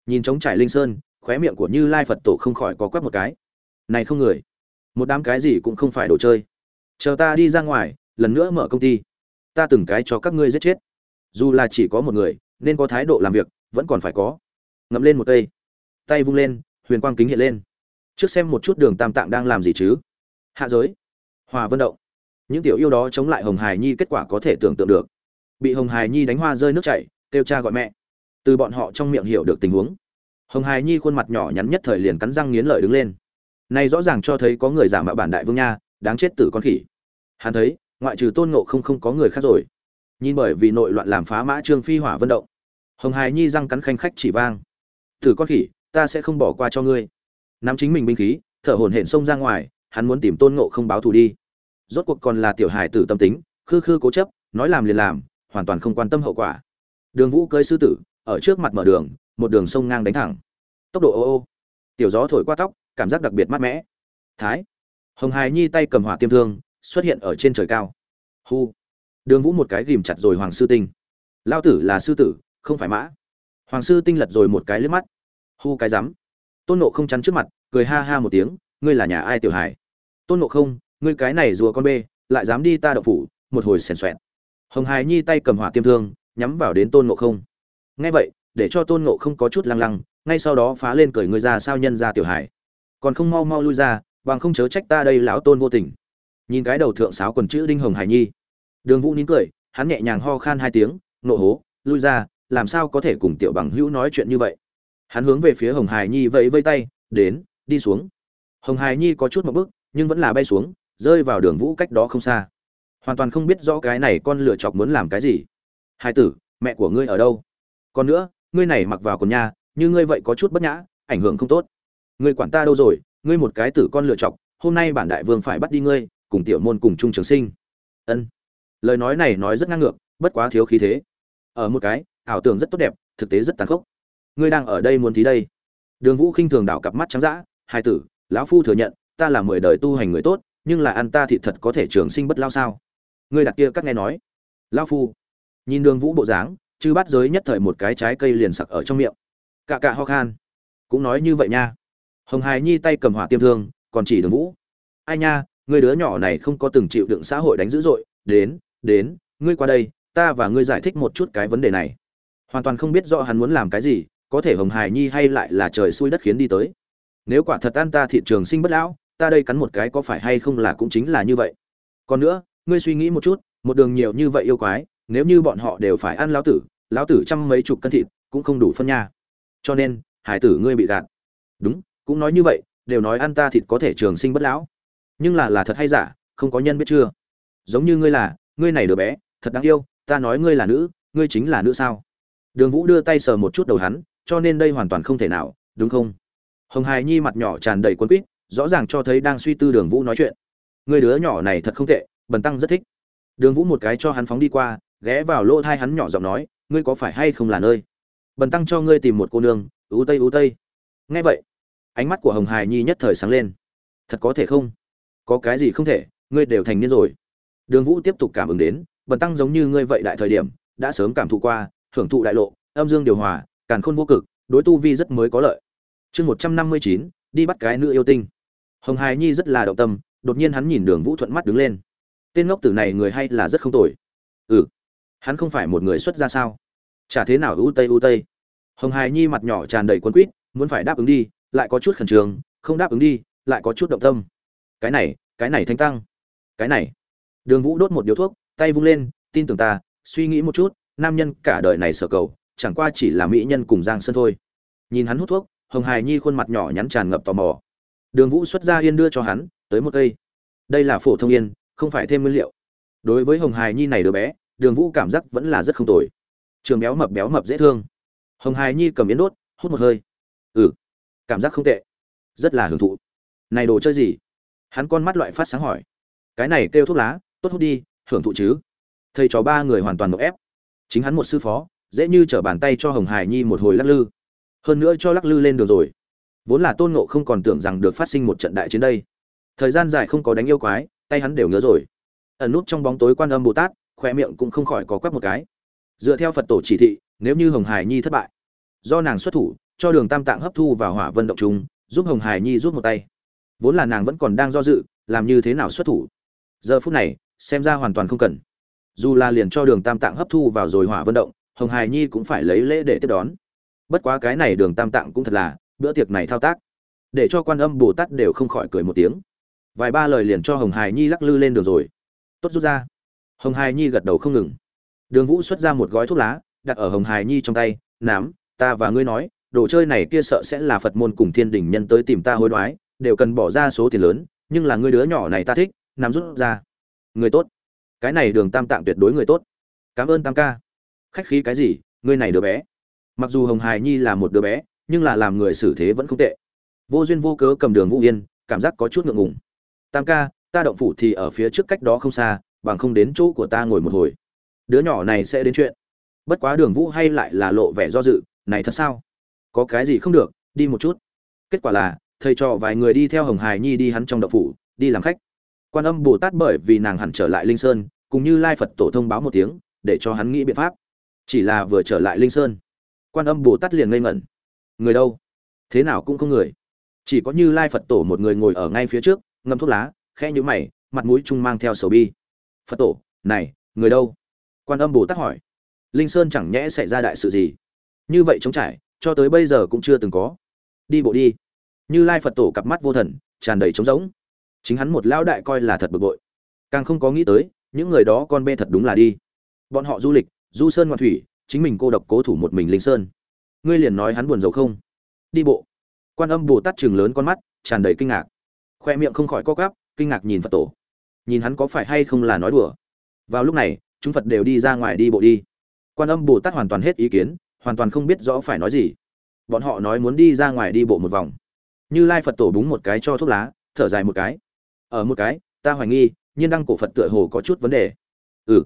Nhìn trống trải linh sơn, khóe miệng của như lai phật tổ không khỏi có quắc một cái. Này không người. Một đám cái gì cũng không phải đồ chơi. Chờ ta đi ra ngoài, lần nữa mở công ty. Ta từng cái cho các ngươi giết chết. Dù là chỉ có một người, nên có thái độ làm việc, vẫn còn phải có. Ngậm lên một cây. Tay vung lên, huyền quang kính hiện lên. Trước xem một chút đường tam tạng đang làm gì chứ. Hạ giới. Hòa vân động những tiểu yêu đó chống lại hồng hải nhi kết quả có thể tưởng tượng được. Bị hồng hải nhi đánh hoa rơi nước chảy, kêu cha gọi mẹ. Từ bọn họ trong miệng hiểu được tình huống. Hồng hải nhi khuôn mặt nhỏ nhắn nhất thời liền cắn răng nghiến lợi đứng lên. Này rõ ràng cho thấy có người giả mạo bản đại vương nha, đáng chết tử con khỉ. Hắn thấy, ngoại trừ tôn ngộ không không có người khác rồi. Nhìn bởi vì nội loạn làm phá mã trương phi hỏa vận động, hồng hải nhi răng cắn khanh khách chỉ vang. Tử con khỉ, ta sẽ không bỏ qua cho ngươi. Nắm chính mình binh khí, thở hổn hển xông ra ngoài, hắn muốn tìm tôn ngộ không báo thù đi rốt cuộc còn là tiểu hải tử tâm tính, khư khư cố chấp, nói làm liền làm, hoàn toàn không quan tâm hậu quả. Đường vũ cơi sư tử, ở trước mặt mở đường, một đường sông ngang đánh thẳng. Tốc độ ô ô. Tiểu gió thổi qua tóc, cảm giác đặc biệt mát mẻ. Thái. Hồng hải nhi tay cầm hỏa tiêm thương, xuất hiện ở trên trời cao. Hu. Đường vũ một cái ghìm chặt rồi hoàng sư tinh. Lao tử là sư tử, không phải mã. Hoàng sư tinh lật rồi một cái liếc mắt. Hu cái rắm. Tôn nộ không chắn trước mặt, cười ha ha một tiếng, ngươi là nhà ai tiểu hải tôn nộ không ngươi cái này rùa con bê, lại dám đi ta đậu phủ, một hồi xèn xoẹn hồng hải nhi tay cầm hỏa tiêm thương, nhắm vào đến tôn ngộ không. Nghe vậy, để cho tôn ngộ không có chút lăng lăng, ngay sau đó phá lên cười ngươi ra sao nhân ra tiểu hải còn không mau mau lui ra, bằng không chớ trách ta đây lão tôn vô tình. Nhìn cái đầu thượng sáo quần chữ đinh hồng hải nhi. Đường vũ nín cười, hắn nhẹ nhàng ho khan hai tiếng nộ hố, lui ra, làm sao có thể cùng tiểu bằng hữu nói chuyện như vậy? Hắn hướng về phía hồng hải nhi vẫy vây tay, đến, đi xuống. Hồng hải nhi có chút một bước, nhưng vẫn là bay xuống rơi vào đường vũ cách đó không xa. Hoàn toàn không biết rõ cái này con lựa chọc muốn làm cái gì. Hai tử, mẹ của ngươi ở đâu? Còn nữa, ngươi này mặc vào quần nha, như ngươi vậy có chút bất nhã, ảnh hưởng không tốt. Ngươi quản ta đâu rồi, ngươi một cái tử con lựa chọc, hôm nay bản đại vương phải bắt đi ngươi, cùng tiểu môn cùng chung trường sinh. Ân. Lời nói này nói rất ngang ngược, bất quá thiếu khí thế. Ở một cái, ảo tưởng rất tốt đẹp, thực tế rất tàn khốc. Ngươi đang ở đây muốn thí đây. Đường vũ khinh thường đảo cặp mắt trắng dã, hai tử, lão phu thừa nhận, ta là mười đời tu hành người tốt nhưng là ăn ta thịt thật có thể trường sinh bất lao sao? Ngươi đặt kia các nghe nói. Lão phu. Nhìn đường vũ bộ dáng, chư bắt giới nhất thời một cái trái cây liền sặc ở trong miệng. Cạ cạ ho khan. Cũng nói như vậy nha. Hồng hài nhi tay cầm hỏa tiêm thương, còn chỉ đường vũ. Ai nha, người đứa nhỏ này không có từng chịu đựng xã hội đánh dữ dội. Đến đến, ngươi qua đây, ta và ngươi giải thích một chút cái vấn đề này. Hoàn toàn không biết rõ hắn muốn làm cái gì, có thể hồng hài nhi hay lại là trời xui đất khiến đi tới. Nếu quả thật ăn ta thị trường sinh bất lão ta đây cắn một cái có phải hay không là cũng chính là như vậy. Còn nữa, ngươi suy nghĩ một chút, một đường nhiều như vậy yêu quái, nếu như bọn họ đều phải ăn lão tử lão tử trăm mấy chục cân thịt cũng không đủ phân nha. Cho nên, hải tử ngươi bị gạt. Đúng, cũng nói như vậy, đều nói ăn ta thịt có thể trường sinh bất lão. Nhưng là là thật hay giả, không có nhân biết chưa? Giống như ngươi là, ngươi này đứa bé, thật đáng yêu, ta nói ngươi là nữ, ngươi chính là nữ sao? Đường vũ đưa tay sờ một chút đầu hắn, cho nên đây hoàn toàn không thể nào, đúng không? Hồng hài nhi mặt nhỏ tràn đầy quân quýt rõ ràng cho thấy đang suy tư đường vũ nói chuyện. Người đứa nhỏ này thật không tệ, bần tăng rất thích. Đường vũ một cái cho hắn phóng đi qua, ghé vào lỗ thai hắn nhỏ giọng nói, ngươi có phải hay không là nơi? Bần tăng cho ngươi tìm một cô nương ưu tây ưu tây. Nghe vậy, ánh mắt của hồng hài nhi nhất thời sáng lên. Thật có thể không? Có cái gì không thể? Ngươi đều thành niên rồi. Đường vũ tiếp tục cảm ứng đến, bần tăng giống như ngươi vậy đại thời điểm, đã sớm cảm thụ qua, hưởng thụ đại lộ, âm dương điều hòa, càn khôn vô cực, đối tu vi rất mới có lợi. Chương một trăm năm mươi chín, đi bắt cái nữ yêu tinh hồng hài nhi rất là động tâm, đột nhiên hắn nhìn đường vũ thuận mắt đứng lên. Tên ngốc tử này người hay là rất không tồi. Ừ hắn không phải một người xuất ra sao? Chả thế nào ưu tây ưu tây. Hồng hài nhi mặt nhỏ tràn đầy quân quýt, muốn phải đáp ứng đi, lại có chút khẩn trương, không đáp ứng đi, lại có chút động tâm. Cái này cái này thanh tăng. Cái này. Đường vũ đốt một điếu thuốc, tay vung lên, tin tưởng ta, suy nghĩ một chút, nam nhân cả đời này sở cầu, chẳng qua chỉ là mỹ nhân cùng giang sơn thôi. Nhìn hắn hút thuốc, hồng hài nhi khuôn mặt nhỏ nhắn tràn ngập tò mò đường vũ xuất ra yên đưa cho hắn, tới một cây. Đây là phổ thông yên, không phải thêm nguyên liệu. Đối với hồng Hải nhi này đứa bé, đường vũ cảm giác vẫn là rất không tồi. Trường béo mập béo mập dễ thương. Hồng Hải nhi cầm yến đốt, hút một hơi. Ừ cảm giác không tệ. Rất là hưởng thụ. Này đồ chơi gì? Hắn con mắt loại phát sáng hỏi. Cái này kêu thuốc lá, tốt hút đi, hưởng thụ chứ. Thầy trò ba người hoàn toàn nộp ép. Chính hắn một sư phó, dễ như trở bàn tay cho hồng hải nhi một hồi lắc lư. Hơn nữa cho lắc lư lên được rồi vốn là tôn ngộ không còn tưởng rằng được phát sinh một trận đại chiến đây. Thời gian dài không có đánh yêu quái, tay hắn đều ngứa rồi. Ẩn nút trong bóng tối quan âm bồ tát khoe miệng cũng không khỏi có quắp một cái. Dựa theo phật tổ chỉ thị, nếu như hồng hải nhi thất bại, do nàng xuất thủ, cho đường tam tạng hấp thu vào hỏa vân động chúng giúp hồng hải nhi rút một tay. Vốn là nàng vẫn còn đang do dự, làm như thế nào xuất thủ. Giờ phút này, xem ra hoàn toàn không cần. Dù là liền cho đường tam tạng hấp thu vào rồi hỏa vân động, hồng hải nhi cũng phải lấy lễ để tiếp đón. Bất quá cái này đường tam tạng cũng thật là bữa tiệc này thao tác, để cho quan âm bồ tát đều không khỏi cười một tiếng. Vài ba lời liền cho hồng hải nhi lắc lư lên đường rồi. Tốt rút ra. Hồng hải nhi gật đầu không ngừng. Đường vũ xuất ra một gói thuốc lá, đặt ở hồng hải nhi trong tay, nám, ta và ngươi nói, đồ chơi này kia sợ sẽ là phật môn cùng thiên đình nhân tới tìm ta hối đoái, đều cần bỏ ra số tiền lớn, nhưng là ngươi đứa nhỏ này ta thích nắm rút ra. Người tốt. Cái này đường tam tạng tuyệt đối người tốt. Cảm ơn tam ca. Khách khí cái gì, ngươi này đứa bé. Mặc dù hồng hài nhi là một đứa bé nhưng là làm người xử thế vẫn không tệ. Vô duyên vô cớ cầm đường vũ yên, cảm giác có chút ngượng ngùng. Tam ca, ta động phủ thì ở phía trước cách đó không xa, bằng không đến chỗ của ta ngồi một hồi. Đứa nhỏ này sẽ đến chuyện. Bất quá đường vũ hay lại là lộ vẻ do dự, này thật sao? Có cái gì không được, đi một chút. Kết quả là, thầy trò vài người đi theo hồng hải nhi đi hắn trong động phủ, đi làm khách. Quan âm bồ tát bởi vì nàng hẳn trở lại linh sơn, cùng như lai phật tổ thông báo một tiếng, để cho hắn nghĩ biện pháp. Chỉ là vừa trở lại linh sơn, quan âm bồ tát liền ngây ngẩn người đâu? Thế nào cũng không người. Chỉ có như lai phật tổ một người ngồi ở ngay phía trước, ngâm thuốc lá khe nhũ mày, mặt mũi trung mang theo sầu bi. Phật tổ, này, người đâu? Quan âm bồ tát hỏi. Linh sơn chẳng nhẽ xảy ra đại sự gì? Như vậy chống trải, cho tới bây giờ cũng chưa từng có. Đi bộ đi. Như lai phật tổ cặp mắt vô thần, tràn đầy trống rỗng. Chính hắn một lão đại coi là thật bực bội. Càng không có nghĩ tới, những người đó con bê thật đúng là đi. Bọn họ du lịch, du sơn ngoạn thủy, chính mình cô độc cố thủ một mình linh sơn ngươi liền nói hắn buồn rầu không? Đi bộ. Quan âm bồ tát chừng lớn con mắt, tràn đầy kinh ngạc. Khoe miệng không khỏi co cắp kinh ngạc nhìn phật tổ. Nhìn hắn có phải hay không là nói đùa? Vào lúc này, chúng phật đều đi ra ngoài đi bộ đi. Quan âm bồ tát hoàn toàn hết ý kiến, hoàn toàn không biết rõ phải nói gì. Bọn họ nói muốn đi ra ngoài đi bộ một vòng. Như lai phật tổ búng một cái cho thuốc lá, thở dài một cái. Ở một cái, ta hoài nghi, nhiên đăng cổ phật tựa hồ có chút vấn đề. Ừ.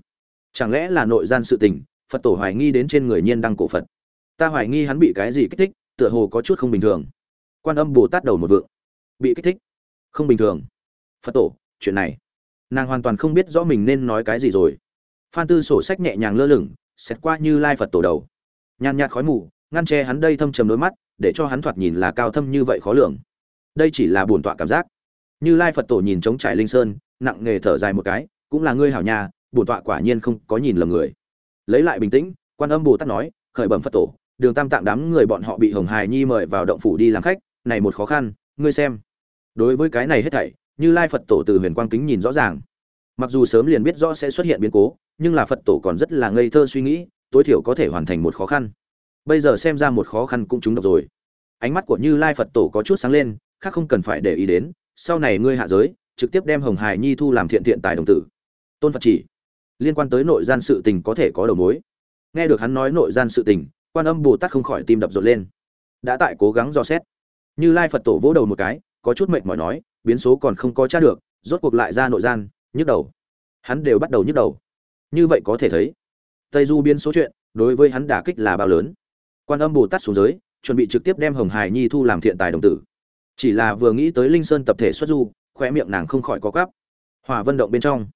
Chẳng lẽ là nội gian sự tình, phật tổ hoài nghi đến trên người nhiên đăng cổ phật? Ta hoài nghi hắn bị cái gì kích thích, tựa hồ có chút không bình thường. Quan âm bồ tát đầu một vượng. Bị kích thích? Không bình thường. Phật tổ, chuyện này. Nàng hoàn toàn không biết rõ mình nên nói cái gì rồi. Phan tư sổ sách nhẹ nhàng lơ lửng, xét qua như lai phật tổ đầu. Nhàn nhạt khói mù, ngăn che hắn đây thâm trầm đôi mắt, để cho hắn thoạt nhìn là cao thâm như vậy khó lường. Đây chỉ là bổn tọa cảm giác. Như lai phật tổ nhìn trống trải linh sơn, nặng nghề thở dài một cái, cũng là ngươi hảo nhà bổn tọa quả nhiên không có nhìn lầm người. Lấy lại bình tĩnh, quan âm bồ tát nói, khởi bẩm phật tổ đường tam tạng đám người bọn họ bị hồng hài nhi mời vào động phủ đi làm khách, này một khó khăn, ngươi xem. Đối với cái này hết thảy, như lai phật tổ từ huyền quang kính nhìn rõ ràng. Mặc dù sớm liền biết rõ sẽ xuất hiện biến cố, nhưng là phật tổ còn rất là ngây thơ suy nghĩ, tối thiểu có thể hoàn thành một khó khăn. Bây giờ xem ra một khó khăn cũng trúng độc rồi. Ánh mắt của như lai phật tổ có chút sáng lên, khác không cần phải để ý đến, sau này ngươi hạ giới, trực tiếp đem hồng hài nhi thu làm thiện thiện tài đồng tử. Tôn phật chỉ. Liên quan tới nội gian sự tình có thể có đầu mối. Nghe được hắn nói nội gian sự tình quan âm bồ tát không khỏi tim đập rộn lên. Đã tại cố gắng dò xét. Như lai phật tổ vỗ đầu một cái, có chút mệt mỏi nói, biến số còn không có t r a được, rốt cuộc lại ra nội gian, nhức đầu. Hắn đều bắt đầu nhức đầu. Như vậy có thể thấy, tây du biến số chuyện, đối với hắn đả kích là bao lớn. Quan âm bồ tát xuống giới, chuẩn bị trực tiếp đem hồng hải nhi thu làm thiện tài đồng tử. Chỉ là vừa nghĩ tới linh sơn tập thể xuất du khoe miệng nàng không khỏi có cắp hỏa vận động bên trong,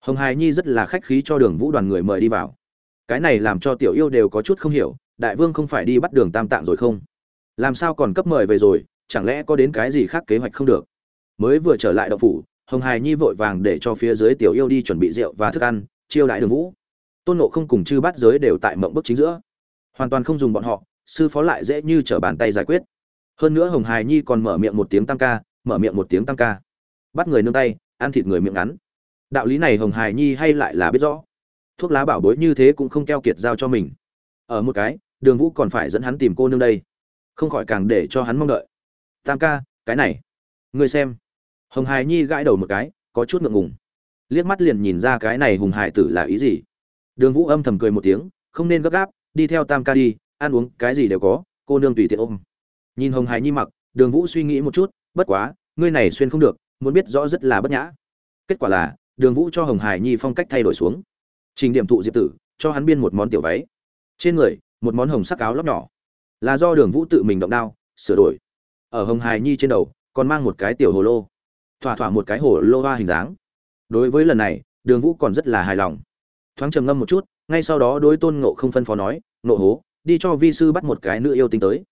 hồng hải nhi rất là khách khí cho đường vũ đoàn người mời đi vào. Cái này làm cho tiểu yêu đều có chút không hiểu đại vương không phải đi bắt đường tam tạng rồi không? Làm sao còn cấp mời về rồi, chẳng lẽ có đến cái gì khác kế hoạch không được? Mới vừa trở lại động phủ, hồng hải nhi vội vàng để cho phía dưới tiểu yêu đi chuẩn bị rượu và thức ăn, chiêu đại đường vũ. Tôn nộ không cùng chư bắt giới đều tại mộng bức chính giữa. Hoàn toàn không dùng bọn họ, sư phó lại dễ như trở bàn tay giải quyết. Hơn nữa hồng hải nhi còn mở miệng một tiếng tăng ca, mở miệng một tiếng tăng ca. Bắt người nương tay, ăn thịt người miệng ngắn. Đạo lý này hồng hải nhi hay lại là biết rõ. Thuốc lá bảo bối như thế cũng không keo kiệt giao cho mình. Ở một cái đường vũ còn phải dẫn hắn tìm cô nương đây. Không khỏi càng để cho hắn mong đợi. Tam ca, cái này. Ngươi xem. Hồng hải nhi gãi đầu một cái, có chút ngượng ngùng. Liếc mắt liền nhìn ra cái này hùng hải tử là ý gì. Đường vũ âm thầm cười một tiếng, không nên gấp gáp, đi theo tam ca đi, ăn uống cái gì đều có, cô nương tùy tiện ôm. Nhìn hồng hải nhi mặc, đường vũ suy nghĩ một chút, bất quá, ngươi này xuyên không được, muốn biết rõ rất là bất nhã. Kết quả là, đường vũ cho hồng hải nhi phong cách thay đổi xuống. Trình điểm thụ diệp tử, cho hắn biên một món tiểu váy. Trên người một món hồng sắc áo lóc nhỏ. Là do đường vũ tự mình động đao, sửa đổi. Ở hồng hài nhi trên đầu, còn mang một cái tiểu hồ lô. Thỏa thỏa một cái hồ lô hoa hình dáng. Đối với lần này, đường vũ còn rất là hài lòng. Thoáng trầm ngâm một chút, ngay sau đó đối tôn ngộ không phân phó nói nộ hố, đi cho vi sư bắt một cái nữ yêu tinh tới.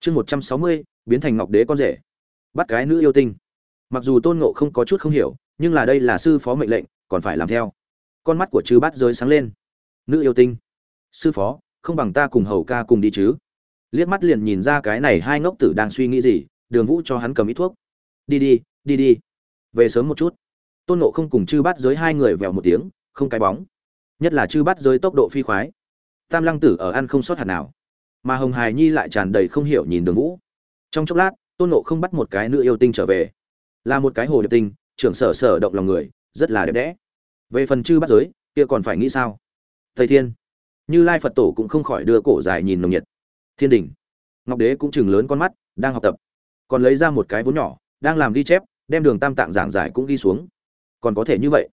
Chương một trăm sáu mươi, biến thành ngọc đế con rể. Bắt cái nữ yêu tinh. Mặc dù tôn ngộ không có chút không hiểu, nhưng là đây là sư phó mệnh lệnh, còn phải làm theo. Con mắt của chư bát rơi sáng lên. Nữ yêu tinh. Sư phó không bằng ta cùng hầu ca cùng đi chứ. Liếc mắt liền nhìn ra cái này hai ngốc tử đang suy nghĩ gì, đường vũ cho hắn cầm ít thuốc. Đi đi đi đi. Về sớm một chút. Tôn nộ không cùng chư bát giới hai người vèo một tiếng, không cái bóng. Nhất là chư bát giới tốc độ phi khoái. Tam lăng tử ở ăn không sót hạt nào. Mà hồng hài nhi lại tràn đầy không hiểu nhìn đường vũ. Trong chốc lát, tôn nộ không bắt một cái nữ yêu tinh trở về. Là một cái hồ điệp tinh, trưởng sở sở động lòng người, rất là đẹp đẽ. Về phần chư bát giới, kia còn phải nghĩ sao? Thầy thiên như lai phật tổ cũng không khỏi đưa cổ dài nhìn nồng nhiệt. Thiên đình. Ngọc đế cũng chừng lớn con mắt, đang học tập. Còn lấy ra một cái vốn nhỏ, đang làm ghi chép, đem đường tam tạng giảng giải cũng ghi xuống. Còn có thể như vậy?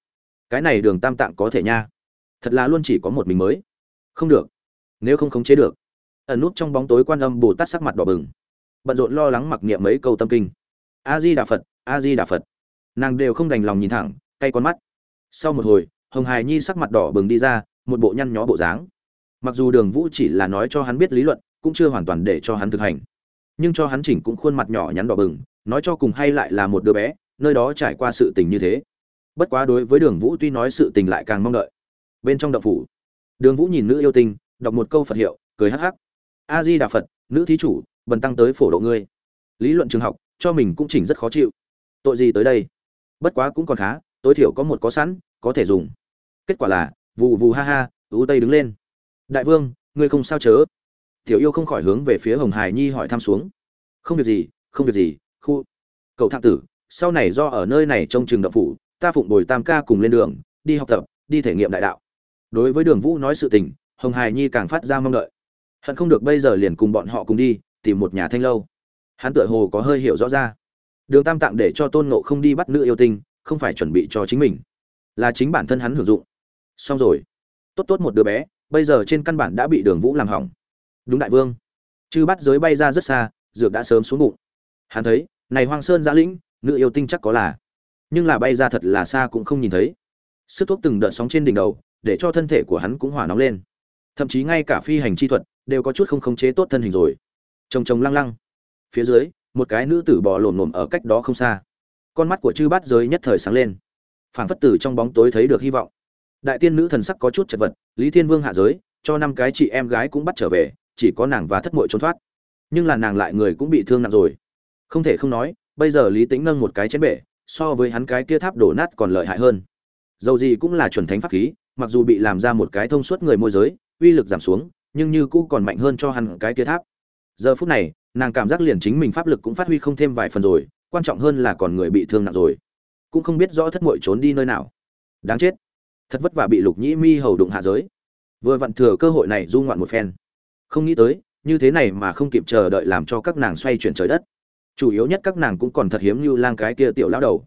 Cái này đường tam tạng có thể nha. Thật là luôn chỉ có một mình mới. Không được. Nếu không khống chế được. Ẩn nút trong bóng tối quan âm bồ tát sắc mặt đỏ bừng. Bận rộn lo lắng mặc niệm mấy câu tâm kinh. A di đà phật a di đà phật. Nàng đều không đành lòng nhìn thẳng, cay con mắt. Sau một hồi, hồng hài nhi sắc mặt đỏ bừng đi ra, một bộ nhăn nhó bộ dáng mặc dù đường vũ chỉ là nói cho hắn biết lý luận, cũng chưa hoàn toàn để cho hắn thực hành. Nhưng cho hắn chỉnh cũng khuôn mặt nhỏ nhắn đỏ bừng, nói cho cùng hay lại là một đứa bé, nơi đó trải qua sự tình như thế. Bất quá đối với đường vũ tuy nói sự tình lại càng mong đợi. Bên trong đậu phủ, đường vũ nhìn nữ yêu tinh, đọc một câu phật hiệu, cười hắc hắc. A di đà phật, nữ thí chủ, bần tăng tới phổ độ ngươi. Lý luận trường học, cho mình cũng chỉnh rất khó chịu. Tội gì tới đây? Bất quá cũng còn khá, tối thiểu có một có sẵn, có thể dùng. Kết quả là, vù vù ha ha ưu tây đứng lên đại vương, ngươi không sao chớ. Tiểu yêu không khỏi hướng về phía hồng hải nhi hỏi thăm xuống. Không việc gì, không việc gì, khu. Cậu thạng tử, sau này do ở nơi này trong trường đậu phủ, ta phụng bồi tam ca cùng lên đường, đi học tập, đi thể nghiệm đại đạo. Đối với đường vũ nói sự tình, hồng hải nhi càng phát ra mong đợi. Hận không được bây giờ liền cùng bọn họ cùng đi, tìm một nhà thanh lâu. Hắn tựa hồ có hơi hiểu rõ ra. Đường tam tạng để cho tôn nộ không đi bắt nữ yêu tinh, không phải chuẩn bị cho chính mình. Là chính bản thân hắn hưởng dụng. Xong rồi. Tốt tốt một đứa bé bây giờ trên căn bản đã bị đường vũ làm hỏng. Đúng đại vương. Chư bắt giới bay ra rất xa, dược đã sớm xuống bụng. Hắn thấy, này hoang sơn giã lĩnh, nữ yêu tinh chắc có là. Nhưng là bay ra thật là xa cũng không nhìn thấy. Sức thuốc từng đợt sóng trên đỉnh đầu, để cho thân thể của hắn cũng hỏa nóng lên. Thậm chí ngay cả phi hành chi thuật đều có chút không khống chế tốt thân hình rồi. Trông trông lăng lăng. Phía dưới, một cái nữ tử bò lổm lổm ở cách đó không xa. Con mắt của chư bát giới nhất thời sáng lên. Phảng phất tử trong bóng tối thấy được hy vọng đại tiên nữ thần sắc có chút chật vật, lý thiên vương hạ giới, cho năm cái chị em gái cũng bắt trở về, chỉ có nàng và thất muội trốn thoát. Nhưng là nàng lại người cũng bị thương nặng rồi. Không thể không nói, bây giờ lý tính nâng một cái chén bể, so với hắn cái kia tháp đổ nát còn lợi hại hơn. Dầu gì cũng là chuẩn thánh pháp khí, mặc dù bị làm ra một cái thông suốt người môi giới, uy lực giảm xuống, nhưng như cũ còn mạnh hơn cho hắn cái kia tháp. Giờ phút này, nàng cảm giác liền chính mình pháp lực cũng phát huy không thêm vài phần rồi, quan trọng hơn là còn người bị thương nặng rồi. Cũng không biết rõ thất muội trốn đi nơi nào. Đáng chết thật vất vả bị lục nhĩ mi hầu đụng hạ giới. Vừa vặn thừa cơ hội này du ngoạn một phen. Không nghĩ tới, như thế này mà không kịp chờ đợi làm cho các nàng xoay chuyển trời đất. Chủ yếu nhất các nàng cũng còn thật hiếm như lang cái kia tiểu lão đầu.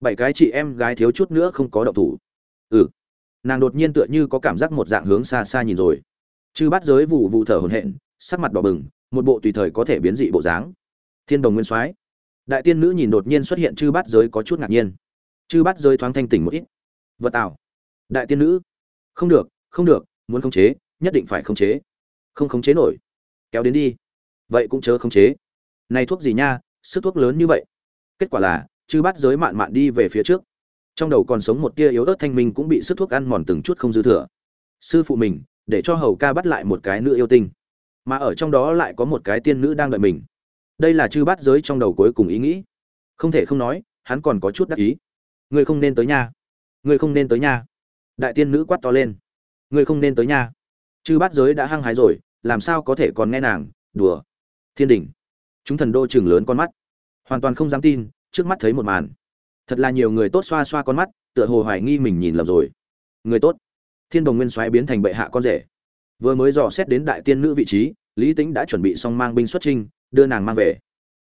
Bảy cái chị em gái thiếu chút nữa không có động thủ. Ừ. Nàng đột nhiên tựa như có cảm giác một dạng hướng xa xa nhìn rồi. Chư bắt giới vụ vụ thở hổn hển, sắc mặt đỏ bừng, một bộ tùy thời có thể biến dị bộ dáng. Thiên đồng nguyên soái. Đại tiên nữ nhìn đột nhiên xuất hiện chư bắt giới có chút ngạc nhiên. Chư bắt giới thoáng thanh tỉnh một ít. Vật tạo đại tiên nữ. Không được không được, muốn khống chế, nhất định phải khống chế. Không khống chế nổi. Kéo đến đi. Vậy cũng chớ khống chế. Này thuốc gì nha, sức thuốc lớn như vậy. Kết quả là, chư bắt giới mạn mạn đi về phía trước. Trong đầu còn sống một tia yếu ớt thanh minh cũng bị sức thuốc ăn mòn từng chút không dư thừa. Sư phụ mình, để cho hầu ca bắt lại một cái nữ yêu tinh. Mà ở trong đó lại có một cái tiên nữ đang đợi mình. Đây là chư bắt giới trong đầu cuối cùng ý nghĩ. Không thể không nói, hắn còn có chút đắc ý. Ngươi không nên tới nha ngươi không nên tới nha đại tiên nữ quát to lên. Ngươi không nên tới nha. Chư bát giới đã hăng hái rồi, làm sao có thể còn nghe nàng, đùa. Thiên đình chúng thần đô chừng lớn con mắt. Hoàn toàn không dám tin, trước mắt thấy một màn. Thật là nhiều người tốt xoa xoa con mắt, tựa hồ hoài nghi mình nhìn lầm rồi. Người tốt. Thiên đồng nguyên soái biến thành bệ hạ con rể. Vừa mới dò xét đến đại tiên nữ vị trí, lý tính đã chuẩn bị xong mang binh xuất trinh, đưa nàng mang về.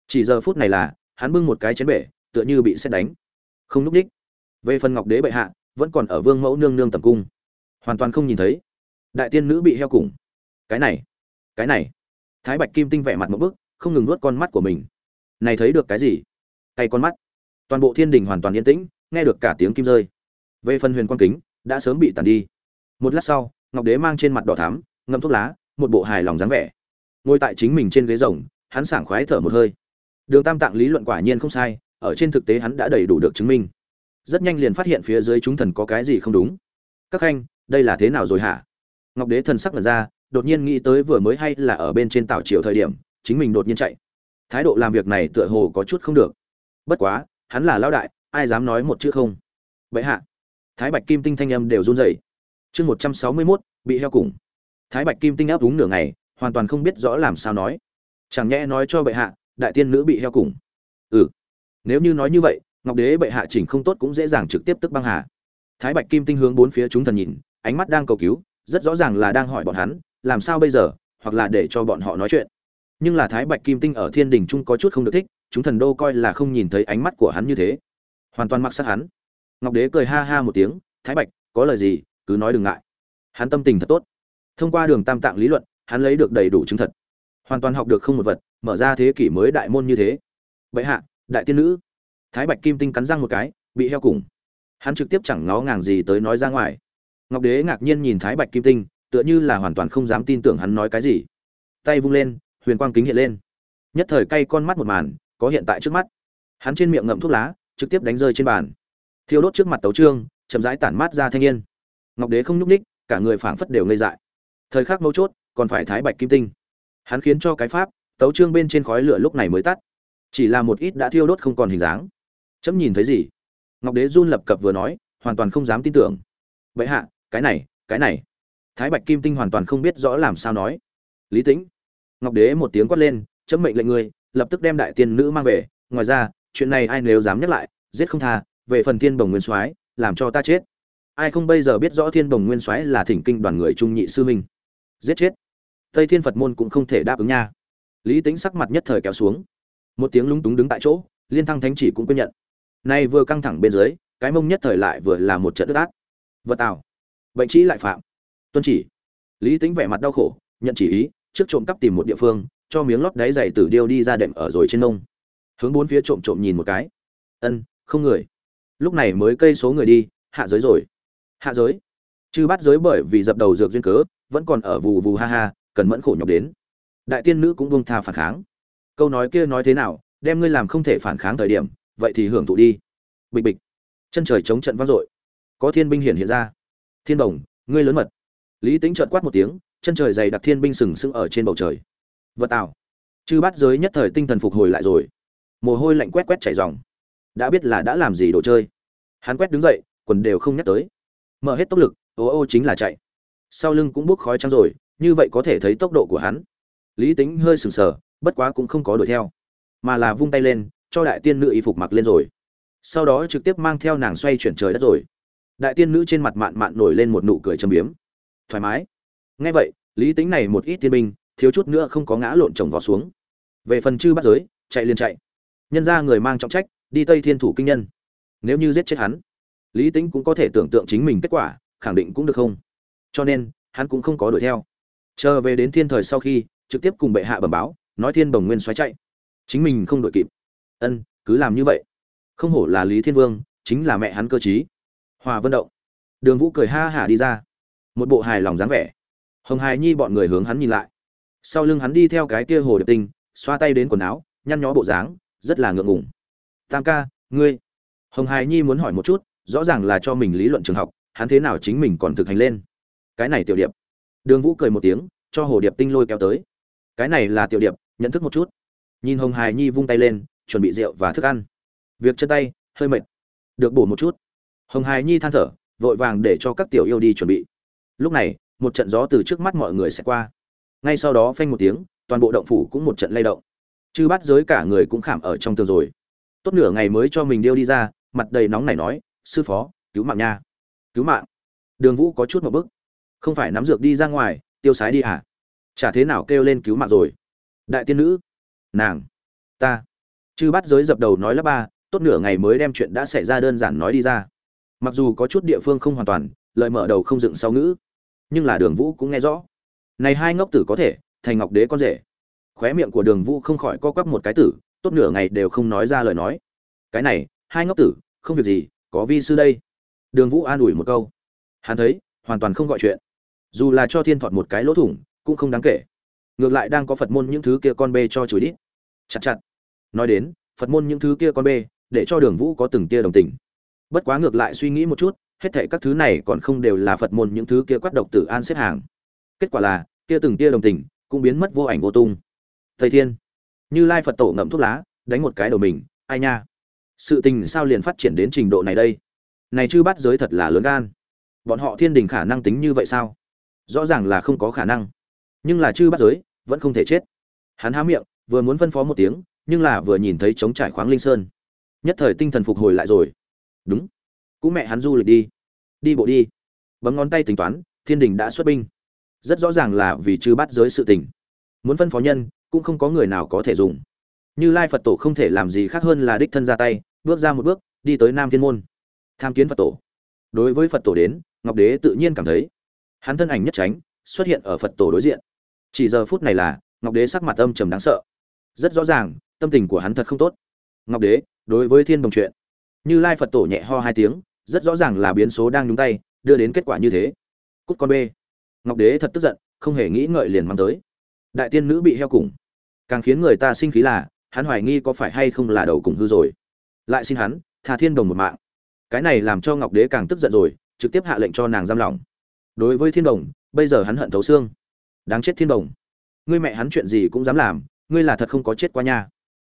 Chỉ giờ phút này là, hắn bưng một cái chén bể, tựa như bị xét đánh. Không núp đích. Về phần ngọc đế bệ hạ vẫn còn ở vương mẫu nương nương tầm cung. Hoàn toàn không nhìn thấy. Đại tiên nữ bị heo cùng. Cái này cái này. Thái bạch kim tinh vẻ mặt một bức, không ngừng nuốt con mắt của mình. Này thấy được cái gì? Tay con mắt. Toàn bộ thiên đình hoàn toàn yên tĩnh, nghe được cả tiếng kim rơi. Về phần huyền quan kính, đã sớm bị tàn đi. Một lát sau, ngọc đế mang trên mặt đỏ thắm ngâm thuốc lá, một bộ hài lòng dáng vẻ. Ngồi tại chính mình trên ghế rồng, hắn sảng khoái thở một hơi. Đường tam tạng lý luận quả nhiên không sai, ở trên thực tế hắn đã đầy đủ được chứng minh rất nhanh liền phát hiện phía dưới chúng thần có cái gì không đúng. Các khanh, đây là thế nào rồi hả? Ngọc đế thần sắc lần ra, đột nhiên nghĩ tới vừa mới hay là ở bên trên tảo triều thời điểm, chính mình đột nhiên chạy. Thái độ làm việc này tựa hồ có chút không được. Bất quá, hắn là lão đại, ai dám nói một chữ không? Vậy hạ. Thái bạch kim tinh thanh âm đều run rẩy. Chương một trăm sáu mươi mốt, bị heo cùng. Thái bạch kim tinh áp đúng nửa ngày, hoàn toàn không biết rõ làm sao nói. Chẳng nhẽ nói cho bệ hạ, đại tiên nữ bị heo cùng. Ừ. Nếu như nói như vậy ngọc đế bệ hạ chỉnh không tốt cũng dễ dàng trực tiếp tức băng hà. Thái bạch kim tinh hướng bốn phía chúng thần nhìn, ánh mắt đang cầu cứu, rất rõ ràng là đang hỏi bọn hắn, làm sao bây giờ, hoặc là để cho bọn họ nói chuyện. Nhưng là thái bạch kim tinh ở thiên đình trung có chút không được thích, chúng thần đô coi là không nhìn thấy ánh mắt của hắn như thế. Hoàn toàn mặc sắc hắn. Ngọc đế cười ha ha một tiếng, thái bạch, có lời gì, cứ nói đừng ngại. Hắn tâm tình thật tốt. Thông qua đường tam tạng lý luận, hắn lấy được đầy đủ chứng thật. Hoàn toàn học được không một vật, mở ra thế kỷ mới đại môn như thế. Bệ hạ, đại tiên nữ thái bạch kim tinh cắn răng một cái, bị heo cùng. Hắn trực tiếp chẳng ngó ngàng gì tới nói ra ngoài. Ngọc đế ngạc nhiên nhìn thái bạch kim tinh, tựa như là hoàn toàn không dám tin tưởng hắn nói cái gì. Tay vung lên, huyền quang kính hiện lên. Nhất thời cay con mắt một màn, có hiện tại trước mắt. Hắn trên miệng ngậm thuốc lá, trực tiếp đánh rơi trên bàn. Thiêu đốt trước mặt tấu trương, chậm rãi tản mát ra thanh niên. Ngọc đế không nhúc ních cả người phảng phất đều ngây dại. Thời khắc mấu chốt, còn phải thái bạch kim tinh. Hắn khiến cho cái pháp, tấu trương bên trên khói lửa lúc này mới tắt. Chỉ là một ít đã thiêu đốt không còn hình dáng chấm nhìn thấy gì? Ngọc đế run lập cập vừa nói, hoàn toàn không dám tin tưởng. Vậy hạ, cái này cái này. Thái bạch kim tinh hoàn toàn không biết rõ làm sao nói. Lý tĩnh. Ngọc đế một tiếng quát lên, chấm mệnh lệnh ngươi lập tức đem đại tiên nữ mang về. Ngoài ra, chuyện này ai nếu dám nhắc lại, giết không tha, về phần thiên bồng nguyên soái, làm cho ta chết. Ai không bây giờ biết rõ thiên bồng nguyên soái là thỉnh kinh đoàn người trung nhị sư minh giết chết. Tây thiên phật môn cũng không thể đáp ứng nha. Lý tính sắc mặt nhất thời kéo xuống. Một tiếng lúng túng đứng tại chỗ, liên thăng thánh chỉ cũng quyết nhận nay vừa căng thẳng bên dưới, cái mông nhất thời lại vừa là một trận ướt át. Vật tào. Bệnh trí lại phạm. Tuân chỉ. Lý tính vẻ mặt đau khổ, nhận chỉ ý, trước trộm cắp tìm một địa phương, cho miếng lót đáy dày tử điêu đi ra đệm ở rồi trên nông hướng bốn phía trộm trộm nhìn một cái. Ân, không người. Lúc này mới cây số người đi, hạ giới rồi. Hạ giới. Chư bắt giới bởi vì dập đầu dược duyên cớ, vẫn còn ở vù vù ha ha, cần mẫn khổ nhọc đến. Đại tiên nữ cũng buông tha phản kháng. Câu nói kia nói thế nào, đem ngươi làm không thể phản kháng thời điểm vậy thì hưởng thụ đi. Bịch bịch. Chân trời chống trận vang dội. Có thiên binh hiện hiện ra. Thiên bồng, ngươi lớn mật. Lý tính trợn quát một tiếng, chân trời dày đặc thiên binh sừng sững ở trên bầu trời. Vật tạo chư bát giới nhất thời tinh thần phục hồi lại rồi. Mồ hôi lạnh quét quét chảy dòng đã biết là đã làm gì đồ chơi. Hắn quét đứng dậy, quần đều không nhắc tới. Mở hết tốc lực, ô ô chính là chạy. Sau lưng cũng bốc khói trắng rồi, như vậy có thể thấy tốc độ của hắn. Lý tính hơi sừng sờ, bất quá cũng không có đuổi theo, mà là vung tay lên cho đại tiên nữ y phục mặc lên rồi. Sau đó trực tiếp mang theo nàng xoay chuyển trời đất rồi. Đại tiên nữ trên mặt mạn mạn nổi lên một nụ cười châm biếm. Thoải mái. Ngay vậy, lý tính này một ít tiên binh, thiếu chút nữa không có ngã lộn chồng vào xuống. Về phần chư bắt giới, chạy liền chạy. Nhân ra người mang trọng trách, đi tây thiên thủ kinh nhân. Nếu như giết chết hắn, lý tính cũng có thể tưởng tượng chính mình kết quả, khẳng định cũng được không? Cho nên, hắn cũng không có đuổi theo. Chờ về đến thiên thời sau khi, trực tiếp cùng bệ hạ bẩm báo, nói thiên bồng nguyên xoáy chạy. Chính mình không đội kịp ân, cứ làm như vậy. Không hổ là lý thiên vương, chính là mẹ hắn cơ chí hòa vân động. Đường vũ cười ha hả đi ra. Một bộ hài lòng dáng vẻ. Hồng hài nhi bọn người hướng hắn nhìn lại. Sau lưng hắn đi theo cái kia hồ điệp tinh, xoa tay đến quần áo, nhăn nhó bộ dáng, rất là ngượng ngùng. Tam ca, ngươi. Hồng hài nhi muốn hỏi một chút, rõ ràng là cho mình lý luận trường học, hắn thế nào chính mình còn thực hành lên. Cái này tiểu điệp. Đường vũ cười một tiếng, cho hồ điệp tinh lôi kéo tới. Cái này là tiểu điệp, nhận thức một chút. Nhìn hồng hài nhi vung tay lên chuẩn bị rượu và thức ăn. Việc chân tay, hơi mệt. Được bổ một chút. Hồng hài nhi than thở, vội vàng để cho các tiểu yêu đi chuẩn bị. Lúc này, một trận gió từ trước mắt mọi người sẽ qua. Ngay sau đó phanh một tiếng, toàn bộ động phủ cũng một trận lay động. Chư bắt giới cả người cũng khảm ở trong tường rồi. Tốt nửa ngày mới cho mình điêu đi ra, mặt đầy nóng này nói, sư phó, cứu mạng nha. Cứu mạng? Đường vũ có chút một bức. Không phải nắm dược đi ra ngoài, tiêu sái đi à chả thế nào kêu lên cứu mạng rồi. Đại tiên nữ, nàng, ta chư bắt giới dập đầu nói lắp ba, tốt nửa ngày mới đem chuyện đã xảy ra đơn giản nói đi ra. Mặc dù có chút địa phương không hoàn toàn lợi mở đầu không dựng sau ngữ, nhưng là đường vũ cũng nghe rõ. Này hai ngốc tử có thể, thành ngọc đế con rể. Khóe miệng của đường vũ không khỏi co quắp một cái tử, tốt nửa ngày đều không nói ra lời nói. Cái này, hai ngốc tử, không việc gì, có vi sư đây. Đường vũ an ủi một câu. Hắn thấy, hoàn toàn không gọi chuyện. Dù là cho thiên thọt một cái lỗ thủng, cũng không đáng kể. Ngược lại đang có phật môn những thứ kia con bê cho chửi đít. Chặt chặt nói đến, phật môn những thứ kia con bê, để cho đường vũ có từng tia đồng tình. Bất quá ngược lại suy nghĩ một chút, hết thệ các thứ này còn không đều là phật môn những thứ kia quát độc tử an xếp hàng. Kết quả là, kia từng tia đồng tình cũng biến mất vô ảnh vô tung. Thầy thiên, như lai phật tổ ngậm thuốc lá, đánh một cái đầu mình, ai nha? Sự tình sao liền phát triển đến trình độ này đây? Này chư bắt giới thật là lớn gan. Bọn họ thiên đình khả năng tính như vậy sao? Rõ ràng là không có khả năng. Nhưng là chư bắt giới vẫn không thể chết. Hắn há miệng, vừa muốn phân phó một tiếng nhưng là vừa nhìn thấy trống trải khoáng linh sơn, nhất thời tinh thần phục hồi lại rồi. Đúng, cũng mẹ hắn du lịch đi. Đi bộ đi. Bấm ngón tay tính toán, thiên đình đã xuất binh. Rất rõ ràng là vì chư bắt giới sự tình. Muốn phân phó nhân, cũng không có người nào có thể dùng. Như lai phật tổ không thể làm gì khác hơn là đích thân ra tay, bước ra một bước, đi tới nam thiên môn. Tham kiến phật tổ. Đối với phật tổ đến, ngọc đế tự nhiên cảm thấy, hắn thân ảnh nhất tránh, xuất hiện ở phật tổ đối diện. Chỉ giờ phút này là, ngọc đế sắc mặt âm trầm đáng sợ. Rất rõ ràng tâm tình của hắn thật không tốt. Ngọc đế, đối với thiên đồng chuyện, như lai phật tổ nhẹ ho hai tiếng, rất rõ ràng là biến số đang nhúng tay, đưa đến kết quả như thế. Cút con b ngọc đế thật tức giận, không hề nghĩ ngợi liền mang tới. Đại tiên nữ bị heo cùng. Càng khiến người ta sinh khí là, hắn hoài nghi có phải hay không là đầu cùng hư rồi. Lại xin hắn, tha thiên đồng một mạng. Cái này làm cho ngọc đế càng tức giận rồi, trực tiếp hạ lệnh cho nàng giam lỏng. Đối với thiên đồng, bây giờ hắn hận thấu xương. Đáng chết thiên đồng. Ngươi mẹ hắn chuyện gì cũng dám làm, ngươi là thật không có chết qua nha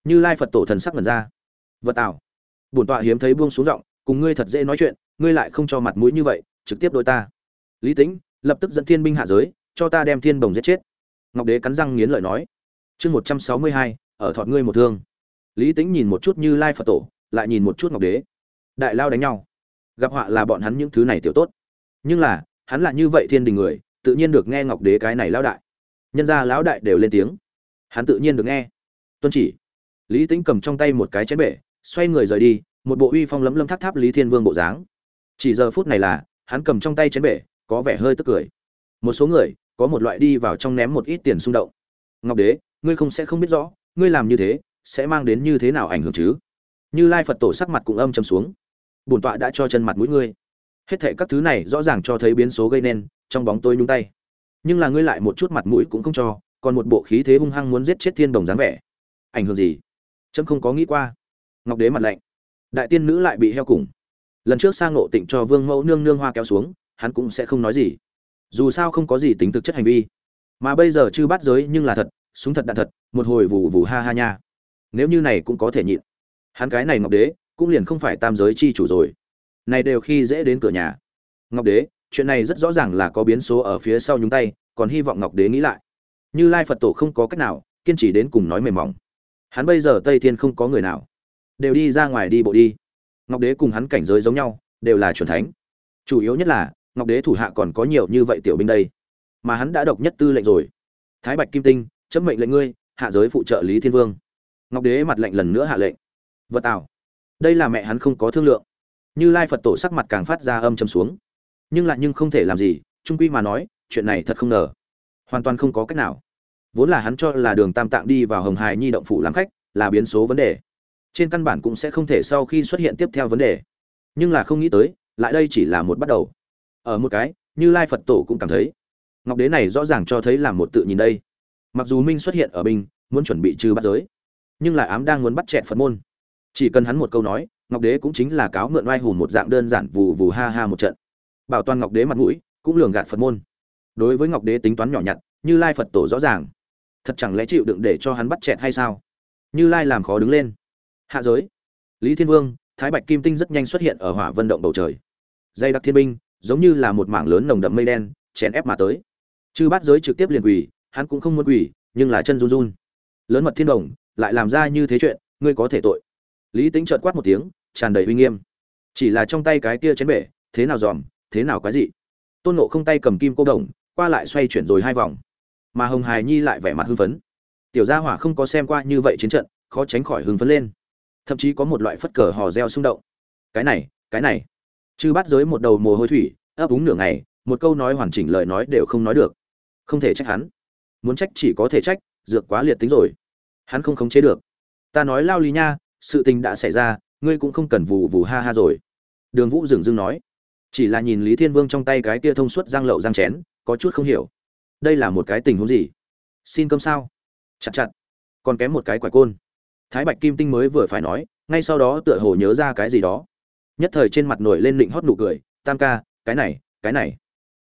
như lai phật tổ thần sắc mật ra. Vật tạo bổn tọa hiếm thấy buông xuống giọng, cùng ngươi thật dễ nói chuyện, ngươi lại không cho mặt mũi như vậy, trực tiếp đôi ta. Lý tính lập tức dẫn thiên binh hạ giới, cho ta đem thiên bồng giết chết. Ngọc đế cắn răng nghiến lợi nói. Chương một trăm sáu mươi hai, ở thọt ngươi một thương. Lý tính nhìn một chút như lai phật tổ, lại nhìn một chút ngọc đế. Đại lao đánh nhau. Gặp họa là bọn hắn những thứ này tiểu tốt. Nhưng là, hắn là như vậy thiên đình người, tự nhiên được nghe ngọc đế cái này lão đại. Nhân ra lão đại đều lên tiếng. Hắn tự nhiên được nghe. Tuân chỉ lý Tĩnh cầm trong tay một cái chén bể, xoay người rời đi, một bộ uy phong lấm lâm tháp tháp lý thiên vương bộ dáng. Chỉ giờ phút này là, hắn cầm trong tay chén bể, có vẻ hơi tức cười. Một số người, có một loại đi vào trong ném một ít tiền xung động. Ngọc đế, ngươi không sẽ không biết rõ, ngươi làm như thế, sẽ mang đến như thế nào ảnh hưởng chứ? Như lai phật tổ sắc mặt cũng âm chầm xuống. Bổn tọa đã cho chân mặt mũi ngươi. Hết thệ các thứ này rõ ràng cho thấy biến số gây nên, trong bóng tôi nhung tay. Nhưng là ngươi lại một chút mặt mũi cũng không cho, còn một bộ khí thế hung hăng muốn giết chết thiên đồng dáng vẻ. Ảnh hưởng gì? Trâm không có nghĩ qua. Ngọc đế mặt lạnh. Đại tiên nữ lại bị heo cùng. Lần trước sang ngộ tịnh cho vương mẫu nương nương hoa kéo xuống, hắn cũng sẽ không nói gì. Dù sao không có gì tính thực chất hành vi. Mà bây giờ chư bắt giới nhưng là thật, súng thật đạn thật, một hồi vù vù ha ha nha. Nếu như này cũng có thể nhịn. Hắn cái này ngọc đế, cũng liền không phải tam giới chi chủ rồi. Này đều khi dễ đến cửa nhà. Ngọc đế, chuyện này rất rõ ràng là có biến số ở phía sau nhúng tay, còn hy vọng ngọc đế nghĩ lại. Như lai phật tổ không có cách nào, kiên trì đến cùng nói mềm mỏng hắn bây giờ tây thiên không có người nào. Đều đi ra ngoài đi bộ đi. Ngọc đế cùng hắn cảnh giới giống nhau, đều là chuẩn thánh. Chủ yếu nhất là, ngọc đế thủ hạ còn có nhiều như vậy tiểu binh đây. Mà hắn đã độc nhất tư lệnh rồi. Thái bạch kim tinh, chấm mệnh lệnh ngươi, hạ giới phụ trợ lý thiên vương. Ngọc đế mặt lệnh lần nữa hạ lệnh. Vật tào đây là mẹ hắn không có thương lượng. Như lai phật tổ sắc mặt càng phát ra âm châm xuống. Nhưng lại nhưng không thể làm gì, trung quy mà nói, chuyện này thật không ngờ. Hoàn toàn không có cách nào vốn là hắn cho là đường tam tạng đi vào hồng hài nhi động phủ làm khách, là biến số vấn đề. Trên căn bản cũng sẽ không thể sau khi xuất hiện tiếp theo vấn đề. Nhưng là không nghĩ tới, lại đây chỉ là một bắt đầu. Ở một cái, như lai phật tổ cũng cảm thấy, ngọc đế này rõ ràng cho thấy là một tự nhìn đây. Mặc dù minh xuất hiện ở binh, muốn chuẩn bị trừ bắt giới, nhưng là ám đang muốn bắt chẹn phật môn. Chỉ cần hắn một câu nói, ngọc đế cũng chính là cáo mượn oai hùn một dạng đơn giản vù vù ha ha một trận. Bảo toàn ngọc đế mặt mũi, cũng lường gạt phật môn. Đối với ngọc đế tính toán nhỏ nhặt, như lai phật tổ rõ ràng thật chẳng lẽ chịu đựng để cho hắn bắt chẹt hay sao? Như lai làm khó đứng lên. Hạ giới. Lý thiên vương, thái bạch kim tinh rất nhanh xuất hiện ở hỏa vân động bầu trời. Dây đặc thiên binh, giống như là một mảng lớn nồng đậm mây đen, chèn ép mà tới. Chư bát giới trực tiếp liền quỳ, hắn cũng không muốn quỳ, nhưng là chân run run. Lớn mật thiên đồng, lại làm ra như thế chuyện, ngươi có thể tội. Lý tính trợt quát một tiếng, tràn đầy uy nghiêm. Chỉ là trong tay cái kia chén bể, thế nào dòm, thế nào quái dị. Tôn nộ không tay cầm kim cô đồng, qua lại xoay chuyển rồi hai vòng mà hồng hài nhi lại vẻ mặt hưng phấn. Tiểu gia hỏa không có xem qua như vậy chiến trận, khó tránh khỏi hưng phấn lên. Thậm chí có một loại phất cờ hò reo xung động. Cái này cái này. Chư bắt giới một đầu mồ hôi thủy, ấp úng nửa ngày, một câu nói hoàn chỉnh lời nói đều không nói được. Không thể trách hắn. Muốn trách chỉ có thể trách, dược quá liệt tính rồi. Hắn không khống chế được. Ta nói lao lý nha, sự tình đã xảy ra, ngươi cũng không cần vù vù ha ha rồi. Đường vũ dừng dưng nói. Chỉ là nhìn lý thiên vương trong tay cái kia thông suốt giang lậu giang chén, có chút không hiểu đây là một cái tình huống gì? Xin cơm sao? Chặt chặt. Còn kém một cái quả côn. Thái bạch kim tinh mới vừa phải nói, ngay sau đó tựa hồ nhớ ra cái gì đó. Nhất thời trên mặt nổi lên định hót nụ cười, tam ca, cái này cái này.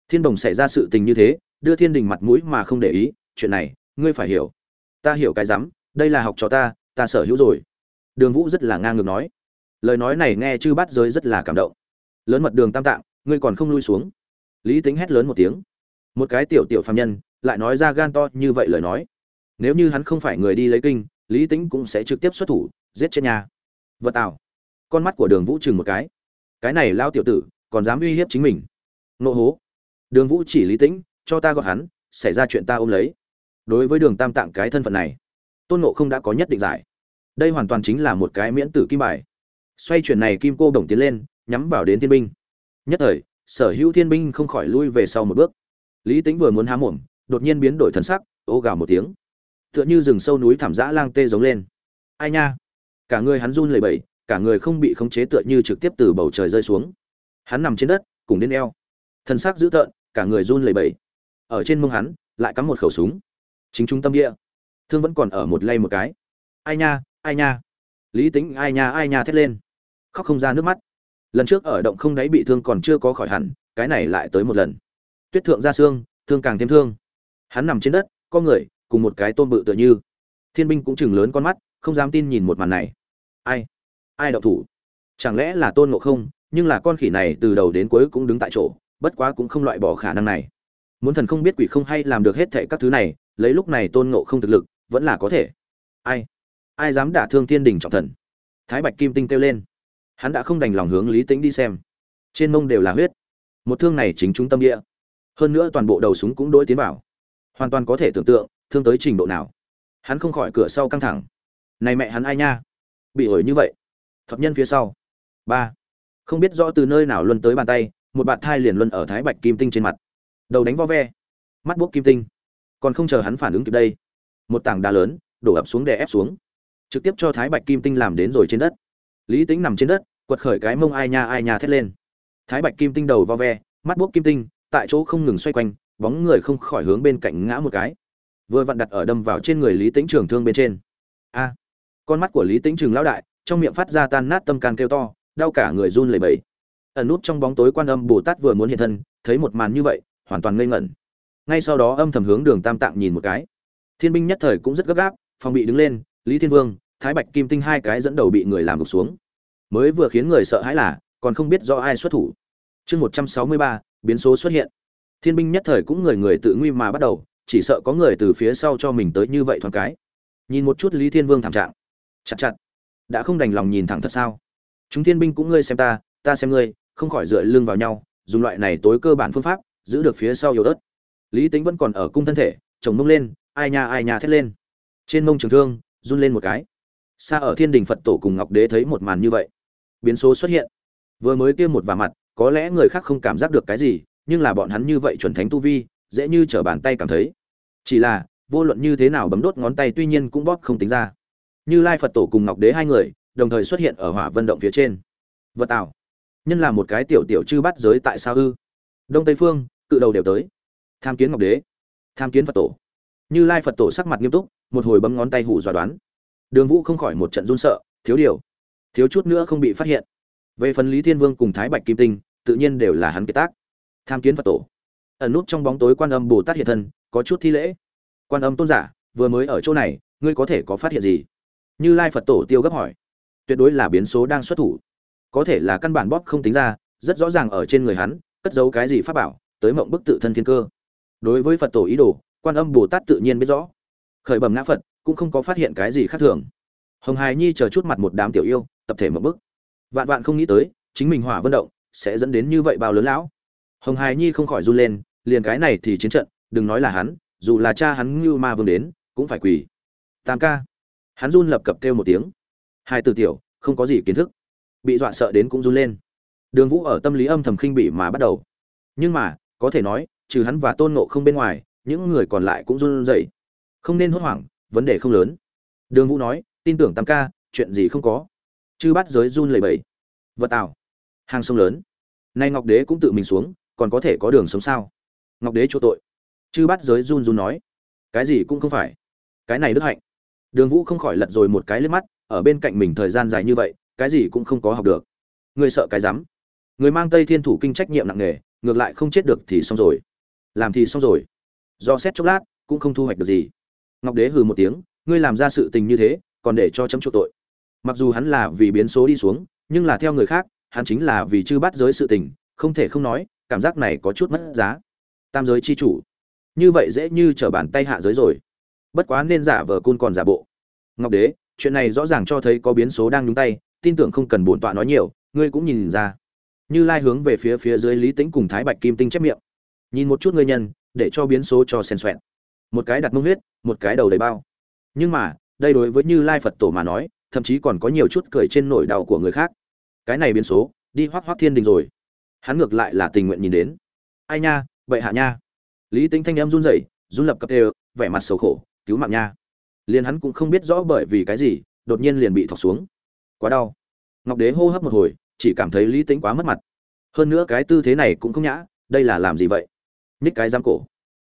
Thiên đồng xảy ra sự tình như thế, đưa thiên đình mặt mũi mà không để ý, chuyện này, ngươi phải hiểu. Ta hiểu cái rắm, đây là học cho ta ta sở hữu rồi. Đường vũ rất là ngang ngược nói. Lời nói này nghe chư bắt giới rất là cảm động. Lớn mật đường tam tạng, ngươi còn không lui xuống. Lý tính hét lớn một tiếng một cái tiểu tiểu phàm nhân, lại nói ra gan to như vậy lời nói. Nếu như hắn không phải người đi lấy kinh, lý tính cũng sẽ trực tiếp xuất thủ, giết chết nhà. Vật tạo con mắt của đường vũ chừng một cái. Cái này lao tiểu tử, còn dám uy hiếp chính mình. Nộ hố. Đường vũ chỉ lý tĩnh, cho ta gọi hắn, xảy ra chuyện ta ôm lấy. Đối với đường tam tạng cái thân phận này, tôn nộ không đã có nhất định giải. Đây hoàn toàn chính là một cái miễn tử kim bài. Xoay chuyển này kim cô đồng tiến lên, nhắm vào đến thiên binh. Nhất thời, sở hữu thiên binh không khỏi lui về sau một bước lý tính vừa muốn há mồm, đột nhiên biến đổi thần sắc ô gào một tiếng. Tựa như rừng sâu núi thảm dã lang tê giống lên. Ai nha? Cả người hắn run lẩy bẩy, cả người không bị khống chế tựa như trực tiếp từ bầu trời rơi xuống. Hắn nằm trên đất, cùng đến eo. Thân xác dữ tợn, cả người run lẩy bẩy. Ở trên mông hắn, lại cắm một khẩu súng. Chính trung tâm địa. Thương vẫn còn ở một lay một cái. Ai nha ai nha? Lý tính ai nha ai nha thét lên. Khóc không ra nước mắt. Lần trước ở động không đáy bị thương còn chưa có khỏi hẳn, cái này lại tới một lần tuyết thượng ra xương, thương càng thêm thương. Hắn nằm trên đất, có người, cùng một cái tôm bự tựa như. Thiên binh cũng chừng lớn con mắt, không dám tin nhìn một màn này. Ai? Ai đậu thủ? Chẳng lẽ là tôn ngộ không? Nhưng là con khỉ này từ đầu đến cuối cũng đứng tại chỗ, bất quá cũng không loại bỏ khả năng này. Muốn thần không biết quỷ không hay làm được hết thệ các thứ này, lấy lúc này tôn ngộ không thực lực, vẫn là có thể. Ai? Ai dám đả thương thiên đình trọng thần? Thái bạch kim tinh kêu lên. Hắn đã không đành lòng hướng lý tĩnh đi xem. Trên mông đều là huyết. Một thương này chính trung tâm địa hơn nữa toàn bộ đầu súng cũng đối tiến vào. Hoàn toàn có thể tưởng tượng, thương tới trình độ nào. Hắn không khỏi cửa sau căng thẳng. Này mẹ hắn ai nha? Bị ổi như vậy. Thập nhân phía sau. Ba. Không biết rõ từ nơi nào luân tới bàn tay, một bạn thai liền luân ở thái bạch kim tinh trên mặt. Đầu đánh vo ve. Mắt buốc kim tinh. Còn không chờ hắn phản ứng kịp đây, một tảng đá lớn đổ ập xuống đè ép xuống. Trực tiếp cho thái bạch kim tinh làm đến rồi trên đất. Lý tính nằm trên đất, quật khởi cái mông ai nha ai nha thét lên. Thái bạch kim tinh đầu vo ve, mắt buốc kim tinh tại chỗ không ngừng xoay quanh, bóng người không khỏi hướng bên cạnh ngã một cái. Vừa vặn đặt ở đâm vào trên người lý Tĩnh trường thương bên trên. A! Con mắt của lý Tĩnh trường lão đại, trong miệng phát ra tan nát tâm can kêu to, đau cả người run lẩy bẩy. Ẩn nút trong bóng tối quan âm bồ tát vừa muốn hiện thân, thấy một màn như vậy, hoàn toàn ngây ngẩn. Ngay sau đó âm thầm hướng đường tam tạng nhìn một cái. Thiên binh nhất thời cũng rất gấp gáp, phòng bị đứng lên, lý thiên vương, thái bạch kim tinh hai cái dẫn đầu bị người làm gục xuống. Mới vừa khiến người sợ hãi là, còn không biết do ai xuất thủ. Chương một trăm sáu mươi ba biến số xuất hiện. Thiên binh nhất thời cũng người người tự nguy mà bắt đầu, chỉ sợ có người từ phía sau cho mình tới như vậy thoáng cái. Nhìn một chút lý thiên vương thảm trạng. Chặt chặt. Đã không đành lòng nhìn thẳng thật sao? Chúng thiên binh cũng ngươi xem ta ta xem ngươi, không khỏi dựa lưng vào nhau, dùng loại này tối cơ bản phương pháp, giữ được phía sau yếu ớt. Lý tính vẫn còn ở cung thân thể, chồng mông lên, ai nha ai nha thét lên. Trên mông trường thương, run lên một cái. Xa ở thiên đình phật tổ cùng ngọc đế thấy một màn như vậy, biến số xuất hiện. Vừa mới kia một vả mặt có lẽ người khác không cảm giác được cái gì, nhưng là bọn hắn như vậy chuẩn thánh tu vi, dễ như trở bàn tay cảm thấy. Chỉ là, vô luận như thế nào bấm đốt ngón tay tuy nhiên cũng bóp không tính ra. Như lai phật tổ cùng ngọc đế hai người, đồng thời xuất hiện ở hỏa vân động phía trên. Vật tạo. Nhân là một cái tiểu tiểu chư bắt giới tại sao ư? Đông tây phương, cự đầu đều tới. Tham kiến ngọc đế. Tham kiến phật tổ. Như lai phật tổ sắc mặt nghiêm túc, một hồi bấm ngón tay hủ dọa đoán. Đường vũ không khỏi một trận run sợ, thiếu điều. Thiếu chút nữa không bị phát hiện về phần lý thiên vương cùng thái bạch kim tinh, tự nhiên đều là hắn kế tác. Tham kiến phật tổ. Ẩn nút trong bóng tối quan âm bồ tát hiện thân, có chút thi lễ. Quan âm tôn giả, vừa mới ở chỗ này, ngươi có thể có phát hiện gì? Như lai phật tổ tiêu gấp hỏi. Tuyệt đối là biến số đang xuất thủ. Có thể là căn bản bóp không tính ra, rất rõ ràng ở trên người hắn, cất giấu cái gì pháp bảo, tới mộng bức tự thân thiên cơ. Đối với phật tổ ý đồ, quan âm bồ tát tự nhiên biết rõ. Khởi bẩm ngã phật, cũng không có phát hiện cái gì khác thường. Hồng hài nhi chờ chút mặt một đám tiểu yêu, tập thể mộng bức vạn vạn không nghĩ tới, chính mình hỏa vận động sẽ dẫn đến như vậy bao lớn lão. Hồng hài nhi không khỏi run lên, liền cái này thì chiến trận, đừng nói là hắn, dù là cha hắn như ma vương đến, cũng phải quỳ. Tam ca. Hắn run lập cập kêu một tiếng. Hai từ tiểu, không có gì kiến thức. Bị dọa sợ đến cũng run lên. Đường vũ ở tâm lý âm thầm khinh bỉ mà bắt đầu. Nhưng mà, có thể nói, trừ hắn và tôn nộ không bên ngoài, những người còn lại cũng run rẩy. Không nên hốt hoảng, vấn đề không lớn. Đường vũ nói, tin tưởng tam ca, chuyện gì không có chư bắt giới run lẩy bẩy. Vật tạo hàng sông lớn. Nay ngọc đế cũng tự mình xuống, còn có thể có đường sống sao? Ngọc đế chỗ tội. Chư bắt giới run run nói. Cái gì cũng không phải. Cái này đức hạnh. Đường vũ không khỏi lật rồi một cái lên mắt, ở bên cạnh mình thời gian dài như vậy, cái gì cũng không có học được. Người sợ cái rắm. Người mang tây thiên thủ kinh trách nhiệm nặng nề, ngược lại không chết được thì xong rồi. Làm thì xong rồi. Do xét chốc lát, cũng không thu hoạch được gì. Ngọc đế hừ một tiếng, ngươi làm ra sự tình như thế, còn để cho chấm chỗ tội mặc dù hắn là vì biến số đi xuống, nhưng là theo người khác, hắn chính là vì chư bắt giới sự tình, không thể không nói, cảm giác này có chút mất giá. Tam giới chi chủ. Như vậy dễ như trở bàn tay hạ giới rồi. Bất quá nên giả vờ côn còn giả bộ. Ngọc đế, chuyện này rõ ràng cho thấy có biến số đang nhúng tay, tin tưởng không cần bổn tọa nói nhiều, ngươi cũng nhìn ra. Như lai hướng về phía phía dưới lý tĩnh cùng thái bạch kim tinh chép miệng. Nhìn một chút ngươi nhân, để cho biến số cho xen xoẹn một cái đặt mông huyết, một cái đầu đầy bao. Nhưng mà, đây đối với như lai phật tổ mà nói thậm chí còn có nhiều chút cười trên nỗi đau của người khác. Cái này biến số, đi hoác hoác thiên đình rồi. Hắn ngược lại là tình nguyện nhìn đến. Ai nha vậy hạ nha. Lý tính thanh em run rẩy, run lập cập đều, vẻ mặt xấu khổ, cứu mạng nha. Liền hắn cũng không biết rõ bởi vì cái gì, đột nhiên liền bị thọc xuống. Quá đau. Ngọc đế hô hấp một hồi, chỉ cảm thấy lý tính quá mất mặt. Hơn nữa cái tư thế này cũng không nhã, đây là làm gì vậy? Nhích cái giam cổ.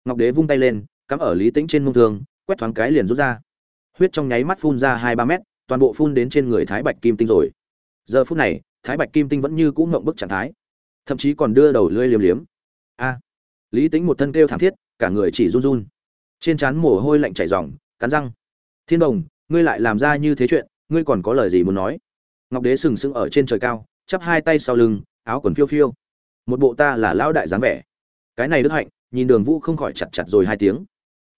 Ngọc đế vung tay lên, cắm ở lý tĩnh trên mông thương, quét thoáng cái liền rút ra. Huyết trong nháy mắt phun ra hai ba mét toàn bộ phun đến trên người thái bạch kim tinh rồi. Giờ phút này, thái bạch kim tinh vẫn như cũ ngộng bức trạng thái, thậm chí còn đưa đầu lưỡi liếm liếm. A! Lý tính một thân kêu thảm thiết, cả người chỉ run run. Trên trán mồ hôi lạnh chảy ròng, cắn răng. Thiên đồng, ngươi lại làm ra như thế chuyện, ngươi còn có lời gì muốn nói? Ngọc đế sừng sững ở trên trời cao, chắp hai tay sau lưng, áo quần phiêu phiêu. Một bộ ta là lão đại dáng vẻ. Cái này đức hạnh, nhìn đường vũ không khỏi chặt chặt rồi hai tiếng.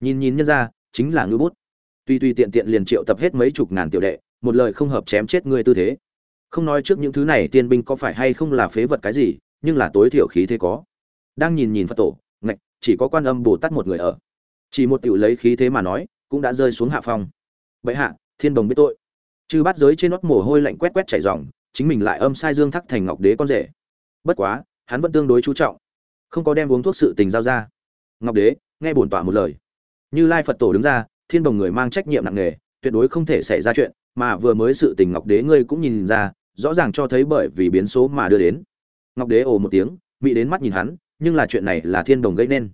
Nhìn nhìn nhân ra, chính là ngư bút tuy tuy tiện tiện liền triệu tập hết mấy chục ngàn tiểu đệ, một lời không hợp chém chết ngươi tư thế. Không nói trước những thứ này tiên binh có phải hay không là phế vật cái gì, nhưng là tối thiểu khí thế có. Đang nhìn nhìn phật tổ, ngạch, chỉ có quan âm bồ tát một người ở. Chỉ một tiểu lấy khí thế mà nói, cũng đã rơi xuống hạ phong. Bệ hạ, thiên đồng biết tội. Chư bắt giới trên nót mồ hôi lạnh quét quét chảy dòng chính mình lại âm sai dương thắc thành ngọc đế con rể. Bất quá, hắn vẫn tương đối chú trọng. Không có đem uống thuốc sự tình giao ra. Ngọc đế, nghe bổn tỏa một lời. Như lai phật tổ đứng ra thiên đồng người mang trách nhiệm nặng nề, tuyệt đối không thể xảy ra chuyện, mà vừa mới sự tình ngọc đế ngươi cũng nhìn ra, rõ ràng cho thấy bởi vì biến số mà đưa đến. Ngọc đế ồ một tiếng mỹ đến mắt nhìn hắn, nhưng là chuyện này là thiên đồng gây nên.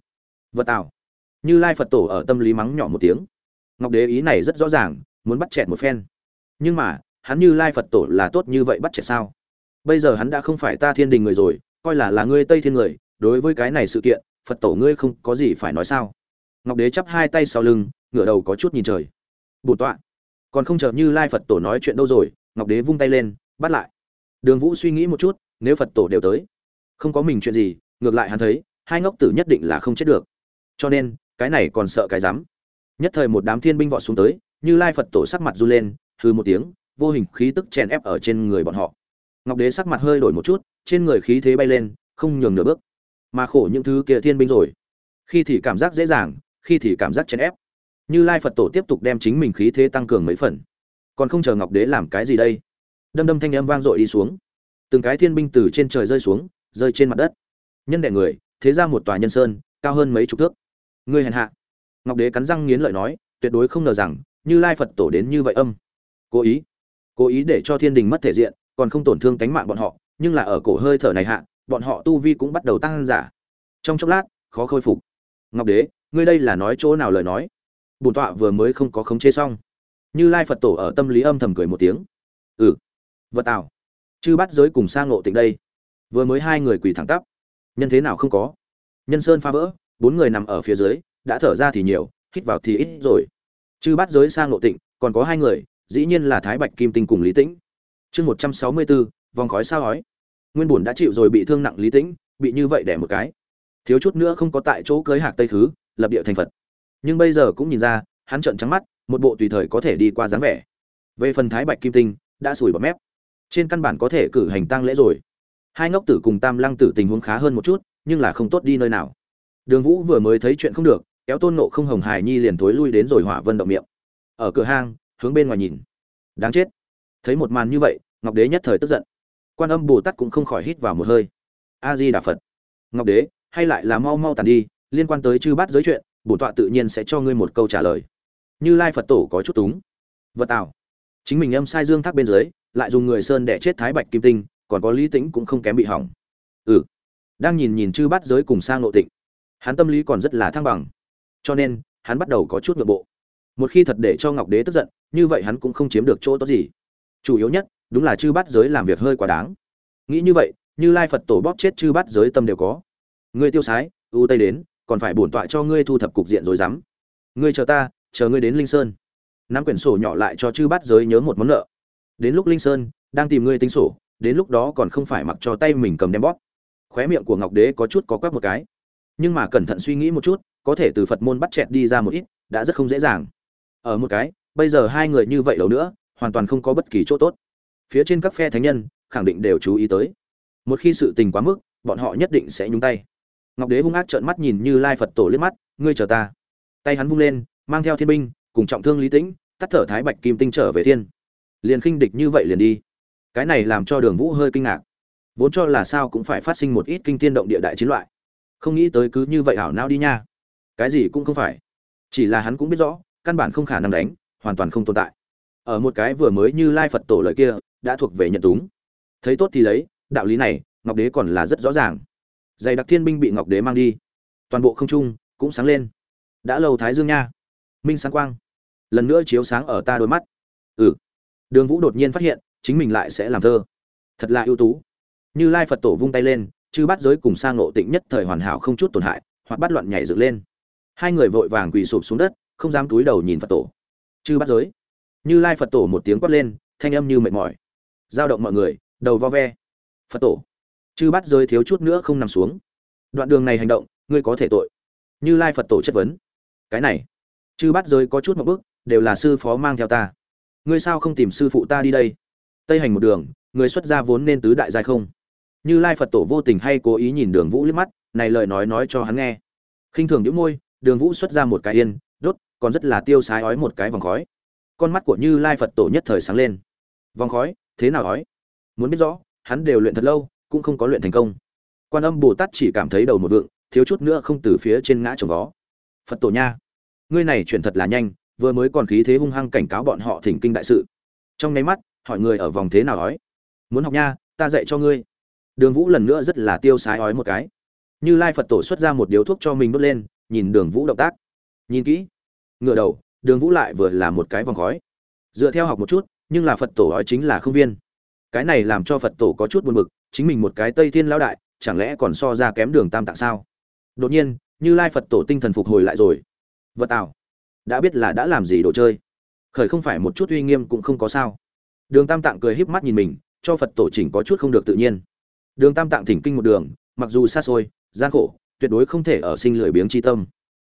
Vật tạo như lai phật tổ ở tâm lý mắng nhỏ một tiếng. Ngọc đế ý này rất rõ ràng, muốn bắt chẹt một phen. Nhưng mà, hắn như lai phật tổ là tốt như vậy bắt chẹt sao? Bây giờ hắn đã không phải ta thiên đình người rồi, coi là là ngươi tây thiên người, đối với cái này sự kiện, phật tổ ngươi không có gì phải nói sao? Ngọc đế chắp hai tay sau lưng, ngửa đầu có chút nhìn trời. Bổn tọa. Còn không chờ như lai phật tổ nói chuyện đâu rồi, ngọc đế vung tay lên, bắt lại. Đường vũ suy nghĩ một chút, nếu phật tổ đều tới, không có mình chuyện gì, ngược lại hắn thấy, hai ngốc tử nhất định là không chết được. Cho nên, cái này còn sợ cái rắm. Nhất thời một đám thiên binh vọt xuống tới, như lai phật tổ sắc mặt run lên hư một tiếng, vô hình khí tức chèn ép ở trên người bọn họ. Ngọc đế sắc mặt hơi đổi một chút, trên người khí thế bay lên, không nhường nửa bước. Mà khổ những thứ kia thiên binh rồi. Khi thì cảm giác dễ dàng khi thì cảm giác chèn ép. Như lai phật tổ tiếp tục đem chính mình khí thế tăng cường mấy phần. Còn không chờ ngọc đế làm cái gì đây? Đâm đâm thanh âm vang dội đi xuống. Từng cái thiên binh từ trên trời rơi xuống, rơi trên mặt đất. Nhân đệ người, thế ra một tòa nhân sơn, cao hơn mấy chục thước. Người hèn hạ. Ngọc đế cắn răng nghiến lợi nói, tuyệt đối không ngờ rằng, như lai phật tổ đến như vậy âm. Cố ý. Cố ý để cho thiên đình mất thể diện, còn không tổn thương tánh mạng bọn họ, nhưng là ở cổ hơi thở này hạ, bọn họ tu vi cũng bắt đầu tăng giả. Trong chốc lát, khó khôi phục. Ngọc đế ngươi đây là nói chỗ nào lời nói? Bổn tọa vừa mới không có khống chế xong. Như lai phật tổ ở tâm lý âm thầm cười một tiếng. Ừ. Vật tạo chư bắt giới cùng sang ngộ tịnh đây. Vừa mới hai người quỳ thẳng tắp. Nhân thế nào không có? Nhân sơn phá vỡ, bốn người nằm ở phía dưới, đã thở ra thì nhiều, hít vào thì ít rồi. Chư bắt giới sang ngộ tịnh, còn có hai người, dĩ nhiên là thái bạch kim tinh cùng lý tĩnh. Chương một trăm sáu mươi bốn vòng khói sao hói. Nguyên bùn đã chịu rồi bị thương nặng lý tĩnh, bị như vậy đẻ một cái. Thiếu chút nữa không có tại chỗ cưới hạc tây khứ lập địa thành phật. Nhưng bây giờ cũng nhìn ra, hắn trợn trắng mắt, một bộ tùy thời có thể đi qua dáng vẻ. Về phần thái bạch kim tinh, đã sủi bọt mép. Trên căn bản có thể cử hành tang lễ rồi. Hai ngốc tử cùng tam lăng tử tình huống khá hơn một chút, nhưng là không tốt đi nơi nào. Đường vũ vừa mới thấy chuyện không được, kéo tôn nộ không hồng hải nhi liền thối lui đến rồi hỏa vân động miệng. Ở cửa hang, hướng bên ngoài nhìn. Đáng chết. Thấy một màn như vậy, ngọc đế nhất thời tức giận. Quan âm bồ tát cũng không khỏi hít vào một hơi. A di đà phật. Ngọc đế, hay lại là mau mau tàn đi liên quan tới chư bát giới chuyện bổn tọa tự nhiên sẽ cho ngươi một câu trả lời. Như lai phật tổ có chút túng. Vật tạo chính mình âm sai dương thác bên dưới, lại dùng người sơn để chết thái bạch kim tinh, còn có lý tĩnh cũng không kém bị hỏng. Ừ. Đang nhìn nhìn chư bát giới cùng sang nội tịnh, hắn tâm lý còn rất là thăng bằng. Cho nên, hắn bắt đầu có chút ngượng bộ. Một khi thật để cho ngọc đế tức giận, như vậy hắn cũng không chiếm được chỗ tốt gì. Chủ yếu nhất, đúng là chư bát giới làm việc hơi quá đáng. Nghĩ như vậy, như lai phật tổ bóp chết chư bát giới tâm đều có. Ngươi tiêu sái, ưu tây đến còn phải bổn tọa cho ngươi thu thập cục diện rồi dám ngươi chờ ta, chờ ngươi đến linh sơn. Nắm quyển sổ nhỏ lại cho chư bát giới nhớ một món nợ. Đến lúc linh sơn, đang tìm ngươi tính sổ, đến lúc đó còn không phải mặc cho tay mình cầm đem bóp. Khóe miệng của ngọc đế có chút có quắc một cái. Nhưng mà cẩn thận suy nghĩ một chút, có thể từ phật môn bắt chẹt đi ra một ít, đã rất không dễ dàng. Ở một cái, bây giờ hai người như vậy lâu nữa, hoàn toàn không có bất kỳ chỗ tốt. Phía trên các phe thánh nhân, khẳng định đều chú ý tới. Một khi sự tình quá mức, bọn họ nhất định sẽ nhúng tay ngọc đế hung ác trợn mắt nhìn như lai phật tổ liếc mắt, ngươi chờ ta. Tay hắn vung lên, mang theo thiên binh, cùng trọng thương lý tĩnh, tắt thở thái bạch kim tinh trở về thiên. Liền khinh địch như vậy liền đi. Cái này làm cho đường vũ hơi kinh ngạc. Vốn cho là sao cũng phải phát sinh một ít kinh tiên động địa đại chiến loại. Không nghĩ tới cứ như vậy ảo não đi nha. Cái gì cũng không phải. Chỉ là hắn cũng biết rõ, căn bản không khả năng đánh, hoàn toàn không tồn tại. Ở một cái vừa mới như lai phật tổ lời kia, đã thuộc về nhận túng. Thấy tốt thì lấy, đạo lý này, ngọc đế còn là rất rõ ràng dày đặc thiên binh bị ngọc đế mang đi. Toàn bộ không trung cũng sáng lên. Đã lâu thái dương nha, minh sáng quang, lần nữa chiếu sáng ở ta đôi mắt. Ừ. Đường vũ đột nhiên phát hiện, chính mình lại sẽ làm thơ. Thật là ưu tú. Như lai phật tổ vung tay lên, chư bắt giới cùng sang ngộ tịnh nhất thời hoàn hảo không chút tổn hại, hoặc bắt loạn nhảy dựng lên. Hai người vội vàng quỳ sụp xuống đất, không dám túi đầu nhìn phật tổ. Chư bắt giới. Như lai phật tổ một tiếng quát lên, thanh âm như mệt mỏi. Giao động mọi người, đầu vo ve. Phật tổ chư bắt giới thiếu chút nữa không nằm xuống. Đoạn đường này hành động, ngươi có thể tội. Như lai phật tổ chất vấn. Cái này, chư bắt giới có chút một bước, đều là sư phó mang theo ta. Ngươi sao không tìm sư phụ ta đi đây? Tây hành một đường, người xuất gia vốn nên tứ đại giai không. Như lai phật tổ vô tình hay cố ý nhìn đường vũ liếc mắt, này lời nói nói cho hắn nghe. Khinh thường những môi, đường vũ xuất ra một cái yên, đốt, còn rất là tiêu sái ói một cái vòng khói. Con mắt của như lai phật tổ nhất thời sáng lên. Vòng khói, thế nào ói? Muốn biết rõ, hắn đều luyện thật lâu cũng không có luyện thành công. Quan âm bồ tát chỉ cảm thấy đầu một vượng, thiếu chút nữa không từ phía trên ngã trồng vó. Phật tổ nha, ngươi này chuyển thật là nhanh, vừa mới còn khí thế hung hăng cảnh cáo bọn họ thỉnh kinh đại sự. Trong nháy mắt, hỏi người ở vòng thế nào ói? Muốn học nha, ta dạy cho ngươi. Đường vũ lần nữa rất là tiêu sái ói một cái. Như lai phật tổ xuất ra một điếu thuốc cho mình đốt lên, nhìn đường vũ động tác. Nhìn kỹ. Ngựa đầu, đường vũ lại vừa là một cái vòng khói. Dựa theo học một chút, nhưng là phật tổ ói chính là không viên. Cái này làm cho phật tổ có chút buồn bực chính mình một cái tây thiên lão đại, chẳng lẽ còn so ra kém đường tam tạng sao? Đột nhiên, như lai phật tổ tinh thần phục hồi lại rồi. Vật tạo đã biết là đã làm gì đồ chơi. Khởi không phải một chút uy nghiêm cũng không có sao. Đường tam tạng cười híp mắt nhìn mình, cho phật tổ chỉnh có chút không được tự nhiên. Đường tam tạng thỉnh kinh một đường, mặc dù xa xôi, gian khổ, tuyệt đối không thể ở sinh lười biếng chi tâm.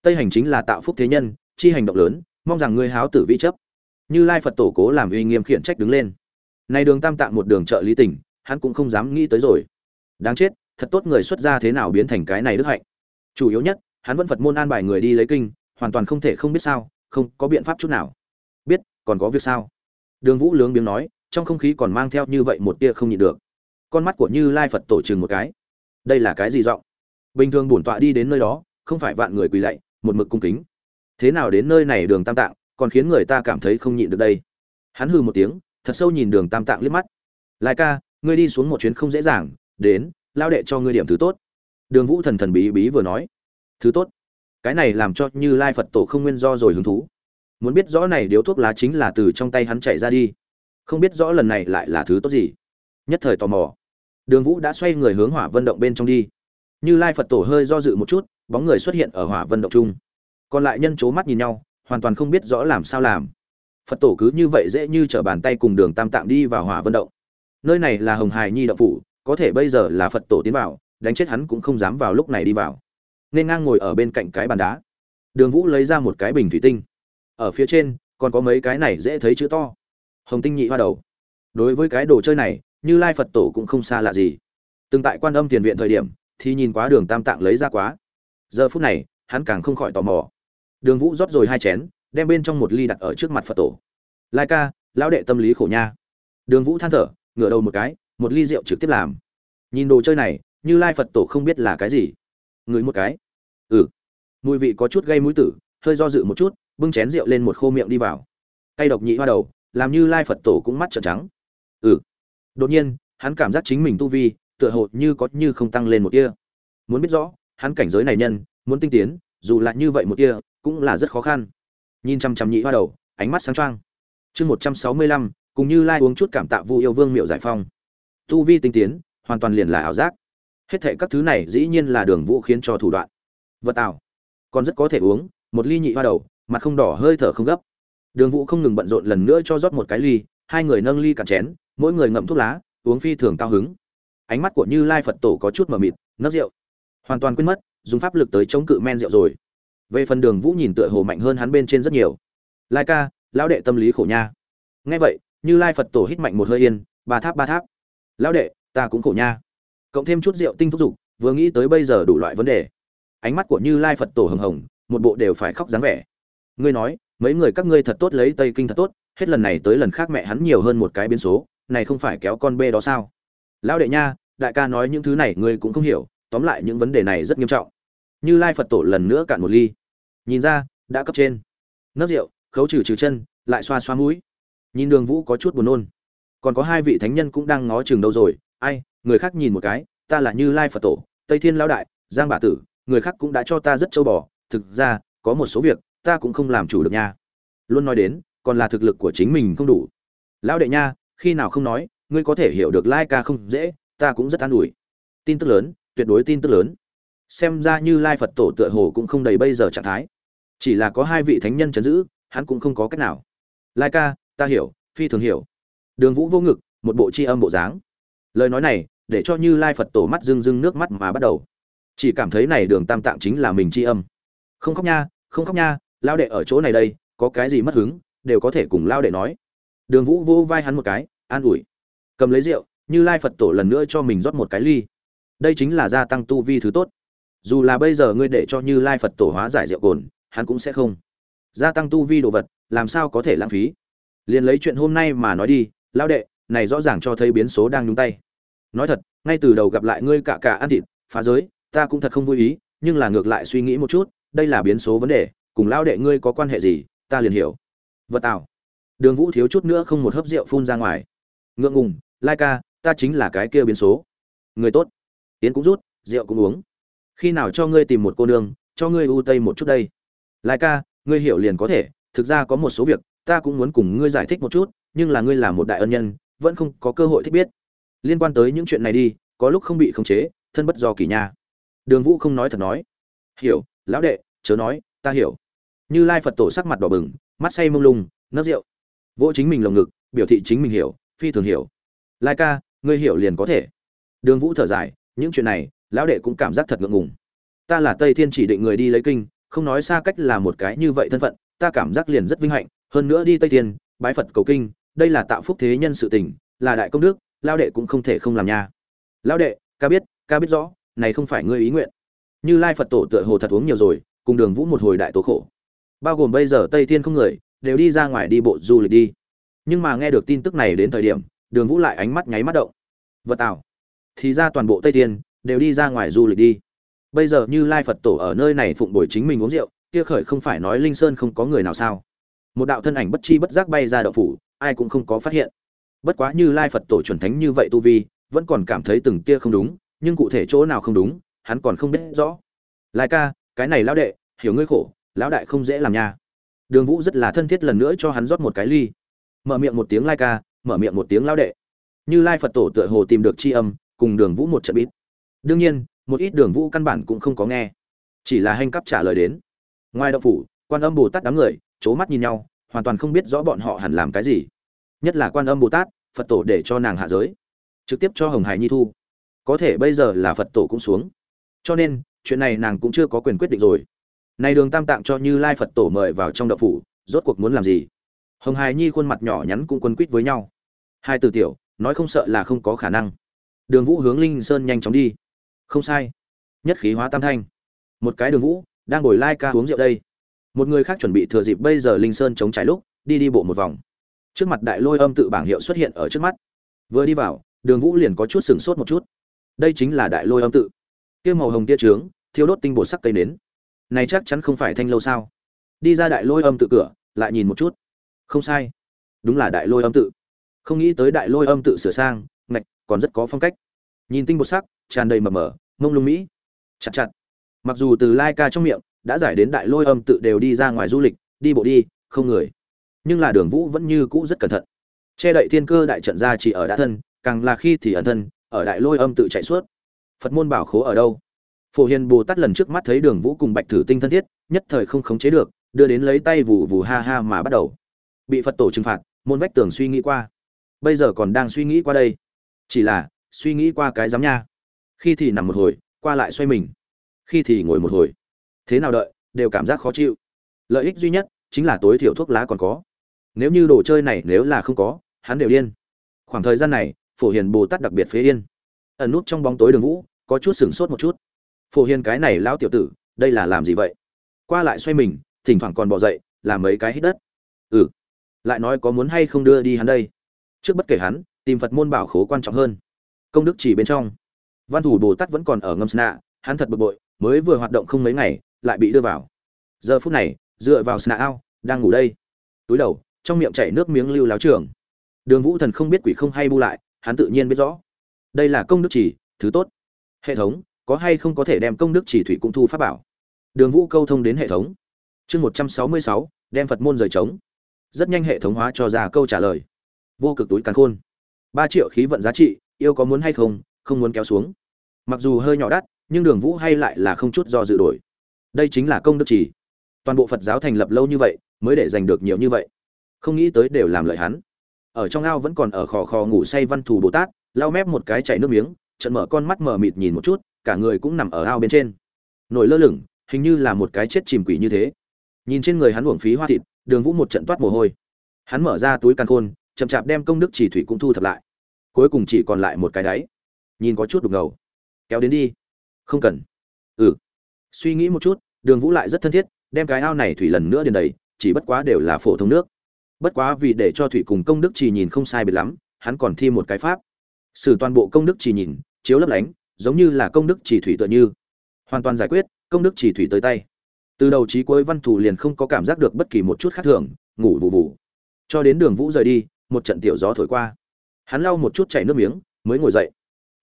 Tây hành chính là tạo phúc thế nhân, chi hành động lớn, mong rằng ngươi háo tử vi chấp. Như lai phật tổ cố làm uy nghiêm khiển trách đứng lên. Nay đường tam tạng một đường trợ lý tỉnh hắn cũng không dám nghĩ tới rồi. Đáng chết, thật tốt người xuất gia thế nào biến thành cái này đức hạnh. Chủ yếu nhất, hắn vẫn phật môn an bài người đi lấy kinh, hoàn toàn không thể không biết sao, không có biện pháp chút nào. Biết, còn có việc sao? Đường vũ lướng biếng nói, trong không khí còn mang theo như vậy một tia không nhịn được. Con mắt của như lai phật tổ chừng một cái. Đây là cái gì giọng? Bình thường bổn tọa đi đến nơi đó, không phải vạn người quỳ lạy, một mực cung kính. Thế nào đến nơi này đường tam tạng, còn khiến người ta cảm thấy không nhịn được đây? Hắn hư một tiếng, thật sâu nhìn đường tam tạng liếc mắt. Lai ca ngươi đi xuống một chuyến không dễ dàng, đến lao đệ cho ngươi điểm thứ tốt. Đường vũ thần thần bí bí vừa nói. Thứ tốt? Cái này làm cho như lai phật tổ không nguyên do rồi hứng thú. Muốn biết rõ này điếu thuốc lá chính là từ trong tay hắn chạy ra đi. Không biết rõ lần này lại là thứ tốt gì. Nhất thời tò mò. Đường vũ đã xoay người hướng hỏa vân động bên trong đi. Như lai phật tổ hơi do dự một chút, bóng người xuất hiện ở hỏa vân động chung còn lại nhân c mắt nhìn nhau, hoàn toàn không biết rõ làm sao làm. Phật tổ cứ như vậy dễ như t r ở bàn tay cùng đường tam tạng đi vào hỏa vân động nơi này là hồng hài nhi động phủ, có thể bây giờ là phật tổ tiến vào, đánh chết hắn cũng không dám vào lúc này đi vào. Nên ngang ngồi ở bên cạnh cái bàn đá. Đường vũ lấy ra một cái bình thủy tinh. Ở phía trên, còn có mấy cái này dễ thấy chữ to. Hồng tinh nhị hoa đầu. Đối với cái đồ chơi này, như lai phật tổ cũng không xa lạ gì. Từng tại quan âm tiền viện thời điểm, thì nhìn quá đường tam tạng lấy ra quá. Giờ phút này, hắn càng không khỏi tò mò. Đường vũ rót rồi hai chén, đem bên trong một ly đặt ở trước mặt phật tổ. Lai ca, lão đệ tâm lý khổ nha. Đường vũ than thở ngửa đầu một cái, một ly rượu trực tiếp làm. Nhìn đồ chơi này, như lai phật tổ không biết là cái gì. Ngửi một cái. Ừ. Mùi vị có chút gây mũi tử, hơi do dự một chút, bưng chén rượu lên một khô miệng đi vào. Tay độc nhị hoa đầu, làm như lai phật tổ cũng mắt trợn trắng. Ừ. Đột nhiên, hắn cảm giác chính mình tu vi, tựa hồ như có như không tăng lên một tia. Muốn biết rõ, hắn cảnh giới này nhân, muốn tinh tiến, dù là như vậy một tia, cũng là rất khó khăn. Nhìn chăm chăm nhị hoa đầu, ánh mắt sáng trang chương một trăm sáu mươi lăm cùng như lai uống chút cảm tạ vu yêu vương miệu giải phong. Tu vi tinh tiến, hoàn toàn liền là ảo giác. Hết thệ các thứ này dĩ nhiên là đường vũ khiến cho thủ đoạn. Vật ảo. Còn rất có thể uống, một ly nhị hoa đầu, mặt không đỏ hơi thở không gấp. Đường vũ không ngừng bận rộn lần nữa cho rót một cái ly, hai người nâng ly cạn chén, mỗi người ngậm thuốc lá, uống phi thường cao hứng. Ánh mắt của như lai phật tổ có chút mờ mịt, nấc rượu. Hoàn toàn quên mất, dùng pháp lực tới chống cự men rượu rồi. Về phần đường vũ nhìn tựa hồ mạnh hơn hắn bên trên rất nhiều. Lai ca, lão đệ tâm lý khổ nha. Nghe vậy như lai phật tổ hít mạnh một hơi yên ba tháp ba tháp lão đệ ta cũng khổ nha cộng thêm chút rượu tinh thúc giục vừa nghĩ tới bây giờ đủ loại vấn đề ánh mắt của như lai phật tổ hừng hồng một bộ đều phải khóc dáng vẻ ngươi nói mấy người các ngươi thật tốt lấy tây kinh thật tốt hết lần này tới lần khác mẹ hắn nhiều hơn một cái biến số này không phải kéo con bê đó sao lão đệ nha đại ca nói những thứ này ngươi cũng không hiểu tóm lại những vấn đề này rất nghiêm trọng như lai phật tổ lần nữa cạn một ly nhìn ra đã cấp trên nấc rượu khấu trừ trừ chân lại xoa xoa mũi nhìn đường vũ có chút buồn nôn. Còn có hai vị thánh nhân cũng đang ngó chừng đâu rồi. Ai, người khác nhìn một cái, ta là như lai phật tổ, tây thiên lão đại, giang bà tử, người khác cũng đã cho ta rất châu bò. Thực ra, có một số việc, ta cũng không làm chủ được nha. Luôn nói đến, còn là thực lực của chính mình không đủ. Lão đệ nha, khi nào không nói, ngươi có thể hiểu được lai ca không dễ, ta cũng rất an ủi. Tin tức lớn, tuyệt đối tin tức lớn. Xem ra như lai phật tổ tựa hồ cũng không đầy bây giờ trạng thái. Chỉ là có hai vị thánh nhân chấn giữ, hắn cũng không có cách nào. Lai ca ta hiểu, phi thường hiểu. Đường vũ vô ngực, một bộ c h i âm bộ dáng. Lời nói này, để cho như lai phật tổ mắt rưng rưng nước mắt mà bắt đầu. Chỉ cảm thấy này đường tam tạng chính là mình c h i âm. Không khóc nha, không khóc nha, lao đệ ở chỗ này đây, có cái gì mất hứng, đều có thể cùng lao đệ nói. Đường vũ vô vai hắn một cái, an ủi. Cầm lấy rượu, như lai phật tổ lần nữa cho mình rót một cái ly. Đây chính là gia tăng tu vi thứ tốt. Dù là bây giờ ngươi để cho như lai phật tổ hóa giải rượu cồn, hắn cũng sẽ không. Gia tăng tu vi đồ vật, làm sao có thể lãng phí? Liền lấy chuyện hôm nay mà nói đi lao đệ, này rõ ràng cho thấy biến số đang nhúng tay. Nói thật, ngay từ đầu gặp lại ngươi cả cả ăn thịt, phá giới, ta cũng thật không vui ý, nhưng là ngược lại suy nghĩ một chút, đây là biến số vấn đề, cùng lao đệ ngươi có quan hệ gì, ta liền hiểu. Vật tạo đường vũ thiếu chút nữa không một hớp rượu phun ra ngoài. Ngượng ngùng, lai ca, ta chính là cái kia biến số. Người tốt. Tiến cũng rút, rượu cũng uống. Khi nào cho ngươi tìm một cô nương, cho ngươi ưu tây một chút đây. Lai ca, ngươi hiểu liền có thể, thực ra có một số việc ta cũng muốn cùng ngươi giải thích một chút, nhưng là ngươi là một đại ân nhân, vẫn không có cơ hội thích biết. Liên quan tới những chuyện này đi, có lúc không bị khống chế, thân bất do kỳ nha. Đường vũ không nói thật nói. Hiểu, lão đệ, chớ nói, ta hiểu. Như lai phật tổ sắc mặt đỏ bừng, mắt say mông lung, nấc rượu. Vỗ chính mình lồng ngực, biểu thị chính mình hiểu, phi thường hiểu. Lai ca, ngươi hiểu liền có thể. Đường vũ thở dài, những chuyện này, lão đệ cũng cảm giác thật ngượng ngùng. Ta là tây thiên chỉ định người đi lấy kinh, không nói xa cách là một cái như vậy thân phận, ta cảm giác liền rất vinh hạnh hơn nữa đi tây thiên, bái phật cầu kinh, đây là tạo phúc thế nhân sự tình, là đại công đức, lao đệ cũng không thể không làm nha. Lao đệ, ca biết ca biết rõ, này không phải ngươi ý nguyện. Như lai phật tổ tựa hồ thật uống nhiều rồi, cùng đường vũ một hồi đại tố khổ. Bao gồm bây giờ tây thiên không người, đều đi ra ngoài đi bộ du lịch đi. Nhưng mà nghe được tin tức này đến thời điểm, đường vũ lại ánh mắt nháy mắt động. Vật tạo thì ra toàn bộ tây thiên, đều đi ra ngoài du lịch đi. Bây giờ như lai phật tổ ở nơi này phụng bồi chính mình uống rượu, kia khởi không phải nói linh sơn không có người nào sao? Một đạo thân ảnh bất chi bất giác bay ra đậu phủ, ai cũng không có phát hiện. Bất quá như lai phật tổ chuẩn thánh như vậy tu vi, vẫn còn cảm thấy từng tia không đúng, nhưng cụ thể chỗ nào không đúng, hắn còn không biết rõ. Lai ca, cái này lão đệ, hiểu ngươi khổ, lão đại không dễ làm nha. Đường vũ rất là thân thiết lần nữa cho hắn rót một cái ly. Mở miệng một tiếng lai ca, mở miệng một tiếng lão đệ. Như lai phật tổ tựa hồ tìm được c âm, cùng đường vũ một trận bít. Đương nhiên, một ít đường vũ căn bản cũng không có nghe. Chỉ là hành cấp trả lời đến. Ngoài đậu phủ, quan âm bồ tát đám người c h ố mắt nhìn nhau, hoàn toàn không biết rõ bọn họ hẳn làm cái gì. Nhất là quan âm bồ tát, phật tổ để cho nàng hạ giới, trực tiếp cho hồng hải nhi thu. Có thể bây giờ là phật tổ cũng xuống. Cho nên, chuyện này nàng cũng chưa có quyền quyết định rồi. Này đường tam tạng cho như lai phật tổ mời vào trong đậu phủ, rốt cuộc muốn làm gì? Hồng hải nhi khuôn mặt nhỏ nhắn cũng quân quýt với nhau. Hai từ tiểu, nói không sợ là không có khả năng. Đường vũ hướng linh sơn nhanh chóng đi. Không sai. Nhất khí hóa tam thanh. Một cái đường vũ, đang ngồi lai ca uống rượu đây một người khác chuẩn bị thừa dịp bây giờ linh sơn chống trái lúc, đi đi bộ một vòng. Trước mặt đại lôi âm tự bảng hiệu xuất hiện ở trước mắt. Vừa đi vào, đường vũ liền có chút sừng sốt một chút. Đây chính là đại lôi âm tự. Kia màu hồng tia trướng, thiêu đốt tinh bột sắc cây nến. Này chắc chắn không phải thanh lâu sao? Đi ra đại lôi âm tự cửa, lại nhìn một chút. Không sai. Đúng là đại lôi âm tự. Không nghĩ tới đại lôi âm tự sửa sang, ngạch, còn rất có phong cách. Nhìn tinh bột sắc, tràn đầy mờ mờ, mông lung mỹ. Chặt chặt. Mặc dù từ lai ca trong miệng đã giải đến đại lôi âm tự đều đi ra ngoài du lịch, đi bộ đi, không người. Nhưng là đường vũ vẫn như cũ rất cẩn thận. Che đậy thiên cơ đại trận ra chỉ ở đã thân, càng là khi thì ẩn thân, ở đại lôi âm tự chạy suốt. Phật môn bảo khố ở đâu? Phổ hiền bồ tát lần trước mắt thấy đường vũ cùng bạch thử tinh thân thiết, nhất thời không khống chế được, đưa đến lấy tay vù vù ha ha mà bắt đầu. Bị phật tổ trừng phạt, môn vách tường suy nghĩ qua. Bây giờ còn đang suy nghĩ qua đây. Chỉ là, suy nghĩ qua cái giám nha. Khi thì nằm một hồi, qua lại xoay mình. Khi thì ngồi một hồi thế nào đợi, đều cảm giác khó chịu. Lợi ích duy nhất chính là tối thiểu thuốc lá còn có. Nếu như đồ chơi này nếu là không có, hắn đều điên. Khoảng thời gian này, phổ hiền bồ tát đặc biệt phế yên. Ẩn nút trong bóng tối đường vũ, có chút sửng sốt một chút. Phổ hiền cái này lão tiểu tử, đây là làm gì vậy? Qua lại xoay mình, thỉnh thoảng còn bỏ dậy, làm mấy cái hít đất. Ừ. Lại nói có muốn hay không đưa đi hắn đây? Trước bất kể hắn, tìm phật môn bảo khố quan trọng hơn. Công đức chỉ bên trong. Văn thủ bồ tát vẫn còn ở ngâm sna, hắn thật bực bội, mới vừa hoạt động không mấy ngày lại bị đưa vào. Giờ phút này, dựa vào sna ao, đang ngủ đây. Túi đầu, trong miệng chảy nước miếng lưu láo trường. Đường vũ thần không biết quỷ không hay bu lại, hắn tự nhiên biết rõ. Đây là công đức chỉ, thứ tốt. Hệ thống, có hay không có thể đem công đức chỉ thủy cung thu pháp bảo? Đường vũ câu thông đến hệ thống. Chương một trăm sáu mươi sáu, đem phật môn rời trống. Rất nhanh hệ thống hóa cho ra câu trả lời. Vô cực túi càn khôn. Ba triệu khí vận giá trị, yêu có muốn hay không không muốn kéo xuống. Mặc dù hơi nhỏ đắt, nhưng đường vũ hay lại là không chút do dự đổi đây chính là công đức chỉ. Toàn bộ phật giáo thành lập lâu như vậy, mới để giành được nhiều như vậy. Không nghĩ tới đều làm lợi hắn. Ở trong ao vẫn còn ở khò khò ngủ say văn thù bồ tát, lau mép một cái chảy nước miếng trận mở con mắt mở mịt nhìn một chút, cả người cũng nằm ở ao bên trên. Nổi lơ lửng, hình như là một cái chết chìm quỷ như thế. Nhìn trên người hắn uổng phí hoa thịt, đường vũ một trận toát mồ hôi. Hắn mở ra túi căn khôn, chậm chạp đem công đức chỉ thủy cũng thu thập lại. Cuối cùng chỉ còn lại một cái đáy. Nhìn có chút đục ngầu. Kéo đến đi. Không cần. Ừ suy nghĩ một chút, đường vũ lại rất thân thiết, đem cái ao này thủy lần nữa điền đầy, chỉ bất quá đều là phổ thông nước. Bất quá vì để cho thủy cùng công đức chỉ nhìn không sai biệt lắm, hắn còn thi một cái pháp. Sử toàn bộ công đức chỉ nhìn, chiếu lấp lánh, giống như là công đức chỉ thủy tựa như. Hoàn toàn giải quyết, công đức chỉ thủy tới tay. Từ đầu trí cuối văn thủ liền không có cảm giác được bất kỳ một chút khác thường, ngủ vụ vụ cho đến đường vũ rời đi, một trận tiểu gió thổi qua. Hắn lau một chút chảy nước miếng, mới ngồi dậy.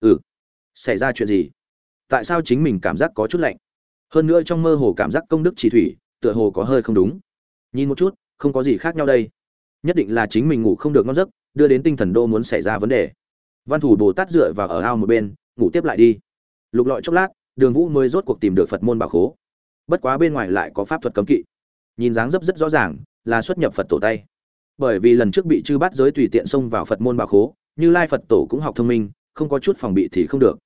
Ừ xảy ra chuyện gì? Tại sao chính mình cảm giác có chút lạnh? Hơn nữa trong mơ hồ cảm giác công đức chỉ thủy, tựa hồ có hơi không đúng. Nhìn một chút, không có gì khác nhau đây. Nhất định là chính mình ngủ không được ngon giấc, đưa đến tinh thần đô muốn xảy ra vấn đề. Văn thủ bồ tát dựa vào ở ao một bên, ngủ tiếp lại đi. Lục lọi chốc lát, đường vũ mới rốt cuộc tìm được phật môn bảo khố. Bất quá bên ngoài lại có pháp thuật cấm kỵ. Nhìn dáng dấp rất rõ ràng, là xuất nhập phật tổ tay. Bởi vì lần trước bị chư bát giới tùy tiện xông vào phật môn bảo khố, như lai phật tổ cũng học thông minh, không có chút phòng bị thì không được.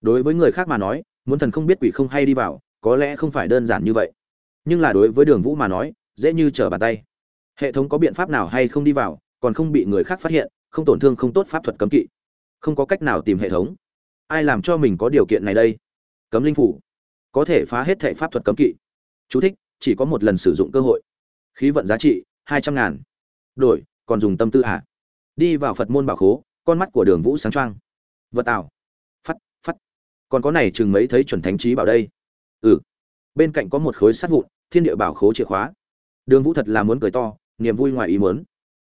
Đối với người khác mà nói, muốn thần không biết quỷ không hay đi vào có lẽ không phải đơn giản như vậy. Nhưng là đối với đường vũ mà nói dễ như trở bàn tay. Hệ thống có biện pháp nào hay không đi vào còn không bị người khác phát hiện không tổn thương không tốt pháp thuật cấm kỵ. Không có cách nào tìm hệ thống. Ai làm cho mình có điều kiện này đây? Cấm linh phủ. Có thể phá hết thệ pháp thuật cấm kỵ. Chú thích, chỉ có một lần sử dụng cơ hội. Khí vận giá trị hai trăm ngàn. Đổi còn dùng tâm tư hạ đi vào phật môn bảo khố con mắt của đường vũ sáng trăng vật tạo phắt phắt. Còn có này chừng mấy thấy chuẩn thánh trí bảo đây? Ừ. Bên cạnh có một khối sắt vụn, thiên địa bảo khố chìa khóa. Đường vũ thật là muốn cười to, niềm vui ngoài ý muốn.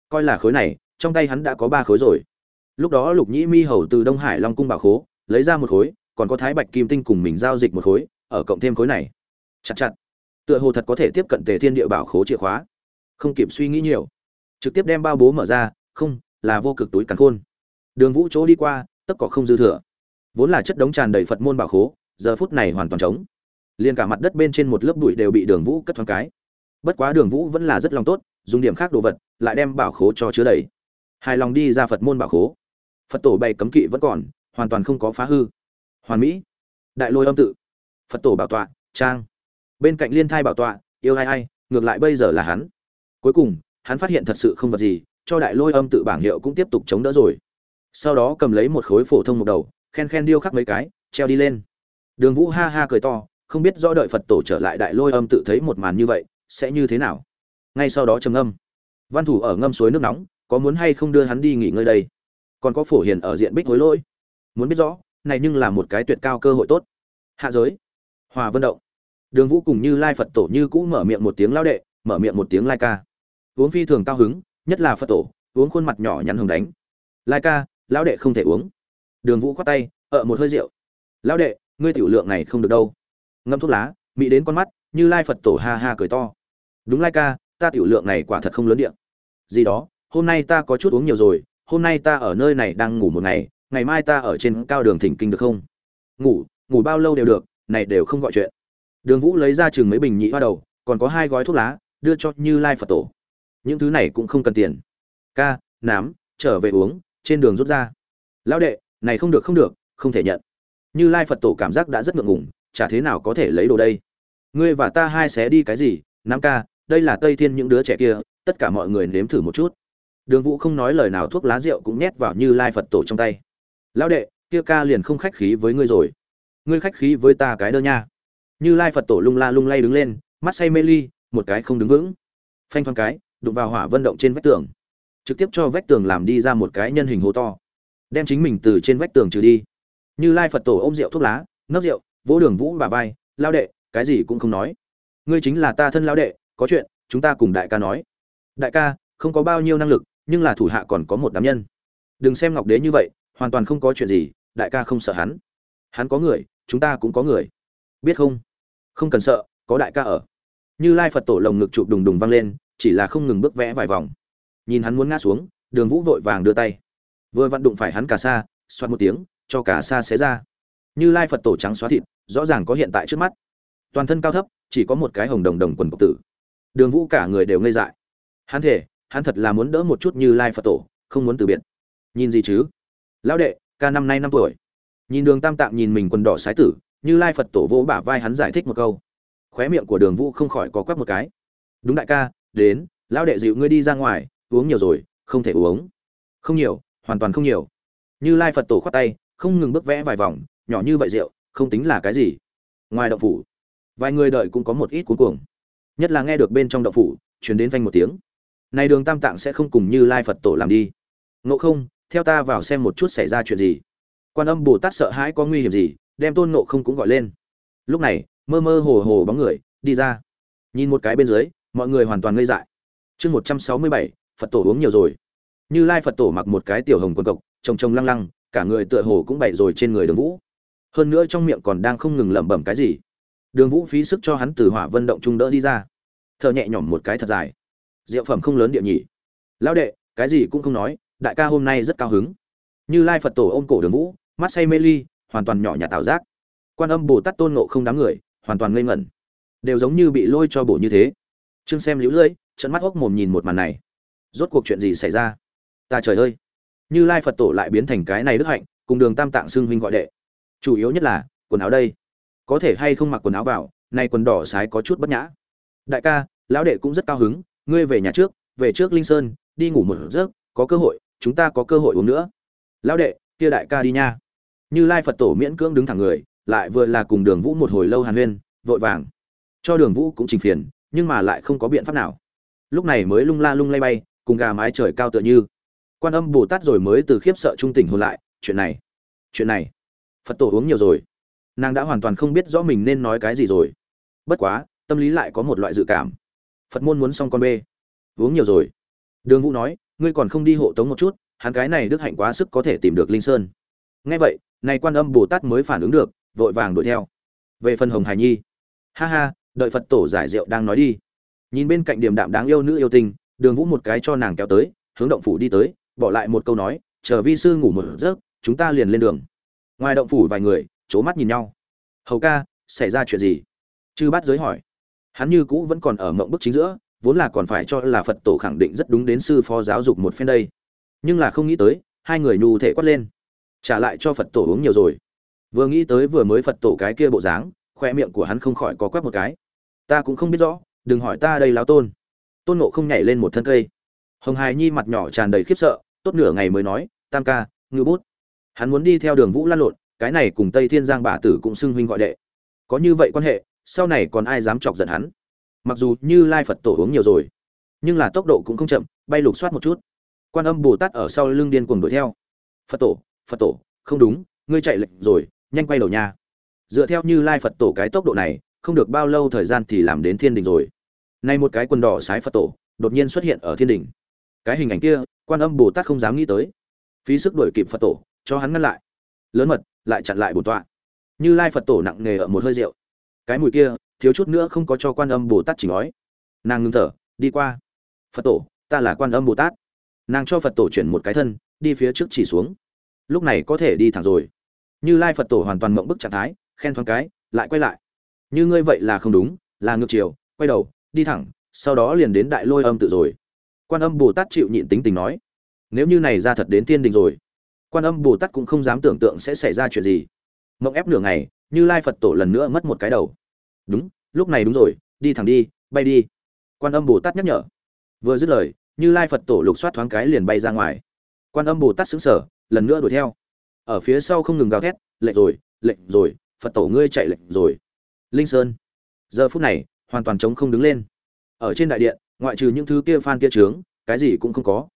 Coi là khối này, trong tay hắn đã có ba khối rồi. Lúc đó lục nhĩ mi hầu từ đông hải long cung bảo khố, lấy ra một khối, còn có thái bạch kim tinh cùng mình giao dịch một khối, ở cộng thêm khối này. Chặt chặt. Tựa hồ thật có thể tiếp cận tề thiên địa bảo khố chìa khóa. Không kịp suy nghĩ nhiều. Trực tiếp đem bao bố mở ra, không, là vô cực túi cắn khôn. Đường vũ chỗ đi qua, tất cỏ không dư thừa. Vốn là chất đống tràn đầy phật môn bảo khố, giờ phút này hoàn toàn trống liền cả mặt đất bên trên một lớp bụi đều bị đường vũ cất thoáng cái. Bất quá đường vũ vẫn là rất lòng tốt, dùng điểm khác đồ vật, lại đem bảo khố cho chứa đầy. Hài lòng đi ra phật môn bảo khố. Phật tổ bày cấm kỵ vẫn còn, hoàn toàn không có phá hư. Hoàn mỹ. Đại lôi âm tự. Phật tổ bảo tọa, trang. Bên cạnh liên thai bảo tọa, yêu ai ai, ngược lại bây giờ là hắn. Cuối cùng, hắn phát hiện thật sự không vật gì, cho đại lôi âm tự bảng hiệu cũng tiếp tục chống đỡ rồi. Sau đó cầm lấy một khối phổ thông một đầu, khen khen điêu khắc mấy cái, treo đi lên. Đường vũ ha ha cười to không biết rõ đợi phật tổ trở lại đại lôi âm tự thấy một màn như vậy, sẽ như thế nào? Ngay sau đó trầm ngâm. Văn thủ ở ngâm suối nước nóng, có muốn hay không đưa hắn đi nghỉ ngơi đây? Còn có phổ hiền ở diện bích hối lỗi. Muốn biết rõ, này nhưng là một cái tuyệt cao cơ hội tốt. Hạ giới. Hòa vân động. Đường vũ cùng như lai phật tổ như cũ mở miệng một tiếng lao đệ, mở miệng một tiếng lai ca. Uống phi thường cao hứng, nhất là phật tổ, uống khuôn mặt nhỏ nhắn hồng đánh. Lai ca lão đệ không thể uống. Đường vũ khoát tay ở một hơi rượu. Lão đệ, ngươi tiểu lượng này không được đâu ngâm thuốc lá mỹ đến con mắt, như lai phật tổ ha ha cười to. Đúng lai ca, ta tiểu lượng này quả thật không lớn điện gì đó, hôm nay ta có chút uống nhiều rồi, hôm nay ta ở nơi này đang ngủ một ngày ngày mai ta ở trên cao đường thỉnh kinh được không? Ngủ ngủ bao lâu đều được, này đều không gọi chuyện. Đường vũ lấy ra chừng mấy bình nhị hoa đầu, còn có hai gói thuốc lá, đưa cho như lai phật tổ. Những thứ này cũng không cần tiền. Ca, nám, trở về uống, trên đường rút ra. Lão đệ, này không được không được, không thể nhận. Như lai phật tổ cảm giác đã rất ngượng ngùng chả thế nào có thể lấy đồ đây? Ngươi và ta hai xé đi cái gì? Nam ca, đây là tây thiên những đứa trẻ kia, tất cả mọi người nếm thử một chút. Đường vũ không nói lời nào, thuốc lá rượu cũng nhét vào như lai phật tổ trong tay. Lão đệ, kia ca liền không khách khí với ngươi rồi. Ngươi khách khí với ta cái đơ nha. Như lai phật tổ lung la lung lay đứng lên, mắt say mê ly, một cái không đứng vững. Phanh thoáng cái, đụng vào hỏa vân động trên vách tường. Trực tiếp cho vách tường làm đi ra một cái nhân hình hố to. Đem chính mình từ trên vách tường trừ đi. Như lai phật tổ ôm rượu thuốc lá, nấc rượu vỗ đường vũ bà vai lao đệ, cái gì cũng không nói. Ngươi chính là ta thân lao đệ, có chuyện, chúng ta cùng đại ca nói. Đại ca, không có bao nhiêu năng lực, nhưng là thủ hạ còn có một đám nhân. Đừng xem ngọc đế như vậy, hoàn toàn không có chuyện gì, đại ca không sợ hắn. Hắn có người, chúng ta cũng có người. Biết không? Không cần sợ, có đại ca ở. Như lai phật tổ lồng ngực chụp đùng đùng văng lên, chỉ là không ngừng bước vẽ vài vòng. Nhìn hắn muốn ngã xuống, đường vũ vội vàng đưa tay. Vừa vặn đụng phải hắn cả xa, xoát một tiếng, cho cả xa xé ra như lai phật tổ trắng xóa thịt, rõ ràng có hiện tại trước mắt. Toàn thân cao thấp, chỉ có một cái hồng đồng đồng quần cộc tử. Đường vũ cả người đều ngây dại. Hắn thể hắn thật là muốn đỡ một chút như lai phật tổ, không muốn từ biệt. Nhìn gì chứ? Lão đệ, ca năm nay năm tuổi. Nhìn đường tam tạng nhìn mình quần đỏ sái tử, như lai phật tổ vỗ bả vai hắn giải thích một câu. Khóe miệng của đường vũ không khỏi có quắp một cái. Đúng đại ca, đến, lão đệ dịu ngươi đi ra ngoài, uống nhiều rồi, không thể uống. Không nhiều, hoàn toàn không nhiều. Như lai phật tổ khoát tay, không ngừng bước vẽ vài vòng nhỏ như vậy rượu, không tính là cái gì. Ngoài động phủ, vài người đợi cũng có một ít cuống cuồng. Nhất là nghe được bên trong động phủ, truyền đến vanh một tiếng. Này đường tam tạng sẽ không cùng như lai phật tổ làm đi. Ngộ không, theo ta vào xem một chút xảy ra chuyện gì. Quan âm bồ tát sợ hãi có nguy hiểm gì, đem tôn ngộ không cũng gọi lên. Lúc này, mơ mơ hồ hồ bóng người, đi ra. Nhìn một cái bên dưới, mọi người hoàn toàn ngây dại. Chương một trăm sáu mươi bảy, phật tổ uống nhiều rồi. Như lai phật tổ mặc một cái tiểu hồng quần cộc trồng trồng lăng lăng, cả người tựa hồ cũng bày rồi trên người đường vũ hơn nữa trong miệng còn đang không ngừng lẩm bẩm cái gì. Đường vũ phí sức cho hắn từ hỏa vân động trung đỡ đi ra. Thợ nhẹ nhõm một cái thật dài. Diệu phẩm không lớn địa nhỉ. Lão đệ, cái gì cũng không nói, đại ca hôm nay rất cao hứng. Như lai phật tổ ôm cổ đường vũ, mắt say mê ly, hoàn toàn nhỏ nhà tạo giác. Quan âm bồ tát tôn nộ không đám người, hoàn toàn ngây ngẩn. Đều giống như bị lôi cho bổ như thế. Trương xem lũ lưỡi trận mắt hốc mồm nhìn một màn này. Rốt cuộc chuyện gì xảy ra? Ta trời ơi! Như lai phật tổ lại biến thành cái này đức hạnh, cùng đường tam tạng xương huynh gọi đệ chủ yếu nhất là, quần áo đây. Có thể hay không mặc quần áo vào, nay quần đỏ sái có chút bất nhã. Đại ca, lão đệ cũng rất cao hứng, ngươi về nhà trước, về trước linh sơn, đi ngủ một giấc, có cơ hội, chúng ta có cơ hội uống nữa. Lão đệ, kia đại ca đi nha. Như lai phật tổ miễn cưỡng đứng thẳng người, lại vừa là cùng đường vũ một hồi lâu hàn huyên, vội vàng. Cho đường vũ cũng trình phiền, nhưng mà lại không có biện pháp nào. Lúc này mới lung la lung lay bay, cùng gà mái trời cao tựa như. Quan âm bồ tát rồi mới từ khiếp sợ trung tỉnh hồn lại, chuyện này chuyện này phật tổ uống nhiều rồi. Nàng đã hoàn toàn không biết rõ mình nên nói cái gì rồi. Bất quá, tâm lý lại có một loại dự cảm. Phật môn muốn xong con bê. Uống nhiều rồi. Đường vũ nói, ngươi còn không đi hộ tống một chút, hắn cái này đức hạnh quá sức có thể tìm được linh sơn. Nghe vậy, này quan âm bồ tát mới phản ứng được, vội vàng đuổi theo. Về phần hồng hải nhi. Ha ha, đợi phật tổ giải rượu đang nói đi. Nhìn bên cạnh điểm đạm đáng yêu nữ yêu tinh, đường vũ một cái cho nàng kéo tới, hướng động phủ đi tới, bỏ lại một câu nói, chờ vi sư ngủ một giấc, chúng ta liền lên đường ngoài động phủ vài người c mắt nhìn nhau. Hầu ca, xảy ra chuyện gì? Chư bát giới hỏi. Hắn như cũ vẫn còn ở mộng bức chính giữa, vốn là còn phải cho là phật tổ khẳng định rất đúng đến sư phó giáo dục một phen đây. Nhưng là không nghĩ tới, hai người nhu thể quát lên. Trả lại cho phật tổ uống nhiều rồi. Vừa nghĩ tới vừa mới phật tổ cái kia bộ dáng, khoe miệng của hắn không khỏi có quét một cái. Ta cũng không biết rõ, đừng hỏi ta đây láo tôn. Tôn nộ không nhảy lên một thân cây. Hồng hài nhi mặt nhỏ tràn đầy khiếp sợ, tốt nửa ngày mới nói, tam ca, ngư bút hắn muốn đi theo đường vũ lan lộn, cái này cùng tây thiên giang bà tử cũng xưng huynh gọi đệ. Có như vậy quan hệ, sau này còn ai dám chọc giận hắn? Mặc dù như lai phật tổ uống nhiều rồi, nhưng là tốc độ cũng không chậm, bay lục soát một chút. Quan âm bồ tát ở sau lưng điên cuồng đuổi theo. Phật tổ phật tổ, không đúng, ngươi chạy lệnh rồi, nhanh quay đầu nha. Dựa theo như lai phật tổ cái tốc độ này, không được bao lâu thời gian thì làm đến thiên đình rồi. Nay một cái quần đỏ sái phật tổ, đột nhiên xuất hiện ở thiên đình. Cái hình ảnh kia, quan âm bồ tát không dám nghĩ tới. Phí sức đuổi kịp phật tổ cho hắn ngăn lại. Lớn mật, lại chặn lại bổn tọa. Như lai phật tổ nặng nề ở một hơi rượu. Cái mùi kia, thiếu chút nữa không có cho quan âm bồ tát chỉ nói nàng ngưng thở, đi qua. Phật tổ, ta là quan âm bồ tát. Nàng cho phật tổ chuyển một cái thân, đi phía trước chỉ xuống. Lúc này có thể đi thẳng rồi. Như lai phật tổ hoàn toàn mộng bức trạng thái, khen thoáng cái, lại quay lại. Như ngươi vậy là không đúng, là ngược chiều, quay đầu, đi thẳng, sau đó liền đến đại lôi âm tự rồi. Quan âm bồ tát chịu nhịn tính tình nói, nếu như này ra thật đến tiên đình rồi quan âm bồ tát cũng không dám tưởng tượng sẽ xảy ra chuyện gì. Mộng ép nửa ngày, như lai phật tổ lần nữa mất một cái đầu. Đúng, lúc này đúng rồi, đi thẳng đi, bay đi. Quan âm bồ tát nhắc nhở. Vừa dứt lời, như lai phật tổ lục soát thoáng cái liền bay ra ngoài. Quan âm bồ tát xứng sở lần nữa đuổi theo. Ở phía sau không ngừng gào thét, lệnh rồi lệnh rồi, phật tổ ngươi chạy lệnh rồi. Linh sơn. Giờ phút này, hoàn toàn trống không đứng lên. Ở trên đại điện, ngoại trừ những thứ kia phan kia trướng, cái gì cũng không có.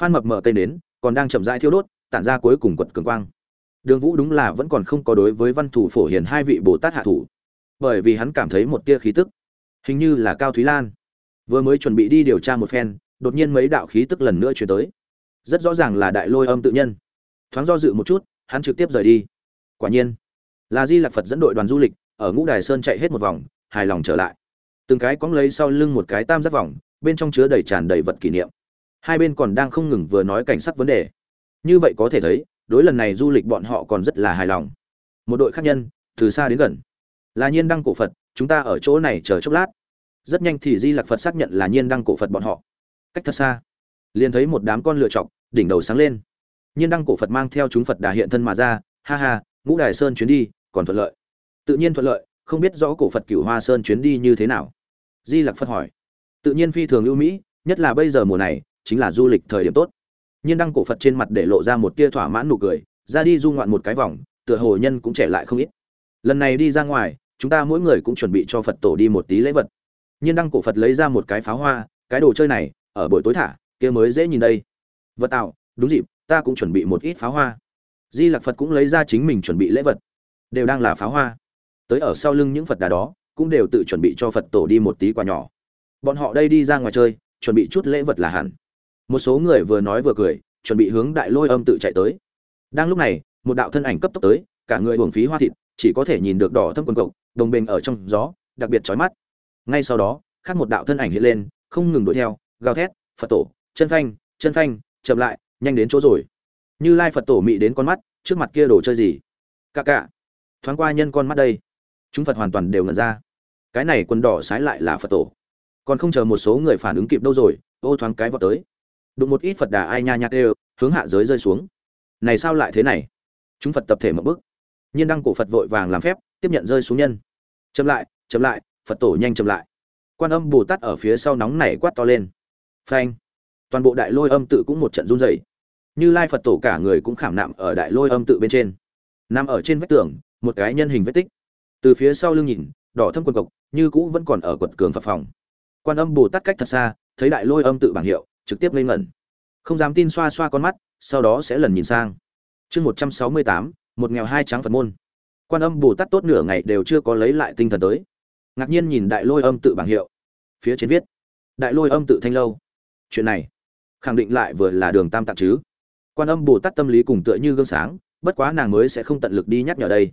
Phan mập mở cây nến còn đang chậm rãi thiêu đốt tản ra cuối cùng quật cường quang. Đường vũ đúng là vẫn còn không có đối với văn thủ phổ hiền hai vị bồ tát hạ thủ, bởi vì hắn cảm thấy một tia khí tức, hình như là cao thúy lan. Vừa mới chuẩn bị đi điều tra một phen, đột nhiên mấy đạo khí tức lần nữa chuyển tới. Rất rõ ràng là đại lôi âm tự nhân. Thoáng do dự một chút, hắn trực tiếp rời đi. Quả nhiên là di lạc phật dẫn đội đoàn du lịch, ở ngũ đài sơn chạy hết một vòng, hài lòng trở lại. Từng cái cóng lấy sau lưng một cái tam giác vòng, bên trong chứa đầy tràn đầy vật kỷ niệm. Hai bên còn đang không ngừng vừa nói cảnh sắc vấn đề như vậy có thể thấy, đối lần này du lịch bọn họ còn rất là hài lòng. Một đội khác nhân, từ xa đến gần. Là nhiên đăng cổ phật, chúng ta ở chỗ này chờ chốc lát. Rất nhanh thì di lạc phật xác nhận là nhiên đăng cổ phật bọn họ. Cách thật xa, liền thấy một đám con lựa chọc đỉnh đầu sáng lên. Nhiên đăng cổ phật mang theo chúng phật đà hiện thân mà ra, ha ha, ngũ đài sơn chuyến đi, còn thuận lợi. Tự nhiên thuận lợi, không biết rõ cổ phật cửu hoa sơn chuyến đi như thế nào. Di lặc phật hỏi. Tự nhiên phi thường ưu mỹ, nhất là bây giờ mùa này, chính là du lịch thời điểm tốt nhiên đăng cổ phật trên mặt để lộ ra một tia thỏa mãn nụ cười, ra đi du ngoạn một cái vòng, tựa hồ nhân cũng trẻ lại không ít. Lần này đi ra ngoài, chúng ta mỗi người cũng chuẩn bị cho phật tổ đi một tí lễ vật. Nhiên đăng cổ phật lấy ra một cái pháo hoa, cái đồ chơi này, ở buổi tối thả, kia mới dễ nhìn đây. Vật tạo, đúng dịp, ta cũng chuẩn bị một ít pháo hoa. Di lặc phật cũng lấy ra chính mình chuẩn bị lễ vật. Đều đang là pháo hoa. Tới ở sau lưng những phật đà đó, cũng đều tự chuẩn bị cho phật tổ đi một tí quà nhỏ. Bọn họ đây đi ra ngoài chơi, chuẩn bị chút lễ vật là hẳn một số người vừa nói vừa cười, chuẩn bị hướng đại lôi âm tự chạy tới. Đang lúc này, một đạo thân ảnh cấp tốc tới, cả người uổng phí hoa thịt, chỉ có thể nhìn được đỏ thâm quần cộc, đồng bền ở trong gió, đặc biệt chói mắt. Ngay sau đó, khác một đạo thân ảnh hiện lên, không ngừng đuổi theo, gào thét, phật tổ, chân phanh chân phanh, chậm lại, nhanh đến chỗ rồi. Như lai phật tổ mị đến con mắt, trước mặt kia đồ chơi gì? Cả cả thoáng qua nhân con mắt đây, chúng phật hoàn toàn đều ngẩn ra. Cái này quần đỏ sái lại là phật tổ. Còn không chờ một số người phản ứng kịp đâu rồi, ô thoáng cái vào tới đụng một ít phật đà ai nha nhạc đều hướng hạ giới rơi xuống. Này sao lại thế này? Chúng phật tập thể một bước. Nhiên đăng cổ phật vội vàng làm phép, tiếp nhận rơi xuống nhân. Chậm lại chậm lại, phật tổ nhanh chậm lại. Quan âm bồ tát ở phía sau nóng nảy quát to lên. Phanh. Toàn bộ đại lôi âm tự cũng một trận run rẩy. Như lai phật tổ cả người cũng khảm nạm ở đại lôi âm tự bên trên. Nằm ở trên vách tường, một cái nhân hình vết tích. Từ phía sau lưng nhìn, đỏ thâm quần cộc, như cũ vẫn còn ở quật cường phật phòng. Quan âm bồ tát cách thật xa, thấy đại lôi âm tự bảng hiệu trực tiếp ngây ngẩn. Không dám tin xoa xoa con mắt, sau đó sẽ lần nhìn sang. Chương một trăm sáu mươi tám, một nghèo hai trắng phật môn. Quan âm bồ tát tốt nửa ngày đều chưa có lấy lại tinh thần tới. Ngạc nhiên nhìn đại lôi âm tự bảng hiệu. Phía trên viết, đại lôi âm tự thanh lâu. Chuyện này, khẳng định lại vừa là đường tam tạng chứ. Quan âm bồ tát tâm lý cùng tựa như gương sáng, bất quá nàng mới sẽ không tận lực đi nhắc nhở đây.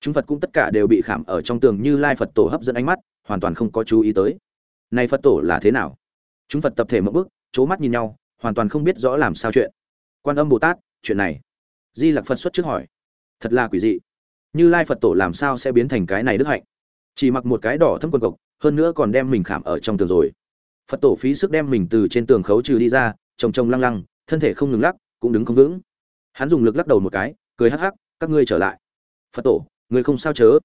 Chúng phật cũng tất cả đều bị khảm ở trong tường như lai phật tổ hấp dẫn ánh mắt, hoàn toàn không có chú ý tới. Này phật tổ là thế nào? Chúng phật tập thể một bước c mắt nhìn nhau, hoàn toàn không biết rõ làm sao chuyện. Quan âm bồ tát, chuyện này. Di lặc phật xuất trước hỏi. Thật là quỷ dị. Như lai phật tổ làm sao sẽ biến thành cái này đức hạnh? Chỉ mặc một cái đỏ thâm quần cộc, hơn nữa còn đem mình khảm ở trong tường rồi. Phật tổ phí sức đem mình từ trên tường khấu trừ đi ra trồng trồng lăng lăng, thân thể không ngừng lắc, cũng đứng không vững. Hắn dùng lực lắc đầu một cái, cười hắc hắc, các ngươi trở lại. Phật tổ người không sao chớ?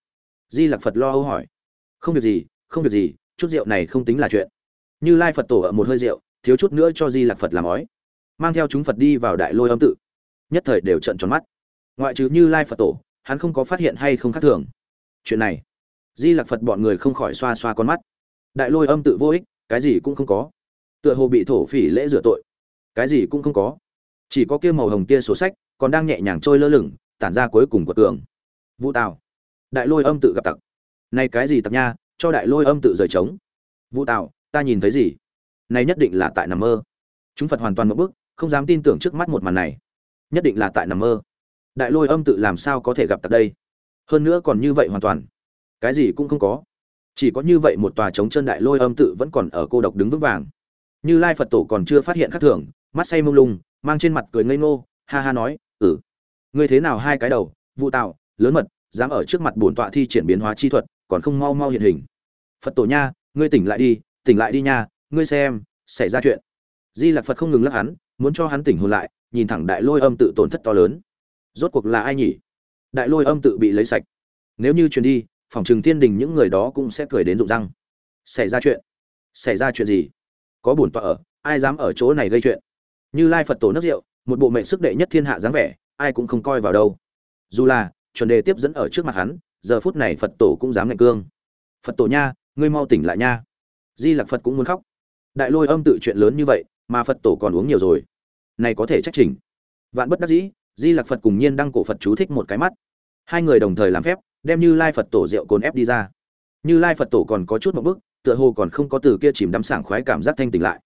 Di lặc phật lo âu hỏi. Không việc gì, không việc gì, chút rượu này không tính là chuyện. Như lai phật tổ ở một hơi rượu thiếu chút nữa cho di lặc phật làm ói, mang theo chúng phật đi vào đại lôi âm tự. Nhất thời đều trận tròn mắt. Ngoại trừ như lai phật tổ, hắn không có phát hiện hay không khác thường. Chuyện này, di lặc phật bọn người không khỏi xoa xoa con mắt. Đại lôi âm tự vô ích, cái gì cũng không có. Tựa hồ bị thổ phỉ lễ rửa tội, cái gì cũng không có. Chỉ có kia màu hồng tia sổ sách, còn đang nhẹ nhàng trôi lơ lửng, tản ra cuối cùng của tường. Vũ tào, đại lôi âm tự gặp tặc. Này cái gì tặc nha, cho đại lôi âm tự rời trống. Vũ tào, ta nhìn thấy gì? Này nhất định là tại nằm mơ. Chúng phật hoàn toàn một bức không dám tin tưởng trước mắt một màn này. Nhất định là tại nằm mơ. Đại lôi âm tự làm sao có thể gặp tại đây? Hơn nữa còn như vậy hoàn toàn. Cái gì cũng không có. Chỉ có như vậy một tòa trống chân đại lôi âm tự vẫn còn ở cô độc đứng vững vàng. Như lai phật tổ còn chưa phát hiện khác thường, mắt say mông lung, mang trên mặt cười ngây ngô, ha ha nói ừ ngươi thế nào hai cái đầu vụ tạo, lớn mật, dám ở trước mặt bổn tọa thi triển biến hóa chi thuật, còn không mau mau hiện hình. Phật tổ nha, ngươi tỉnh lại đi, tỉnh lại đi nha ngươi xem, xảy ra chuyện. Di lạc phật không ngừng lắc hắn, muốn cho hắn tỉnh hồn lại, nhìn thẳng đại lôi âm tự tổn thất to lớn. Rốt cuộc là ai nhỉ? Đại lôi âm tự bị lấy sạch. Nếu như truyền đi, phòng trường thiên đình những người đó cũng sẽ cười đến rụng răng. Xảy ra chuyện? Xảy ra chuyện gì? Có bổn tọa ở, ai dám ở chỗ này gây chuyện? Như lai phật tổ nước rượu, một bộ mệnh sức đệ nhất thiên hạ dáng vẻ, ai cũng không coi vào đâu. Dù là, chuẩn đề tiếp dẫn ở trước mặt hắn, giờ phút này phật tổ cũng dám ngạch cương. Phật tổ nha, ngươi mau tỉnh lại nha. Di lặc phật cũng muốn khóc đại lôi âm tự chuyện lớn như vậy, mà phật tổ còn uống nhiều rồi. Này có thể trách trình vạn bất đắc dĩ, di lặc phật cùng nhiên đăng cổ phật chú thích một cái mắt. Hai người đồng thời làm phép, đem như lai phật tổ rượu cồn ép đi ra. Như lai phật tổ còn có chút một bức, tựa hồ còn không có từ kia chìm đắm sảng khoái cảm giác thanh tỉnh lại.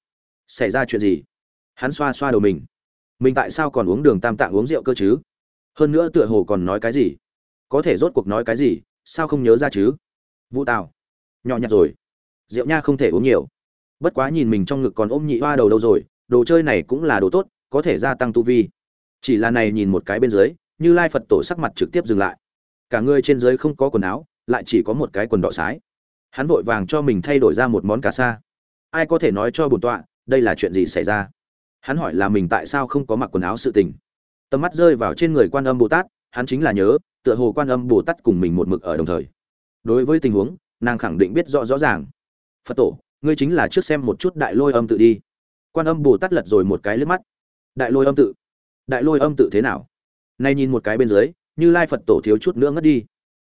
Xảy ra chuyện gì? Hắn xoa xoa đầu mình. Mình tại sao còn uống đường tam tạng uống rượu cơ chứ? Hơn nữa tựa hồ còn nói cái gì? Có thể rốt cuộc nói cái gì? Sao không nhớ ra chứ? Vũ tào. Nhỏ nhặt rồi. Rượu nha không thể uống nhiều bất quá nhìn mình trong ngực còn ôm nhị hoa đầu đâu rồi, đồ chơi này cũng là đồ tốt, có thể gia tăng tu vi. Chỉ là này nhìn một cái bên dưới, như lai phật tổ sắc mặt trực tiếp dừng lại. Cả người trên dưới không có quần áo, lại chỉ có một cái quần đỏ sái. Hắn vội vàng cho mình thay đổi ra một món cà sa. Ai có thể nói cho bổn tọa, đây là chuyện gì xảy ra? Hắn hỏi là mình tại sao không có mặc quần áo sự tình. Tầm mắt rơi vào trên người quan âm bồ tát, hắn chính là nhớ, tựa hồ quan âm bồ tát cùng mình một mực ở đồng thời. Đối với tình huống, nàng khẳng định biết rõ rõ ràng. Phật tổ ngươi chính là trước xem một chút đại lôi âm tự đi. Quan âm bồ tát lật rồi một cái lướt mắt. Đại lôi âm tự? Đại lôi âm tự thế nào? Nay nhìn một cái bên dưới, như lai phật tổ thiếu chút nữa ngất đi.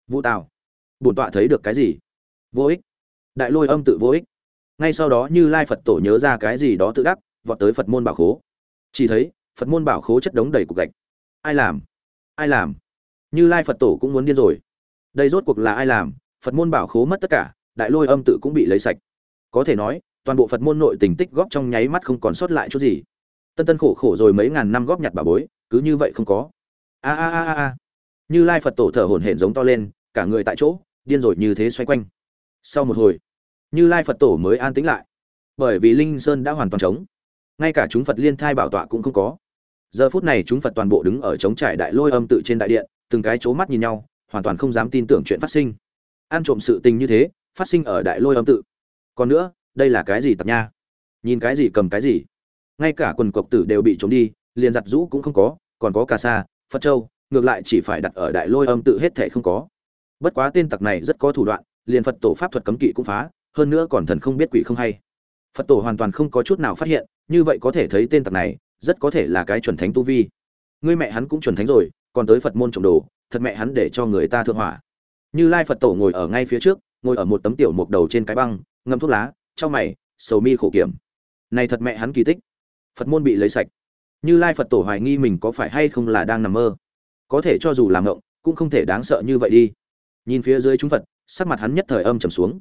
Vũ tào, bổn tọa thấy được cái gì? Vô ích. Đại lôi âm tự vô ích. Ngay sau đó như lai phật tổ nhớ ra cái gì đó tự đắc, vọt tới phật môn bảo khố. Chỉ thấy, phật môn bảo khố chất đống đầy cục gạch. Ai làm? Ai làm? Như lai phật tổ cũng muốn điên rồi. Đây rốt cuộc là ai làm? Phật môn bảo khố mất tất cả, đại lôi âm tự cũng bị lấy sạch có thể nói, toàn bộ phật môn nội tình tích góp trong nháy mắt không còn sót lại chút gì. Tân tân khổ khổ rồi mấy ngàn năm góp nhặt bà bối, cứ như vậy không có. A a a a như lai phật tổ thở hổn hển giống to lên, cả người tại chỗ, điên rồi như thế xoay quanh. Sau một hồi, như lai phật tổ mới an tĩnh lại. Bởi vì linh sơn đã hoàn toàn trống. Ngay cả chúng phật liên thai bảo tọa cũng không có. Giờ phút này chúng phật toàn bộ đứng ở trống trải đại lôi âm tự trên đại điện, từng cái c mắt nhìn nhau, hoàn toàn không dám tin tưởng chuyện phát sinh. Ăn trộm sự tình như thế, phát sinh ở đại lôi âm tự còn nữa, đây là cái gì tặc nha? Nhìn cái gì cầm cái gì? Ngay cả quần cộc tử đều bị trốn đi, liền giặt rũ cũng không có, còn có cà sa, phật châu, ngược lại chỉ phải đặt ở đại lôi âm tự hết thể không có. Bất quá tên tặc này rất có thủ đoạn, liền phật tổ pháp thuật cấm kỵ cũng phá, hơn nữa còn thần không biết quỷ không hay. Phật tổ hoàn toàn không có chút nào phát hiện, như vậy có thể thấy tên tặc này, rất có thể là cái chuẩn thánh tu vi. Ngươi mẹ hắn cũng chuẩn thánh rồi, còn tới phật môn trộm đồ, thật mẹ hắn để cho người ta thượng hỏa. Như lai phật tổ ngồi ở ngay phía trước ngồi ở một tấm tiểu mục đầu trên cái băng, ngâm thuốc lá cho mày, sầu mi khổ kiểm. Này thật mẹ hắn kỳ tích. Phật môn bị lấy sạch. Như lai phật tổ hoài nghi mình có phải hay không là đang nằm mơ. Có thể cho dù làm ngộng, cũng không thể đáng sợ như vậy đi. Nhìn phía dưới chúng phật, sắc mặt hắn nhất thời âm trầm xuống.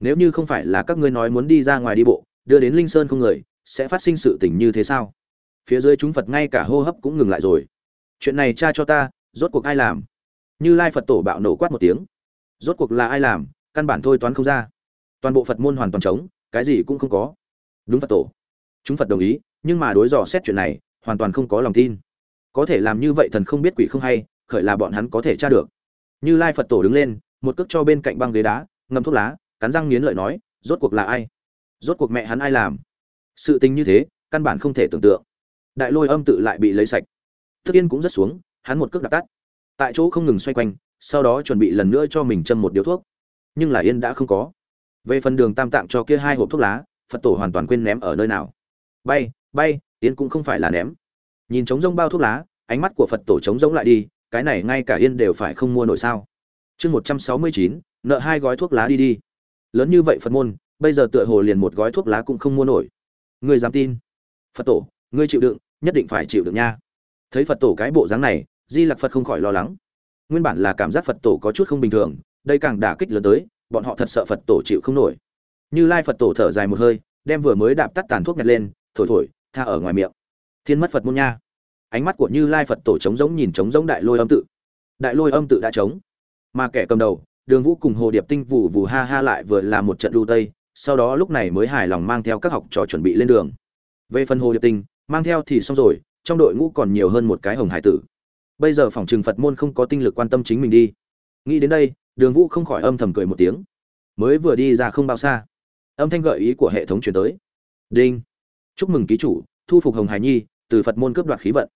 Nếu như không phải là các ngươi nói muốn đi ra ngoài đi bộ, đưa đến linh sơn không người, sẽ phát sinh sự tình như thế sao? Phía dưới chúng phật ngay cả hô hấp cũng ngừng lại rồi. Chuyện này cha cho ta, rốt cuộc ai làm? Như lai phật tổ bạo nổ quát một tiếng. Rốt cuộc là ai làm? Căn bản thôi toán không ra. Toàn bộ phật môn hoàn toàn trống, cái gì cũng không có. Đúng phật tổ. Chúng phật đồng ý, nhưng mà đối dò xét chuyện này, hoàn toàn không có lòng tin. Có thể làm như vậy thần không biết quỷ không hay, khởi là bọn hắn có thể tra được. Như lai phật tổ đứng lên, một cước cho bên cạnh băng ghế đá ngâm thuốc lá, cắn răng nghiến lợi nói, rốt cuộc là ai? Rốt cuộc mẹ hắn ai làm? Sự tình như thế, căn bản không thể tưởng tượng. Đại lôi âm tự lại bị lấy sạch. Thức yên cũng rất xuống, hắn một cước đặt tắt. Tại chỗ không ngừng xoay quanh, sau đó chuẩn bị lần nữa cho mình châm một điếu thuốc nhưng là yên đã không có. Về phần đường tam tạng cho kia hai hộp thuốc lá, phật tổ hoàn toàn quên ném ở nơi nào. Bay bay, yên cũng không phải là ném. Nhìn trống rông bao thuốc lá, ánh mắt của phật tổ trống rỗng lại đi, cái này ngay cả yên đều phải không mua nổi sao. Chương một trăm sáu mươi chín, nợ hai gói thuốc lá đi đi. Lớn như vậy phật môn, bây giờ tựa hồ liền một gói thuốc lá cũng không mua nổi. Ngươi dám tin? Phật tổ, ngươi chịu đựng, nhất định phải chịu đựng nha. Thấy phật tổ cái bộ dáng này, di lặc phật không khỏi lo lắng. Nguyên bản là cảm giác phật tổ có chút không bình thường đây càng đả kích lớn tới, bọn họ thật sợ phật tổ chịu không nổi. Như lai phật tổ thở dài một hơi, đem vừa mới đạp tắt tàn thuốc nhặt lên, thổi thổi, tha ở ngoài miệng. Thiên mất phật môn nha. Ánh mắt của như lai phật tổ trống giống nhìn trống giống đại lôi âm tự. Đại lôi âm tự đã trống. Mà kẻ cầm đầu, đường vũ cùng hồ điệp tinh vù vù ha ha lại vừa là một trận đu tây, sau đó lúc này mới hài lòng mang theo các học trò chuẩn bị lên đường. Về phần hồ điệp tinh, mang theo thì xong rồi, trong đội ngũ còn nhiều hơn một cái hồng hải tử. Bây giờ phòng trừng phật môn không có tinh lực quan tâm chính mình đi. Nghĩ đến đây đường vũ không khỏi âm thầm cười một tiếng. Mới vừa đi ra không bao xa, âm thanh gợi ý của hệ thống chuyển tới. Đinh. Chúc mừng ký chủ, thu phục hồng hải nhi, từ phật môn cướp đoạt khí vận.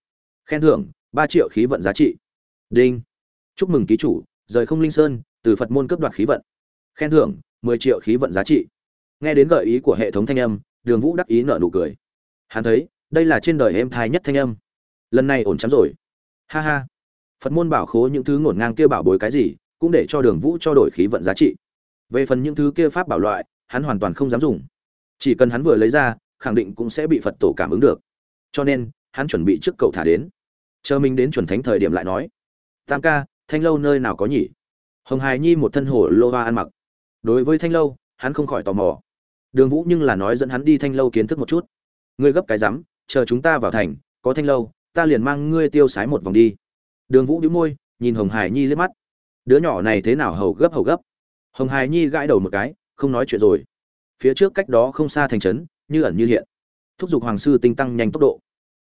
Khen thưởng, ba triệu khí vận giá trị. Đinh. Chúc mừng ký chủ, rời không linh sơn, từ phật môn cướp đoạt khí vận. Khen thưởng, mười triệu khí vận giá trị. Nghe đến gợi ý của hệ thống thanh âm, đường vũ đắc ý nợ nụ cười. Hắn thấy, đây là trên đời êm thai nhất thanh âm. Lần này ổn chắm rồi. Ha ha. Phật môn bảo khố những thứ ngổn ngang kia bảo bối cái gì cũng để cho đường vũ cho đổi khí vận giá trị. Về phần những thứ kia pháp bảo loại, hắn hoàn toàn không dám dùng. Chỉ cần hắn vừa lấy ra, khẳng định cũng sẽ bị phật tổ cảm ứng được. Cho nên, hắn chuẩn bị trước cậu thả đến. Chờ mình đến chuẩn thánh thời điểm lại nói, tam ca, thanh lâu nơi nào có nhỉ? Hồng hài nhi một thân hổ lô hoa ăn mặc. Đối với thanh lâu, hắn không khỏi tò mò. Đường vũ nhưng là nói dẫn hắn đi thanh lâu kiến thức một chút. Ngươi gấp cái rắm, chờ chúng ta vào thành, có thanh lâu, ta liền mang ngươi tiêu sái một vòng đi. Đường vũ đĩu môi, nhìn hồng hải nhi liếc mắt đứa nhỏ này thế nào hầu gấp hầu gấp. Hồng hải nhi gãi đầu một cái, không nói chuyện rồi. Phía trước cách đó không xa thành trấn, như ẩn như hiện. Thúc giục hoàng sư tinh tăng nhanh tốc độ.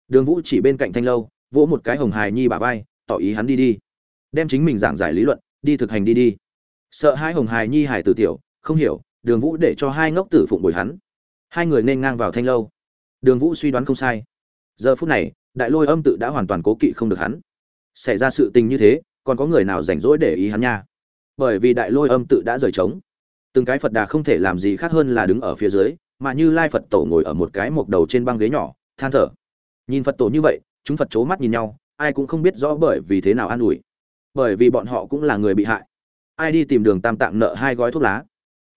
Đường vũ chỉ bên cạnh thanh lâu, vỗ một cái hồng hải nhi bả vai, tỏ ý hắn đi đi. Đem chính mình giảng giải lý luận, đi thực hành đi đi. Sợ hai hồng hải nhi hải tử tiểu, không hiểu, đường vũ để cho hai ngốc tử phụng bồi hắn. Hai người nên ngang vào thanh lâu. Đường vũ suy đoán không sai. Giờ phút này, đại lôi âm tự đã hoàn toàn cố kỵ không được hắn. Xảy ra sự tình như thế còn có người nào rảnh rỗi để ý hắn nha? Bởi vì đại lôi âm tự đã rời trống. Từng cái phật đà không thể làm gì khác hơn là đứng ở phía dưới, mà như lai phật tổ ngồi ở một cái mộc đầu trên băng ghế nhỏ, than thở. Nhìn phật tổ như vậy, chúng phật c h ố mắt nhìn nhau, ai cũng không biết rõ bởi vì thế nào an ủi. Bởi vì bọn họ cũng là người bị hại. Ai đi tìm đường tam tạng nợ hai gói thuốc lá.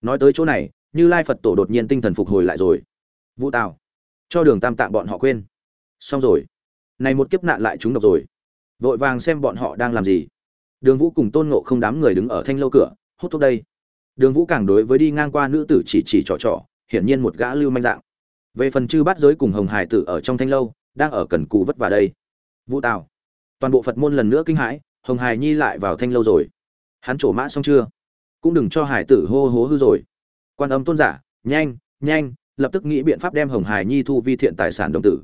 Nói tới chỗ này, như lai phật tổ đột nhiên tinh thần phục hồi lại rồi. Vũ tào, cho đường tam tạng bọn họ quên. Xong rồi. Này một kiếp nạn lại chúng độc rồi. Vội vàng xem bọn họ đang làm gì đường vũ cùng tôn ngộ không đám người đứng ở thanh lâu cửa, hút thuốc đây. Đường vũ càng đối với đi ngang qua nữ tử chỉ chỉ trò trò, hiển nhiên một gã lưu manh dạng. Về phần chư bát giới cùng hồng hải tử ở trong thanh lâu, đang ở cần cù vất vả đây. Vũ tào, toàn bộ phật môn lần nữa kinh hãi, hồng hải nhi lại vào thanh lâu rồi. Hắn trổ mã xong chưa? Cũng đừng cho hải tử hô hố hư rồi. Quan âm tôn giả, nhanh nhanh, lập tức nghĩ biện pháp đem hồng hải nhi thu vi thiện tài sản đồng tử.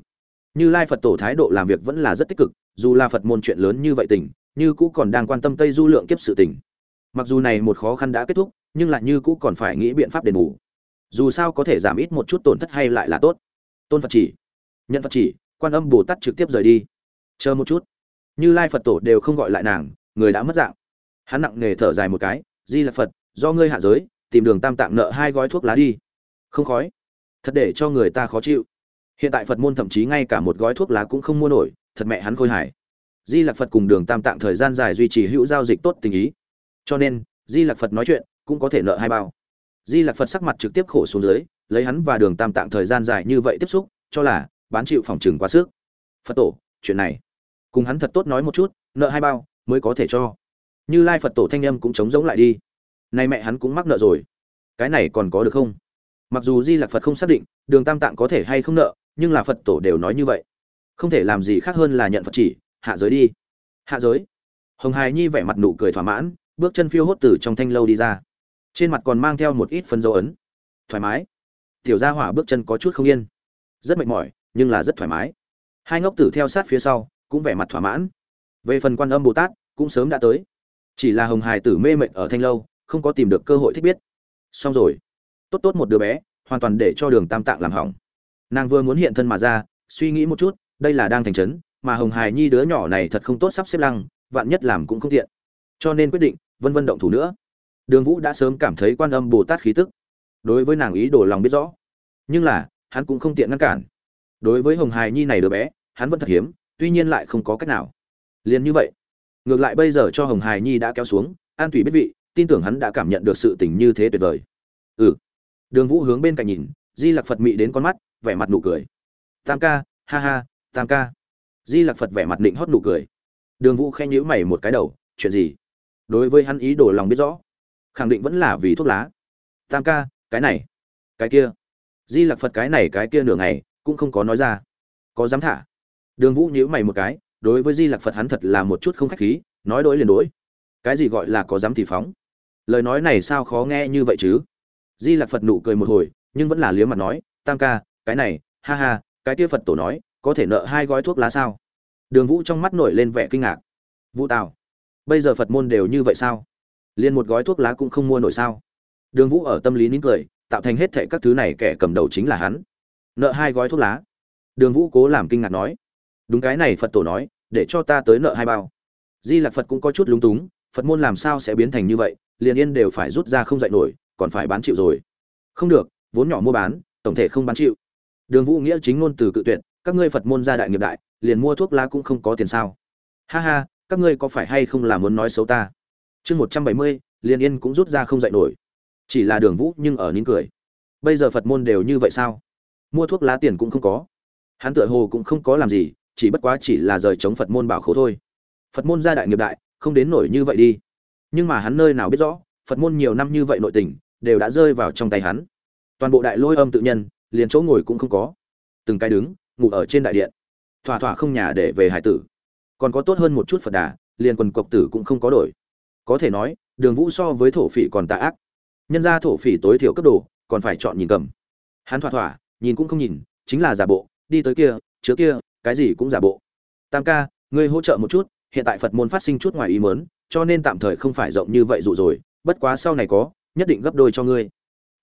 Như lai phật tổ thái độ làm việc vẫn là rất tích cực, dù là phật môn chuyện lớn như vậy tình như cũ còn đang quan tâm tây du lượng kiếp sự tình. Mặc dù này một khó khăn đã kết thúc, nhưng lại như cũ còn phải nghĩ biện pháp đền bù. Dù sao có thể giảm ít một chút tổn thất hay lại là tốt. Tôn phật chỉ nhận phật chỉ, quan âm bồ tát trực tiếp rời đi. Chờ một chút. Như lai phật tổ đều không gọi lại nàng, người đã mất dạng. Hắn nặng nề thở dài một cái, di là phật, do ngươi hạ giới, tìm đường tam tạng nợ hai gói thuốc lá đi. Không khói. Thật để cho người ta khó chịu. Hiện tại phật môn thậm chí ngay cả một gói thuốc lá cũng không mua nổi, thật mẹ hắn khôi hài di lạc phật cùng đường tam tạng thời gian dài duy trì hữu giao dịch tốt tình ý. Cho nên, di lạc phật nói chuyện cũng có thể nợ hai bao. Di lạc phật sắc mặt trực tiếp khổ xuống dưới, lấy hắn và đường tam tạng thời gian dài như vậy tiếp xúc, cho là bán chịu phòng trừng quá sức. Phật tổ, chuyện này. Cùng hắn thật tốt nói một chút, nợ hai bao mới có thể cho. Như lai phật tổ thanh âm cũng chống giống lại đi. Nay mẹ hắn cũng mắc nợ rồi. Cái này còn có được không? Mặc dù di lạc phật không xác định đường tam tạng có thể hay không nợ, nhưng là phật tổ đều nói như vậy. Không thể làm gì khác hơn là nhận phật chỉ hạ giới đi. Hạ giới? Hồng hài nhi vẻ mặt nụ cười thỏa mãn, bước chân phiêu hốt từ trong thanh lâu đi ra. Trên mặt còn mang theo một ít phân dấu ấn. Thoải mái. Tiểu gia hỏa bước chân có chút không yên. Rất mệt mỏi, nhưng là rất thoải mái. Hai ngốc tử theo sát phía sau, cũng vẻ mặt thỏa mãn. Về phần quan âm bồ tát, cũng sớm đã tới. Chỉ là hồng hài tử mê mệt ở thanh lâu, không có tìm được cơ hội thích biết. Xong rồi. Tốt tốt một đứa bé, hoàn toàn để cho đường tam tạng làm hỏng. Nàng vừa muốn hiện thân mà ra, suy nghĩ một chút, đây là đang thành trấn mà hồng hài nhi đứa nhỏ này thật không tốt sắp xếp lăng, vạn nhất làm cũng không tiện. Cho nên quyết định, vân vân động thủ nữa. Đường vũ đã sớm cảm thấy quan âm bồ tát khí tức. Đối với nàng ý đồ lòng biết rõ. Nhưng là, hắn cũng không tiện ngăn cản. Đối với hồng hài nhi này đứa bé, hắn vẫn thật hiếm, tuy nhiên lại không có cách nào. Liền như vậy, ngược lại bây giờ cho hồng hài nhi đã kéo xuống, an Thủy biết vị, tin tưởng hắn đã cảm nhận được sự tình như thế tuyệt vời. Ừ. Đường vũ hướng bên cạnh nhìn, di lặc phật mị đến con mắt, vẻ mặt nụ cười. Tam ca, ha ha, tam ca di lặc phật vẻ mặt định hót nụ cười. Đường vũ khen nhữ mày một cái đầu, chuyện gì? Đối với hắn ý đồ lòng biết rõ, khẳng định vẫn là vì thuốc lá. Tam ca, cái này, cái kia. Di lặc phật cái này, cái kia nửa ngày, cũng không có nói ra. Có dám thả? Đường vũ nhữ mày một cái, đối với di lặc phật hắn thật là một chút không khách khí, nói đối liền đối. Cái gì gọi là có dám thì phóng? Lời nói này sao khó nghe như vậy chứ? Di lặc phật nụ cười một hồi, nhưng vẫn là liếm mặt nói, tam ca, cái này, ha ha, cái kia phật tổ nói có thể nợ hai gói thuốc lá sao? Đường vũ trong mắt nổi lên vẻ kinh ngạc. Vũ tào, bây giờ phật môn đều như vậy sao? Liền một gói thuốc lá cũng không mua nổi sao? Đường vũ ở tâm lý nín cười, tạo thành hết thệ các thứ này kẻ cầm đầu chính là hắn. Nợ hai gói thuốc lá. Đường vũ cố làm kinh ngạc nói. Đúng cái này phật tổ nói, để cho ta tới nợ hai bao. Di lạc phật cũng có chút lúng túng, phật môn làm sao sẽ biến thành như vậy, liền yên đều phải rút ra không dạy nổi, còn phải bán chịu rồi. Không được, vốn nhỏ mua bán, tổng thể không bán chịu. Đường vũ nghĩa chính ngôn từ cự tuyệt các ngươi phật môn gia đại nghiệp đại, liền mua thuốc lá cũng không có tiền sao? Ha ha, các ngươi có phải hay không là muốn nói xấu ta? Chương một trăm bảy mươi liền yên cũng rút ra không dạy nổi. Chỉ là đường vũ nhưng ở nín cười. Bây giờ phật môn đều như vậy sao? Mua thuốc lá tiền cũng không có. Hắn tựa hồ cũng không có làm gì, chỉ bất quá chỉ là rời chống phật môn bảo khố thôi. Phật môn gia đại nghiệp đại, không đến nổi như vậy đi. Nhưng mà hắn nơi nào biết rõ, phật môn nhiều năm như vậy nội tình, đều đã rơi vào trong tay hắn. Toàn bộ đại lôi âm tự nhân, liền chỗ ngồi cũng không có. Từng cái đứng ngủ ở trên đại điện. Thỏa thỏa không nhà để về hải tử. Còn có tốt hơn một chút phật đà, liền quần cộc tử cũng không có đổi. Có thể nói, đường vũ so với thổ phỉ còn tà ác. Nhân ra thổ phỉ tối thiểu cấp đồ, còn phải chọn nhìn cầm. Hắn thỏa thỏa, nhìn cũng không nhìn, chính là giả bộ, đi tới kia, chứa kia, cái gì cũng giả bộ. Tam ca, ngươi hỗ trợ một chút, hiện tại phật môn phát sinh chút ngoài ý mớn cho nên tạm thời không phải rộng như vậy dụ rồi bất quá sau này có, nhất định gấp đôi cho ngươi.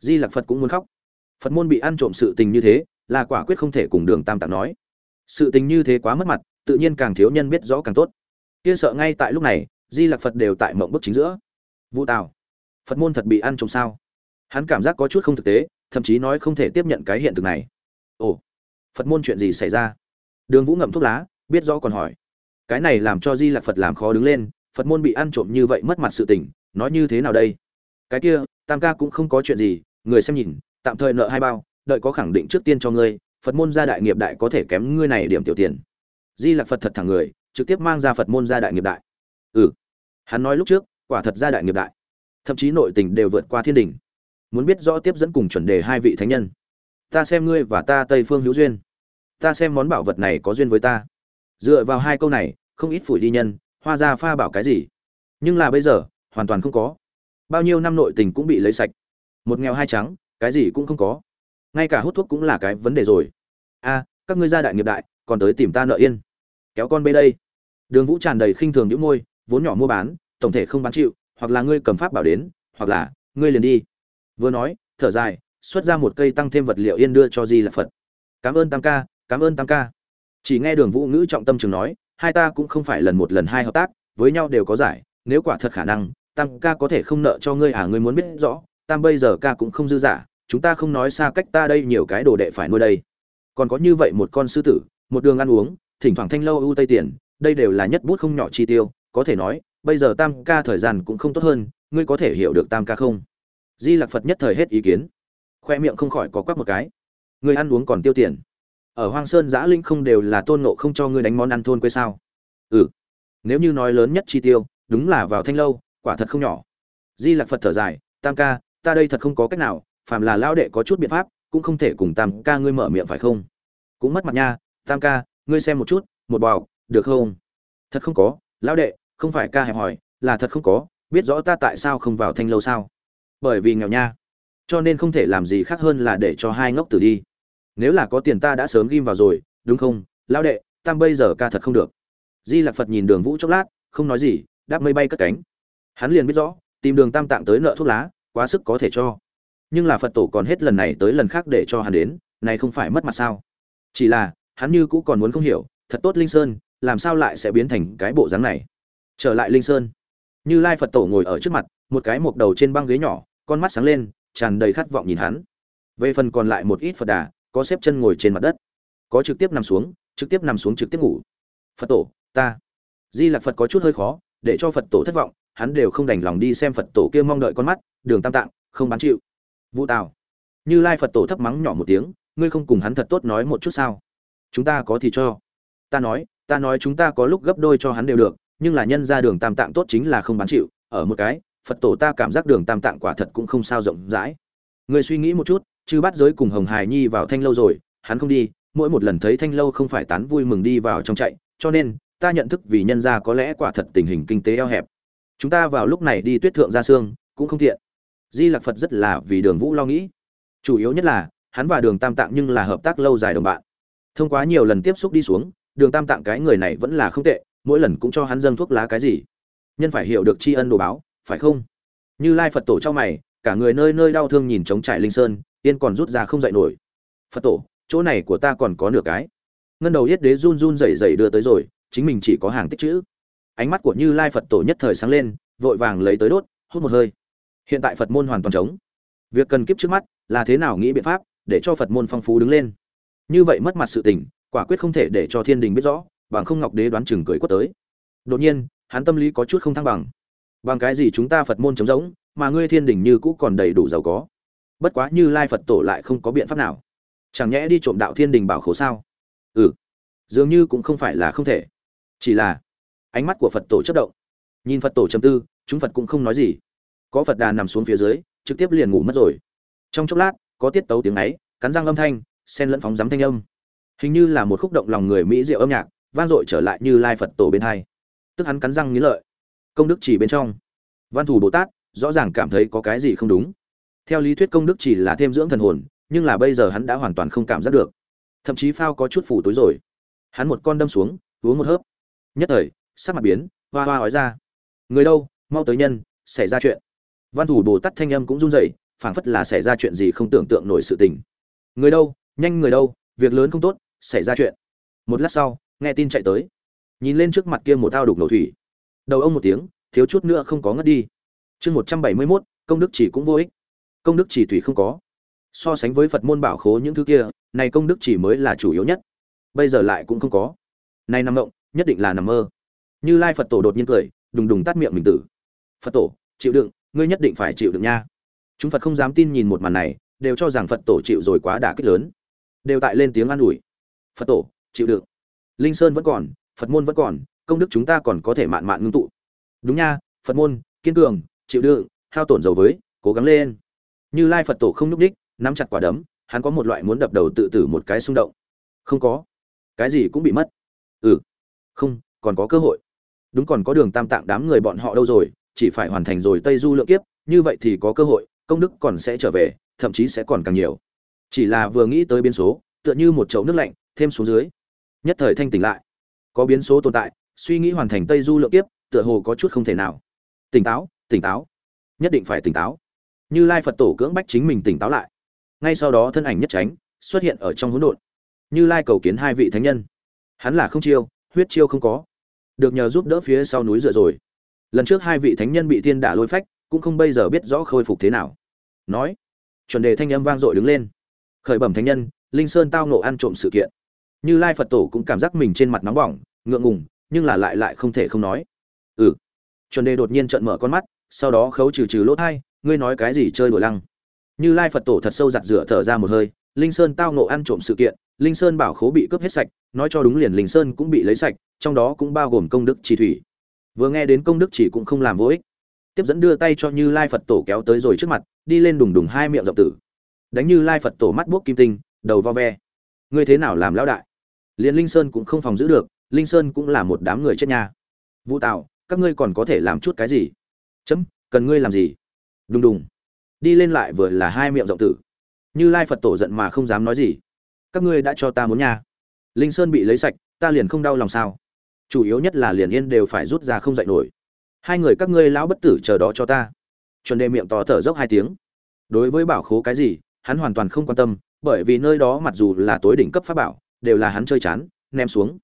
Di lặc phật cũng muốn khóc. Phật môn bị ăn trộm sự tình như thế là quả quyết không thể cùng đường tam tạng nói. Sự tình như thế quá mất mặt, tự nhiên càng thiếu nhân biết rõ càng tốt. Kia sợ ngay tại lúc này, di lặc phật đều tại mộng bức chính giữa. Vũ tào, phật môn thật bị ăn trộm sao? Hắn cảm giác có chút không thực tế, thậm chí nói không thể tiếp nhận cái hiện thực này. Ồ, phật môn chuyện gì xảy ra? Đường vũ ngậm thuốc lá, biết rõ còn hỏi. Cái này làm cho di lạc phật làm khó đứng lên, phật môn bị ăn trộm như vậy mất mặt sự tình, nói như thế nào đây? Cái kia, tam ca cũng không có chuyện gì, người xem nhìn, tạm thời nợ hai bao đợi có khẳng định trước tiên cho ngươi, phật môn gia đại nghiệp đại có thể kém ngươi này điểm tiểu tiền. Di lạc phật thật thẳng người, trực tiếp mang ra phật môn gia đại nghiệp đại. Ừ. Hắn nói lúc trước, quả thật gia đại nghiệp đại. Thậm chí nội tình đều vượt qua thiên đình. Muốn biết rõ tiếp dẫn cùng chuẩn đề hai vị thánh nhân. Ta xem ngươi và ta tây phương hữu duyên. Ta xem món bảo vật này có duyên với ta. Dựa vào hai câu này, không ít phủi đi nhân, hoa ra pha bảo cái gì. Nhưng là bây giờ, hoàn toàn không có. Bao nhiêu năm nội tình cũng bị lấy sạch. Một nghèo hai trắng, cái gì cũng không có ngay cả hút thuốc cũng là cái vấn đề rồi. A, các ngươi gia đại nghiệp đại, còn tới tìm ta nợ yên. Kéo con bê đây. Đường vũ tràn đầy khinh thường những môi, vốn nhỏ mua bán, tổng thể không bán chịu, hoặc là ngươi cầm pháp bảo đến, hoặc là ngươi liền đi. Vừa nói, thở dài, xuất ra một cây tăng thêm vật liệu yên đưa cho di là phật. Cảm ơn tam ca, cảm ơn tam ca. Chỉ nghe đường vũ ngữ trọng tâm trường nói, hai ta cũng không phải lần một lần hai hợp tác, với nhau đều có giải, nếu quả thật khả năng, tam ca có thể không nợ cho ngươi à ngươi muốn biết rõ, tam bây giờ ca cũng không dư giả chúng ta không nói xa cách ta đây nhiều cái đồ đệ phải nuôi đây. Còn có như vậy một con sư tử, một đường ăn uống, thỉnh thoảng thanh lâu ưu tây tiền, đây đều là nhất bút không nhỏ chi tiêu, có thể nói, bây giờ tam ca thời gian cũng không tốt hơn, ngươi có thể hiểu được tam ca không? Di lạc phật nhất thời hết ý kiến. Khoe miệng không khỏi có quắc một cái. Ngươi ăn uống còn tiêu tiền. Ở hoang sơn giã linh không đều là tôn nộ không cho ngươi đánh món ăn thôn quê sao? Ừ. Nếu như nói lớn nhất chi tiêu, đúng là vào thanh lâu, quả thật không nhỏ. Di lạc phật thở dài, tam ca, ta đây thật không có cách nào phàm là lao đệ có chút biện pháp, cũng không thể cùng tam ca ngươi mở miệng phải không? Cũng mất mặt nha, tam ca, ngươi xem một chút, một bào được không? Thật không có, lão đệ, không phải ca hẹp hỏi là thật không có, biết rõ ta tại sao không vào thanh lâu sao? Bởi vì nghèo nha. Cho nên không thể làm gì khác hơn là để cho hai ngốc tử đi. Nếu là có tiền ta đã sớm ghim vào rồi, đúng không? Lão đệ, tam bây giờ ca thật không được. Di lạc phật nhìn đường vũ chốc lát, không nói gì, đáp mây bay cất cánh. Hắn liền biết rõ, tìm đường tam tạng tới nợ thuốc lá, quá sức có thể cho nhưng là phật tổ còn hết lần này tới lần khác để cho hắn đến, này không phải mất mặt sao? Chỉ là, hắn như cũ còn muốn không hiểu, thật tốt linh sơn, làm sao lại sẽ biến thành cái bộ dáng này? Trở lại linh sơn. Như lai phật tổ ngồi ở trước mặt, một cái mộc đầu trên băng ghế nhỏ, con mắt sáng lên, tràn đầy khát vọng nhìn hắn. Về phần còn lại một ít phật đà, có xếp chân ngồi trên mặt đất. Có trực tiếp nằm xuống, trực tiếp nằm xuống trực tiếp ngủ. Phật tổ, ta. Di lạc phật có chút hơi khó, để cho phật tổ thất vọng, hắn đều không đành lòng đi xem phật tổ kia mong đợi con mắt, đường tam tạng, không bán chịu vũ tào. Như lai phật tổ thấp mắng nhỏ một tiếng, ngươi không cùng hắn thật tốt nói một chút sao? Chúng ta có thì cho. Ta nói ta nói chúng ta có lúc gấp đôi cho hắn đều được, nhưng là nhân ra đường tam tạng tốt chính là không bán chịu. Ở một cái, phật tổ ta cảm giác đường tam tạng quả thật cũng không sao rộng rãi. Người suy nghĩ một chút chứ bắt giới cùng hồng hài nhi vào thanh lâu rồi, hắn không đi, mỗi một lần thấy thanh lâu không phải tán vui mừng đi vào trong chạy, cho nên, ta nhận thức vì nhân ra có lẽ quả thật tình hình kinh tế eo hẹp. Chúng ta vào lúc này đi tuyết thượng ra xương, cũng không thiện di lạc phật rất là vì đường vũ lo nghĩ. Chủ yếu nhất là, hắn và đường tam tạng nhưng là hợp tác lâu dài đồng bạn. Thông qua nhiều lần tiếp xúc đi xuống, đường tam tạng cái người này vẫn là không tệ, mỗi lần cũng cho hắn dâng thuốc lá cái gì. Nhân phải hiểu được tri ân đồ báo, phải không? Như lai phật tổ cho mày, cả người nơi nơi đau thương nhìn trống trải linh sơn, yên còn rút ra không dậy nổi. Phật tổ, chỗ này của ta còn có nửa cái. Ngân đầu yết đế run run rẩy rẩy đưa tới rồi, chính mình chỉ có hàng tích chữ. Ánh mắt của như lai phật tổ nhất thời sáng lên, vội vàng lấy tới đốt, hút một hơi hiện tại phật môn hoàn toàn trống. Việc cần kiếp trước mắt là thế nào nghĩ biện pháp để cho phật môn phong phú đứng lên? Như vậy mất mặt sự tình, quả quyết không thể để cho thiên đình biết rõ, bằng không ngọc đế đoán chừng cười quất tới. Đột nhiên, hắn tâm lý có chút không thăng bằng. Bằng cái gì chúng ta phật môn trống rỗng, mà ngươi thiên đình như cũ còn đầy đủ giàu có? Bất quá như lai phật tổ lại không có biện pháp nào. Chẳng nhẽ đi trộm đạo thiên đình bảo khố sao? Ừ dường như cũng không phải là không thể. Chỉ là, ánh mắt của phật tổ chất động. Nhìn phật tổ trầm tư, chúng phật cũng không nói gì có phật đà nằm xuống phía dưới, trực tiếp liền ngủ mất rồi. Trong chốc lát, có tiết tấu tiếng ấy, cắn răng âm thanh sen lẫn phóng giám thanh âm. Hình như là một khúc động lòng người mỹ diệu âm nhạc, vang dội trở lại như lai phật tổ bên hai. Tức hắn cắn răng nghĩ lợi. Công đức chỉ bên trong. Văn thủ bồ tát, rõ ràng cảm thấy có cái gì không đúng. Theo lý thuyết công đức chỉ là thêm dưỡng thần hồn, nhưng là bây giờ hắn đã hoàn toàn không cảm giác được. Thậm chí phao có chút phủ tối rồi. Hắn một con đâm xuống, uống một hớp. Nhất thời, sắc mặt biến, hoa hoa ói ra. Người đâu? Mau tới nhân, xảy ra chuyện văn thủ bồ tát thanh âm cũng run rẩy, phảng phất là xảy ra chuyện gì không tưởng tượng nổi sự tình. Người đâu? Nhanh người đâu? Việc lớn không tốt, xảy ra chuyện. Một lát sau, nghe tin chạy tới. Nhìn lên trước mặt kia một ao đục nổ thủy. Đầu ông một tiếng, thiếu chút nữa không có ngất đi. Chương một trăm bảy mươi mốt, công đức chỉ cũng vô ích. Công đức chỉ thủy không có. So sánh với phật môn bảo khố những thứ kia, này công đức chỉ mới là chủ yếu nhất. Bây giờ lại cũng không có. Này nằm động nhất định là nằm mơ. Như lai phật tổ đột nhiên cười, đùng đùng tắt miệng mình tử. Phật tổ, chịu đựng ngươi nhất định phải chịu được nha. Chúng phật không dám tin nhìn một màn này, đều cho rằng phật tổ chịu rồi quá đả kích lớn. Đều tại lên tiếng an ủi. Phật tổ, chịu đựng. Linh sơn vẫn còn, phật môn vẫn còn, công đức chúng ta còn có thể mạn mạn ngưng tụ. Đúng nha, phật môn, kiên cường, chịu đựng, hao tổn dầu với, cố gắng lên. Như lai phật tổ không nhúc đích nắm chặt quả đấm, hắn có một loại muốn đập đầu tự tử một cái xung động. Không có. Cái gì cũng bị mất. Ừ. Không, còn có cơ hội. Đúng còn có đường tam tạng đám người bọn họ đâu rồi chỉ phải hoàn thành rồi tây du lượng kiếp, như vậy thì có cơ hội, công đức còn sẽ trở về, thậm chí sẽ còn càng nhiều. Chỉ là vừa nghĩ tới biến số, tựa như một chậu nước lạnh, thêm xuống dưới. Nhất thời thanh tỉnh lại. Có biến số tồn tại, suy nghĩ hoàn thành tây du lượng kiếp, tựa hồ có chút không thể nào. Tỉnh táo tỉnh táo. Nhất định phải tỉnh táo. Như lai phật tổ cưỡng bách chính mình tỉnh táo lại. Ngay sau đó thân ảnh nhất tránh, xuất hiện ở trong hỗn độn. Như lai cầu kiến hai vị thánh nhân. Hắn là không chiêu, huyết chiêu không có. Được nhờ giúp đỡ phía sau núi dựa rồi lần trước hai vị thánh nhân bị thiên đả lôi phách, cũng không bây giờ biết rõ khôi phục thế nào. Nói, chuẩn đề thanh âm vang dội đứng lên. Khởi bẩm thánh nhân, linh sơn tao nộ ăn trộm sự kiện. Như lai phật tổ cũng cảm giác mình trên mặt nóng bỏng, ngượng ngùng, nhưng là lại lại không thể không nói. Ừ. Chuẩn đề đột nhiên trợn mở con mắt, sau đó khấu trừ trừ lỗ thai, ngươi nói cái gì chơi đùa lăng? Như lai phật tổ thật sâu giặt rửa thở ra một hơi, linh sơn tao nộ ăn trộm sự kiện, linh sơn bảo khố bị cướp hết sạch, nói cho đúng liền linh sơn cũng bị lấy sạch, trong đó cũng bao gồm công đức chỉ thủy vừa nghe đến công đức chỉ cũng không làm vô ích. Tiếp dẫn đưa tay cho như lai phật tổ kéo tới rồi trước mặt, đi lên đùng đùng hai miệng rộng tử. Đánh như lai phật tổ mắt buốc kim tinh, đầu vo ve. Ngươi thế nào làm lão đại? Liền linh sơn cũng không phòng giữ được, linh sơn cũng là một đám người chết nha. Vũ tạo các ngươi còn có thể làm chút cái gì? Chấm, cần ngươi làm gì? Đùng đùng. Đi lên lại vừa là hai miệng rộng tử. Như lai phật tổ giận mà không dám nói gì. Các ngươi đã cho ta muốn nha. Linh sơn bị lấy sạch, ta liền không đau lòng sao? Chủ yếu nhất là liền yên đều phải rút ra không dậy nổi. Hai người các ngươi lão bất tử chờ đó cho ta. Chuẩn đề miệng to thở dốc hai tiếng. Đối với bảo khố cái gì, hắn hoàn toàn không quan tâm, bởi vì nơi đó mặc dù là tối đỉnh cấp pháp bảo, đều là hắn chơi chán, ném xuống.